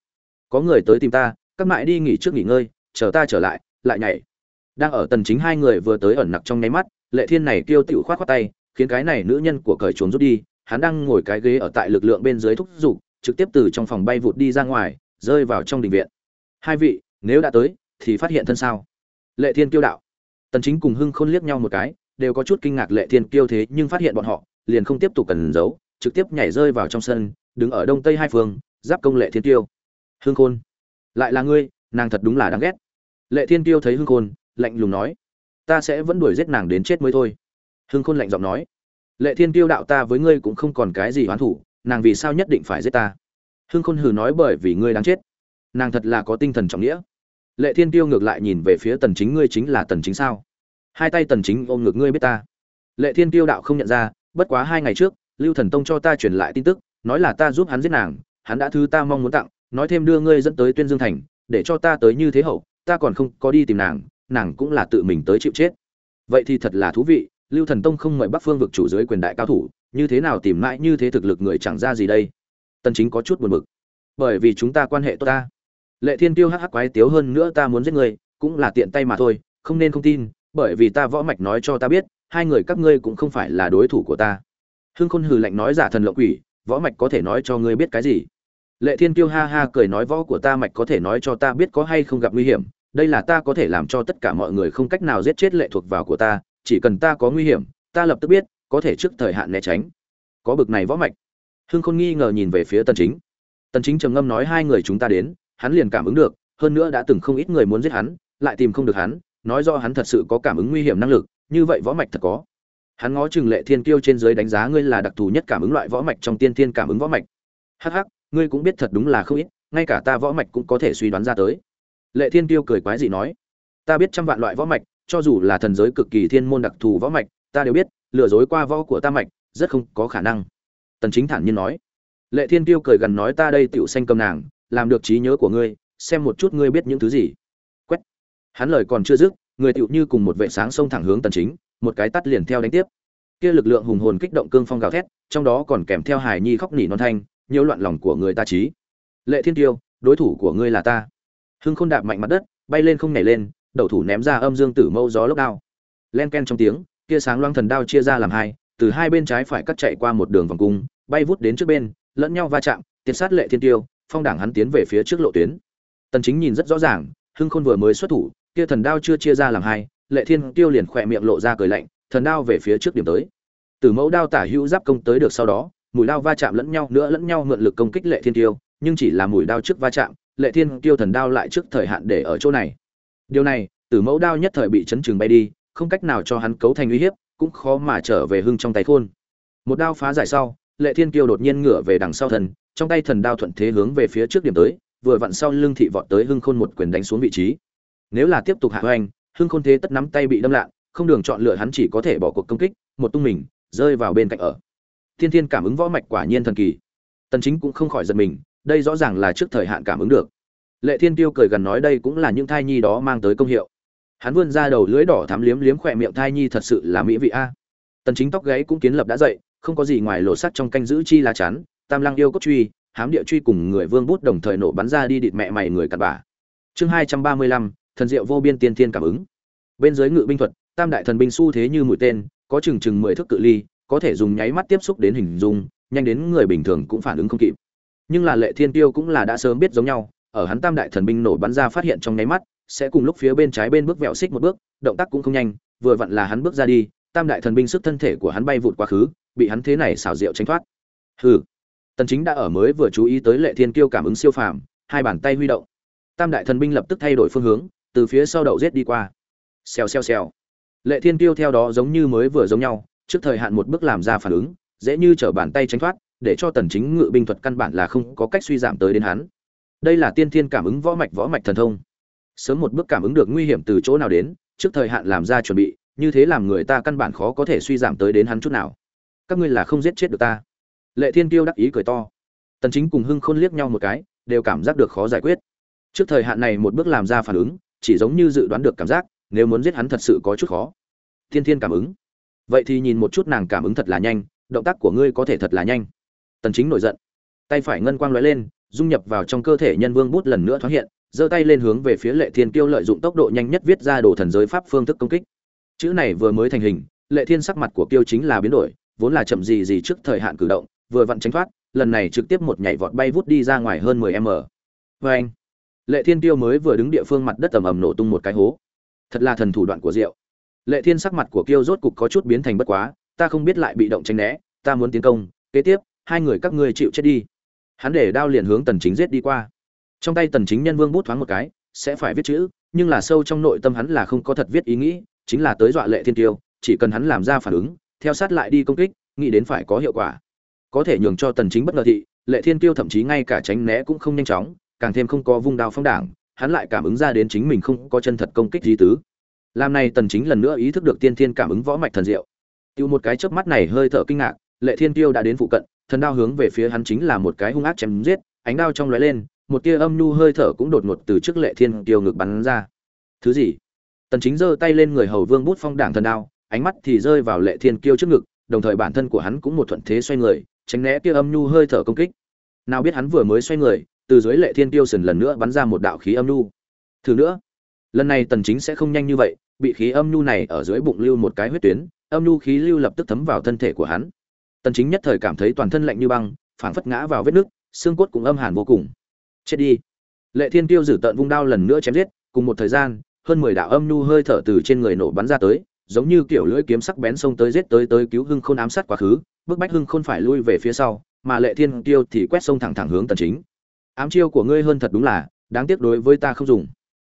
Có người tới tìm ta, các mại đi nghỉ trước nghỉ ngơi, chờ ta trở lại lại nhảy. Đang ở tần chính hai người vừa tới ẩn nặc trong nháy mắt, lệ thiên này kêu tiểu khoát khoát tay, khiến cái này nữ nhân của cởi chuồn rút đi hắn đang ngồi cái ghế ở tại lực lượng bên dưới thúc giục, trực tiếp từ trong phòng bay vụt đi ra ngoài, rơi vào trong đình viện. Hai vị, nếu đã tới, thì phát hiện thân sao? Lệ thiên kiêu đạo. Tần chính cùng hưng khôn liếc nhau một cái, đều có chút kinh ngạc lệ thiên kiêu thế nhưng phát hiện bọn họ, liền không tiếp tục cần giấu, trực tiếp nhảy rơi vào trong sân, đứng ở đông tây hai phương, giáp công lệ thiên Kiêu. Hưng khôn, lại là ngươi, nàng thật đúng là đáng ghét. Lệ thiên Kiêu thấy Hưng khôn, lạnh lùng nói, ta sẽ vẫn đuổi giết nàng đến chết mới thôi. Hưng khôn lạnh giọng nói lệ thiên tiêu đạo ta với ngươi cũng không còn cái gì oán thủ, nàng vì sao nhất định phải giết ta? Hương khôn hừ nói bởi vì ngươi đáng chết. Nàng thật là có tinh thần trọng nghĩa. Lệ thiên tiêu ngược lại nhìn về phía tần chính ngươi chính là tần chính sao? Hai tay tần chính ôm ngược ngươi biết ta. Lệ thiên tiêu đạo không nhận ra, bất quá hai ngày trước, lưu thần tông cho ta truyền lại tin tức, nói là ta giúp hắn giết nàng, hắn đã thứ ta mong muốn tặng, nói thêm đưa ngươi dẫn tới tuyên dương thành, để cho ta tới như thế hậu, ta còn không có đi tìm nàng nàng cũng là tự mình tới chịu chết. Vậy thì thật là thú vị lưu thần tông không mời bắc phương vực chủ dưới quyền đại cao thủ, như thế nào tìm mãi như thế thực lực người chẳng ra gì đây? Tần chính có chút buồn bực. Bởi vì chúng ta quan hệ tốt ta. Lệ thiên tiêu hắc hắc quái tiếu hơn nữa ta muốn giết người, cũng là tiện tay mà thôi, không nên không tin, bởi vì ta võ mạch nói cho ta biết, hai người các ngươi cũng không phải là đối thủ của ta. Hương khôn hừ lạnh nói giả thần lộng quỷ, võ mạch có thể nói cho ngươi biết cái gì? Lệ thiên tiêu ha ha cười nói võ của ta mạch có thể nói cho ta biết có hay không gặp nguy hiểm, đây là ta có thể làm cho tất cả mọi người không cách nào giết chết lệ thuộc vào của ta chỉ cần ta có nguy hiểm, ta lập tức biết, có thể trước thời hạn né tránh. Có bực này võ mạch. Hưng khôn nghi ngờ nhìn về phía tần chính. Tần chính trầm ngâm nói hai người chúng ta đến, hắn liền cảm ứng được, hơn nữa đã từng không ít người muốn giết hắn, lại tìm không được hắn, nói do hắn thật sự có cảm ứng nguy hiểm năng lực, như vậy võ mạch thật có. Hắn ngó chừng lệ thiên kiêu trên dưới đánh giá ngươi là đặc thù nhất cảm ứng loại võ mạch trong tiên thiên cảm ứng võ mạch. Hắc hắc, ngươi cũng biết thật đúng là không ít, ngay cả ta võ mạch cũng có thể suy đoán ra tới. Lệ thiên kiêu cười quái dị nói, ta biết trăm vạn loại võ mạch cho dù là thần giới cực kỳ thiên môn đặc thù võ mạch, ta đều biết, lừa dối qua võ của ta mạch, rất không có khả năng. Tần chính thản nhiên nói. Lệ thiên tiêu cười gần nói ta đây tiểu xanh cầm nàng, làm được trí nhớ của ngươi, xem một chút ngươi biết những thứ gì. Quét. Hắn lời còn chưa dứt, người tiểu như cùng một vệ sáng sông thẳng hướng tần chính, một cái tắt liền theo đánh tiếp. Kia lực lượng hùng hồn kích động cương phong gào thét, trong đó còn kèm theo hài nhi khóc nỉ non thanh nhiều loạn lòng của người ta trí. Lệ thiên tiêu, đối thủ của ngươi là ta. Hưng khôn đạp mạnh mặt đất, bay lên không nhảy lên đầu thủ ném ra âm dương tử mâu gió lốc đao. Len ken trong tiếng kia sáng loang thần đao chia ra làm hai, từ hai bên trái phải cắt chạy qua một đường vòng cung, bay vút đến trước bên, lẫn nhau va chạm tiến sát lệ thiên tiêu, phong đảng hắn tiến về phía trước lộ tuyến. Tần chính nhìn rất rõ ràng, hưng khôn vừa mới xuất thủ kia thần đao chưa chia ra làm hai, lệ thiên tiêu liền khỏe miệng lộ ra cười lạnh, thần đao về phía trước điểm tới. Từ mẫu đao tả hữu giáp công tới được sau đó, mũi đao va chạm lẫn nhau nữa lẫn nhau mượn lực công kích lệ thiên tiêu, nhưng chỉ là mũi đao trước va chạm, lệ thiên tiêu thần đao lại trước thời hạn để ở chỗ này điều này, tử mẫu đao nhất thời bị chấn trường bay đi, không cách nào cho hắn cấu thành uy hiếp, cũng khó mà trở về hưng trong tay khôn. Một đao phá giải sau, lệ thiên kiêu đột nhiên ngửa về đằng sau thần, trong tay thần đao thuận thế hướng về phía trước điểm tới, vừa vặn sau lưng thị vọt tới hưng khôn một quyền đánh xuống vị trí. Nếu là tiếp tục hạ hoành, hưng khôn thế tất nắm tay bị đâm lạ, không đường chọn lựa hắn chỉ có thể bỏ cuộc công kích, một tung mình, rơi vào bên cạnh ở. Thiên thiên cảm ứng võ mạch quả nhiên thần kỳ. Tần chính cũng không khỏi giật mình, đây rõ ràng là trước thời hạn cảm ứng được lệ thiên tiêu cười gần nói đây cũng là những thai nhi đó mang tới công hiệu. Hắn vươn ra đầu lưỡi đỏ thắm liếm liếm khỏe miệng thai nhi thật sự là mỹ vị a. À. Tần chính tóc gáy cũng kiến lập đã dậy không có gì ngoài lộ sắt trong canh giữ chi lá chắn tam lăng yêu cốt truy hám địa truy cùng người vương bút đồng thời nổ bắn ra đi địt mẹ mày người cặn bả chương 235, thần diệu vô biên tiên thiên cảm ứng. Bên dưới ngự binh thuật tam đại thần binh xu thế như mũi tên có chừng chừng mười thước cự ly có thể dùng nháy mắt tiếp xúc đến hình dung nhanh đến người bình thường cũng phản ứng không kịp. Nhưng là lệ thiên tiêu cũng là đã sớm biết giống nhau ở hắn tam đại thần binh nổ bắn ra phát hiện trong nháy mắt, sẽ cùng lúc phía bên trái bên bước vẹo xích một bước, động tác cũng không nhanh, vừa vặn là hắn bước ra đi, tam đại thần binh sức thân thể của hắn bay vụt quá khứ, bị hắn thế này xảo diệu tránh thoát. Hừ. Tần chính đã ở mới vừa chú ý tới lệ thiên kiêu cảm ứng siêu phàm, hai bàn tay huy động. Tam đại thần binh lập tức thay đổi phương hướng, từ phía sau đậu giết đi qua. Xèo xèo xèo. Lệ thiên kiêu theo đó giống như mới vừa giống nhau, trước thời hạn một bước làm ra phản ứng, dễ như trở bàn tay tránh thoát, để cho tần chính ngự binh thuật căn bản là không có cách suy giảm tới đến hắn đây là tiên thiên cảm ứng võ mạch võ mạch thần thông. Sớm một bước cảm ứng được nguy hiểm từ chỗ nào đến, trước thời hạn làm ra chuẩn bị, như thế làm người ta căn bản khó có thể suy giảm tới đến hắn chút nào. Các ngươi là không giết chết được ta. Lệ thiên tiêu đắc ý cười to. Tần chính cùng hưng khôn liếc nhau một cái, đều cảm giác được khó giải quyết. Trước thời hạn này một bước làm ra phản ứng, chỉ giống như dự đoán được cảm giác, nếu muốn giết hắn thật sự có chút khó. Thiên thiên cảm ứng. Vậy thì nhìn một chút nàng cảm ứng thật là nhanh, động tác của ngươi có thể thật là nhanh. Tần chính nổi giận. Tay phải ngân quang lóe lên dung nhập vào trong cơ thể nhân vương bút lần nữa thoáng hiện, giơ tay lên hướng về phía lệ thiên kiêu lợi dụng tốc độ nhanh nhất viết ra đồ thần giới pháp phương thức công kích. Chữ này vừa mới thành hình, lệ thiên sắc mặt của kiêu chính là biến đổi, vốn là chậm gì gì trước thời hạn cử động, vừa vặn tránh thoát, lần này trực tiếp một nhảy vọt bay vút đi ra ngoài hơn 10 m. Vê anh, lệ thiên tiêu mới vừa đứng địa phương mặt đất ầm ầm nổ tung một cái hố. Thật là thần thủ đoạn của diệu. Lệ thiên sắc mặt của kiêu rốt cục có chút biến thành bất quá, ta không biết lại bị động tránh né, ta muốn tiến công, kế tiếp, hai người các ngươi chịu chết đi hắn để đao liền hướng tần chính giết đi qua. Trong tay tần chính nhân vương bút thoáng một cái, sẽ phải viết chữ, nhưng là sâu trong nội tâm hắn là không có thật viết ý nghĩ, chính là tới dọa lệ thiên tiêu, chỉ cần hắn làm ra phản ứng, theo sát lại đi công kích, nghĩ đến phải có hiệu quả. Có thể nhường cho tần chính bất ngờ thị, lệ thiên tiêu thậm chí ngay cả tránh né cũng không nhanh chóng, càng thêm không có vung đao phong đảng, hắn lại cảm ứng ra đến chính mình không có chân thật công kích gì tứ. Làm này tần chính lần nữa ý thức được tiên thiên cảm ứng võ mạch thần diệu. Tiêu một cái chớp mắt này hơi thở kinh ngạc, lệ thiên tiêu đã đến phụ cận thần đao hướng về phía hắn chính là một cái hung ác chém giết, ánh đao trong lóe lên, một tia âm nhu hơi thở cũng đột ngột từ trước lệ thiên tiêu ngực bắn ra. Thứ gì? Tần chính giơ tay lên người hầu vương bút phong đảng thần đao, ánh mắt thì rơi vào lệ thiên kiêu trước ngực, đồng thời bản thân của hắn cũng một thuận thế xoay người, tránh né tia âm nhu hơi thở công kích. Nào biết hắn vừa mới xoay người, từ dưới lệ thiên tiêu sần lần nữa bắn ra một đạo khí âm nhu. Thử nữa. Lần này tần chính sẽ không nhanh như vậy, bị khí âm nhu này ở dưới bụng lưu một cái huyết tuyến, âm nhu khí lưu lập tức thấm vào thân thể của hắn tần chính nhất thời cảm thấy toàn thân lạnh như băng, phảng phất ngã vào vết nứt, xương cốt cũng âm hàn vô cùng. Chết đi. Lệ thiên tiêu giữ tận vung đao lần nữa chém giết, cùng một thời gian, hơn 10 đạo âm nu hơi thở từ trên người nổ bắn ra tới, giống như kiểu lưỡi kiếm sắc bén xông tới giết tới tới cứu hưng khôn ám sát quá khứ, bức bách hưng khôn phải lui về phía sau, mà lệ thiên tiêu thì quét sông thẳng thẳng hướng tần chính. Ám chiêu của ngươi hơn thật đúng là, đáng tiếc đối với ta không dùng.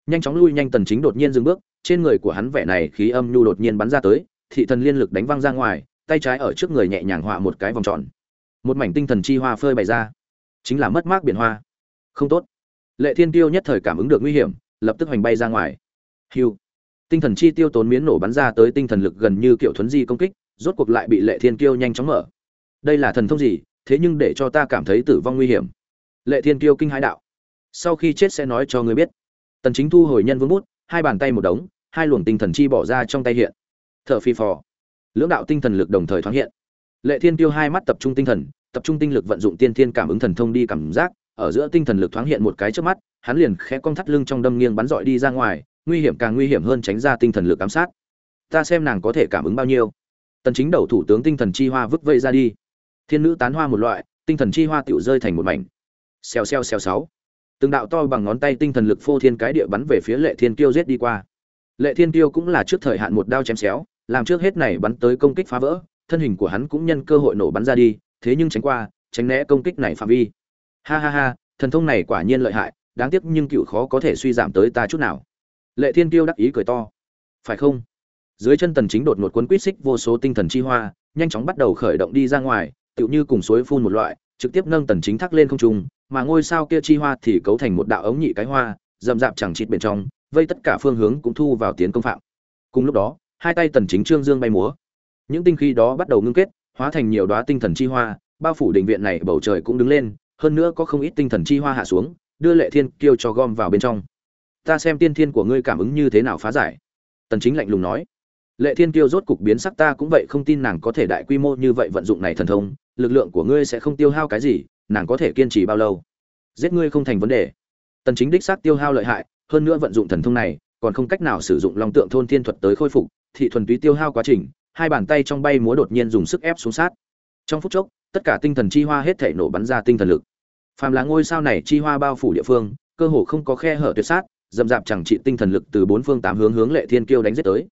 Nhanh chóng lui nhanh tần chính đột nhiên dừng bước, trên người của hắn vẻ này khí âm nhu đột nhiên bắn ra tới, thị thần liên lực đánh văng ra ngoài tay trái ở trước người nhẹ nhàng họa một cái vòng tròn. Một mảnh tinh thần chi hoa phơi bày ra. Chính là mất mát biển hoa. Không tốt. Lệ thiên tiêu nhất thời cảm ứng được nguy hiểm, lập tức hoành bay ra ngoài. Hiu tinh thần chi tiêu tốn miến nổ bắn ra tới tinh thần lực gần như kiểu thuấn di công kích, rốt cuộc lại bị lệ thiên Tiêu nhanh chóng mở. Đây là thần thông gì? Thế nhưng để cho ta cảm thấy tử vong nguy hiểm. Lệ thiên Tiêu kinh hãi đạo. Sau khi chết sẽ nói cho ngươi biết. Tần chính thu hồi nhân vương bút, hai bàn tay một đống, hai luồng tinh thần chi bỏ ra trong tay hiện. Thở phi phò lưỡng đạo tinh thần lực đồng thời thoáng hiện. Lệ thiên tiêu hai mắt tập trung tinh thần, tập trung tinh lực vận dụng tiên thiên cảm ứng thần thông đi cảm giác, ở giữa tinh thần lực thoáng hiện một cái trước mắt, hắn liền khẽ cong thắt lưng trong đâm nghiêng bắn dọi đi ra ngoài, nguy hiểm càng nguy hiểm hơn tránh ra tinh thần lực ám sát. Ta xem nàng có thể cảm ứng bao nhiêu. Tần chính đầu thủ tướng tinh thần chi hoa vứt vây ra đi. Thiên nữ tán hoa một loại, tinh thần chi hoa tiểu rơi thành một mảnh. Xèo xèo xèo sáu. Từng đạo to bằng ngón tay tinh thần lực phô thiên cái địa bắn về phía lệ thiên tiêu giết đi qua. Lệ thiên tiêu cũng là trước thời hạn một đao chém xéo làm trước hết này bắn tới công kích phá vỡ, thân hình của hắn cũng nhân cơ hội nổ bắn ra đi, thế nhưng tránh qua, tránh né công kích này phạm vi. Ha ha ha, thần thông này quả nhiên lợi hại, đáng tiếc nhưng cựu khó có thể suy giảm tới ta chút nào. Lệ thiên tiêu đắc ý cười to. Phải không? Dưới chân tần chính đột ngột cuốn quýt xích vô số tinh thần chi hoa, nhanh chóng bắt đầu khởi động đi ra ngoài, tựu như cùng suối phun một loại, trực tiếp nâng tần chính thác lên không trung, mà ngôi sao kia chi hoa thì cấu thành một đạo ống nhị cái hoa, rậm rạp chẳng chịt bên trong, vây tất cả phương hướng cũng thu vào tiến công phạm. Cùng lúc đó hai tay tần chính trương dương bay múa. Những tinh khí đó bắt đầu ngưng kết, hóa thành nhiều đóa tinh thần chi hoa, bao phủ đình viện này, bầu trời cũng đứng lên, hơn nữa có không ít tinh thần chi hoa hạ xuống, đưa lệ thiên kiêu cho gom vào bên trong. Ta xem tiên thiên của ngươi cảm ứng như thế nào phá giải. Tần chính lạnh lùng nói. Lệ thiên kiêu rốt cục biến sắc ta cũng vậy, không tin nàng có thể đại quy mô như vậy vận dụng này thần thông, lực lượng của ngươi sẽ không tiêu hao cái gì, nàng có thể kiên trì bao lâu? Giết ngươi không thành vấn đề. Tần chính đích xác tiêu hao lợi hại, hơn nữa vận dụng thần thông này, còn không cách nào sử dụng long tượng thôn thiên thuật tới khôi phục thị thuần túy tiêu hao quá trình, hai bàn tay trong bay múa đột nhiên dùng sức ép xuống sát. Trong phút chốc, tất cả tinh thần chi hoa hết thể nổ bắn ra tinh thần lực. Phàm là ngôi sao này chi hoa bao phủ địa phương, cơ hồ không có khe hở tuyệt sát dầm dạp chẳng trị tinh thần lực từ bốn phương tám hướng hướng lệ thiên kiêu đánh giết tới.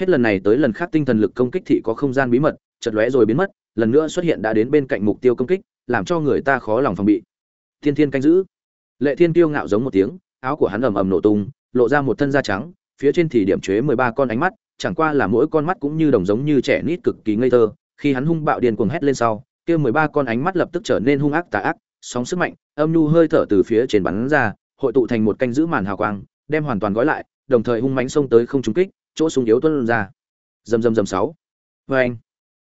Hết lần này tới lần khác tinh thần lực công kích thị có không gian bí mật chật lóe rồi biến mất, lần nữa xuất hiện đã đến bên cạnh mục tiêu công kích, làm cho người ta khó lòng phòng bị. Thiên thiên canh giữ. Lệ thiên kiêu ngạo giống một tiếng, áo của hắn ầm ầm nổ tung, lộ ra một thân da trắng, phía trên thì điểm chế mười ba con ánh mắt chẳng qua là mỗi con mắt cũng như đồng giống như trẻ nít cực kỳ ngây thơ, khi hắn hung bạo điên cuồng hét lên sau, kia mười ba con ánh mắt lập tức trở nên hung ác tà ác, sóng sức mạnh, âm nhu hơi thở từ phía trên bắn ra, hội tụ thành một canh giữ màn hào quang, đem hoàn toàn gói lại, đồng thời hung mãnh xông tới không trúng kích, chỗ súng yếu tuân ra. Dầm dầm dầm sáu. Vê anh.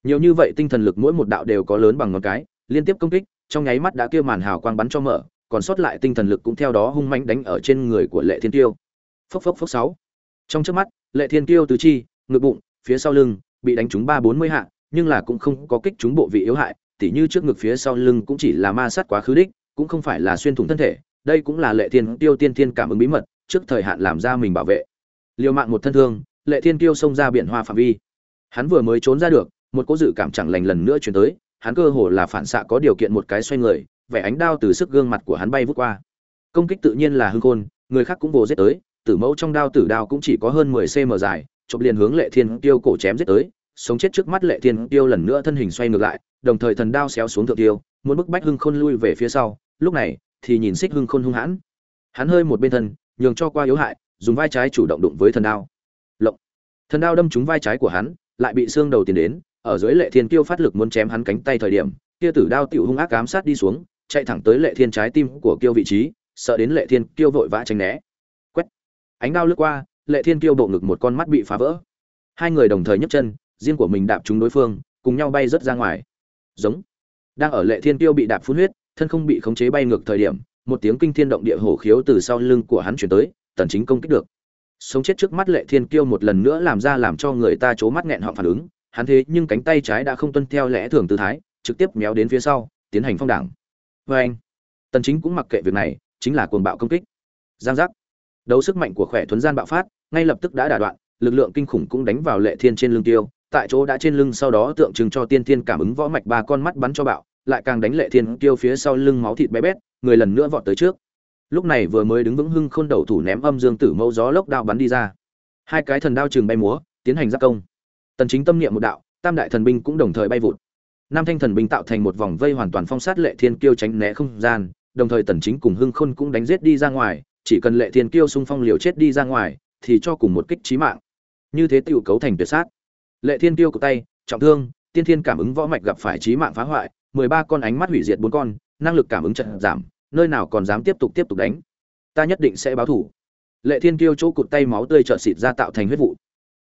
Nhiều như vậy tinh thần lực mỗi một đạo đều có lớn bằng ngón cái, liên tiếp công kích, trong nháy mắt đã kia màn hào quang bắn cho mở, còn sót lại tinh thần lực cũng theo đó hung mãnh đánh ở trên người của lệ thiên tiêu. Phốc phốc phốc sáu. Trong trước mắt lệ thiên Kiêu tứ chi, ngực bụng, phía sau lưng, bị đánh trúng ba bốn mươi hạ, nhưng là cũng không có kích trúng bộ vị yếu hại, tỉ như trước ngực phía sau lưng cũng chỉ là ma sát quá khứ đích, cũng không phải là xuyên thủng thân thể, đây cũng là lệ thiên tiêu tiên thiên cảm ứng bí mật, trước thời hạn làm ra mình bảo vệ. Liều mạng một thân thương, lệ thiên tiêu xông ra biển hoa phạm vi. Hắn vừa mới trốn ra được, một cố dự cảm chẳng lành lần nữa chuyển tới, hắn cơ hồ là phản xạ có điều kiện một cái xoay người, vẻ ánh đao từ sức gương mặt của hắn bay vút qua. Công kích tự nhiên là hưng khôn, người khác cũng vồ giết tới tử mẫu trong đao tử đao cũng chỉ có hơn 10 cm dài, chụp liền hướng lệ thiên tiêu cổ chém giết tới, sống chết trước mắt lệ thiên tiêu lần nữa thân hình xoay ngược lại, đồng thời thần đao xéo xuống thượng tiêu, muốn bức bách hưng khôn lui về phía sau, lúc này thì nhìn xích hưng khôn hung hãn. Hắn hơi một bên thân, nhường cho qua yếu hại, dùng vai trái chủ động đụng với thần đao. Lộng. Thần đao đâm trúng vai trái của hắn, lại bị xương đầu tiến đến, ở dưới lệ thiên kiêu phát lực muốn chém hắn cánh tay thời điểm, kia tử đao tiểu hung ác ám sát đi xuống, chạy thẳng tới lệ thiên trái tim của kiêu vị trí, sợ đến lệ thiên kiêu vội vã tránh né ánh đao lướt qua, lệ thiên kiêu bộ ngực một con mắt bị phá vỡ. Hai người đồng thời nhấc chân, riêng của mình đạp trúng đối phương, cùng nhau bay rất ra ngoài. Giống. Đang ở lệ thiên kiêu bị đạp phun huyết, thân không bị khống chế bay ngược thời điểm, một tiếng kinh thiên động địa hổ khiếu từ sau lưng của hắn chuyển tới, tần chính công kích được. Sống chết trước mắt lệ thiên kiêu một lần nữa làm ra làm cho người ta chố mắt nghẹn họng phản ứng, hắn thế nhưng cánh tay trái đã không tuân theo lẽ thường tư thái, trực tiếp méo đến phía sau, tiến hành phong đảng. Với anh tần chính cũng mặc kệ việc này, chính là cuồng bạo công kích. Giang giác đấu sức mạnh của khỏe thuấn gian bạo phát, ngay lập tức đã đả đoạn, lực lượng kinh khủng cũng đánh vào lệ thiên trên lưng tiêu, tại chỗ đã trên lưng sau đó tượng trưng cho tiên thiên cảm ứng võ mạch ba con mắt bắn cho bạo, lại càng đánh lệ thiên tiêu phía sau lưng máu thịt bé bét, người lần nữa vọt tới trước. Lúc này vừa mới đứng vững hưng khôn đầu thủ ném âm dương tử mâu gió lốc đao bắn đi ra. Hai cái thần đao trường bay múa, tiến hành giáp công. Tần chính tâm niệm một đạo, tam đại thần binh cũng đồng thời bay vụt. Nam thanh thần binh tạo thành một vòng vây hoàn toàn phong sát lệ thiên kiêu tránh né không gian, đồng thời tần chính cùng hưng khôn cũng đánh giết đi ra ngoài chỉ cần lệ thiên kiêu xung phong liều chết đi ra ngoài, thì cho cùng một kích chí mạng. Như thế tiểu cấu thành tuyệt sát. Lệ thiên kiêu của tay, trọng thương, tiên thiên cảm ứng võ mạch gặp phải chí mạng phá hoại 13 con ánh mắt hủy diệt bốn con, năng lực cảm ứng trận giảm, nơi nào còn dám tiếp tục tiếp tục đánh. Ta nhất định sẽ báo thủ. Lệ thiên kiêu chỗ cụt tay máu tươi trợn xịt ra tạo thành huyết vụ.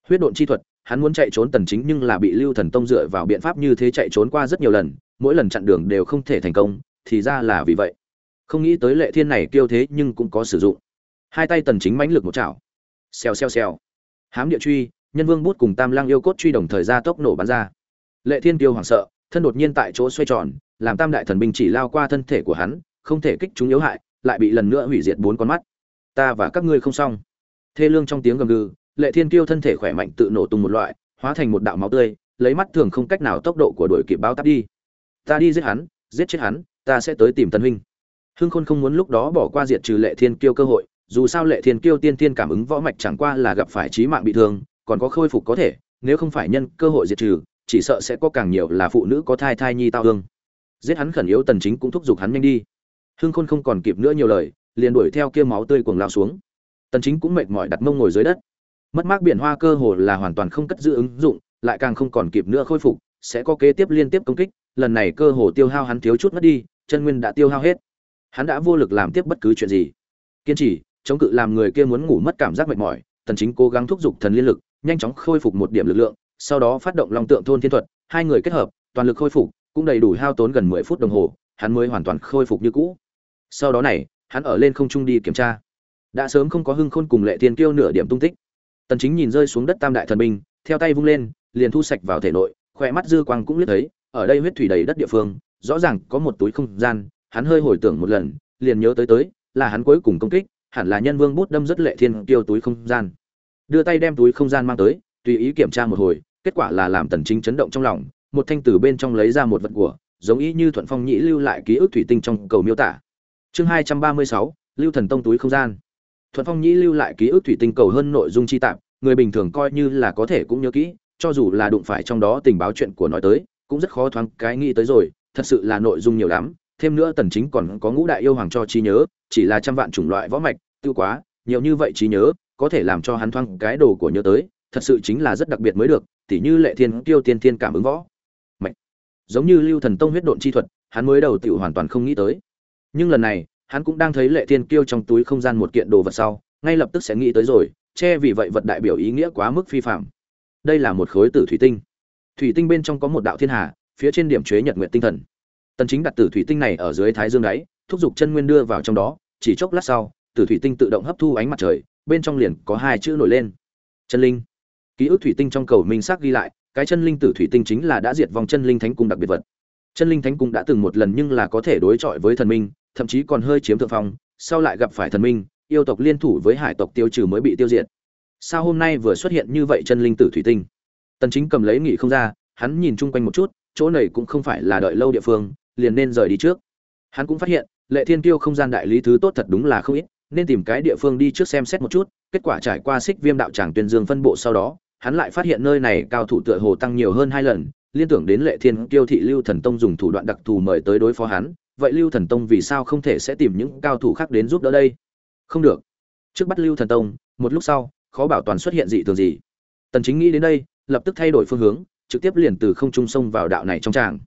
Huyết độn chi thuật, hắn muốn chạy trốn tần chính nhưng là bị lưu thần tông dựa vào biện pháp như thế chạy trốn qua rất nhiều lần, mỗi lần chặn đường đều không thể thành công, thì ra là vì vậy không nghĩ tới lệ thiên này kiêu thế nhưng cũng có sử dụng. Hai tay tần chính mãnh lực một chảo. Xèo xèo xèo. Hám địa truy, nhân vương bút cùng tam lang yêu cốt truy đồng thời ra tốc nổ bắn ra. Lệ thiên kiêu hoảng sợ, thân đột nhiên tại chỗ xoay tròn, làm tam đại thần binh chỉ lao qua thân thể của hắn, không thể kích chúng yếu hại, lại bị lần nữa hủy diệt bốn con mắt. Ta và các ngươi không xong. Thê lương trong tiếng gầm gừ, lệ thiên kiêu thân thể khỏe mạnh tự nổ tung một loại, hóa thành một đạo máu tươi, lấy mắt thường không cách nào tốc độ của đuổi kịp báo tắt đi. Ta đi giết hắn, giết chết hắn, ta sẽ tới tìm tân huynh hưng khôn không muốn lúc đó bỏ qua diệt trừ lệ thiên kiêu cơ hội, dù sao lệ thiên kiêu tiên tiên cảm ứng võ mạch chẳng qua là gặp phải trí mạng bị thương, còn có khôi phục có thể, nếu không phải nhân cơ hội diệt trừ, chỉ sợ sẽ có càng nhiều là phụ nữ có thai thai nhi tao hương. Giết hắn khẩn yếu tần chính cũng thúc giục hắn nhanh đi. Hưng khôn không còn kịp nữa nhiều lời, liền đuổi theo kia máu tươi cuồng lao xuống. Tần chính cũng mệt mỏi đặt mông ngồi dưới đất. Mất mát biển hoa cơ hồ là hoàn toàn không cất giữ ứng dụng, lại càng không còn kịp nữa khôi phục, sẽ có kế tiếp liên tiếp công kích, lần này cơ hồ tiêu hao hắn thiếu chút mất đi, chân nguyên đã tiêu hao hết hắn đã vô lực làm tiếp bất cứ chuyện gì. Kiên trì, chống cự làm người kia muốn ngủ mất cảm giác mệt mỏi, tần chính cố gắng thúc giục thần liên lực, nhanh chóng khôi phục một điểm lực lượng, sau đó phát động long tượng thôn thiên thuật, hai người kết hợp, toàn lực khôi phục, cũng đầy đủ hao tốn gần 10 phút đồng hồ, hắn mới hoàn toàn khôi phục như cũ. Sau đó này, hắn ở lên không trung đi kiểm tra. Đã sớm không có hưng khôn cùng lệ tiên kiêu nửa điểm tung tích. Tần chính nhìn rơi xuống đất tam đại thần binh, theo tay vung lên, liền thu sạch vào thể nội khỏe mắt dư quang cũng liếc thấy, ở đây huyết thủy đầy đất địa phương, rõ ràng có một túi không gian hắn hơi hồi tưởng một lần liền nhớ tới tới là hắn cuối cùng công kích hẳn là nhân vương bút đâm rất lệ thiên tiêu túi không gian. Đưa tay đem túi không gian mang tới tùy ý kiểm tra một hồi kết quả là làm tần chính chấn động trong lòng một thanh từ bên trong lấy ra một vật của giống ý như thuận phong nhĩ lưu lại ký ức thủy tinh trong cầu miêu tả. Chương 236, lưu thần tông túi không gian. Thuận phong nhĩ lưu lại ký ức thủy tinh cầu hơn nội dung chi tạm người bình thường coi như là có thể cũng nhớ kỹ cho dù là đụng phải trong đó tình báo chuyện của nói tới cũng rất khó thoáng cái nghĩ tới rồi thật sự là nội dung nhiều lắm thêm nữa tần chính còn có ngũ đại yêu hoàng cho trí nhớ, chỉ là trăm vạn chủng loại võ mạch, tiêu quá, nhiều như vậy trí nhớ, có thể làm cho hắn thoáng cái đồ của nhớ tới, thật sự chính là rất đặc biệt mới được, tỉ như lệ thiên tiêu tiên thiên cảm ứng võ mạch. Giống như lưu thần tông huyết độn chi thuật, hắn mới đầu tiểu hoàn toàn không nghĩ tới. Nhưng lần này, hắn cũng đang thấy lệ thiên kiêu trong túi không gian một kiện đồ vật sau, ngay lập tức sẽ nghĩ tới rồi, che vì vậy vật đại biểu ý nghĩa quá mức phi phạm đây là một khối tử thủy tinh. Thủy tinh bên trong có một đạo thiên hà, phía trên điểm chế nhật nguyện tinh thần tần chính đặt tử thủy tinh này ở dưới thái dương đáy, thúc giục chân nguyên đưa vào trong đó, chỉ chốc lát sau, tử thủy tinh tự động hấp thu ánh mặt trời, bên trong liền có hai chữ nổi lên. Chân linh. Ký ức thủy tinh trong cầu minh xác ghi lại, cái chân linh tử thủy tinh chính là đã diệt vong chân linh thánh cung đặc biệt vật. Chân linh thánh cung đã từng một lần nhưng là có thể đối chọi với thần minh, thậm chí còn hơi chiếm thượng phong, sau lại gặp phải thần minh, yêu tộc liên thủ với hải tộc tiêu trừ mới bị tiêu diệt. Sao hôm nay vừa xuất hiện như vậy chân linh tử thủy tinh? Tần chính cầm lấy nghỉ không ra, hắn nhìn chung quanh một chút, chỗ này cũng không phải là đợi lâu địa phương liền nên rời đi trước. Hắn cũng phát hiện, lệ thiên tiêu không gian đại lý thứ tốt thật đúng là không ít, nên tìm cái địa phương đi trước xem xét một chút, kết quả trải qua xích viêm đạo tràng tuyên dương phân bộ sau đó, hắn lại phát hiện nơi này cao thủ tựa hồ tăng nhiều hơn hai lần, liên tưởng đến lệ thiên kiêu thị lưu thần tông dùng thủ đoạn đặc thù mời tới đối phó hắn, vậy lưu thần tông vì sao không thể sẽ tìm những cao thủ khác đến giúp đỡ đây? Không được. Trước bắt lưu thần tông, một lúc sau, khó bảo toàn xuất hiện dị thường gì. Tần chính nghĩ đến đây, lập tức thay đổi phương hướng, trực tiếp liền từ không trung sông vào đạo này trong tràng.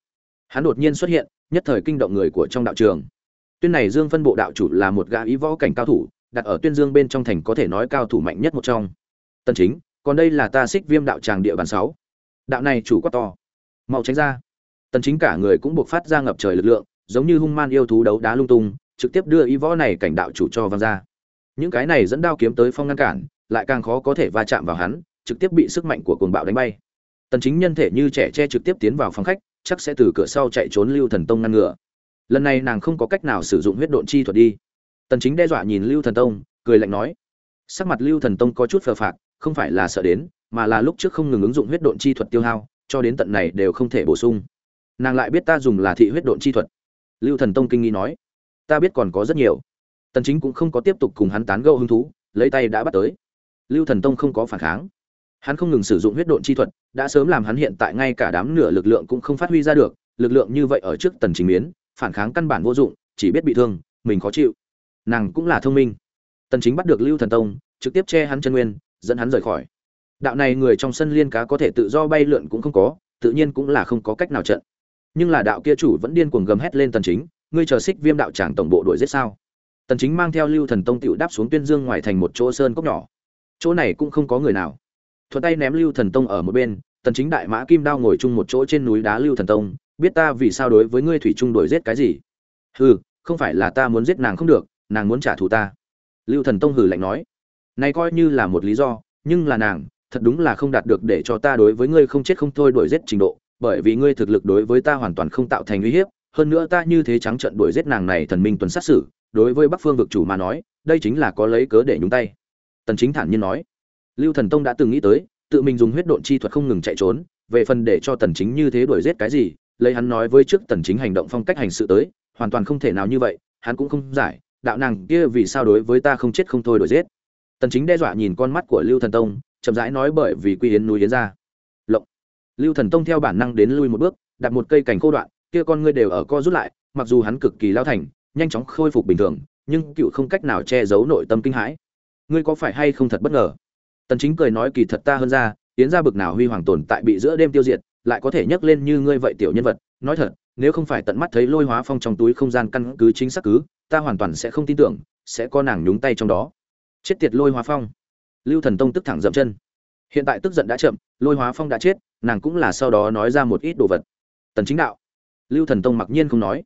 Hắn đột nhiên xuất hiện nhất thời kinh động người của trong đạo trường. Tuyên này dương phân bộ đạo chủ là một gã ý võ cảnh cao thủ, đặt ở tuyên dương bên trong thành có thể nói cao thủ mạnh nhất một trong. Tần chính, còn đây là ta xích viêm đạo tràng địa bàn 6. đạo này chủ quá to. Mau tránh ra. Tần chính cả người cũng buộc phát ra ngập trời lực lượng, giống như hung man yêu thú đấu đá lung tung, trực tiếp đưa ý võ này cảnh đạo chủ cho văng ra. Những cái này dẫn đao kiếm tới phong ngăn cản, lại càng khó có thể va chạm vào hắn, trực tiếp bị sức mạnh của cuồng bạo đánh bay. Tần chính nhân thể như trẻ che trực tiếp tiến vào phòng khách chắc sẽ từ cửa sau chạy trốn lưu thần tông ngăn ngừa. Lần này nàng không có cách nào sử dụng huyết độn chi thuật đi. Tần chính đe dọa nhìn lưu thần tông, cười lạnh nói, sắc mặt lưu thần tông có chút phờ phạc, không phải là sợ đến, mà là lúc trước không ngừng ứng dụng huyết độn chi thuật tiêu hao, cho đến tận này đều không thể bổ sung. Nàng lại biết ta dùng là thị huyết độn chi thuật. Lưu thần tông kinh nghi nói, ta biết còn có rất nhiều. Tần chính cũng không có tiếp tục cùng hắn tán gẫu hứng thú, lấy tay đã bắt tới. Lưu thần tông không có phản kháng hắn không ngừng sử dụng huyết độn chi thuật, đã sớm làm hắn hiện tại ngay cả đám nửa lực lượng cũng không phát huy ra được, lực lượng như vậy ở trước tần chính miến, phản kháng căn bản vô dụng, chỉ biết bị thương, mình khó chịu. Nàng cũng là thông minh. Tần chính bắt được lưu thần tông, trực tiếp che hắn chân nguyên, dẫn hắn rời khỏi. Đạo này người trong sân liên cá có thể tự do bay lượn cũng không có, tự nhiên cũng là không có cách nào trận. Nhưng là đạo kia chủ vẫn điên cuồng gầm hét lên tần chính, ngươi chờ xích viêm đạo tràng tổng bộ đuổi giết sao? Tần chính mang theo lưu thần tông tiểu đáp xuống tuyên dương ngoài thành một chỗ sơn cốc nhỏ. Chỗ này cũng không có người nào thuận tay ném lưu thần tông ở một bên, tần chính đại mã kim đao ngồi chung một chỗ trên núi đá lưu thần tông, biết ta vì sao đối với ngươi thủy trung đuổi giết cái gì? Hừ, không phải là ta muốn giết nàng không được, nàng muốn trả thù ta. Lưu thần tông hừ lạnh nói. Này coi như là một lý do, nhưng là nàng, thật đúng là không đạt được để cho ta đối với ngươi không chết không thôi đuổi giết trình độ, bởi vì ngươi thực lực đối với ta hoàn toàn không tạo thành uy hiếp, hơn nữa ta như thế trắng trận đuổi giết nàng này thần minh tuần sát xử đối với bắc phương vực chủ mà nói, đây chính là có lấy cớ để nhúng tay. Tần chính thản nhiên nói lưu thần tông đã từng nghĩ tới, tự mình dùng huyết độn chi thuật không ngừng chạy trốn, về phần để cho tần chính như thế đuổi giết cái gì, lấy hắn nói với trước tần chính hành động phong cách hành sự tới, hoàn toàn không thể nào như vậy, hắn cũng không giải, đạo nàng kia vì sao đối với ta không chết không thôi đuổi giết. Tần chính đe dọa nhìn con mắt của lưu thần tông, chậm rãi nói bởi vì quy yến núi yến ra. Lộng. Lưu thần tông theo bản năng đến lui một bước, đặt một cây cành khô đoạn, kia con ngươi đều ở co rút lại, mặc dù hắn cực kỳ lao thành, nhanh chóng khôi phục bình thường, nhưng cựu không cách nào che giấu nội tâm kinh hãi. Ngươi có phải hay không thật bất ngờ? Tần chính cười nói kỳ thật ta hơn ra, yến ra bực nào huy hoàng tồn tại bị giữa đêm tiêu diệt, lại có thể nhấc lên như ngươi vậy tiểu nhân vật. Nói thật, nếu không phải tận mắt thấy lôi hóa phong trong túi không gian căn cứ chính xác cứ, ta hoàn toàn sẽ không tin tưởng, sẽ có nàng nhúng tay trong đó. Chết tiệt lôi hóa phong. Lưu thần tông tức thẳng dậm chân. Hiện tại tức giận đã chậm, lôi hóa phong đã chết, nàng cũng là sau đó nói ra một ít đồ vật. Tần chính đạo. Lưu thần tông mặc nhiên không nói.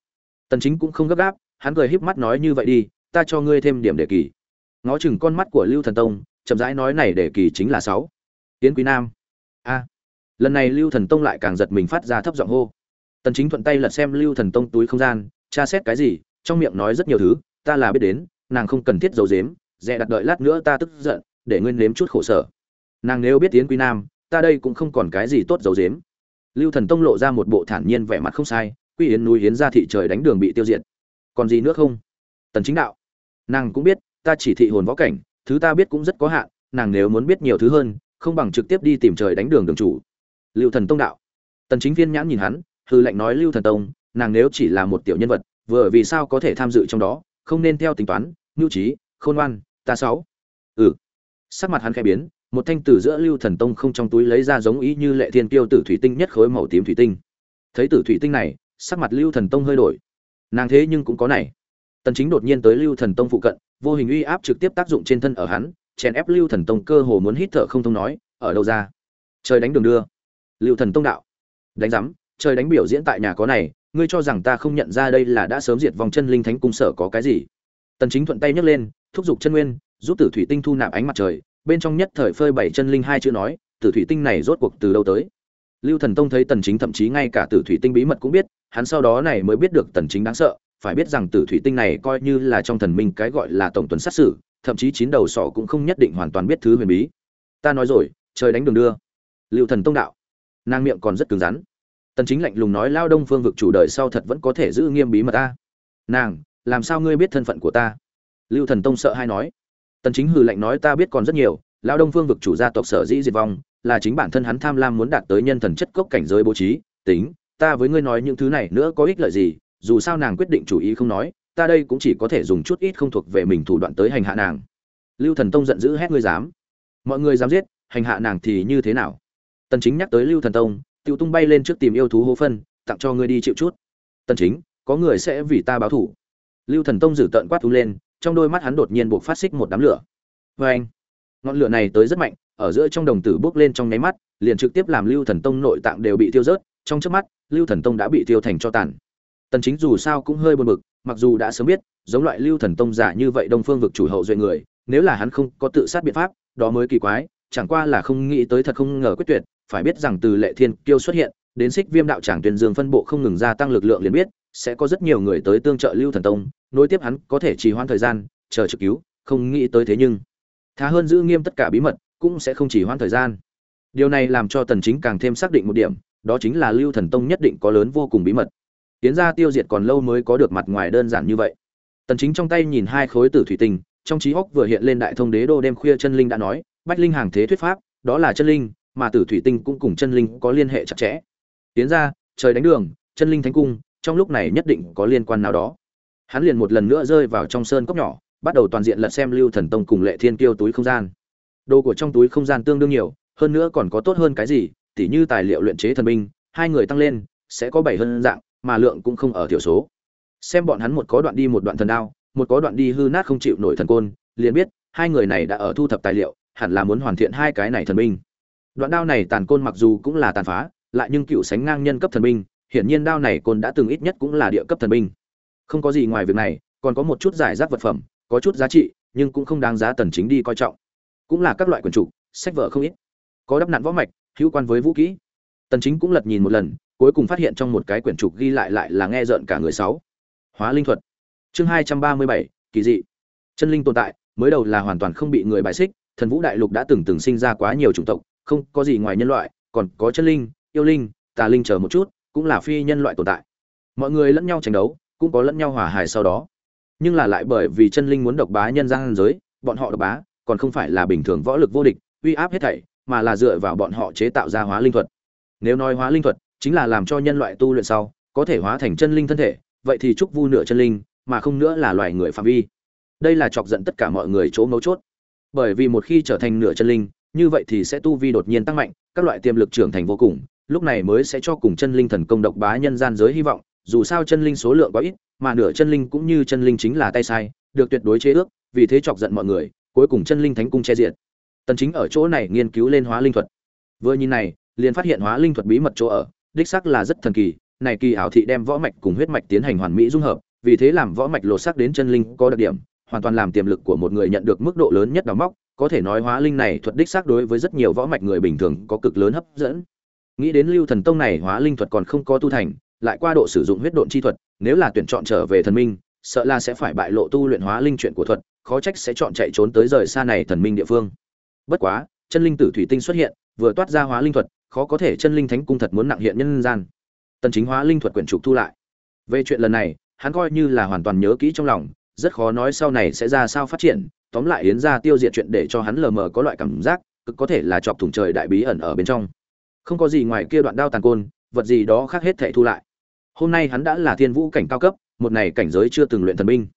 Tần chính cũng không gấp gáp, hắn cười híp mắt nói như vậy đi, ta cho ngươi thêm điểm để kỳ. Ngó chừng con mắt của lưu thần tông chậm rãi nói này để kỳ chính là sáu. Tiến quý nam. A. Lần này lưu thần tông lại càng giật mình phát ra thấp giọng hô. Tần chính thuận tay lật xem lưu thần tông túi không gian, tra xét cái gì, trong miệng nói rất nhiều thứ, ta là biết đến, nàng không cần thiết giấu giếm, dè đặt đợi lát nữa ta tức giận, để nguyên nếm chút khổ sở. Nàng nếu biết tiến quý nam, ta đây cũng không còn cái gì tốt giấu giếm. Lưu thần tông lộ ra một bộ thản nhiên vẻ mặt không sai, quy yến núi yến ra thị trời đánh đường bị tiêu diệt. Còn gì nữa không? Tần chính đạo. Nàng cũng biết, ta chỉ thị hồn võ cảnh thứ ta biết cũng rất có hạn, nàng nếu muốn biết nhiều thứ hơn, không bằng trực tiếp đi tìm trời đánh đường đường chủ. Lưu thần tông đạo. Tần chính viên nhãn nhìn hắn hư lệnh nói lưu thần tông, nàng nếu chỉ là một tiểu nhân vật, vừa vì sao có thể tham dự trong đó, không nên theo tính toán, nhu trí, khôn ngoan, ta sáu. Ừ. Sắc mặt hắn khẽ biến, một thanh tử giữa lưu thần tông không trong túi lấy ra giống ý như lệ thiên tiêu tử thủy tinh nhất khối màu tím thủy tinh. Thấy tử thủy tinh này, sắc mặt lưu thần tông hơi đổi. Nàng thế nhưng cũng có này tần chính đột nhiên tới lưu thần tông phụ cận, vô hình uy áp trực tiếp tác dụng trên thân ở hắn, chèn ép lưu thần tông cơ hồ muốn hít thở không thông nói, ở đâu ra? Trời đánh đường đưa. Lưu thần tông đạo, đánh giám, trời đánh biểu diễn tại nhà có này, ngươi cho rằng ta không nhận ra đây là đã sớm diệt vòng chân linh thánh cung sở có cái gì? Tần chính thuận tay nhấc lên, thúc giục chân nguyên, giúp tử thủy tinh thu nạp ánh mặt trời, bên trong nhất thời phơi bảy chân linh hai chữ nói, tử thủy tinh này rốt cuộc từ đâu tới? Lưu thần tông thấy tần chính thậm chí ngay cả tử thủy tinh bí mật cũng biết, hắn sau đó này mới biết được tần chính đáng sợ phải biết rằng tử thủy tinh này coi như là trong thần minh cái gọi là tổng tuần sát sử, thậm chí chín đầu sọ cũng không nhất định hoàn toàn biết thứ huyền bí. Ta nói rồi, trời đánh đường đưa. Lưu thần tông đạo. Nàng miệng còn rất cứng rắn. Tần chính lạnh lùng nói, lao đông phương vực chủ đời sau thật vẫn có thể giữ nghiêm bí mật ta. Nàng, làm sao ngươi biết thân phận của ta? Lưu thần tông sợ hai nói. Tần chính hừ lạnh nói, ta biết còn rất nhiều, lao đông phương vực chủ gia tộc sở dĩ diệt vong, là chính bản thân hắn tham lam muốn đạt tới nhân thần chất cốc cảnh giới bố trí. Tính, ta với ngươi nói những thứ này nữa có ích lợi gì dù sao nàng quyết định chủ ý không nói, ta đây cũng chỉ có thể dùng chút ít không thuộc về mình thủ đoạn tới hành hạ nàng. Lưu thần tông giận dữ hét ngươi dám. Mọi người dám giết, hành hạ nàng thì như thế nào? Tần chính nhắc tới lưu thần tông tiêu tung bay lên trước tìm yêu thú hố phân, tặng cho ngươi đi chịu chút. Tần chính, có người sẽ vì ta báo thù lưu thần tông giữ tận quát thú lên, trong đôi mắt hắn đột nhiên buộc phát xích một đám lửa. Với anh ngọn lửa này tới rất mạnh, ở giữa trong đồng tử bước lên trong nháy mắt, liền trực tiếp làm lưu thần tông nội tạng đều bị tiêu rớt, trong chớp mắt, lưu thần tông đã bị tiêu thành cho tàn tần chính dù sao cũng hơi buồn bực, mặc dù đã sớm biết, giống loại lưu thần tông giả như vậy đông phương vực chủ hậu duệ người, nếu là hắn không có tự sát biện pháp, đó mới kỳ quái, chẳng qua là không nghĩ tới thật không ngờ quyết tuyệt, phải biết rằng từ lệ thiên kiêu xuất hiện, đến xích viêm đạo tràng tuyên dương phân bộ không ngừng gia tăng lực lượng liền biết, sẽ có rất nhiều người tới tương trợ lưu thần tông, nối tiếp hắn có thể trì hoãn thời gian, chờ trực cứu, không nghĩ tới thế nhưng thá hơn giữ nghiêm tất cả bí mật, cũng sẽ không chỉ hoãn thời gian. Điều này làm cho tần chính càng thêm xác định một điểm, đó chính là lưu thần tông nhất định có lớn vô cùng bí mật tiến ra tiêu diệt còn lâu mới có được mặt ngoài đơn giản như vậy. Tần chính trong tay nhìn hai khối tử thủy tinh, trong trí óc vừa hiện lên đại thông đế đô đêm khuya chân linh đã nói, bách linh hàng thế thuyết pháp, đó là chân linh, mà tử thủy tinh cũng cùng chân linh có liên hệ chặt chẽ. Tiến ra, trời đánh đường, chân linh thánh cung, trong lúc này nhất định có liên quan nào đó. Hắn liền một lần nữa rơi vào trong sơn cốc nhỏ, bắt đầu toàn diện lật xem lưu thần tông cùng lệ thiên tiêu túi không gian. Đồ của trong túi không gian tương đương nhiều, hơn nữa còn có tốt hơn cái gì, tỉ như tài liệu luyện chế thần binh, hai người tăng lên, sẽ có bảy hơn dạng mà lượng cũng không ở thiểu số. Xem bọn hắn một có đoạn đi một đoạn thần đao, một có đoạn đi hư nát không chịu nổi thần côn, liền biết, hai người này đã ở thu thập tài liệu, hẳn là muốn hoàn thiện hai cái này thần binh. Đoạn đao này tàn côn mặc dù cũng là tàn phá, lại nhưng cựu sánh ngang nhân cấp thần binh, hiển nhiên đao này côn đã từng ít nhất cũng là địa cấp thần binh. Không có gì ngoài việc này, còn có một chút giải rác vật phẩm, có chút giá trị, nhưng cũng không đáng giá tần chính đi coi trọng. Cũng là các loại quần trục sách vở không ít. Có đắp nặn võ mạch, hữu quan với vũ kỹ tần chính cũng lật nhìn một lần cuối cùng phát hiện trong một cái quyển trục ghi lại lại là nghe rợn cả người sáu. Hóa linh thuật. Chương 237, kỳ dị. Chân linh tồn tại mới đầu là hoàn toàn không bị người bài xích thần vũ đại lục đã từng từng sinh ra quá nhiều chủng tộc không có gì ngoài nhân loại còn có chân linh yêu linh tà linh chờ một chút cũng là phi nhân loại tồn tại. Mọi người lẫn nhau tranh đấu cũng có lẫn nhau hòa hài sau đó. Nhưng là lại bởi vì chân linh muốn độc bá nhân gian giới bọn họ độc bá còn không phải là bình thường võ lực vô địch uy áp hết thảy mà là dựa vào bọn họ chế tạo ra hóa linh thuật nếu nói hóa linh thuật, chính là làm cho nhân loại tu luyện sau, có thể hóa thành chân linh thân thể, vậy thì trúc vu nửa chân linh, mà không nữa là loài người phạm vi. Đây là chọc giận tất cả mọi người chỗ mấu chốt. Bởi vì một khi trở thành nửa chân linh, như vậy thì sẽ tu vi đột nhiên tăng mạnh, các loại tiềm lực trưởng thành vô cùng, lúc này mới sẽ cho cùng chân linh thần công độc bá nhân gian giới hy vọng, dù sao chân linh số lượng quá ít, mà nửa chân linh cũng như chân linh chính là tay sai, được tuyệt đối chế ước, vì thế chọc giận mọi người, cuối cùng chân linh thánh cung che diện tần chính ở chỗ này nghiên cứu lên hóa linh thuật. Vừa nhìn này liền phát hiện hóa linh thuật bí mật chỗ ở, đích xác là rất thần kỳ, này kỳ ảo thị đem võ mạch cùng huyết mạch tiến hành hoàn mỹ dung hợp, vì thế làm võ mạch lột xác đến chân linh có đặc điểm, hoàn toàn làm tiềm lực của một người nhận được mức độ lớn nhất đào móc, có thể nói hóa linh này thuật đích xác đối với rất nhiều võ mạch người bình thường có cực lớn hấp dẫn. Nghĩ đến lưu thần tông này hóa linh thuật còn không có tu thành, lại qua độ sử dụng huyết độn chi thuật, nếu là tuyển chọn trở về thần minh, sợ là sẽ phải bại lộ tu luyện hóa linh chuyện của thuật, khó trách sẽ chọn chạy trốn tới rời xa này thần minh địa phương. Bất quá, chân linh tử thủy tinh xuất hiện, vừa toát ra hóa linh thuật khó có thể chân linh thánh cung thật muốn nặng hiện nhân gian. Tần chính hóa linh thuật quyển trục thu lại. Về chuyện lần này, hắn coi như là hoàn toàn nhớ kỹ trong lòng, rất khó nói sau này sẽ ra sao phát triển, tóm lại yến gia tiêu diệt chuyện để cho hắn lờ mờ có loại cảm giác, cực có thể là chọc thủng trời đại bí ẩn ở bên trong. Không có gì ngoài kia đoạn đao tàn côn, vật gì đó khác hết thảy thu lại. Hôm nay hắn đã là thiên vũ cảnh cao cấp, một này cảnh giới chưa từng luyện thần binh.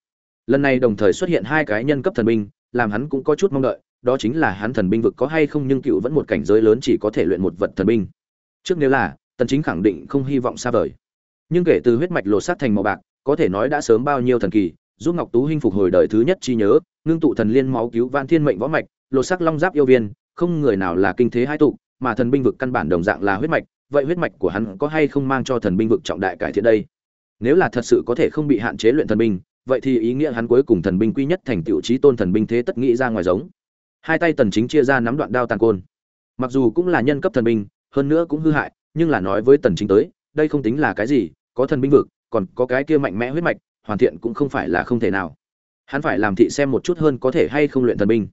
Lần này đồng thời xuất hiện hai cái nhân cấp thần binh, làm hắn cũng có chút mong đợi đó chính là hắn thần binh vực có hay không nhưng cựu vẫn một cảnh giới lớn chỉ có thể luyện một vật thần binh. Trước nếu là, tần chính khẳng định không hy vọng xa vời. Nhưng kể từ huyết mạch lột xác thành màu bạc, có thể nói đã sớm bao nhiêu thần kỳ, giúp ngọc tú hinh phục hồi đời thứ nhất chi nhớ, ngưng tụ thần liên máu cứu vạn thiên mệnh võ mạch, lột xác long giáp yêu viên, không người nào là kinh thế hai tụ, mà thần binh vực căn bản đồng dạng là huyết mạch, vậy huyết mạch của hắn có hay không mang cho thần binh vực trọng đại cải thiện đây? Nếu là thật sự có thể không bị hạn chế luyện thần binh, vậy thì ý nghĩa hắn cuối cùng thần binh quy nhất thành tiểu trí tôn thần binh thế tất nghĩ ra ngoài giống hai tay tần chính chia ra nắm đoạn đao tàn côn. Mặc dù cũng là nhân cấp thần binh, hơn nữa cũng hư hại, nhưng là nói với tần chính tới, đây không tính là cái gì, có thần binh vực, còn có cái kia mạnh mẽ huyết mạch, hoàn thiện cũng không phải là không thể nào. Hắn phải làm thị xem một chút hơn có thể hay không luyện thần binh.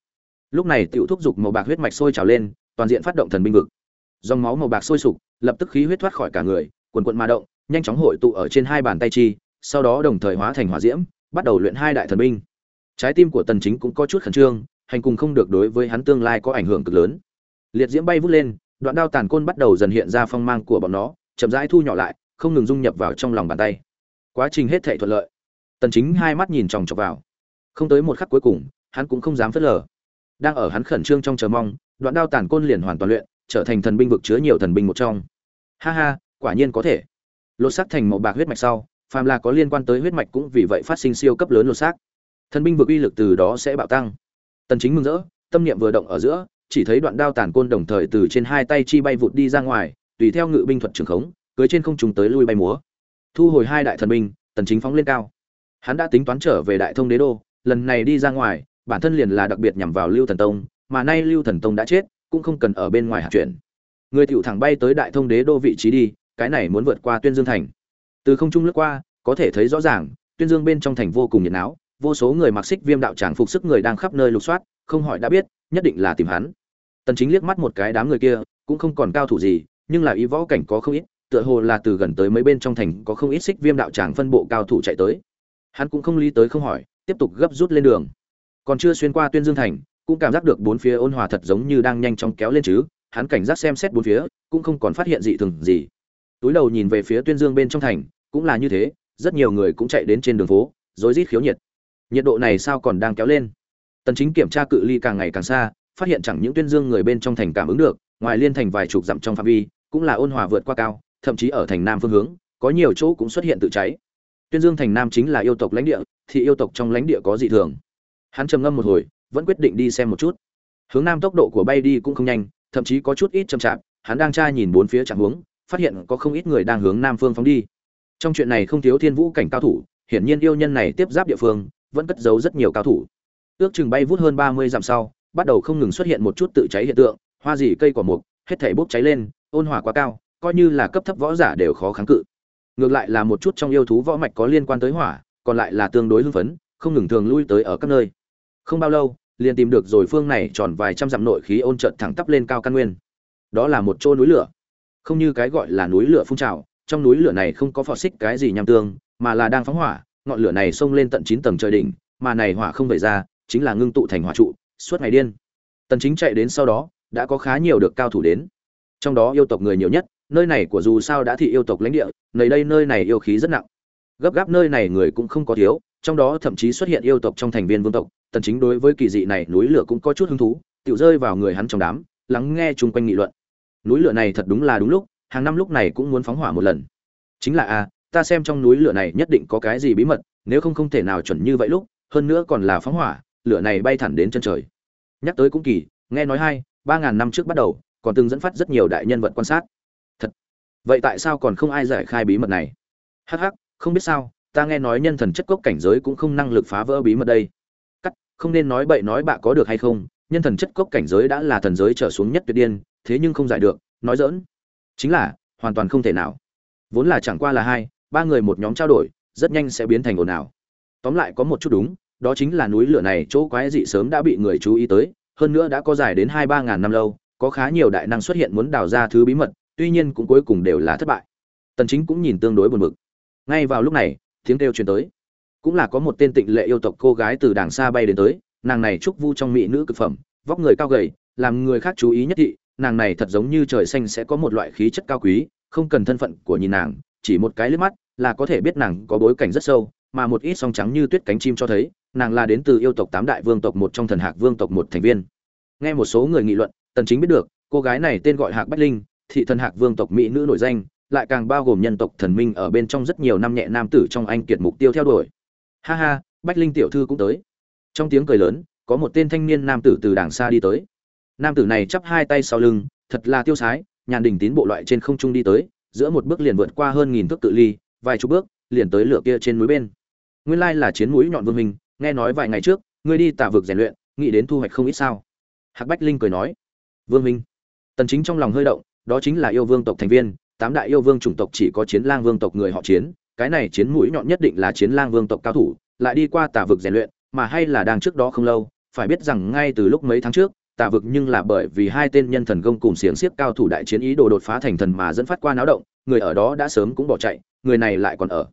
Lúc này tiểu thúc dục màu bạc huyết mạch sôi trào lên, toàn diện phát động thần binh vực. Dòng máu màu bạc sôi sục, lập tức khí huyết thoát khỏi cả người cuồn cuộn ma động, nhanh chóng hội tụ ở trên hai bàn tay chi, sau đó đồng thời hóa thành hỏa diễm, bắt đầu luyện hai đại thần binh. Trái tim của tần chính cũng có chút khẩn trương hành cùng không được đối với hắn tương lai có ảnh hưởng cực lớn. Liệt diễm bay vút lên, đoạn đao tàn côn bắt đầu dần hiện ra phong mang của bọn nó, chậm rãi thu nhỏ lại, không ngừng dung nhập vào trong lòng bàn tay. Quá trình hết thảy thuận lợi. Tần chính hai mắt nhìn chòng chọc vào. Không tới một khắc cuối cùng, hắn cũng không dám phớt lờ. Đang ở hắn khẩn trương trong chờ mong, đoạn đao tàn côn liền hoàn toàn luyện, trở thành thần binh vực chứa nhiều thần binh một trong. Ha ha, quả nhiên có thể. Lột xác thành màu bạc huyết mạch sau, phàm là có liên quan tới huyết mạch cũng vì vậy phát sinh siêu cấp lớn lột xác. Thần binh vực uy lực từ đó sẽ bạo tăng tần chính mừng rỡ, tâm niệm vừa động ở giữa, chỉ thấy đoạn đao tàn côn đồng thời từ trên hai tay chi bay vụt đi ra ngoài, tùy theo ngự binh thuật trường khống, cưới trên không trung tới lui bay múa. Thu hồi hai đại thần binh, tần chính phóng lên cao. Hắn đã tính toán trở về đại thông đế đô, lần này đi ra ngoài, bản thân liền là đặc biệt nhằm vào lưu thần tông, mà nay lưu thần tông đã chết, cũng không cần ở bên ngoài hạt chuyển người tiểu thẳng bay tới đại thông đế đô vị trí đi, cái này muốn vượt qua tuyên dương thành. Từ không trung lướt qua, có thể thấy rõ ràng, tuyên dương bên trong thành vô cùng nhiệt náo vô số người mặc xích viêm đạo tràng phục sức người đang khắp nơi lục soát, không hỏi đã biết, nhất định là tìm hắn. Tần chính liếc mắt một cái đám người kia, cũng không còn cao thủ gì, nhưng là ý võ cảnh có không ít, tựa hồ là từ gần tới mấy bên trong thành có không ít xích viêm đạo tràng phân bộ cao thủ chạy tới. Hắn cũng không lý tới không hỏi, tiếp tục gấp rút lên đường. Còn chưa xuyên qua tuyên dương thành, cũng cảm giác được bốn phía ôn hòa thật giống như đang nhanh chóng kéo lên chứ, hắn cảnh giác xem xét bốn phía, cũng không còn phát hiện dị thường gì. Túi đầu nhìn về phía tuyên dương bên trong thành, cũng là như thế, rất nhiều người cũng chạy đến trên đường phố, rối rít khiếu nhiệt nhiệt độ này sao còn đang kéo lên? Tần chính kiểm tra cự ly càng ngày càng xa, phát hiện chẳng những tuyên dương người bên trong thành cảm ứng được, ngoài liên thành vài chục dặm trong phạm vi, cũng là ôn hòa vượt qua cao, thậm chí ở thành nam phương hướng, có nhiều chỗ cũng xuất hiện tự cháy. Tuyên dương thành nam chính là yêu tộc lãnh địa, thì yêu tộc trong lãnh địa có dị thường. Hắn trầm ngâm một hồi, vẫn quyết định đi xem một chút. Hướng nam tốc độ của bay đi cũng không nhanh, thậm chí có chút ít chậm chạp, hắn đang tra nhìn bốn phía chẳng hướng, phát hiện có không ít người đang hướng nam phương phóng đi. Trong chuyện này không thiếu thiên vũ cảnh cao thủ, hiển nhiên yêu nhân này tiếp giáp địa phương vẫn cất giấu rất nhiều cao thủ. Ước chừng bay vút hơn ba mươi dặm sau, bắt đầu không ngừng xuất hiện một chút tự cháy hiện tượng, hoa dì cây quả mục, hết thảy bốc cháy lên, ôn hỏa quá cao, coi như là cấp thấp võ giả đều khó kháng cự. Ngược lại là một chút trong yêu thú võ mạch có liên quan tới hỏa, còn lại là tương đối hưng phấn, không ngừng thường lui tới ở các nơi. Không bao lâu, liền tìm được rồi phương này tròn vài trăm dặm nội khí ôn trợn thẳng tắp lên cao căn nguyên. Đó là một chỗ núi lửa. Không như cái gọi là núi lửa phun trào, trong núi lửa này không có phò xích cái gì nham tương mà là đang phóng hỏa ngọn lửa này xông lên tận chín tầng trời đỉnh, mà này hỏa không về ra, chính là ngưng tụ thành hỏa trụ, suốt ngày điên. Tần chính chạy đến sau đó, đã có khá nhiều được cao thủ đến. Trong đó yêu tộc người nhiều nhất, nơi này của dù sao đã thị yêu tộc lãnh địa, nơi đây nơi này yêu khí rất nặng. Gấp gáp nơi này người cũng không có thiếu, trong đó thậm chí xuất hiện yêu tộc trong thành viên vương tộc, tần chính đối với kỳ dị này núi lửa cũng có chút hứng thú, tiểu rơi vào người hắn trong đám, lắng nghe chung quanh nghị luận. Núi lửa này thật đúng là đúng lúc, hàng năm lúc này cũng muốn phóng hỏa một lần. Chính là a ta xem trong núi lửa này nhất định có cái gì bí mật, nếu không không thể nào chuẩn như vậy lúc, hơn nữa còn là phóng hỏa, lửa này bay thẳng đến chân trời. Nhắc tới cũng kỳ, nghe nói hai, ba ngàn năm trước bắt đầu, còn từng dẫn phát rất nhiều đại nhân vật quan sát. Thật. Vậy tại sao còn không ai giải khai bí mật này? Hắc hắc, không biết sao, ta nghe nói nhân thần chất cốc cảnh giới cũng không năng lực phá vỡ bí mật đây. Cắt, không nên nói bậy nói bạ có được hay không, nhân thần chất cốc cảnh giới đã là thần giới trở xuống nhất tuyệt điên, thế nhưng không giải được, nói dỡn chính là, hoàn toàn không thể nào. Vốn là chẳng qua là hai ba người một nhóm trao đổi, rất nhanh sẽ biến thành ồn ào. Tóm lại có một chút đúng, đó chính là núi lửa này chỗ quái dị sớm đã bị người chú ý tới, hơn nữa đã có dài đến hai ba ngàn năm lâu, có khá nhiều đại năng xuất hiện muốn đào ra thứ bí mật, tuy nhiên cũng cuối cùng đều là thất bại. Tần chính cũng nhìn tương đối buồn bực. Ngay vào lúc này, tiếng kêu truyền tới. Cũng là có một tên tịnh lệ yêu tộc cô gái từ đàng xa bay đến tới, nàng này trúc vu trong mỹ nữ cực phẩm, vóc người cao gầy, làm người khác chú ý nhất thị, nàng này thật giống như trời xanh sẽ có một loại khí chất cao quý, không cần thân phận của nhìn nàng chỉ một cái liếc mắt, là có thể biết nàng có bối cảnh rất sâu, mà một ít song trắng như tuyết cánh chim cho thấy, nàng là đến từ yêu tộc tám đại vương tộc một trong thần hạc vương tộc một thành viên. Nghe một số người nghị luận, tần chính biết được, cô gái này tên gọi hạc bách linh, thị thần hạc vương tộc mỹ nữ nổi danh, lại càng bao gồm nhân tộc thần minh ở bên trong rất nhiều năm nhẹ nam tử trong anh kiệt mục tiêu theo đuổi. Ha ha, bách linh tiểu thư cũng tới. Trong tiếng cười lớn, có một tên thanh niên nam tử từ đàng xa đi tới. Nam tử này chắp hai tay sau lưng, thật là tiêu sái, nhàn đình tín bộ loại trên không trung đi tới giữa một bước liền vượt qua hơn nghìn thước tự ly, vài chục bước, liền tới lửa kia trên núi bên. Nguyên lai là chiến mũi nhọn vương minh nghe nói vài ngày trước, ngươi đi tạ vực rèn luyện, nghĩ đến thu hoạch không ít sao? Hạc bách linh cười nói, vương minh tần chính trong lòng hơi động, đó chính là yêu vương tộc thành viên, tám đại yêu vương chủng tộc chỉ có chiến lang vương tộc người họ chiến, cái này chiến mũi nhọn nhất định là chiến lang vương tộc cao thủ, lại đi qua tả vực rèn luyện, mà hay là đang trước đó không lâu, phải biết rằng ngay từ lúc mấy tháng trước tà vực nhưng là bởi vì hai tên nhân thần công cùng xiềng xiếc cao thủ đại chiến ý đồ đột phá thành thần mà dẫn phát qua náo động, người ở đó đã sớm cũng bỏ chạy, người này lại còn ở.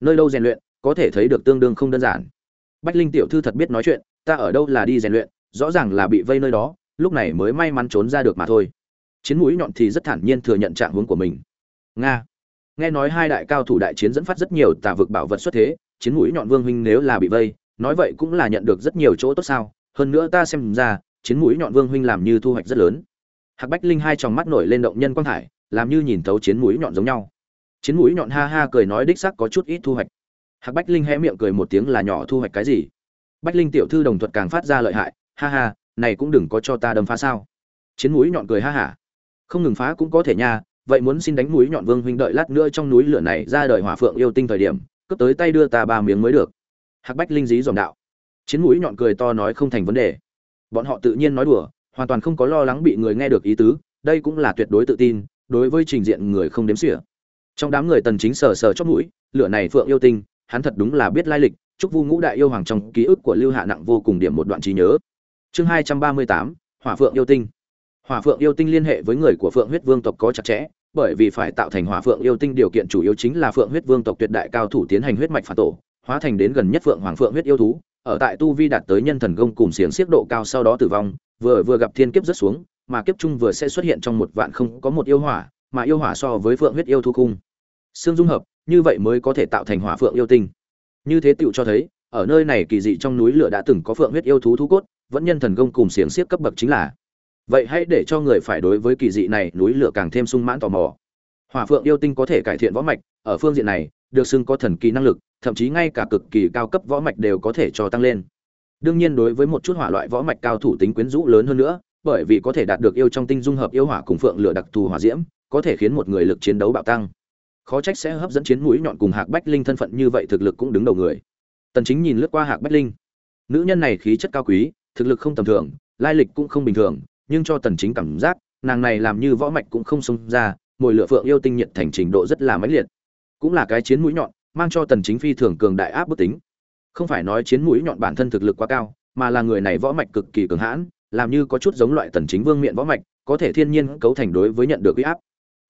Nơi đâu rèn luyện, có thể thấy được tương đương không đơn giản. Bách linh tiểu thư thật biết nói chuyện, ta ở đâu là đi rèn luyện, rõ ràng là bị vây nơi đó, lúc này mới may mắn trốn ra được mà thôi. Chiến mũi nhọn thì rất thản nhiên thừa nhận trạng hướng của mình. Nga. Nghe nói hai đại cao thủ đại chiến dẫn phát rất nhiều tà vực bảo vật xuất thế, chiến mũi nhọn vương huynh nếu là bị vây, nói vậy cũng là nhận được rất nhiều chỗ tốt sao? Hơn nữa ta xem ra chiến mũi nhọn vương huynh làm như thu hoạch rất lớn. Hạc bách linh hai tròng mắt nổi lên động nhân quang thải, làm như nhìn thấu chiến mũi nhọn giống nhau. Chiến mũi nhọn ha ha cười nói đích sắc có chút ít thu hoạch. Hạc bách linh hé miệng cười một tiếng là nhỏ thu hoạch cái gì? Bách linh tiểu thư đồng thuật càng phát ra lợi hại, ha ha, này cũng đừng có cho ta đâm phá sao. Chiến mũi nhọn cười ha hả không ngừng phá cũng có thể nha, vậy muốn xin đánh mũi nhọn vương huynh đợi lát nữa trong núi lửa này ra đời hỏa phượng yêu tinh thời điểm, cướp tới tay đưa ta ba miếng mới được. Hạc bách linh dí dòm đạo. Chiến mũi nhọn cười to nói không thành vấn đề bọn họ tự nhiên nói đùa hoàn toàn không có lo lắng bị người nghe được ý tứ đây cũng là tuyệt đối tự tin đối với trình diện người không đếm xỉa. Trong đám người tần chính sờ sờ chót mũi lửa này phượng yêu tinh hắn thật đúng là biết lai lịch chúc vu ngũ đại yêu hoàng trong ký ức của lưu hạ nặng vô cùng điểm một đoạn trí nhớ. Chương 238, hỏa phượng yêu tinh. Hỏa phượng yêu tinh liên hệ với người của phượng huyết vương tộc có chặt chẽ bởi vì phải tạo thành hỏa phượng yêu tinh điều kiện chủ yếu chính là phượng huyết vương tộc tuyệt đại cao thủ tiến hành huyết mạch phản tổ hóa thành đến gần nhất phượng hoàng phượng huyết yêu thú ở tại tu vi đạt tới nhân thần công cùng xiềng xiếc độ cao sau đó tử vong, vừa vừa gặp thiên kiếp rất xuống, mà kiếp trung vừa sẽ xuất hiện trong một vạn không có một yêu hỏa, mà yêu hỏa so với phượng huyết yêu thú cung xương dung hợp, như vậy mới có thể tạo thành hỏa phượng yêu tinh. Như thế tựu cho thấy, ở nơi này kỳ dị trong núi lửa đã từng có phượng huyết yêu thú thú cốt, vẫn nhân thần công cùng xiềng xiếc cấp bậc chính là. Vậy hãy để cho người phải đối với kỳ dị này núi lửa càng thêm sung mãn tò mò. Hỏa phượng yêu tinh có thể cải thiện võ mạch, ở phương diện này, được xưng có thần kỳ năng lực thậm chí ngay cả cực kỳ cao cấp võ mạch đều có thể cho tăng lên. Đương nhiên đối với một chút hỏa loại võ mạch cao thủ tính quyến rũ lớn hơn nữa, bởi vì có thể đạt được yêu trong tinh dung hợp yêu hỏa cùng phượng lửa đặc thù hỏa diễm, có thể khiến một người lực chiến đấu bạo tăng. Khó trách sẽ hấp dẫn chiến mũi nhọn cùng hạc bách linh thân phận như vậy thực lực cũng đứng đầu người. Tần chính nhìn lướt qua hạc bách linh. Nữ nhân này khí chất cao quý, thực lực không tầm thường, lai lịch cũng không bình thường, nhưng cho tần chính cảm giác, nàng này làm như võ mạch cũng không xông ra, mùi lửa phượng yêu tinh nhiệt thành trình độ rất là mãnh liệt. Cũng là cái chiến mũi nhọn mang cho tần chính phi thường cường đại áp bức tính. Không phải nói chiến mũi nhọn bản thân thực lực quá cao, mà là người này võ mạch cực kỳ cường hãn, làm như có chút giống loại tần chính vương miện võ mạch, có thể thiên nhiên cấu thành đối với nhận được uy áp.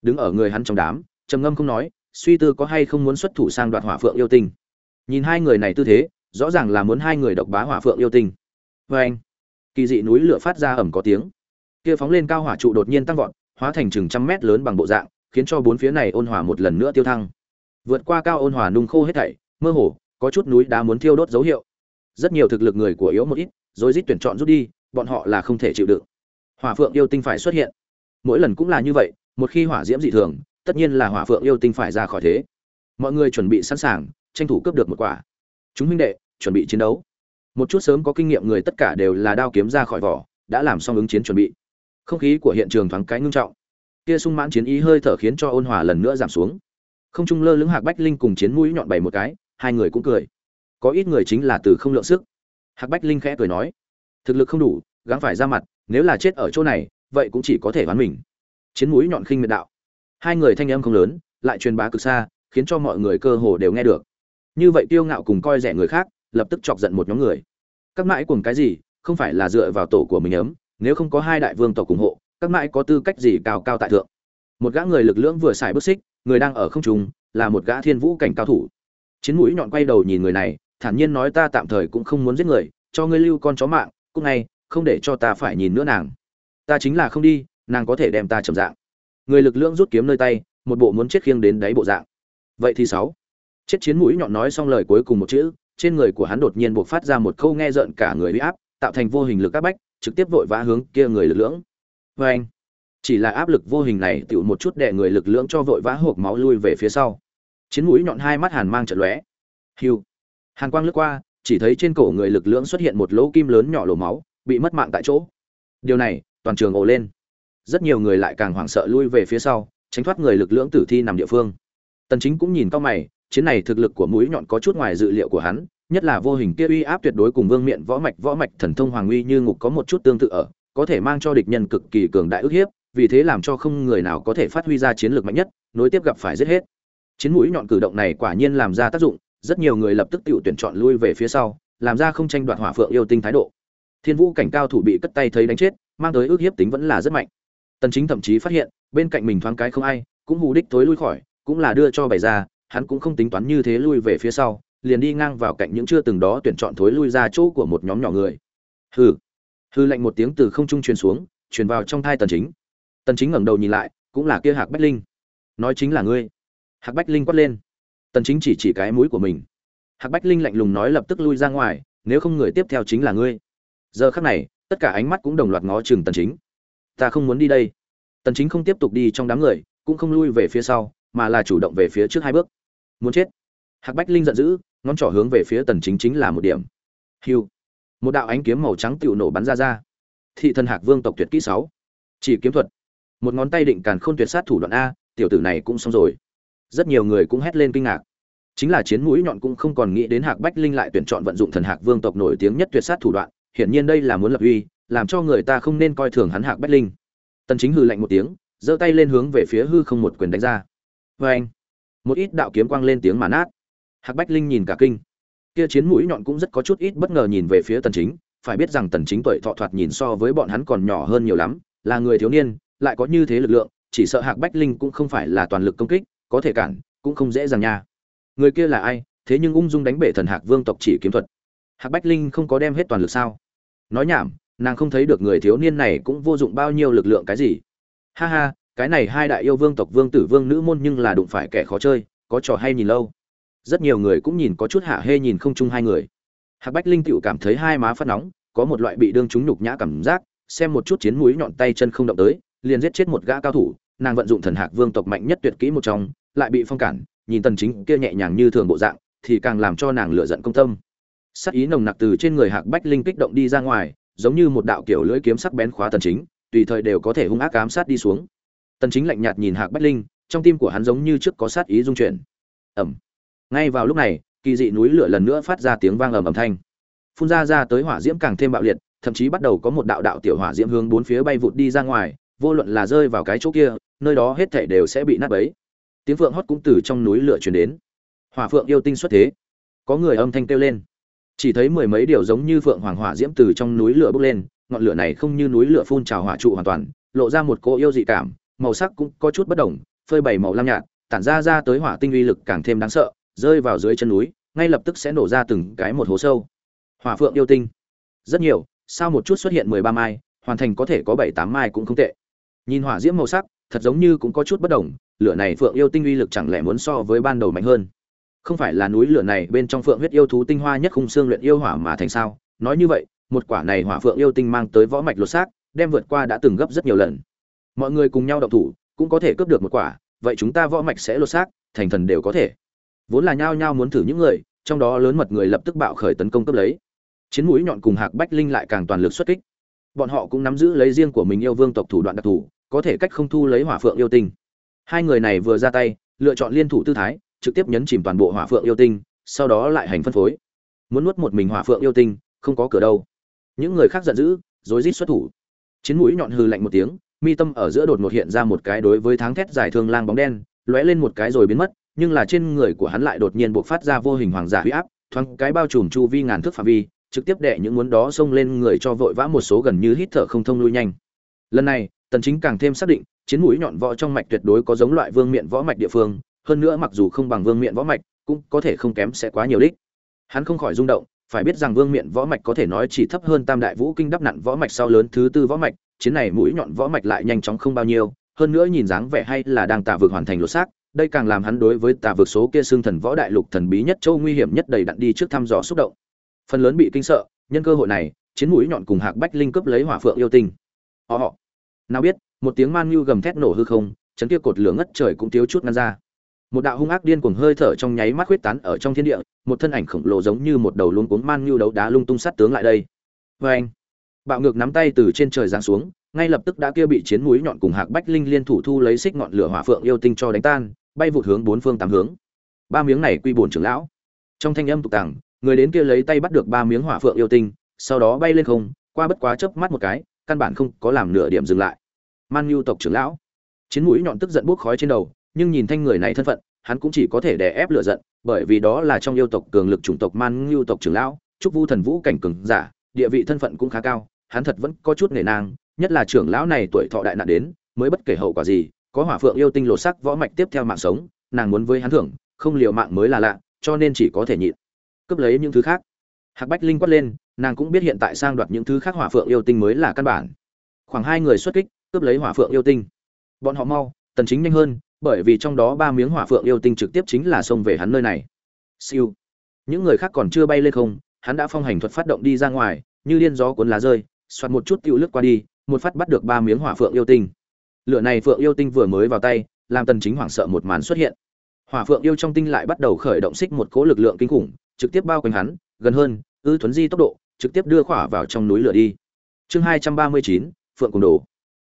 Đứng ở người hắn trong đám, trầm ngâm không nói, suy tư có hay không muốn xuất thủ sang đoạt hỏa phượng yêu tinh. Nhìn hai người này tư thế, rõ ràng là muốn hai người độc bá hỏa phượng yêu tinh. Với anh, kỳ dị núi lửa phát ra ầm có tiếng. Kia phóng lên cao hỏa trụ đột nhiên tăng vọt, hóa thành chừng trăm mét lớn bằng bộ dạng, khiến cho bốn phía này ôn hòa một lần nữa tiêu thăng vượt qua cao ôn hòa nung khô hết thảy, mơ hồ, có chút núi đá muốn thiêu đốt dấu hiệu. Rất nhiều thực lực người của yếu một ít, rồi rít tuyển chọn rút đi, bọn họ là không thể chịu đựng. Hỏa phượng yêu tinh phải xuất hiện. Mỗi lần cũng là như vậy, một khi hỏa diễm dị thường, tất nhiên là hỏa phượng yêu tinh phải ra khỏi thế. Mọi người chuẩn bị sẵn sàng, tranh thủ cướp được một quả. Chúng huynh đệ, chuẩn bị chiến đấu. Một chút sớm có kinh nghiệm người tất cả đều là đao kiếm ra khỏi vỏ, đã làm xong ứng chiến chuẩn bị. Không khí của hiện trường thoáng cái ngưng trọng. Kia sung mãn chiến ý hơi thở khiến cho ôn hòa lần nữa giảm xuống không trung lơ lưỡng hạc bách linh cùng chiến mũi nhọn bảy một cái, hai người cũng cười. Có ít người chính là từ không lượng sức. Hạc bách linh khẽ cười nói, thực lực không đủ, gắng phải ra mặt, nếu là chết ở chỗ này, vậy cũng chỉ có thể đoán mình. Chiến mũi nhọn khinh miệt đạo. Hai người thanh âm không lớn, lại truyền bá cực xa, khiến cho mọi người cơ hồ đều nghe được. Như vậy tiêu ngạo cùng coi rẻ người khác, lập tức chọc giận một nhóm người. Các mãi cùng cái gì, không phải là dựa vào tổ của mình ấm, nếu không có hai đại vương tộc ủng hộ, các mãi có tư cách gì cao cao tại thượng. Một gã người lực lưỡng vừa xài bức xích người đang ở không trung, là một gã thiên vũ cảnh cao thủ. Chiến mũi nhọn quay đầu nhìn người này, thản nhiên nói ta tạm thời cũng không muốn giết người, cho ngươi lưu con chó mạng, cũng ngay, không để cho ta phải nhìn nữa nàng. Ta chính là không đi, nàng có thể đem ta trầm dạng. Người lực lượng rút kiếm nơi tay, một bộ muốn chết khiêng đến đáy bộ dạng. Vậy thì sáu. Chết chiến mũi nhọn nói xong lời cuối cùng một chữ, trên người của hắn đột nhiên buộc phát ra một câu nghe rợn cả người uy áp, tạo thành vô hình lực áp bách, trực tiếp vội vã hướng kia người lực lượng. Vê anh chỉ là áp lực vô hình này tựu một chút đè người lực lượng cho vội vã hộp máu lui về phía sau. Chiến mũi nhọn hai mắt hàn mang trận lóe. Hiu. Hàn quang lướt qua, chỉ thấy trên cổ người lực lượng xuất hiện một lỗ kim lớn nhỏ lỗ máu, bị mất mạng tại chỗ. Điều này, toàn trường ồ lên. Rất nhiều người lại càng hoảng sợ lui về phía sau, tránh thoát người lực lượng tử thi nằm địa phương. Tần chính cũng nhìn cao mày, chiến này thực lực của mũi nhọn có chút ngoài dự liệu của hắn, nhất là vô hình kia uy áp tuyệt đối cùng vương miện võ mạch võ mạch thần thông hoàng uy như ngục có một chút tương tự ở, có thể mang cho địch nhân cực kỳ cường đại ức hiếp vì thế làm cho không người nào có thể phát huy ra chiến lược mạnh nhất, nối tiếp gặp phải giết hết. Chiến mũi nhọn cử động này quả nhiên làm ra tác dụng, rất nhiều người lập tức tự tuyển chọn lui về phía sau, làm ra không tranh đoạt hỏa phượng yêu tinh thái độ. Thiên vũ cảnh cao thủ bị cất tay thấy đánh chết, mang tới ước hiếp tính vẫn là rất mạnh. Tần chính thậm chí phát hiện, bên cạnh mình thoáng cái không ai, cũng hù đích tối lui khỏi, cũng là đưa cho bày ra, hắn cũng không tính toán như thế lui về phía sau, liền đi ngang vào cạnh những chưa từng đó tuyển chọn thối lui ra chỗ của một nhóm nhỏ người. Hừ. Hư lệnh một tiếng từ không trung truyền xuống, truyền vào trong thai tần chính tần chính ngẩng đầu nhìn lại, cũng là kia hạc bách linh. Nói chính là ngươi. Hạc bách linh quát lên. Tần chính chỉ chỉ cái mũi của mình. Hạc bách linh lạnh lùng nói lập tức lui ra ngoài, nếu không người tiếp theo chính là ngươi. Giờ khắc này, tất cả ánh mắt cũng đồng loạt ngó chừng tần chính. Ta không muốn đi đây. Tần chính không tiếp tục đi trong đám người, cũng không lui về phía sau, mà là chủ động về phía trước hai bước. Muốn chết. Hạc bách linh giận dữ, ngón trỏ hướng về phía tần chính chính là một điểm. Hưu một đạo ánh kiếm màu trắng tiểu nổ bắn ra ra. Thị thần hạc vương tộc tuyệt kỹ 6. chỉ kiếm thuật một ngón tay định càn khôn tuyệt sát thủ đoạn a, tiểu tử này cũng xong rồi. Rất nhiều người cũng hét lên kinh ngạc. Chính là chiến mũi nhọn cũng không còn nghĩ đến hạc bách linh lại tuyển chọn vận dụng thần hạc vương tộc nổi tiếng nhất tuyệt sát thủ đoạn, hiển nhiên đây là muốn lập uy, làm cho người ta không nên coi thường hắn hạc bách linh. Tần chính hừ lạnh một tiếng, giơ tay lên hướng về phía hư không một quyền đánh ra. Với anh một ít đạo kiếm quang lên tiếng mà nát. Hạc bách linh nhìn cả kinh. Kia chiến mũi nhọn cũng rất có chút ít bất ngờ nhìn về phía tần chính, phải biết rằng tần chính tuổi thọ thoạt nhìn so với bọn hắn còn nhỏ hơn nhiều lắm, là người thiếu niên lại có như thế lực lượng, chỉ sợ hạc bách linh cũng không phải là toàn lực công kích, có thể cản, cũng không dễ dàng nha. Người kia là ai? Thế nhưng ung dung đánh bể thần hạc vương tộc chỉ kiếm thuật. Hạc bách linh không có đem hết toàn lực sao? Nói nhảm, nàng không thấy được người thiếu niên này cũng vô dụng bao nhiêu lực lượng cái gì. Ha ha, cái này hai đại yêu vương tộc vương tử vương nữ môn nhưng là đụng phải kẻ khó chơi, có trò hay nhìn lâu. Rất nhiều người cũng nhìn có chút hạ hê nhìn không chung hai người. Hạc bách linh tựu cảm thấy hai má phát nóng, có một loại bị đương chúng nhục nhã cảm giác, xem một chút chiến mũi nhọn tay chân không động tới liền giết chết một gã cao thủ, nàng vận dụng thần hạc vương tộc mạnh nhất tuyệt kỹ một trong, lại bị phong cản, nhìn tần chính kia nhẹ nhàng như thường bộ dạng, thì càng làm cho nàng lựa giận công tâm. Sắc ý nồng nặc từ trên người hạc bách linh kích động đi ra ngoài, giống như một đạo kiểu lưỡi kiếm sắc bén khóa tần chính, tùy thời đều có thể hung ác ám sát đi xuống. Tần chính lạnh nhạt nhìn hạc bách linh, trong tim của hắn giống như trước có sát ý dung chuyển. Ầm. Ngay vào lúc này, kỳ dị núi lửa lần nữa phát ra tiếng vang ầm ầm thanh. Phun ra ra tới hỏa diễm càng thêm bạo liệt, thậm chí bắt đầu có một đạo đạo tiểu hỏa diễm hướng bốn phía bay vụt đi ra ngoài vô luận là rơi vào cái chỗ kia, nơi đó hết thảy đều sẽ bị nát bấy. Tiếng phượng hót cũng từ trong núi lửa truyền đến. Hỏa phượng yêu tinh xuất thế. Có người âm thanh kêu lên. Chỉ thấy mười mấy điều giống như phượng hoàng hỏa diễm từ trong núi lửa bốc lên, ngọn lửa này không như núi lửa phun trào hỏa trụ hoàn toàn, lộ ra một cỗ yêu dị cảm, màu sắc cũng có chút bất đồng, phơi bày màu lam nhạt, tản ra ra tới hỏa tinh uy lực càng thêm đáng sợ, rơi vào dưới chân núi, ngay lập tức sẽ nổ ra từng cái một hố sâu. Hỏa phượng yêu tinh. Rất nhiều sao một chút xuất hiện mười ba mai, hoàn thành có thể có bảy tám mai cũng không tệ nhìn hỏa diễm màu sắc, thật giống như cũng có chút bất đồng, lửa này phượng yêu tinh uy lực chẳng lẽ muốn so với ban đầu mạnh hơn? Không phải là núi lửa này bên trong phượng huyết yêu thú tinh hoa nhất khung xương luyện yêu hỏa mà thành sao? Nói như vậy, một quả này hỏa phượng yêu tinh mang tới võ mạch lột xác, đem vượt qua đã từng gấp rất nhiều lần. Mọi người cùng nhau động thủ, cũng có thể cướp được một quả, vậy chúng ta võ mạch sẽ lột xác, thành thần đều có thể. Vốn là nhao nhao muốn thử những người, trong đó lớn mật người lập tức bạo khởi tấn công cướp lấy. Chiến mũi nhọn cùng hạc bách linh lại càng toàn lực xuất kích. Bọn họ cũng nắm giữ lấy riêng của mình yêu vương tộc thủ đoạn đặc thù có thể cách không thu lấy hỏa phượng yêu tinh. Hai người này vừa ra tay, lựa chọn liên thủ tư thái, trực tiếp nhấn chìm toàn bộ hỏa phượng yêu tinh, sau đó lại hành phân phối. Muốn nuốt một mình hỏa phượng yêu tinh, không có cửa đâu. Những người khác giận dữ, rối rít xuất thủ. Chiến mũi nhọn hư lạnh một tiếng, mi tâm ở giữa đột ngột hiện ra một cái đối với tháng thét dài thương lang bóng đen, lóe lên một cái rồi biến mất, nhưng là trên người của hắn lại đột nhiên buộc phát ra vô hình hoàng giả huy áp, thoáng cái bao trùm chu vi ngàn thước phạm vi, trực tiếp đệ những muốn đó xông lên người cho vội vã một số gần như hít thở không thông lui nhanh. Lần này tần chính càng thêm xác định, chiến mũi nhọn võ trong mạch tuyệt đối có giống loại vương miện võ mạch địa phương, hơn nữa mặc dù không bằng vương miện võ mạch, cũng có thể không kém sẽ quá nhiều đích. Hắn không khỏi rung động, phải biết rằng vương miện võ mạch có thể nói chỉ thấp hơn tam đại vũ kinh đắp nặn võ mạch sau lớn thứ tư võ mạch, chiến này mũi nhọn võ mạch lại nhanh chóng không bao nhiêu, hơn nữa nhìn dáng vẻ hay là đang tạ vực hoàn thành lột xác, đây càng làm hắn đối với tạ vực số kia xương thần võ đại lục thần bí nhất châu nguy hiểm nhất đầy đặn đi trước thăm dò xúc động. Phần lớn bị kinh sợ, nhân cơ hội này, chiến mũi nhọn cùng hạc bách linh cướp lấy hỏa phượng yêu tinh. Họ họ nào biết, một tiếng man nhu gầm thét nổ hư không, chấn kia cột lửa ngất trời cũng thiếu chút ngăn ra. Một đạo hung ác điên cuồng hơi thở trong nháy mắt huyết tán ở trong thiên địa, một thân ảnh khổng lồ giống như một đầu luống cuống man nhu đấu đá lung tung sát tướng lại đây. Vê anh, bạo ngược nắm tay từ trên trời giáng xuống, ngay lập tức đã kia bị chiến mũi nhọn cùng hạc bách linh liên thủ thu lấy xích ngọn lửa hỏa phượng yêu tinh cho đánh tan, bay vụt hướng bốn phương tám hướng. Ba miếng này quy bổn trưởng lão. Trong thanh âm tục tàng người đến kia lấy tay bắt được ba miếng hỏa phượng yêu tinh, sau đó bay lên không, qua bất quá chớp mắt một cái căn bản không có làm nửa điểm dừng lại. Man nhu tộc trưởng lão. Chiến mũi nhọn tức giận bốc khói trên đầu, nhưng nhìn thanh người này thân phận, hắn cũng chỉ có thể đè ép lửa giận, bởi vì đó là trong yêu tộc cường lực chủng tộc man nhu tộc trưởng lão, trúc vu thần vũ cảnh cường giả, địa vị thân phận cũng khá cao, hắn thật vẫn có chút nể nang, nhất là trưởng lão này tuổi thọ đại nạn đến, mới bất kể hậu quả gì, có hỏa phượng yêu tinh lột sắc võ mạch tiếp theo mạng sống, nàng muốn với hắn thưởng, không liều mạng mới là lạ, cho nên chỉ có thể nhịn. Cướp lấy những thứ khác. Hạc bách linh quát lên nàng cũng biết hiện tại sang đoạt những thứ khác hỏa phượng yêu tinh mới là căn bản. Khoảng hai người xuất kích, cướp lấy hỏa phượng yêu tinh. Bọn họ mau, tần chính nhanh hơn, bởi vì trong đó ba miếng hỏa phượng yêu tinh trực tiếp chính là xông về hắn nơi này. Siêu. Những người khác còn chưa bay lên không, hắn đã phong hành thuật phát động đi ra ngoài, như liên gió cuốn lá rơi xoát một chút tiêu lướt qua đi, một phát bắt được ba miếng hỏa phượng yêu tinh. Lửa này phượng yêu tinh vừa mới vào tay, làm tần chính hoảng sợ một màn xuất hiện. Hỏa phượng yêu trong tinh lại bắt đầu khởi động xích một cỗ lực lượng kinh khủng, trực tiếp bao quanh hắn, gần hơn, ư thuấn di tốc độ trực tiếp đưa khỏa vào trong núi lửa đi. Chương 239, phượng cùng đồ.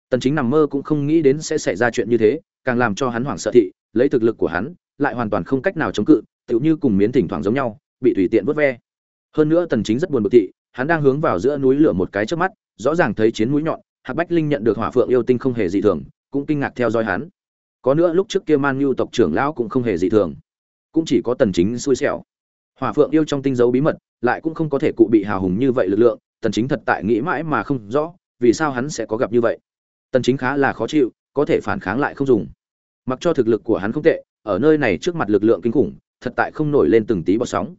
Tần chính nằm mơ cũng không nghĩ đến sẽ xảy ra chuyện như thế càng làm cho hắn hoảng sợ thị lấy thực lực của hắn lại hoàn toàn không cách nào chống cự tựu như cùng miến thỉnh thoảng giống nhau bị tùy tiện vớt ve. Hơn nữa tần chính rất buồn bực thị hắn đang hướng vào giữa núi lửa một cái trước mắt rõ ràng thấy chiến mũi nhọn hạc bách linh nhận được hỏa phượng yêu tinh không hề dị thường cũng kinh ngạc theo dõi hắn. Có nữa lúc trước kia man nhu tộc trưởng lão cũng không hề dị thường. Cũng chỉ có tần chính xui xẻo hỏa phượng yêu trong tinh dấu bí mật, lại cũng không có thể cụ bị hào hùng như vậy lực lượng, tần chính thật tại nghĩ mãi mà không rõ, vì sao hắn sẽ có gặp như vậy. Tần chính khá là khó chịu, có thể phản kháng lại không dùng. Mặc cho thực lực của hắn không tệ, ở nơi này trước mặt lực lượng kinh khủng, thật tại không nổi lên từng tí bọt sóng.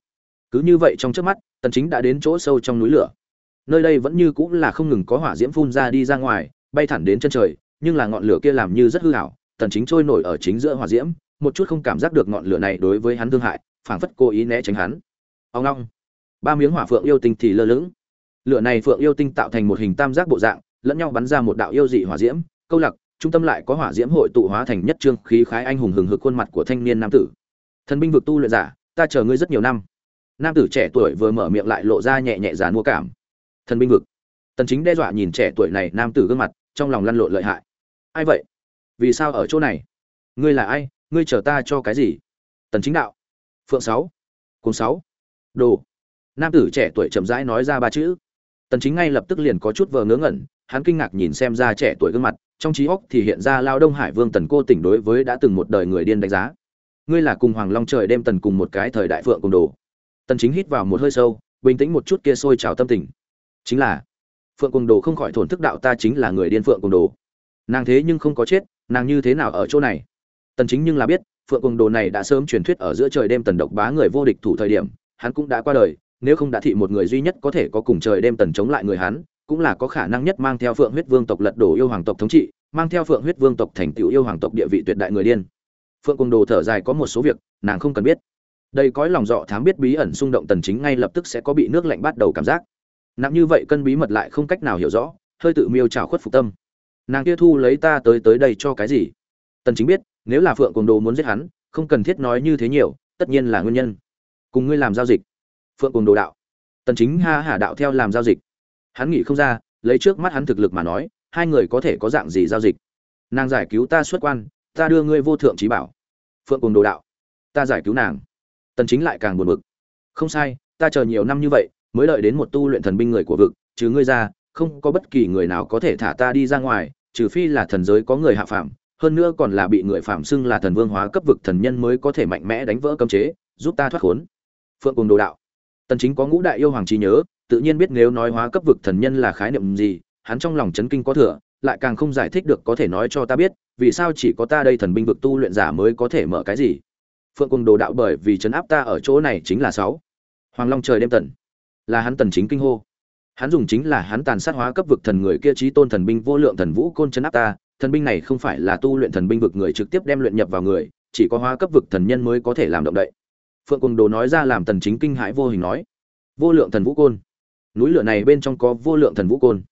Cứ như vậy trong trước mắt, tần chính đã đến chỗ sâu trong núi lửa. Nơi đây vẫn như cũng là không ngừng có hỏa diễm phun ra đi ra ngoài, bay thẳng đến chân trời, nhưng là ngọn lửa kia làm như rất hư ảo, tần chính trôi nổi ở chính giữa hỏa diễm, một chút không cảm giác được ngọn lửa này đối với hắn thương hại phảng phất cố ý né tránh hắn. Ông long ba miếng hỏa phượng yêu tinh thì lơ lửng. Lửa này phượng yêu tinh tạo thành một hình tam giác bộ dạng, lẫn nhau bắn ra một đạo yêu dị hỏa diễm, câu lạc, trung tâm lại có hỏa diễm hội tụ hóa thành nhất trương khí khái anh hùng hừng hực khuôn mặt của thanh niên nam tử. Thần binh vực tu luyện giả, ta chờ ngươi rất nhiều năm. Nam tử trẻ tuổi vừa mở miệng lại lộ ra nhẹ nhẹ dàn mua cảm. Thần binh vực. Tần chính đe dọa nhìn trẻ tuổi này nam tử gương mặt, trong lòng lăn lộn lợi hại. Ai vậy? Vì sao ở chỗ này? Ngươi là ai? Ngươi chờ ta cho cái gì? Tần chính đạo phượng sáu. Cùng sáu. Đồ. Nam tử trẻ tuổi chậm rãi nói ra ba chữ. Tần chính ngay lập tức liền có chút vờ ngớ ngẩn, hắn kinh ngạc nhìn xem ra trẻ tuổi gương mặt, trong trí óc thì hiện ra lao đông hải vương tần cô tỉnh đối với đã từng một đời người điên đánh giá. Ngươi là cùng hoàng long trời đêm tần cùng một cái thời đại phượng cùng đồ. Tần chính hít vào một hơi sâu, bình tĩnh một chút kia sôi trào tâm tình. Chính là, phượng cùng đồ không khỏi thổn thức đạo ta chính là người điên phượng cùng đồ. Nàng thế nhưng không có chết, nàng như thế nào ở chỗ này? Tần chính nhưng là biết phượng cùng đồ này đã sớm truyền thuyết ở giữa trời đêm tần độc bá người vô địch thủ thời điểm, hắn cũng đã qua đời, nếu không đã thị một người duy nhất có thể có cùng trời đêm tần chống lại người hắn, cũng là có khả năng nhất mang theo phượng huyết vương tộc lật đổ yêu hoàng tộc thống trị, mang theo phượng huyết vương tộc thành tựu yêu hoàng tộc địa vị tuyệt đại người điên. Phượng cùng đồ thở dài có một số việc, nàng không cần biết. Đây cõi lòng dọ thám biết bí ẩn xung động tần chính ngay lập tức sẽ có bị nước lạnh bắt đầu cảm giác. Nặng như vậy cân bí mật lại không cách nào hiểu rõ, hơi tự miêu trào khuất phục tâm. Nàng kia thu lấy ta tới tới đây cho cái gì? Tần chính biết nếu là phượng cùng đồ muốn giết hắn, không cần thiết nói như thế nhiều, tất nhiên là nguyên nhân. Cùng ngươi làm giao dịch. Phượng cùng đồ đạo. Tần chính ha hả đạo theo làm giao dịch. Hắn nghĩ không ra, lấy trước mắt hắn thực lực mà nói, hai người có thể có dạng gì giao dịch. Nàng giải cứu ta xuất quan, ta đưa ngươi vô thượng trí bảo. Phượng cùng đồ đạo. Ta giải cứu nàng. Tần chính lại càng buồn bực. Không sai, ta chờ nhiều năm như vậy, mới đợi đến một tu luyện thần binh người của vực chứ ngươi ra, không có bất kỳ người nào có thể thả ta đi ra ngoài, trừ phi là thần giới có người hạ phạm hơn nữa còn là bị người phạm xưng là thần vương hóa cấp vực thần nhân mới có thể mạnh mẽ đánh vỡ cấm chế, giúp ta thoát khốn. Phượng cùng đồ đạo. Tần chính có ngũ đại yêu hoàng trí nhớ, tự nhiên biết nếu nói hóa cấp vực thần nhân là khái niệm gì, hắn trong lòng chấn kinh có thừa, lại càng không giải thích được có thể nói cho ta biết, vì sao chỉ có ta đây thần binh vực tu luyện giả mới có thể mở cái gì. Phượng cùng đồ đạo bởi vì chấn áp ta ở chỗ này chính là sáu. Hoàng long trời đêm tần. Là hắn tần chính kinh hô. Hắn dùng chính là hắn tàn sát hóa cấp vực thần người kia trí tôn thần binh vô lượng thần vũ côn chấn áp ta thần binh này không phải là tu luyện thần binh vực người trực tiếp đem luyện nhập vào người, chỉ có hóa cấp vực thần nhân mới có thể làm động đậy. Phượng cùng đồ nói ra làm tần chính kinh hãi vô hình nói, vô lượng thần vũ côn. Núi lửa này bên trong có vô lượng thần vũ côn.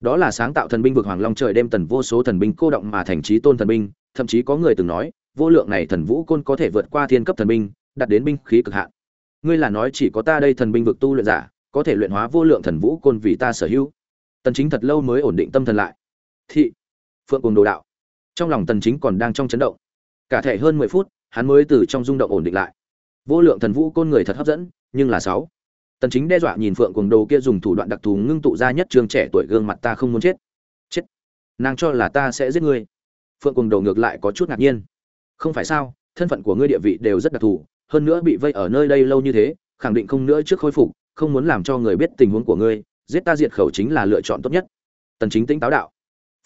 Đó là sáng tạo thần binh vực hoàng long trời đem tần vô số thần binh cô động mà thành trí tôn thần binh, thậm chí có người từng nói, vô lượng này thần vũ côn có thể vượt qua thiên cấp thần binh, đạt đến binh khí cực hạn. Ngươi là nói chỉ có ta đây thần binh vực tu luyện giả, có thể luyện hóa vô lượng thần vũ côn vì ta sở hữu. Tần chính thật lâu mới ổn định tâm thần lại. Thị phượng cùng đồ đạo. Trong lòng tần chính còn đang trong chấn động. Cả thể hơn 10 phút, hắn mới từ trong rung động ổn định lại. Vô lượng thần vũ côn người thật hấp dẫn, nhưng là sáu. Tần chính đe dọa nhìn phượng cùng đồ kia dùng thủ đoạn đặc thù ngưng tụ ra nhất trường trẻ tuổi gương mặt ta không muốn chết. Chết. Nàng cho là ta sẽ giết ngươi. Phượng cùng đồ ngược lại có chút ngạc nhiên. Không phải sao, thân phận của ngươi địa vị đều rất đặc thù, hơn nữa bị vây ở nơi đây lâu như thế, khẳng định không nữa trước khôi phục, không muốn làm cho người biết tình huống của ngươi, giết ta diệt khẩu chính là lựa chọn tốt nhất. Tần chính tĩnh táo đạo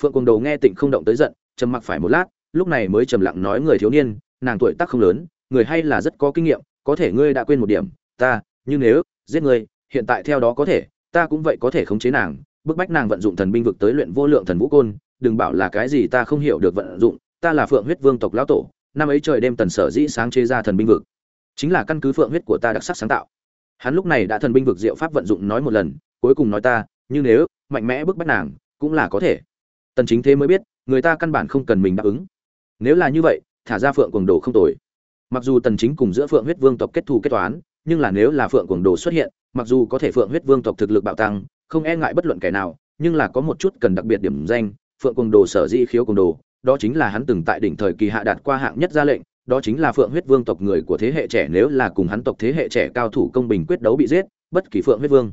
phượng cuồng Đầu nghe tịnh không động tới giận, trầm mặc phải một lát, lúc này mới trầm lặng nói người thiếu niên, nàng tuổi tác không lớn, người hay là rất có kinh nghiệm, có thể ngươi đã quên một điểm, ta, nhưng nếu, giết ngươi, hiện tại theo đó có thể, ta cũng vậy có thể khống chế nàng, bức bách nàng vận dụng thần binh vực tới luyện vô lượng thần vũ côn, đừng bảo là cái gì ta không hiểu được vận dụng, ta là phượng huyết vương tộc lão tổ, năm ấy trời đêm tần sở dĩ sáng chế ra thần binh vực, chính là căn cứ phượng huyết của ta đặc sắc sáng tạo. Hắn lúc này đã thần binh vực diệu pháp vận dụng nói một lần, cuối cùng nói ta, nhưng nếu, mạnh mẽ bức bách nàng, cũng là có thể tần chính thế mới biết, người ta căn bản không cần mình đáp ứng. Nếu là như vậy, thả ra phượng cuồng đồ không tồi. Mặc dù tần chính cùng giữa phượng huyết vương tộc kết thù kết toán, nhưng là nếu là phượng cuồng đồ xuất hiện, mặc dù có thể phượng huyết vương tộc thực lực bạo tăng, không e ngại bất luận kẻ nào, nhưng là có một chút cần đặc biệt điểm danh, phượng cuồng đồ sở dĩ khiếu cuồng đồ, đó chính là hắn từng tại đỉnh thời kỳ hạ đạt qua hạng nhất ra lệnh, đó chính là phượng huyết vương tộc người của thế hệ trẻ nếu là cùng hắn tộc thế hệ trẻ cao thủ công bình quyết đấu bị giết, bất kỳ phượng huyết vương.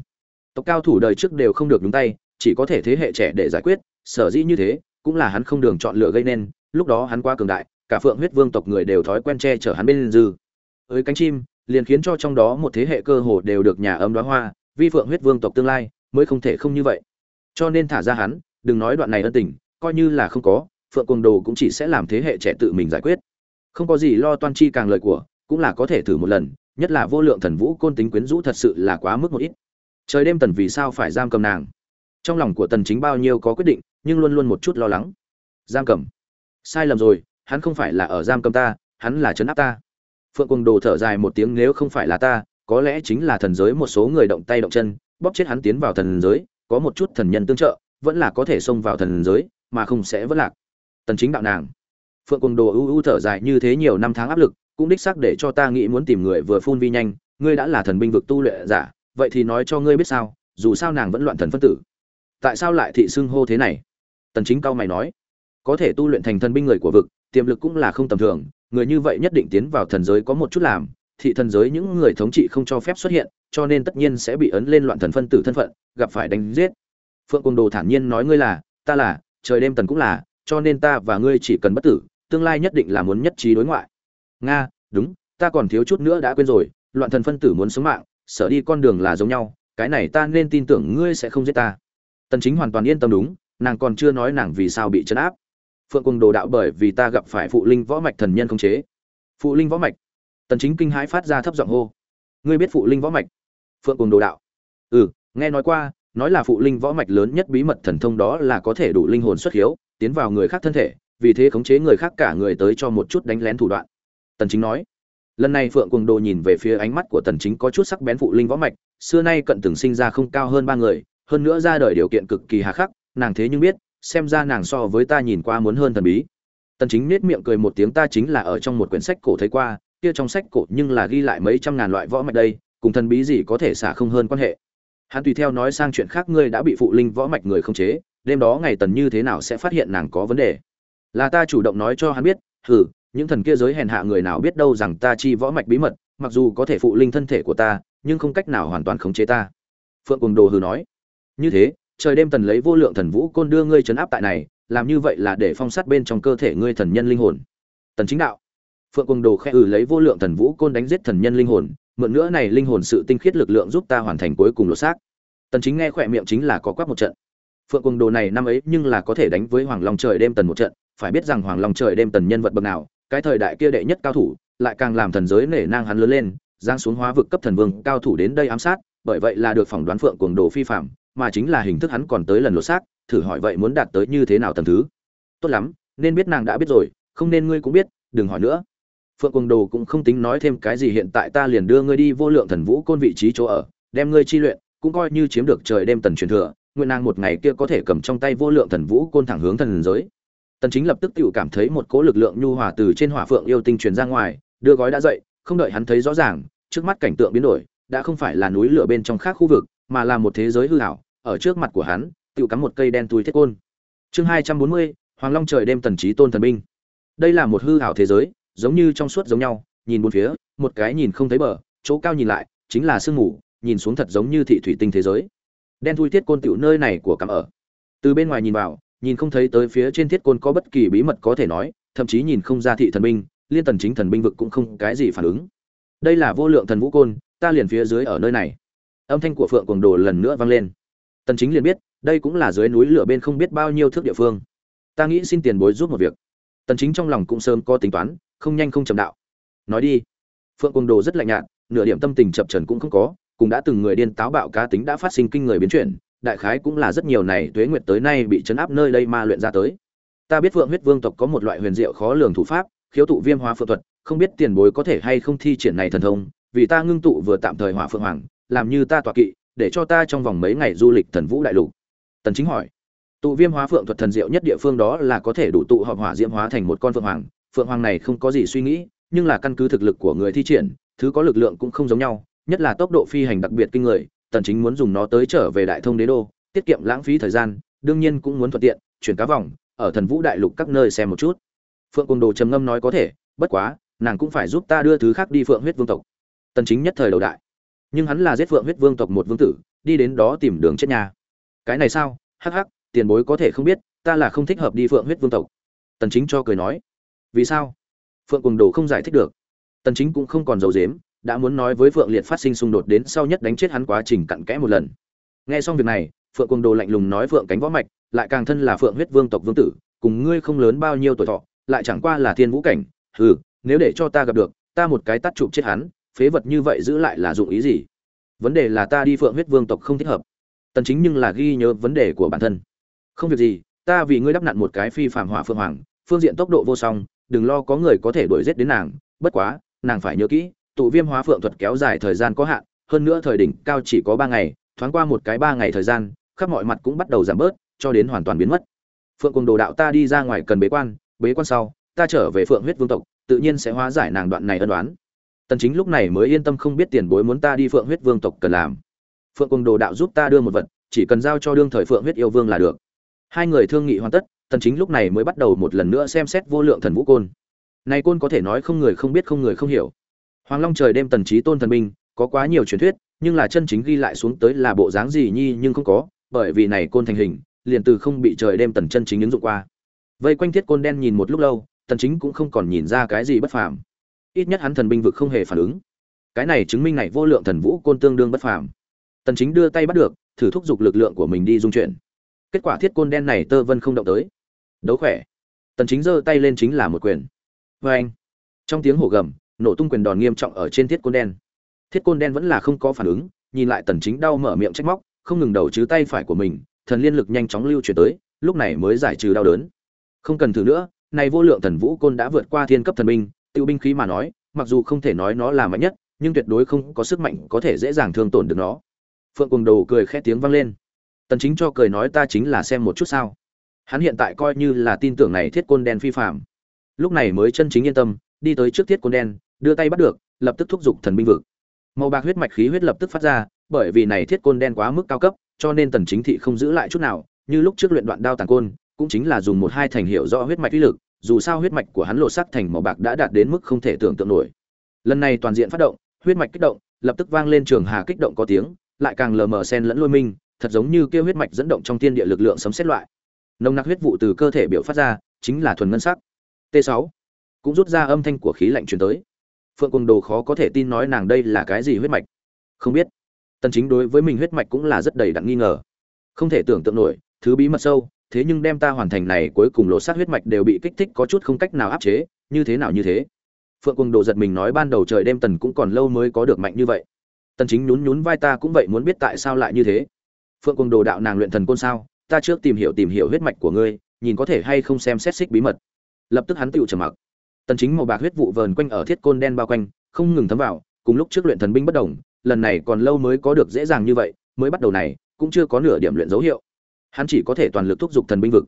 Tộc cao thủ đời trước đều không được đúng tay, chỉ có thể thế hệ trẻ để giải quyết sở dĩ như thế, cũng là hắn không đường chọn lựa gây nên, lúc đó hắn qua cường đại, cả phượng huyết vương tộc người đều thói quen che chở hắn bên dư. Ới cánh chim, liền khiến cho trong đó một thế hệ cơ hồ đều được nhà ấm đóa hoa, vi phượng huyết vương tộc tương lai mới không thể không như vậy. Cho nên thả ra hắn, đừng nói đoạn này ân tình, coi như là không có, phượng cuồng đồ cũng chỉ sẽ làm thế hệ trẻ tự mình giải quyết. Không có gì lo toan chi càng lợi của, cũng là có thể thử một lần, nhất là vô lượng thần vũ côn tính quyến rũ thật sự là quá mức một ít. Trời đêm tần vì sao phải giam cầm nàng? Trong lòng của tần chính bao nhiêu có quyết định nhưng luôn luôn một chút lo lắng. Giam cầm. Sai lầm rồi, hắn không phải là ở giam cầm ta, hắn là Trấn áp ta. Phượng cuồng đồ thở dài một tiếng, nếu không phải là ta, có lẽ chính là thần giới một số người động tay động chân, bóp chết hắn tiến vào thần giới, có một chút thần nhân tương trợ, vẫn là có thể xông vào thần giới, mà không sẽ vất lạc. Tần chính đạo nàng. Phượng cuồng đồ ưu ưu thở dài như thế nhiều năm tháng áp lực, cũng đích xác để cho ta nghĩ muốn tìm người vừa phun vi nhanh, ngươi đã là thần binh vực tu luyện giả, vậy thì nói cho ngươi biết sao, dù sao nàng vẫn loạn thần phân tử. Tại sao lại thị xưng hô thế này? Tần chính cao mày nói, có thể tu luyện thành thần binh người của vực, tiềm lực cũng là không tầm thường, người như vậy nhất định tiến vào thần giới có một chút làm, thị thần giới những người thống trị không cho phép xuất hiện, cho nên tất nhiên sẽ bị ấn lên loạn thần phân tử thân phận, gặp phải đánh giết. Phượng cung đồ thản nhiên nói ngươi là, ta là, trời đêm tần cũng là, cho nên ta và ngươi chỉ cần bất tử, tương lai nhất định là muốn nhất trí đối ngoại. Nga, đúng, ta còn thiếu chút nữa đã quên rồi, loạn thần phân tử muốn sống mạng sợ đi con đường là giống nhau, cái này ta nên tin tưởng ngươi sẽ không giết ta. Tần chính hoàn toàn yên tâm đúng nàng còn chưa nói nàng vì sao bị chấn áp. Phượng cùng đồ đạo bởi vì ta gặp phải phụ linh võ mạch thần nhân không chế. Phụ linh võ mạch. Tần chính kinh hãi phát ra thấp giọng hô. Ngươi biết phụ linh võ mạch? Phượng cùng đồ đạo. Ừ nghe nói qua, nói là phụ linh võ mạch lớn nhất bí mật thần thông đó là có thể đủ linh hồn xuất hiếu, tiến vào người khác thân thể, vì thế khống chế người khác cả người tới cho một chút đánh lén thủ đoạn. Tần chính nói. Lần này phượng cùng đồ nhìn về phía ánh mắt của tần chính có chút sắc bén phụ linh võ mạch, xưa nay cận từng sinh ra không cao hơn ba người, hơn nữa ra đời điều kiện cực kỳ hà khắc nàng thế nhưng biết, xem ra nàng so với ta nhìn qua muốn hơn thần bí. Tần chính nét miệng cười một tiếng, ta chính là ở trong một quyển sách cổ thấy qua, kia trong sách cổ nhưng là ghi lại mấy trăm ngàn loại võ mạch đây, cùng thần bí gì có thể xả không hơn quan hệ. Hắn tùy theo nói sang chuyện khác, ngươi đã bị phụ linh võ mạch người không chế, đêm đó ngày tần như thế nào sẽ phát hiện nàng có vấn đề? Là ta chủ động nói cho hắn biết, hừ, những thần kia giới hèn hạ người nào biết đâu rằng ta chi võ mạch bí mật, mặc dù có thể phụ linh thân thể của ta, nhưng không cách nào hoàn toàn khống chế ta. Phượng cùng đồ hừ nói. Như thế trời đêm tần lấy vô lượng thần vũ côn đưa ngươi chấn áp tại này, làm như vậy là để phong sát bên trong cơ thể ngươi thần nhân linh hồn. Tần chính đạo. Phượng cùng đồ khẽ ử lấy vô lượng thần vũ côn đánh giết thần nhân linh hồn, mượn nữa này linh hồn sự tinh khiết lực lượng giúp ta hoàn thành cuối cùng lột xác. Tần chính nghe khỏe miệng chính là có quắc một trận. Phượng cùng đồ này năm ấy nhưng là có thể đánh với hoàng long trời đêm tần một trận, phải biết rằng hoàng long trời đêm tần nhân vật bậc nào, cái thời đại kia đệ nhất cao thủ, lại càng làm thần giới nể nang hắn lớn lên giang xuống hóa vực cấp thần vương, cao thủ đến đây ám sát, bởi vậy là được phỏng đoán phượng cuồng đồ phi phạm mà chính là hình thức hắn còn tới lần lột xác, thử hỏi vậy muốn đạt tới như thế nào tầm thứ. Tốt lắm, nên biết nàng đã biết rồi, không nên ngươi cũng biết, đừng hỏi nữa. Phượng quần đồ cũng không tính nói thêm cái gì, hiện tại ta liền đưa ngươi đi vô lượng thần vũ côn vị trí chỗ ở, đem ngươi chi luyện, cũng coi như chiếm được trời đêm tần truyền thừa, nguyện nàng một ngày kia có thể cầm trong tay vô lượng thần vũ côn thẳng hướng thần giới. Tần chính lập tức tự cảm thấy một cỗ lực lượng nhu hòa từ trên hỏa phượng yêu tinh truyền ra ngoài, đưa gói đã dậy, không đợi hắn thấy rõ ràng, trước mắt cảnh tượng biến đổi, đã không phải là núi lửa bên trong khác khu vực, mà là một thế giới hư ảo ở trước mặt của hắn tự cắm một cây đen túi thiết côn. Chương 240, hoàng long trời đêm tần trí tôn thần binh. Đây là một hư ảo thế giới giống như trong suốt giống nhau nhìn bốn phía một cái nhìn không thấy bờ chỗ cao nhìn lại chính là sương mù nhìn xuống thật giống như thị thủy tinh thế giới. Đen thui thiết côn tiểu nơi này của cắm ở. Từ bên ngoài nhìn vào nhìn không thấy tới phía trên thiết côn có bất kỳ bí mật có thể nói thậm chí nhìn không ra thị thần binh liên tần chính thần binh vực cũng không cái gì phản ứng. Đây là vô lượng thần vũ côn ta liền phía dưới ở nơi này. Âm thanh của phượng cuồng đồ lần nữa vang lên tần chính liền biết, đây cũng là dưới núi lửa bên không biết bao nhiêu thước địa phương. Ta nghĩ xin tiền bối giúp một việc. Tần chính trong lòng cũng sớm có tính toán, không nhanh không chậm đạo. Nói đi. Phượng Cung đồ rất lạnh nhạt, nửa điểm tâm tình chập chờn cũng không có, cũng đã từng người điên táo bạo cá tính đã phát sinh kinh người biến chuyển, đại khái cũng là rất nhiều này tuế nguyệt tới nay bị chấn áp nơi đây ma luyện ra tới. Ta biết phượng huyết vương tộc có một loại huyền diệu khó lường thủ pháp, khiếu tụ viêm hóa phượng thuật, không biết tiền bối có thể hay không thi triển này thần thông, vì ta ngưng tụ vừa tạm thời hỏa phượng hoàng, làm như ta tọa kỵ để cho ta trong vòng mấy ngày du lịch thần vũ đại lục. Tần chính hỏi. Tụ viêm hóa phượng thuật thần diệu nhất địa phương đó là có thể đủ tụ họp hỏa diễm hóa thành một con phượng hoàng. Phượng hoàng này không có gì suy nghĩ, nhưng là căn cứ thực lực của người thi triển, thứ có lực lượng cũng không giống nhau, nhất là tốc độ phi hành đặc biệt kinh người, tần chính muốn dùng nó tới trở về đại thông đế đô, tiết kiệm lãng phí thời gian, đương nhiên cũng muốn thuận tiện, chuyển cá vòng, ở thần vũ đại lục các nơi xem một chút. Phượng cung đồ trầm ngâm nói có thể, bất quá, nàng cũng phải giúp ta đưa thứ khác đi phượng huyết vương tộc. Tần chính nhất thời đầu đại nhưng hắn là giết phượng huyết vương tộc một vương tử, đi đến đó tìm đường chết nhà. Cái này sao? Hắc hắc, tiền bối có thể không biết, ta là không thích hợp đi phượng huyết vương tộc. Tần chính cho cười nói. Vì sao? Phượng cùng đồ không giải thích được. Tần chính cũng không còn giấu giếm, đã muốn nói với phượng liệt phát sinh xung đột đến sau nhất đánh chết hắn quá trình cặn kẽ một lần. Nghe xong việc này, phượng cùng đồ lạnh lùng nói phượng cánh võ mạch, lại càng thân là phượng huyết vương tộc vương tử, cùng ngươi không lớn bao nhiêu tuổi thọ, lại chẳng qua là thiên vũ cảnh, hừ, nếu để cho ta gặp được, ta một cái tắt chụp chết hắn phế vật như vậy giữ lại là dụng ý gì? Vấn đề là ta đi phượng huyết vương tộc không thích hợp. Tần chính nhưng là ghi nhớ vấn đề của bản thân. Không việc gì, ta vì ngươi đắp nặn một cái phi phàm hỏa phượng hoàng, phương diện tốc độ vô song, đừng lo có người có thể đuổi giết đến nàng. Bất quá, nàng phải nhớ kỹ, tụ viêm hóa phượng thuật kéo dài thời gian có hạn, hơn nữa thời đỉnh cao chỉ có ba ngày, thoáng qua một cái ba ngày thời gian, khắp mọi mặt cũng bắt đầu giảm bớt, cho đến hoàn toàn biến mất. Phượng cùng đồ đạo ta đi ra ngoài cần bế quan bế quan sau, ta trở về phượng huyết vương tộc, tự nhiên sẽ hóa giải nàng đoạn này ân đoán tần chính lúc này mới yên tâm không biết tiền bối muốn ta đi phượng huyết vương tộc cần làm. Phượng cùng đồ đạo giúp ta đưa một vật, chỉ cần giao cho đương thời phượng huyết yêu vương là được. Hai người thương nghị hoàn tất, tần chính lúc này mới bắt đầu một lần nữa xem xét vô lượng thần vũ côn. Này côn có thể nói không người không biết không người không hiểu. Hoàng long trời đêm tần trí tôn thần minh, có quá nhiều truyền thuyết, nhưng là chân chính ghi lại xuống tới là bộ dáng gì nhi nhưng không có, bởi vì này côn thành hình, liền từ không bị trời đêm tần chân chính ứng dụng qua. Vây quanh thiết côn đen nhìn một lúc lâu, tần chính cũng không còn nhìn ra cái gì bất phàm ít nhất hắn thần binh vực không hề phản ứng. Cái này chứng minh này vô lượng thần vũ côn tương đương bất phàm. Tần chính đưa tay bắt được, thử thúc giục lực lượng của mình đi dung chuyển. Kết quả thiết côn đen này tơ vân không động tới. Đấu khỏe. Tần chính giơ tay lên chính là một quyền. Với anh trong tiếng hổ gầm, nổ tung quyền đòn nghiêm trọng ở trên thiết côn đen. Thiết côn đen vẫn là không có phản ứng, nhìn lại tần chính đau mở miệng trách móc, không ngừng đầu chứ tay phải của mình, thần liên lực nhanh chóng lưu chuyển tới, lúc này mới giải trừ đau đớn. Không cần thử nữa, này vô lượng thần vũ côn đã vượt qua thiên cấp thần binh tiêu binh khí mà nói, mặc dù không thể nói nó là mạnh nhất, nhưng tuyệt đối không có sức mạnh có thể dễ dàng thương tổn được nó. Phượng cùng đầu cười khẽ tiếng vang lên. Tần chính cho cười nói ta chính là xem một chút sao. Hắn hiện tại coi như là tin tưởng này thiết côn đen phi phạm lúc này mới chân chính yên tâm, đi tới trước thiết côn đen, đưa tay bắt được, lập tức thúc giục thần binh vực. Màu bạc huyết mạch khí huyết lập tức phát ra, bởi vì này thiết côn đen quá mức cao cấp, cho nên tần chính thị không giữ lại chút nào, như lúc trước luyện đoạn đao tàng côn, cũng chính là dùng một hai thành hiệu do huyết mạch uy lực dù sao huyết mạch của hắn lộ sắc thành màu bạc đã đạt đến mức không thể tưởng tượng nổi. Lần này toàn diện phát động, huyết mạch kích động, lập tức vang lên trường hà kích động có tiếng, lại càng lờ mờ xen lẫn lôi minh, thật giống như kêu huyết mạch dẫn động trong thiên địa lực lượng sấm sét loại. Nồng nặc huyết vụ từ cơ thể biểu phát ra, chính là thuần ngân sắc. T 6 cũng rút ra âm thanh của khí lạnh truyền tới. Phượng cung đồ khó có thể tin nói nàng đây là cái gì huyết mạch. Không biết. Tần chính đối với mình huyết mạch cũng là rất đầy đặn nghi ngờ. Không thể tưởng tượng nổi, thứ bí mật sâu thế nhưng đem ta hoàn thành này cuối cùng lộ sát huyết mạch đều bị kích thích có chút không cách nào áp chế, như thế nào như thế? Phượng cung đồ giật mình nói ban đầu trời đêm tần cũng còn lâu mới có được mạnh như vậy. Tần chính nhún nhún vai ta cũng vậy muốn biết tại sao lại như thế. Phượng cung đồ đạo nàng luyện thần côn sao, ta trước tìm hiểu tìm hiểu huyết mạch của ngươi, nhìn có thể hay không xem xét xích bí mật. Lập tức hắn tựu trầm mặc. Tần chính màu bạc huyết vụ vờn quanh ở thiết côn đen bao quanh, không ngừng thấm vào, cùng lúc trước luyện thần binh bất động lần này còn lâu mới có được dễ dàng như vậy, mới bắt đầu này, cũng chưa có nửa điểm luyện dấu hiệu hắn chỉ có thể toàn lực thúc giục thần binh vực.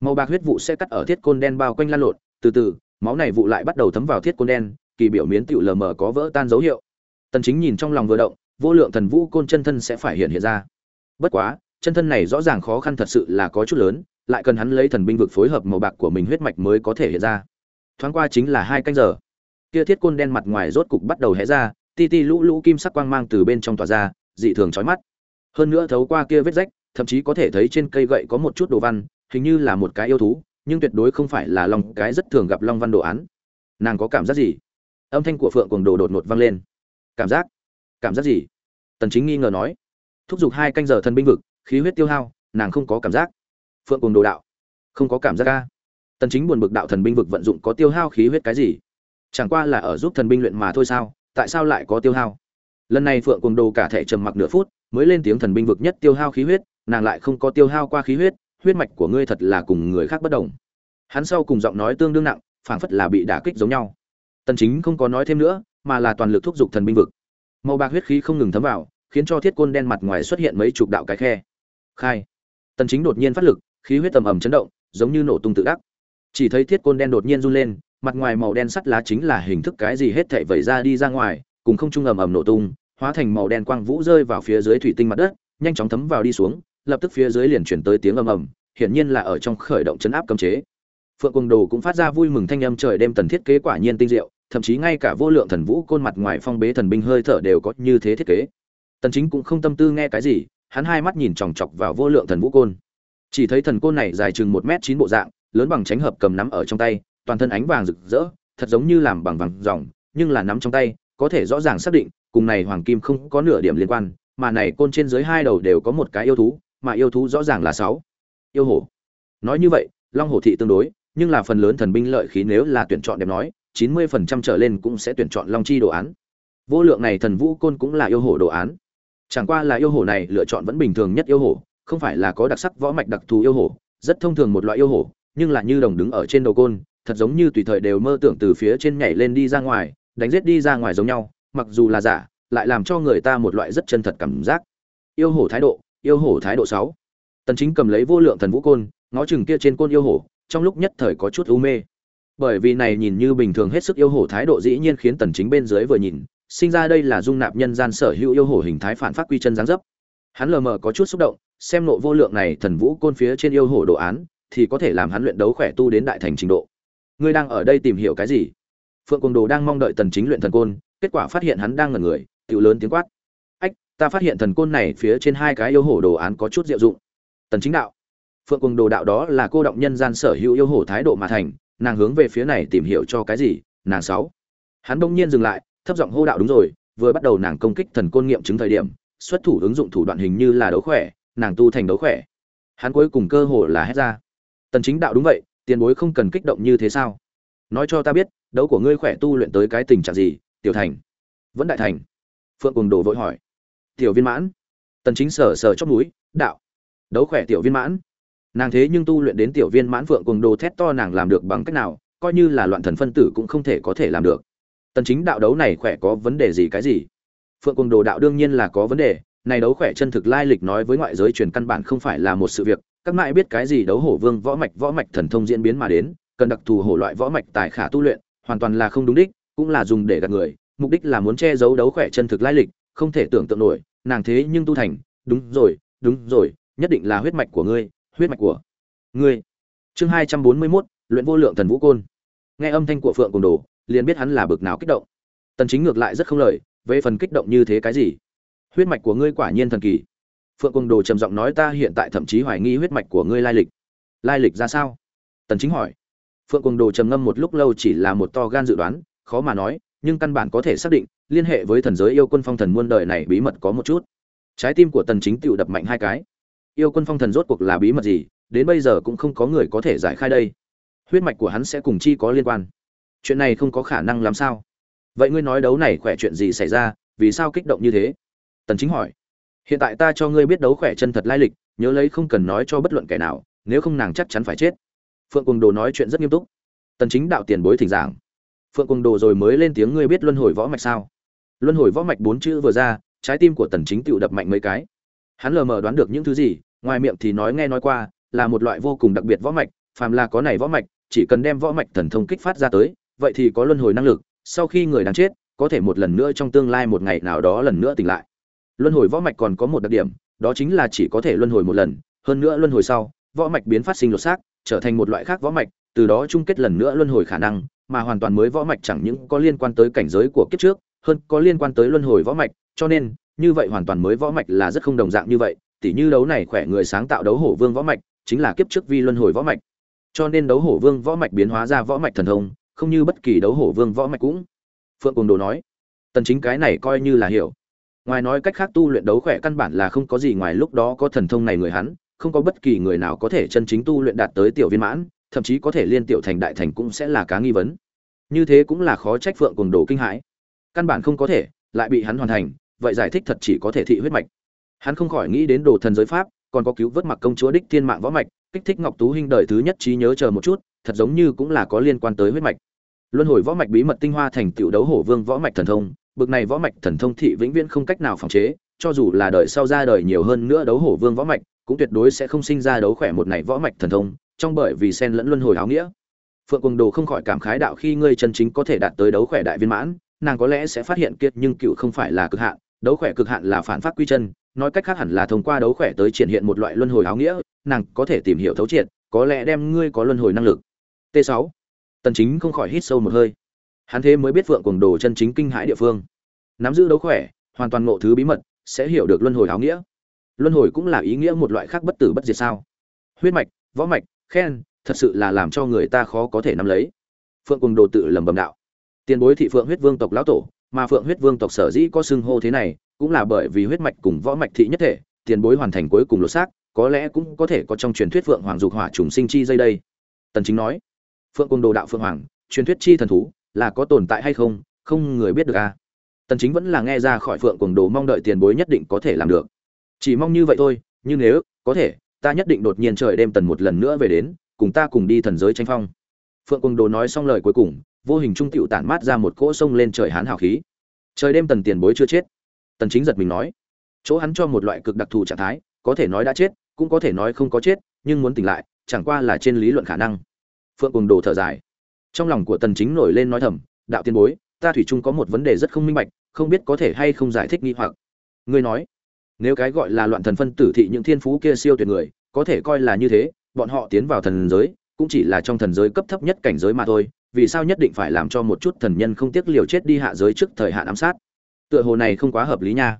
Màu bạc huyết vụ sẽ cắt ở thiết côn đen bao quanh lan lộn, từ từ, máu này vụ lại bắt đầu thấm vào thiết côn đen, kỳ biểu miến tựu lờ mờ có vỡ tan dấu hiệu. Tần chính nhìn trong lòng vừa động, vô lượng thần vũ côn chân thân sẽ phải hiện hiện ra. Bất quá, chân thân này rõ ràng khó khăn thật sự là có chút lớn, lại cần hắn lấy thần binh vực phối hợp màu bạc của mình huyết mạch mới có thể hiện ra. Thoáng qua chính là hai canh giờ. Kia thiết côn đen mặt ngoài rốt cục bắt đầu hé ra, ti ti lũ lũ kim sắc quang mang từ bên trong tỏa ra, dị thường chói mắt. Hơn nữa thấu qua kia vết rách thậm chí có thể thấy trên cây gậy có một chút đồ văn, hình như là một cái yêu thú, nhưng tuyệt đối không phải là long, cái rất thường gặp long văn đồ án. Nàng có cảm giác gì? Âm thanh của phượng cuồng đồ đột ngột vang lên. Cảm giác? Cảm giác gì? Tần chính nghi ngờ nói. Thúc giục hai canh giờ thần binh vực, khí huyết tiêu hao, nàng không có cảm giác. Phượng cuồng đồ đạo. Không có cảm giác ca tần chính buồn bực đạo thần binh vực vận dụng có tiêu hao khí huyết cái gì? Chẳng qua là ở giúp thần binh luyện mà thôi sao, tại sao lại có tiêu hao? Lần này phượng cuồng đồ cả thể trầm mặc nửa phút, mới lên tiếng thần binh vực nhất tiêu hao khí huyết nàng lại không có tiêu hao qua khí huyết huyết mạch của ngươi thật là cùng người khác bất đồng. Hắn sau cùng giọng nói tương đương nặng, phảng phất là bị đả kích giống nhau. Tần chính không có nói thêm nữa, mà là toàn lực thúc giục thần binh vực. Màu bạc huyết khí không ngừng thấm vào, khiến cho thiết côn đen mặt ngoài xuất hiện mấy chục đạo cái khe. Khai. Tần chính đột nhiên phát lực, khí huyết tầm ầm chấn động, giống như nổ tung tự đắc. Chỉ thấy thiết côn đen đột nhiên run lên, mặt ngoài màu đen sắt lá chính là hình thức cái gì hết thảy vẩy ra đi ra ngoài, cùng không trung ầm ầm nổ tung, hóa thành màu đen quang vũ rơi vào phía dưới thủy tinh mặt đất, nhanh chóng thấm vào đi xuống lập tức phía dưới liền chuyển tới tiếng ầm ầm, hiển nhiên là ở trong khởi động chấn áp cấm chế. Phượng quần đồ cũng phát ra vui mừng thanh âm trời đêm tần thiết kế quả nhiên tinh diệu, thậm chí ngay cả vô lượng thần vũ côn mặt ngoài phong bế thần binh hơi thở đều có như thế thiết kế. Tần chính cũng không tâm tư nghe cái gì, hắn hai mắt nhìn chòng chọc vào vô lượng thần vũ côn. Chỉ thấy thần côn này dài chừng một mét chín bộ dạng, lớn bằng tránh hợp cầm nắm ở trong tay, toàn thân ánh vàng rực rỡ, thật giống như làm bằng vàng ròng, nhưng là nắm trong tay, có thể rõ ràng xác định, cùng này hoàng kim không có nửa điểm liên quan, mà này côn trên dưới hai đầu đều có một cái yêu thú mà yêu thú rõ ràng là sáu. Yêu hổ. Nói như vậy, long hổ thị tương đối, nhưng là phần lớn thần binh lợi khí nếu là tuyển chọn đẹp nói 90% trở lên cũng sẽ tuyển chọn long chi đồ án. Vô lượng này thần vũ côn cũng là yêu hổ đồ án. Chẳng qua là yêu hổ này lựa chọn vẫn bình thường nhất yêu hổ, không phải là có đặc sắc võ mạch đặc thù yêu hổ, rất thông thường một loại yêu hổ, nhưng là như đồng đứng ở trên đầu côn, thật giống như tùy thời đều mơ tưởng từ phía trên nhảy lên đi ra ngoài, đánh giết đi ra ngoài giống nhau, mặc dù là giả, lại làm cho người ta một loại rất chân thật cảm giác. Yêu hổ thái độ yêu hổ thái độ sáu. Tần chính cầm lấy vô lượng thần vũ côn, ngó chừng kia trên côn yêu hổ, trong lúc nhất thời có chút u mê. Bởi vì này nhìn như bình thường hết sức yêu hổ thái độ dĩ nhiên khiến tần chính bên dưới vừa nhìn, sinh ra đây là dung nạp nhân gian sở hữu yêu hổ hình thái phản phát quy chân dáng dấp. Hắn lờ mờ có chút xúc động, xem nộ vô lượng này thần vũ côn phía trên yêu hổ đồ án, thì có thể làm hắn luyện đấu khỏe tu đến đại thành trình độ. Ngươi đang ở đây tìm hiểu cái gì? Phượng cung đồ đang mong đợi tần chính luyện thần côn, kết quả phát hiện hắn đang ngẩn người, tiểu lớn tiếng quát ta phát hiện thần côn này phía trên hai cái yêu hổ đồ án có chút diệu dụng. Tần chính đạo, phượng cung đồ đạo đó là cô động nhân gian sở hữu yêu hổ thái độ mà thành, nàng hướng về phía này tìm hiểu cho cái gì, nàng sáu. Hắn bỗng nhiên dừng lại, thấp giọng hô đạo đúng rồi, vừa bắt đầu nàng công kích thần côn nghiệm chứng thời điểm, xuất thủ ứng dụng thủ đoạn hình như là đấu khỏe, nàng tu thành đấu khỏe. Hắn cuối cùng cơ hồ là hết ra. Tần chính đạo đúng vậy, tiền bối không cần kích động như thế sao? Nói cho ta biết, đấu của ngươi khỏe tu luyện tới cái tình trạng gì, tiểu thành? Vẫn đại thành? Phượng cùng đồ vội hỏi tiểu viên mãn. Tần chính sở sở chót núi đạo, đấu khỏe tiểu viên mãn. Nàng thế nhưng tu luyện đến tiểu viên mãn phượng cùng đồ thét to nàng làm được bằng cách nào, coi như là loạn thần phân tử cũng không thể có thể làm được. Tần chính đạo đấu này khỏe có vấn đề gì cái gì? Phượng cùng đồ đạo đương nhiên là có vấn đề, này đấu khỏe chân thực lai lịch nói với ngoại giới truyền căn bản không phải là một sự việc, các mãi biết cái gì đấu hổ vương, võ mạch võ mạch thần thông diễn biến mà đến, cần đặc thù hổ loại võ mạch tài khả tu luyện, hoàn toàn là không đúng đích, cũng là dùng để gạt người, mục đích là muốn che giấu đấu khỏe chân thực lai lịch không thể tưởng tượng nổi nàng thế nhưng tu thành. Đúng rồi đúng rồi nhất định là huyết mạch của ngươi huyết mạch của ngươi. Chương hai trăm bốn mươi 241, luyện vô lượng thần vũ côn. Nghe âm thanh của phượng cùng đồ liền biết hắn là bực nào kích động. Tần chính ngược lại rất không lời về phần kích động như thế cái gì? Huyết mạch của ngươi quả nhiên thần kỳ. Phượng cùng đồ trầm giọng nói ta hiện tại thậm chí hoài nghi huyết mạch của ngươi lai lịch. Lai lịch ra sao? Tần chính hỏi. Phượng cùng đồ trầm ngâm một lúc lâu chỉ là một to gan dự đoán khó mà nói nhưng căn bản có thể xác định, liên hệ với thần giới yêu quân phong thần muôn đời này bí mật có một chút. Trái tim của tần chính tựu đập mạnh hai cái. Yêu quân phong thần rốt cuộc là bí mật gì? Đến bây giờ cũng không có người có thể giải khai đây. Huyết mạch của hắn sẽ cùng chi có liên quan. Chuyện này không có khả năng làm sao. Vậy ngươi nói đấu này khỏe chuyện gì xảy ra? Vì sao kích động như thế? Tần chính hỏi. Hiện tại ta cho ngươi biết đấu khỏe chân thật lai lịch, nhớ lấy không cần nói cho bất luận kẻ nào, nếu không nàng chắc chắn phải chết. Phượng cùng đồ nói chuyện rất nghiêm túc. Tần chính đạo tiền bối thỉnh giảng phượng cùng đồ rồi mới lên tiếng, ngươi biết luân hồi võ mạch sao? Luân hồi võ mạch bốn chữ vừa ra, trái tim của tần chính tựu đập mạnh mấy cái. Hắn lờ mờ đoán được những thứ gì, ngoài miệng thì nói nghe nói qua, là một loại vô cùng đặc biệt võ mạch, phàm là có này võ mạch, chỉ cần đem võ mạch thần thông kích phát ra tới, vậy thì có luân hồi năng lực, sau khi người đang chết, có thể một lần nữa trong tương lai một ngày nào đó lần nữa tỉnh lại. Luân hồi võ mạch còn có một đặc điểm, đó chính là chỉ có thể luân hồi một lần, hơn nữa luân hồi sau, võ mạch biến phát sinh lột xác, trở thành một loại khác võ mạch, từ đó chung kết lần nữa luân hồi khả năng mà hoàn toàn mới võ mạch chẳng những có liên quan tới cảnh giới của kiếp trước, hơn có liên quan tới luân hồi võ mạch, cho nên, như vậy hoàn toàn mới võ mạch là rất không đồng dạng như vậy, tỉ như đấu này khỏe người sáng tạo đấu hổ vương võ mạch, chính là kiếp trước vi luân hồi võ mạch. Cho nên đấu hổ vương võ mạch biến hóa ra võ mạch thần thông, không như bất kỳ đấu hổ vương võ mạch cũng. Phượng Cuồng đồ nói, tần chính cái này coi như là hiểu. Ngoài nói cách khác tu luyện đấu khỏe căn bản là không có gì ngoài lúc đó có thần thông này người hắn, không có bất kỳ người nào có thể chân chính tu luyện đạt tới tiểu viên mãn thậm chí có thể liên tiểu thành đại thành cũng sẽ là cá nghi vấn. Như thế cũng là khó trách phượng cuồng đồ kinh hãi. Căn bản không có thể, lại bị hắn hoàn thành, vậy giải thích thật chỉ có thể thị huyết mạch. Hắn không khỏi nghĩ đến đồ thần giới pháp, còn có cứu vớt mặc công chúa đích thiên mạng võ mạch, kích thích ngọc tú huynh đời thứ nhất trí nhớ chờ một chút, thật giống như cũng là có liên quan tới huyết mạch. Luân hồi võ mạch bí mật tinh hoa thành tiểu đấu hổ vương võ mạch thần thông, bực này võ mạch thần thông thị vĩnh viễn không cách nào phòng chế, cho dù là đời sau ra đời nhiều hơn nữa đấu hổ vương võ mạch, cũng tuyệt đối sẽ không sinh ra đấu khỏe một này võ mạch thần thông trong bởi vì sen lẫn luân hồi áo nghĩa. Phượng quần đồ không khỏi cảm khái đạo khi ngươi chân chính có thể đạt tới đấu khỏe đại viên mãn, nàng có lẽ sẽ phát hiện kiệt nhưng cựu không phải là cực hạn, đấu khỏe cực hạn là phản phát quy chân, nói cách khác hẳn là thông qua đấu khỏe tới triển hiện một loại luân hồi áo nghĩa, nàng có thể tìm hiểu thấu triệt, có lẽ đem ngươi có luân hồi năng lực. T 6 tần chính không khỏi hít sâu một hơi. Hắn thế mới biết phượng cuồng đồ chân chính kinh hãi địa phương. Nắm giữ đấu khỏe, hoàn toàn ngộ thứ bí mật, sẽ hiểu được luân hồi áo nghĩa. Luân hồi cũng là ý nghĩa một loại khác bất tử bất diệt sao? Huyết mạch, võ mạch khen, thật sự là làm cho người ta khó có thể nắm lấy. Phượng cùng đồ tự lầm bầm đạo. Tiền bối thị phượng huyết vương tộc lão tổ, mà phượng huyết vương tộc sở dĩ có xưng hô thế này, cũng là bởi vì huyết mạch cùng võ mạch thị nhất thể, tiền bối hoàn thành cuối cùng lột xác, có lẽ cũng có thể có trong truyền thuyết phượng hoàng dục hỏa trùng sinh chi dây đây. Tần chính nói. Phượng cung đồ đạo phượng hoàng, truyền thuyết chi thần thú, là có tồn tại hay không không người biết được à? Tần chính vẫn là nghe ra khỏi phượng cung đồ mong đợi tiền bối nhất định có thể làm được. Chỉ mong như vậy thôi, nhưng nếu có thể ta nhất định đột nhiên trời đêm tần một lần nữa về đến, cùng ta cùng đi thần giới tranh phong. Phượng quân đồ nói xong lời cuối cùng, vô hình trung tựu tản mát ra một cỗ sông lên trời hán hào khí. Trời đêm tần tiền bối chưa chết. Tần chính giật mình nói. Chỗ hắn cho một loại cực đặc thù trạng thái, có thể nói đã chết, cũng có thể nói không có chết, nhưng muốn tỉnh lại, chẳng qua là trên lý luận khả năng. Phượng cùng đồ thở dài. Trong lòng của tần chính nổi lên nói thầm, đạo tiên bối, ta thủy chung có một vấn đề rất không minh bạch, không biết có thể hay không giải thích nghi hoặc. Ngươi nói nếu cái gọi là loạn thần phân tử thị những thiên phú kia siêu tuyệt người, có thể coi là như thế, bọn họ tiến vào thần giới, cũng chỉ là trong thần giới cấp thấp nhất cảnh giới mà thôi, vì sao nhất định phải làm cho một chút thần nhân không tiếc liều chết đi hạ giới trước thời hạn ám sát? Tựa hồ này không quá hợp lý nha.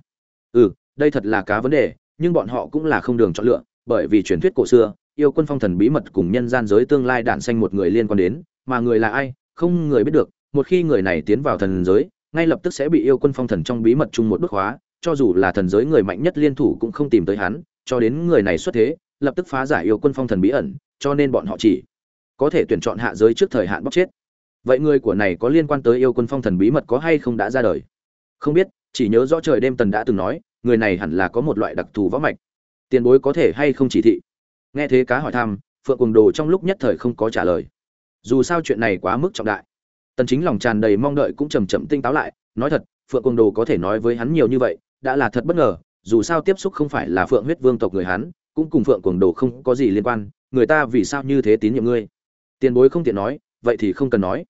Ừ đây thật là cá vấn đề, nhưng bọn họ cũng là không đường chọn lựa, bởi vì truyền thuyết cổ xưa, yêu quân phong thần bí mật cùng nhân gian giới tương lai đản sanh một người liên quan đến, mà người là ai, không người biết được, một khi người này tiến vào thần giới, ngay lập tức sẽ bị yêu quân phong thần trong bí mật chung một bức hóa cho dù là thần giới người mạnh nhất liên thủ cũng không tìm tới hắn, cho đến người này xuất thế, lập tức phá giải yêu quân phong thần bí ẩn, cho nên bọn họ chỉ có thể tuyển chọn hạ giới trước thời hạn bóc chết. Vậy người của này có liên quan tới yêu quân phong thần bí mật có hay không đã ra đời? Không biết, chỉ nhớ rõ trời đêm tần đã từng nói, người này hẳn là có một loại đặc thù võ mạch. Tiền bối có thể hay không chỉ thị? Nghe thế cá hỏi thăm, phượng Cuồng đồ trong lúc nhất thời không có trả lời. Dù sao chuyện này quá mức trọng đại. Tần chính lòng tràn đầy mong đợi cũng chậm chậm tinh táo lại, nói thật, phượng Cuồng đồ có thể nói với hắn nhiều như vậy đã là thật bất ngờ, dù sao tiếp xúc không phải là phượng huyết vương tộc người hắn, cũng cùng phượng cuồng đồ không có gì liên quan, người ta vì sao như thế tín nhiệm ngươi? Tiền bối không tiện nói, vậy thì không cần nói.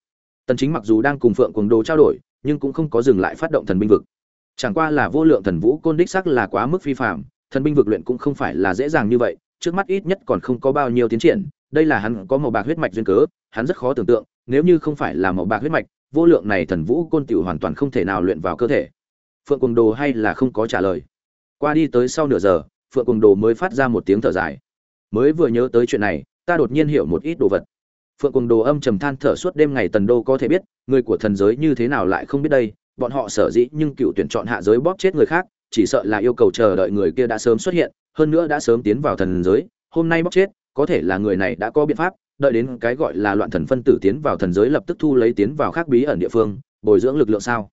Tần chính mặc dù đang cùng phượng cuồng đồ trao đổi, nhưng cũng không có dừng lại phát động thần binh vực. Chẳng qua là vô lượng thần vũ côn đích sắc là quá mức phi phạm thần binh vực luyện cũng không phải là dễ dàng như vậy, trước mắt ít nhất còn không có bao nhiêu tiến triển, đây là hắn có màu bạc huyết mạch duyên cớ, hắn rất khó tưởng tượng, nếu như không phải là màu bạc huyết mạch, vô lượng này thần vũ côn tiểu hoàn toàn không thể nào luyện vào cơ thể phượng cùng đồ hay là không có trả lời. Qua đi tới sau nửa giờ, phượng cùng đồ mới phát ra một tiếng thở dài. Mới vừa nhớ tới chuyện này, ta đột nhiên hiểu một ít đồ vật. Phượng cùng đồ âm trầm than thở suốt đêm ngày tần đô có thể biết, người của thần giới như thế nào lại không biết đây, bọn họ sở dĩ nhưng cựu tuyển chọn hạ giới bóp chết người khác, chỉ sợ là yêu cầu chờ đợi người kia đã sớm xuất hiện, hơn nữa đã sớm tiến vào thần giới, hôm nay bóp chết, có thể là người này đã có biện pháp, đợi đến cái gọi là loạn thần phân tử tiến vào thần giới lập tức thu lấy tiến vào khác bí ẩn địa phương, bồi dưỡng lực lượng sao?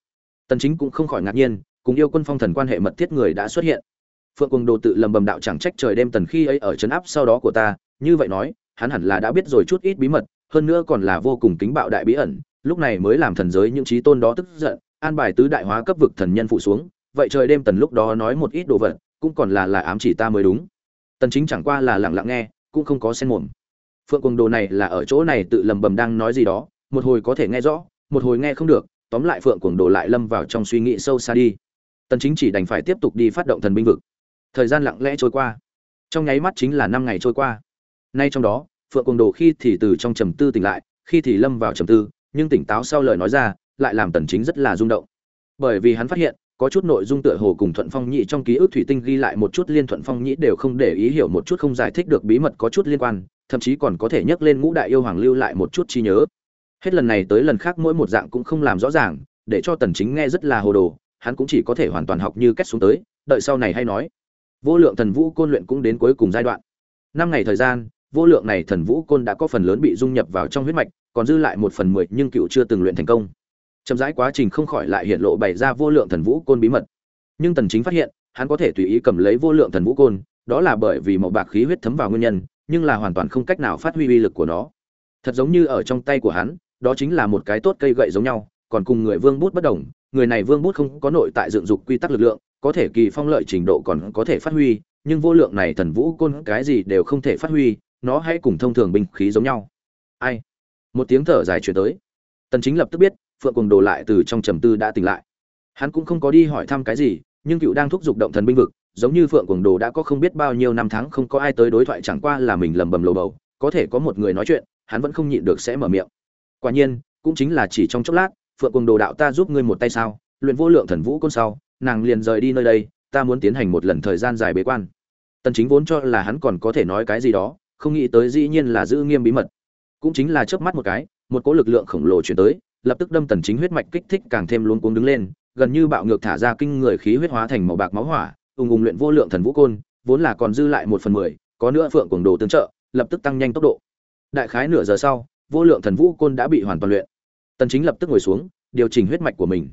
Tần chính cũng không khỏi ngạc nhiên, cùng yêu quân phong thần quan hệ mật thiết người đã xuất hiện. Phượng Quân đồ tự lầm bầm đạo chẳng trách trời đêm tần khi ấy ở chấn áp sau đó của ta, như vậy nói, hắn hẳn là đã biết rồi chút ít bí mật, hơn nữa còn là vô cùng kính bạo đại bí ẩn, lúc này mới làm thần giới những trí tôn đó tức giận, an bài tứ đại hóa cấp vực thần nhân phụ xuống, vậy trời đêm tần lúc đó nói một ít đồ vật, cũng còn là là ám chỉ ta mới đúng. Tần chính chẳng qua là lặng lặng nghe, cũng không có xen mồm. Phượng Quân đồ này là ở chỗ này tự lầm bầm đang nói gì đó, một hồi có thể nghe rõ, một hồi nghe không được tóm lại phượng cuồng đồ lại lâm vào trong suy nghĩ sâu xa đi. Tần chính chỉ đành phải tiếp tục đi phát động thần binh vực. Thời gian lặng lẽ trôi qua. Trong nháy mắt chính là năm ngày trôi qua. Nay trong đó, phượng cuồng đồ khi thì từ trong trầm tư tỉnh lại, khi thì lâm vào trầm tư, nhưng tỉnh táo sau lời nói ra, lại làm tần chính rất là rung động. Bởi vì hắn phát hiện, có chút nội dung tựa hồ cùng thuận phong nhị trong ký ức thủy tinh ghi lại một chút liên thuận phong nhị đều không để ý hiểu một chút không giải thích được bí mật có chút liên quan, thậm chí còn có thể nhắc lên ngũ đại yêu hoàng lưu lại một chút chi nhớ hết lần này tới lần khác mỗi một dạng cũng không làm rõ ràng, để cho tần chính nghe rất là hồ đồ, hắn cũng chỉ có thể hoàn toàn học như kết xuống tới, đợi sau này hay nói. Vô lượng thần vũ côn luyện cũng đến cuối cùng giai đoạn. Năm ngày thời gian, vô lượng này thần vũ côn đã có phần lớn bị dung nhập vào trong huyết mạch, còn dư lại một phần mười nhưng cựu chưa từng luyện thành công. Chậm rãi quá trình không khỏi lại hiện lộ bày ra vô lượng thần vũ côn bí mật. Nhưng tần chính phát hiện, hắn có thể tùy ý cầm lấy vô lượng thần vũ côn, đó là bởi vì màu bạc khí huyết thấm vào nguyên nhân, nhưng là hoàn toàn không cách nào phát huy uy lực của nó. Thật giống như ở trong tay của hắn đó chính là một cái tốt cây gậy giống nhau, còn cùng người vương bút bất đồng, người này vương bút không có nội tại dựng dục quy tắc lực lượng, có thể kỳ phong lợi trình độ còn có thể phát huy, nhưng vô lượng này thần vũ côn cái gì đều không thể phát huy, nó hay cùng thông thường binh khí giống nhau. Ai? Một tiếng thở dài chuyển tới. Tần chính lập tức biết, phượng cuồng đồ lại từ trong trầm tư đã tỉnh lại. Hắn cũng không có đi hỏi thăm cái gì, nhưng cựu đang thúc giục động thần binh vực, giống như phượng cuồng đồ đã có không biết bao nhiêu năm tháng không có ai tới đối thoại chẳng qua là mình lầm bầm lầu bầu, có thể có một người nói chuyện, hắn vẫn không nhịn được sẽ mở miệng quả nhiên, cũng chính là chỉ trong chốc lát, phượng cùng đồ đạo ta giúp ngươi một tay sao? Luyện vô lượng thần vũ côn sau, nàng liền rời đi nơi đây, ta muốn tiến hành một lần thời gian dài bế quan. Tần chính vốn cho là hắn còn có thể nói cái gì đó, không nghĩ tới dĩ nhiên là giữ nghiêm bí mật. Cũng chính là chớp mắt một cái, một cỗ lực lượng khổng lồ chuyển tới, lập tức đâm tần chính huyết mạch kích thích càng thêm luống cuống đứng lên, gần như bạo ngược thả ra kinh người khí huyết hóa thành màu bạc máu hỏa ung ung luyện vô lượng thần vũ côn, vốn là còn dư lại một phần mười, có nữa phượng cuồng đồ tương trợ, lập tức tăng nhanh tốc độ. Đại khái nửa giờ sau vô lượng thần vũ côn đã bị hoàn toàn luyện. Tần chính lập tức ngồi xuống, điều chỉnh huyết mạch của mình.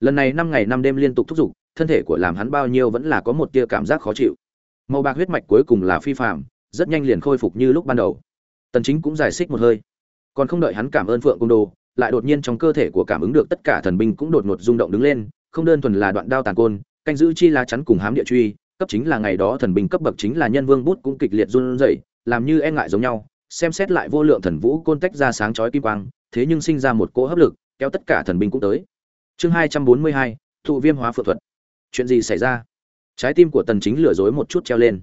Lần này năm ngày năm đêm liên tục thúc giục, thân thể của làm hắn bao nhiêu vẫn là có một tia cảm giác khó chịu. Màu bạc huyết mạch cuối cùng là phi phàm, rất nhanh liền khôi phục như lúc ban đầu. Tần chính cũng giải xích một hơi. Còn không đợi hắn cảm ơn phượng cung đồ, lại đột nhiên trong cơ thể của cảm ứng được tất cả thần binh cũng đột ngột rung động đứng lên, không đơn thuần là đoạn đao tàn côn, canh giữ chi lá chắn cùng hám địa truy, cấp chính là ngày đó thần binh cấp bậc chính là nhân vương bút cũng kịch liệt run rẩy, làm như e ngại giống nhau xem xét lại vô lượng thần vũ côn tách ra sáng chói kim quang, thế nhưng sinh ra một cỗ hấp lực, kéo tất cả thần binh cũng tới. Chương hai trăm bốn mươi hai, thụ viêm hóa phượng thuật. Chuyện gì xảy ra? Trái tim của tần chính lừa dối một chút treo lên.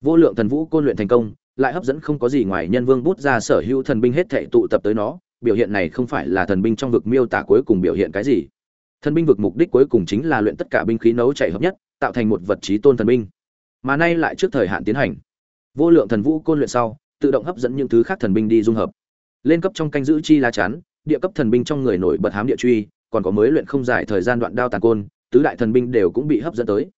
Vô lượng thần vũ côn luyện thành công, lại hấp dẫn không có gì ngoài nhân vương bút ra sở hữu thần binh hết thảy tụ tập tới nó, biểu hiện này không phải là thần binh trong vực miêu tả cuối cùng biểu hiện cái gì. Thần binh vực mục đích cuối cùng chính là luyện tất cả binh khí nấu chảy hợp nhất, tạo thành một vật trí tôn thần binh. Mà nay lại trước thời hạn tiến hành. Vô lượng thần vũ côn luyện sau tự động hấp dẫn những thứ khác thần binh đi dung hợp. Lên cấp trong canh giữ chi lá chắn, địa cấp thần binh trong người nổi bật hám địa truy, còn có mới luyện không giải thời gian đoạn đao tàn côn, tứ đại thần binh đều cũng bị hấp dẫn tới.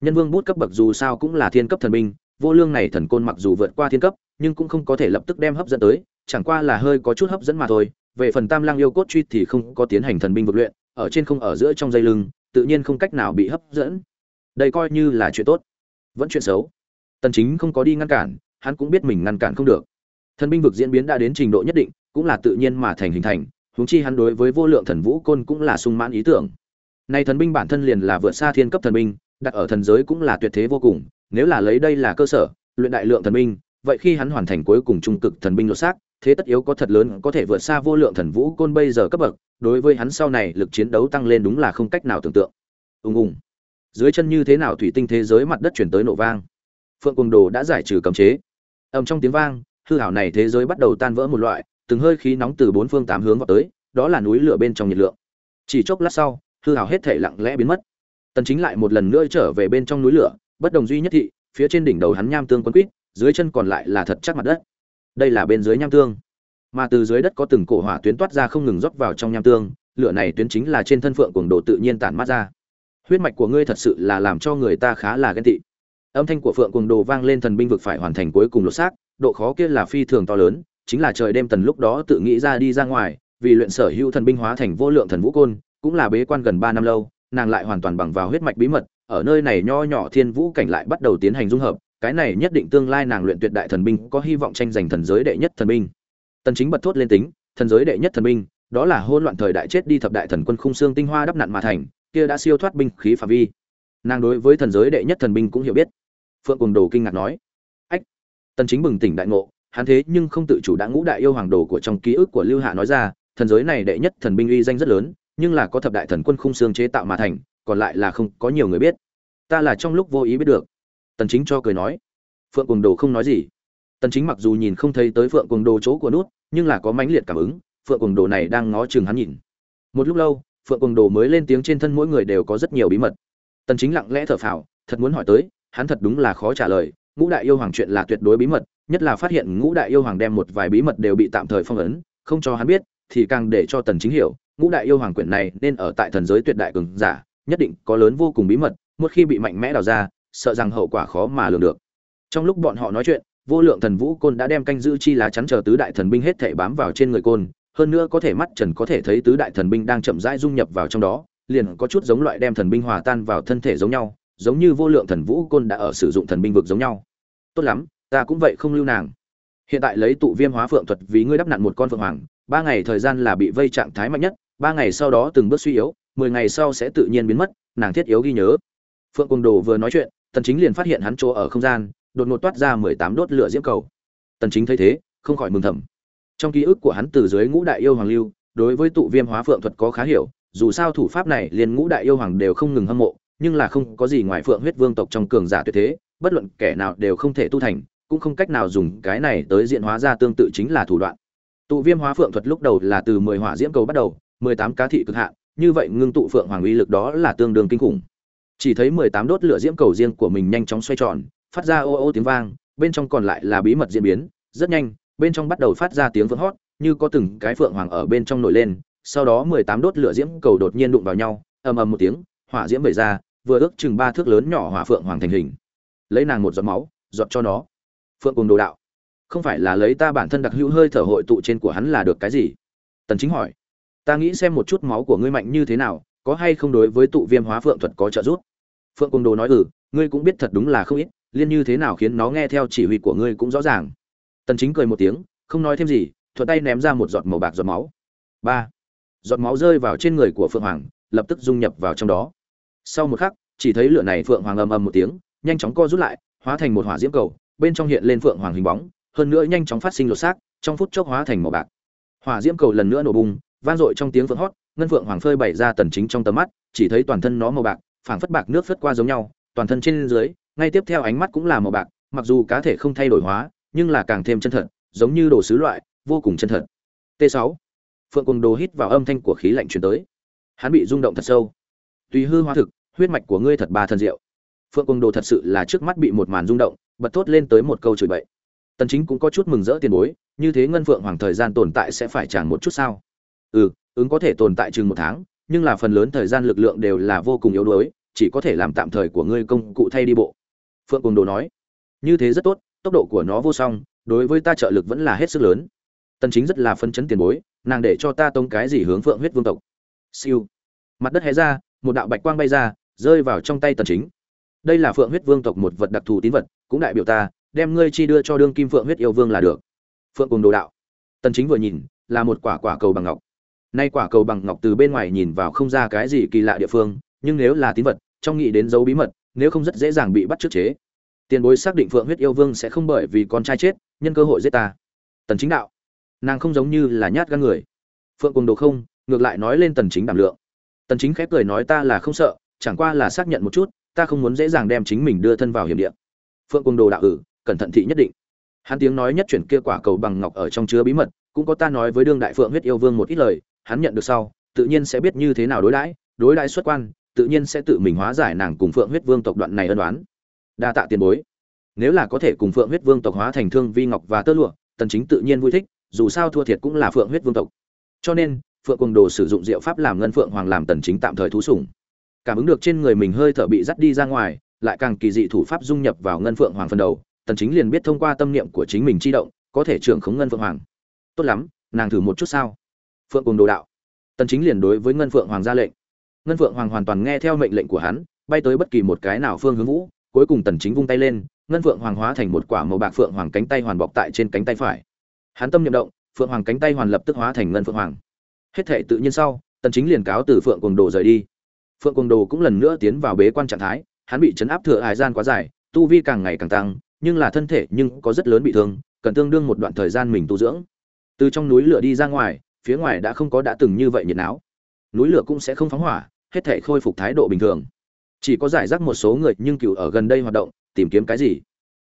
Nhân vương bút cấp bậc dù sao cũng là thiên cấp thần binh, vô lương này thần côn mặc dù vượt qua thiên cấp, nhưng cũng không có thể lập tức đem hấp dẫn tới, chẳng qua là hơi có chút hấp dẫn mà thôi. Về phần tam lang yêu cốt truy thì không có tiến hành thần binh vực luyện, ở trên không ở giữa trong dây lưng, tự nhiên không cách nào bị hấp dẫn. Đây coi như là chuyện tốt, vẫn chuyện xấu. Tần chính không có đi ngăn cản hắn cũng biết mình ngăn cản không được. Thần binh vực diễn biến đã đến trình độ nhất định, cũng là tự nhiên mà thành hình thành, huống chi hắn đối với vô lượng thần vũ côn cũng là sung mãn ý tưởng. Nay thần binh bản thân liền là vượt xa thiên cấp thần binh, đặt ở thần giới cũng là tuyệt thế vô cùng, nếu là lấy đây là cơ sở, luyện đại lượng thần binh, vậy khi hắn hoàn thành cuối cùng trung cực thần binh lột xác, thế tất yếu có thật lớn có thể vượt xa vô lượng thần vũ côn bây giờ cấp bậc, đối với hắn sau này lực chiến đấu tăng lên đúng là không cách nào tưởng tượng. Ùng ùng. Dưới chân như thế nào thủy tinh thế giới mặt đất chuyển tới nổ vang. Phượng cùng đồ đã giải trừ cấm chế ầm trong tiếng vang, hư hảo này thế giới bắt đầu tan vỡ một loại, từng hơi khí nóng từ bốn phương tám hướng vào tới, đó là núi lửa bên trong nhiệt lượng. Chỉ chốc lát sau, hư hảo hết thể lặng lẽ biến mất. Tần chính lại một lần nữa trở về bên trong núi lửa, bất đồng duy nhất thị, phía trên đỉnh đầu hắn nham tương quấn quýt, dưới chân còn lại là thật chắc mặt đất. Đây là bên dưới nham tương. Mà từ dưới đất có từng cổ hỏa tuyến toát ra không ngừng rót vào trong nham tương, lửa này tuyến chính là trên thân phượng cuồng đồ tự nhiên tản mát ra. Huyết mạch của ngươi thật sự là làm cho người ta khá là ghen tị âm thanh của phượng cuồng đồ vang lên thần binh vực phải hoàn thành cuối cùng lột xác, độ khó kia là phi thường to lớn, chính là trời đêm tần lúc đó tự nghĩ ra đi ra ngoài, vì luyện sở hữu thần binh hóa thành vô lượng thần vũ côn, cũng là bế quan gần ba năm lâu, nàng lại hoàn toàn bằng vào huyết mạch bí mật, ở nơi này nho nhỏ thiên vũ cảnh lại bắt đầu tiến hành dung hợp, cái này nhất định tương lai nàng luyện tuyệt đại thần binh có hy vọng tranh giành thần giới đệ nhất thần binh. Tần chính bật thốt lên tính, thần giới đệ nhất thần binh, đó là hỗn loạn thời đại chết đi thập đại thần quân khung xương tinh hoa đắp nặn mà thành, kia đã siêu thoát binh khí phạm vi. Nàng đối với thần giới đệ nhất thần binh cũng hiểu biết phượng cùng đồ kinh ngạc nói. Ách, tần chính bừng tỉnh đại ngộ, hắn thế nhưng không tự chủ đã ngũ đại yêu hoàng đồ của trong ký ức của lưu hạ nói ra, thần giới này đệ nhất thần binh uy danh rất lớn, nhưng là có thập đại thần quân khung xương chế tạo mà thành, còn lại là không có nhiều người biết. Ta là trong lúc vô ý biết được. Tần chính cho cười nói. Phượng cùng đồ không nói gì. Tần chính mặc dù nhìn không thấy tới phượng cùng đồ chỗ của nút, nhưng là có mãnh liệt cảm ứng, phượng cùng đồ này đang ngó chừng hắn nhìn. Một lúc lâu, phượng cùng đồ mới lên tiếng trên thân mỗi người đều có rất nhiều bí mật. Tần chính lặng lẽ thở phào, thật muốn hỏi tới hắn thật đúng là khó trả lời, ngũ đại yêu hoàng chuyện là tuyệt đối bí mật, nhất là phát hiện ngũ đại yêu hoàng đem một vài bí mật đều bị tạm thời phong ấn, không cho hắn biết, thì càng để cho tần chính hiểu, ngũ đại yêu hoàng quyển này nên ở tại thần giới tuyệt đại cường giả, nhất định có lớn vô cùng bí mật, một khi bị mạnh mẽ đào ra, sợ rằng hậu quả khó mà lường được. Trong lúc bọn họ nói chuyện, vô lượng thần vũ côn đã đem canh giữ chi lá chắn chờ tứ đại thần binh hết thể bám vào trên người côn, hơn nữa có thể mắt trần có thể thấy tứ đại thần binh đang chậm rãi dung nhập vào trong đó, liền có chút giống loại đem thần binh hòa tan vào thân thể giống nhau giống như vô lượng thần vũ côn đã ở sử dụng thần binh vực giống nhau. Tốt lắm, ta cũng vậy không lưu nàng. Hiện tại lấy tụ viêm hóa phượng thuật vì ngươi đắp nặn một con phượng hoàng, ba ngày thời gian là bị vây trạng thái mạnh nhất, ba ngày sau đó từng bước suy yếu, mười ngày sau sẽ tự nhiên biến mất, nàng thiết yếu ghi nhớ. Phượng cung đồ vừa nói chuyện, tần chính liền phát hiện hắn chỗ ở không gian, đột ngột toát ra mười tám đốt lửa diễm cầu. Tần chính thấy thế, không khỏi mừng thầm. Trong ký ức của hắn từ dưới ngũ đại yêu hoàng lưu, đối với tụ viêm hóa phượng thuật có khá hiểu, dù sao thủ pháp này liền ngũ đại yêu hoàng đều không ngừng hâm mộ nhưng là không có gì ngoài phượng huyết vương tộc trong cường giả tuyệt thế, bất luận kẻ nào đều không thể tu thành, cũng không cách nào dùng cái này tới diện hóa ra tương tự chính là thủ đoạn. Tụ viêm hóa phượng thuật lúc đầu là từ mười hỏa diễm cầu bắt đầu, mười tám cá thị cực hạn, như vậy ngưng tụ phượng hoàng uy lực đó là tương đương kinh khủng. Chỉ thấy mười tám đốt lửa diễm cầu riêng của mình nhanh chóng xoay tròn, phát ra ô ô tiếng vang, bên trong còn lại là bí mật diễn biến, rất nhanh, bên trong bắt đầu phát ra tiếng vỡ hót, như có từng cái phượng hoàng ở bên trong nổi lên, sau đó mười tám đốt lửa diễm cầu đột nhiên đụng vào nhau, ầm ầm một tiếng, hỏa diễm vẩy ra vừa ước chừng ba thước lớn nhỏ hỏa phượng hoàng thành hình. Lấy nàng một giọt máu, giọt cho nó. Phượng cùng đồ đạo. Không phải là lấy ta bản thân đặc hữu hơi thở hội tụ trên của hắn là được cái gì? Tần chính hỏi. Ta nghĩ xem một chút máu của ngươi mạnh như thế nào, có hay không đối với tụ viêm hóa phượng thuật có trợ giúp? Phượng cùng đồ nói ừ ngươi cũng biết thật đúng là không ít, liên như thế nào khiến nó nghe theo chỉ huy của ngươi cũng rõ ràng. Tần chính cười một tiếng, không nói thêm gì, thuận tay ném ra một giọt màu bạc giọt máu. Ba. Giọt máu rơi vào trên người của phượng hoàng, lập tức dung nhập vào trong đó sau một khắc, chỉ thấy lửa này phượng hoàng ầm ầm một tiếng, nhanh chóng co rút lại, hóa thành một hỏa diễm cầu, bên trong hiện lên phượng hoàng hình bóng, hơn nữa nhanh chóng phát sinh lột xác, trong phút chốc hóa thành màu bạc. Hỏa diễm cầu lần nữa nổ bung vang dội trong tiếng phượng hót, ngân phượng hoàng phơi bày ra tần chính trong tầm mắt, chỉ thấy toàn thân nó màu bạc, phảng phất bạc nước phất qua giống nhau, toàn thân trên dưới, ngay tiếp theo ánh mắt cũng là màu bạc, mặc dù cá thể không thay đổi hóa, nhưng là càng thêm chân thật, giống như đồ sứ loại, vô cùng chân thật. T 6 phượng cùng đồ hít vào âm thanh của khí lạnh truyền tới. Hắn bị rung động thật sâu. Tùy hư hóa thực huyết mạch của ngươi thật ba thân diệu. Phượng quân đồ thật sự là trước mắt bị một màn rung động, bật thốt lên tới một câu chửi bậy. Tần chính cũng có chút mừng rỡ tiền bối, như thế ngân phượng hoàng thời gian tồn tại sẽ phải chẳng một chút sao? Ừ ứng có thể tồn tại chừng một tháng, nhưng là phần lớn thời gian lực lượng đều là vô cùng yếu đuối, chỉ có thể làm tạm thời của ngươi công cụ thay đi bộ. Phượng quân đồ nói, như thế rất tốt, tốc độ của nó vô song, đối với ta trợ lực vẫn là hết sức lớn. Tần chính rất là phân chấn tiền bối, nàng để cho ta tông cái gì hướng phượng huyết vương tộc. Siêu. Mặt đất hé ra, một đạo bạch quang bay ra rơi vào trong tay tần chính. Đây là phượng huyết vương tộc một vật đặc thù tín vật, cũng đại biểu ta, đem ngươi chi đưa cho đương kim phượng huyết yêu vương là được. Phượng cùng đồ đạo. Tần chính vừa nhìn, là một quả quả cầu bằng ngọc. Nay quả cầu bằng ngọc từ bên ngoài nhìn vào không ra cái gì kỳ lạ địa phương, nhưng nếu là tín vật, trong nghĩ đến dấu bí mật, nếu không rất dễ dàng bị bắt trước chế. Tiền bối xác định phượng huyết yêu vương sẽ không bởi vì con trai chết, nhân cơ hội giết ta. Tần chính đạo. Nàng không giống như là nhát gan người. Phượng cùng đồ không, ngược lại nói lên tần chính đảm lượng. Tần chính khép cười nói ta là không sợ chẳng qua là xác nhận một chút, ta không muốn dễ dàng đem chính mình đưa thân vào hiểm địa. Phượng cung đồ đạo ử cẩn thận thị nhất định. Hắn tiếng nói nhất chuyển kia quả cầu bằng ngọc ở trong chứa bí mật, cũng có ta nói với đương đại phượng huyết yêu vương một ít lời, hắn nhận được sau, tự nhiên sẽ biết như thế nào đối đãi đối đãi xuất quan, tự nhiên sẽ tự mình hóa giải nàng cùng phượng huyết vương tộc đoạn này ân đoán đa tạ tiền bối. Nếu là có thể cùng phượng huyết vương tộc hóa thành thương vi ngọc và tơ lụa, tần chính tự nhiên vui thích, dù sao thua thiệt cũng là phượng huyết vương tộc. Cho nên, phượng cùng đồ sử dụng diệu pháp làm ngân phượng hoàng làm tần chính tạm thời thú sủng cảm ứng được trên người mình hơi thở bị dắt đi ra ngoài, lại càng kỳ dị thủ pháp dung nhập vào ngân phượng hoàng phần đầu, tần chính liền biết thông qua tâm niệm của chính mình chi động, có thể trưởng khống ngân phượng hoàng. Tốt lắm, nàng thử một chút sao? Phượng cùng đồ đạo. Tần chính liền đối với ngân phượng hoàng ra lệnh. Ngân phượng hoàng hoàn toàn nghe theo mệnh lệnh của hắn, bay tới bất kỳ một cái nào phương hướng vũ, cuối cùng tần chính vung tay lên, ngân phượng hoàng hóa thành một quả màu bạc phượng hoàng cánh tay hoàn bọc tại trên cánh tay phải. Hắn tâm niệm động, phượng hoàng cánh tay hoàn lập tức hóa thành ngân phượng hoàng. Hết thể tự nhiên sau, tần chính liền cáo từ phượng cùng đồ rời đi phượng quần đồ cũng lần nữa tiến vào bế quan trạng thái, hắn bị chấn áp thừa hải gian quá dài, tu vi càng ngày càng tăng, nhưng là thân thể nhưng có rất lớn bị thương, cần tương đương một đoạn thời gian mình tu dưỡng. Từ trong núi lửa đi ra ngoài, phía ngoài đã không có đã từng như vậy nhiệt não núi lửa cũng sẽ không phóng hỏa, hết thể khôi phục thái độ bình thường. Chỉ có giải rác một số người nhưng cựu ở gần đây hoạt động, tìm kiếm cái gì?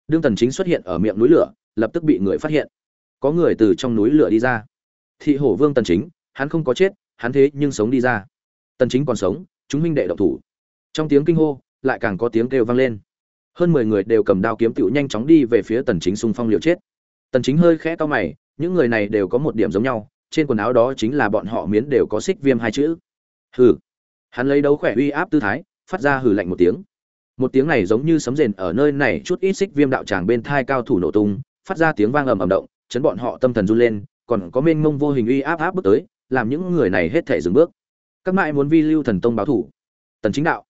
Đương tần chính xuất hiện ở miệng núi lửa, lập tức bị người phát hiện. Có người từ trong núi lửa đi ra. Thị hổ vương tần chính, hắn không có chết, hắn thế nhưng sống đi ra. Tần chính còn sống chúng minh đệ động thủ. Trong tiếng kinh hô, lại càng có tiếng kêu vang lên. Hơn 10 người đều cầm đao kiếm tựu nhanh chóng đi về phía tần chính xung phong liều chết. Tần chính hơi khẽ to mày, những người này đều có một điểm giống nhau, trên quần áo đó chính là bọn họ miến đều có xích viêm hai chữ. Hừ. Hắn lấy đấu khỏe uy áp tư thái, phát ra hừ lạnh một tiếng. Một tiếng này giống như sấm rền ở nơi này chút ít xích viêm đạo tràng bên thai cao thủ nổ tung, phát ra tiếng vang ầm ầm động, chấn bọn họ tâm thần run lên, còn có mênh mông vô hình uy áp áp bước tới, làm những người này hết thể dừng bước các mãi muốn vi lưu thần tông báo thủ. Tần chính đạo.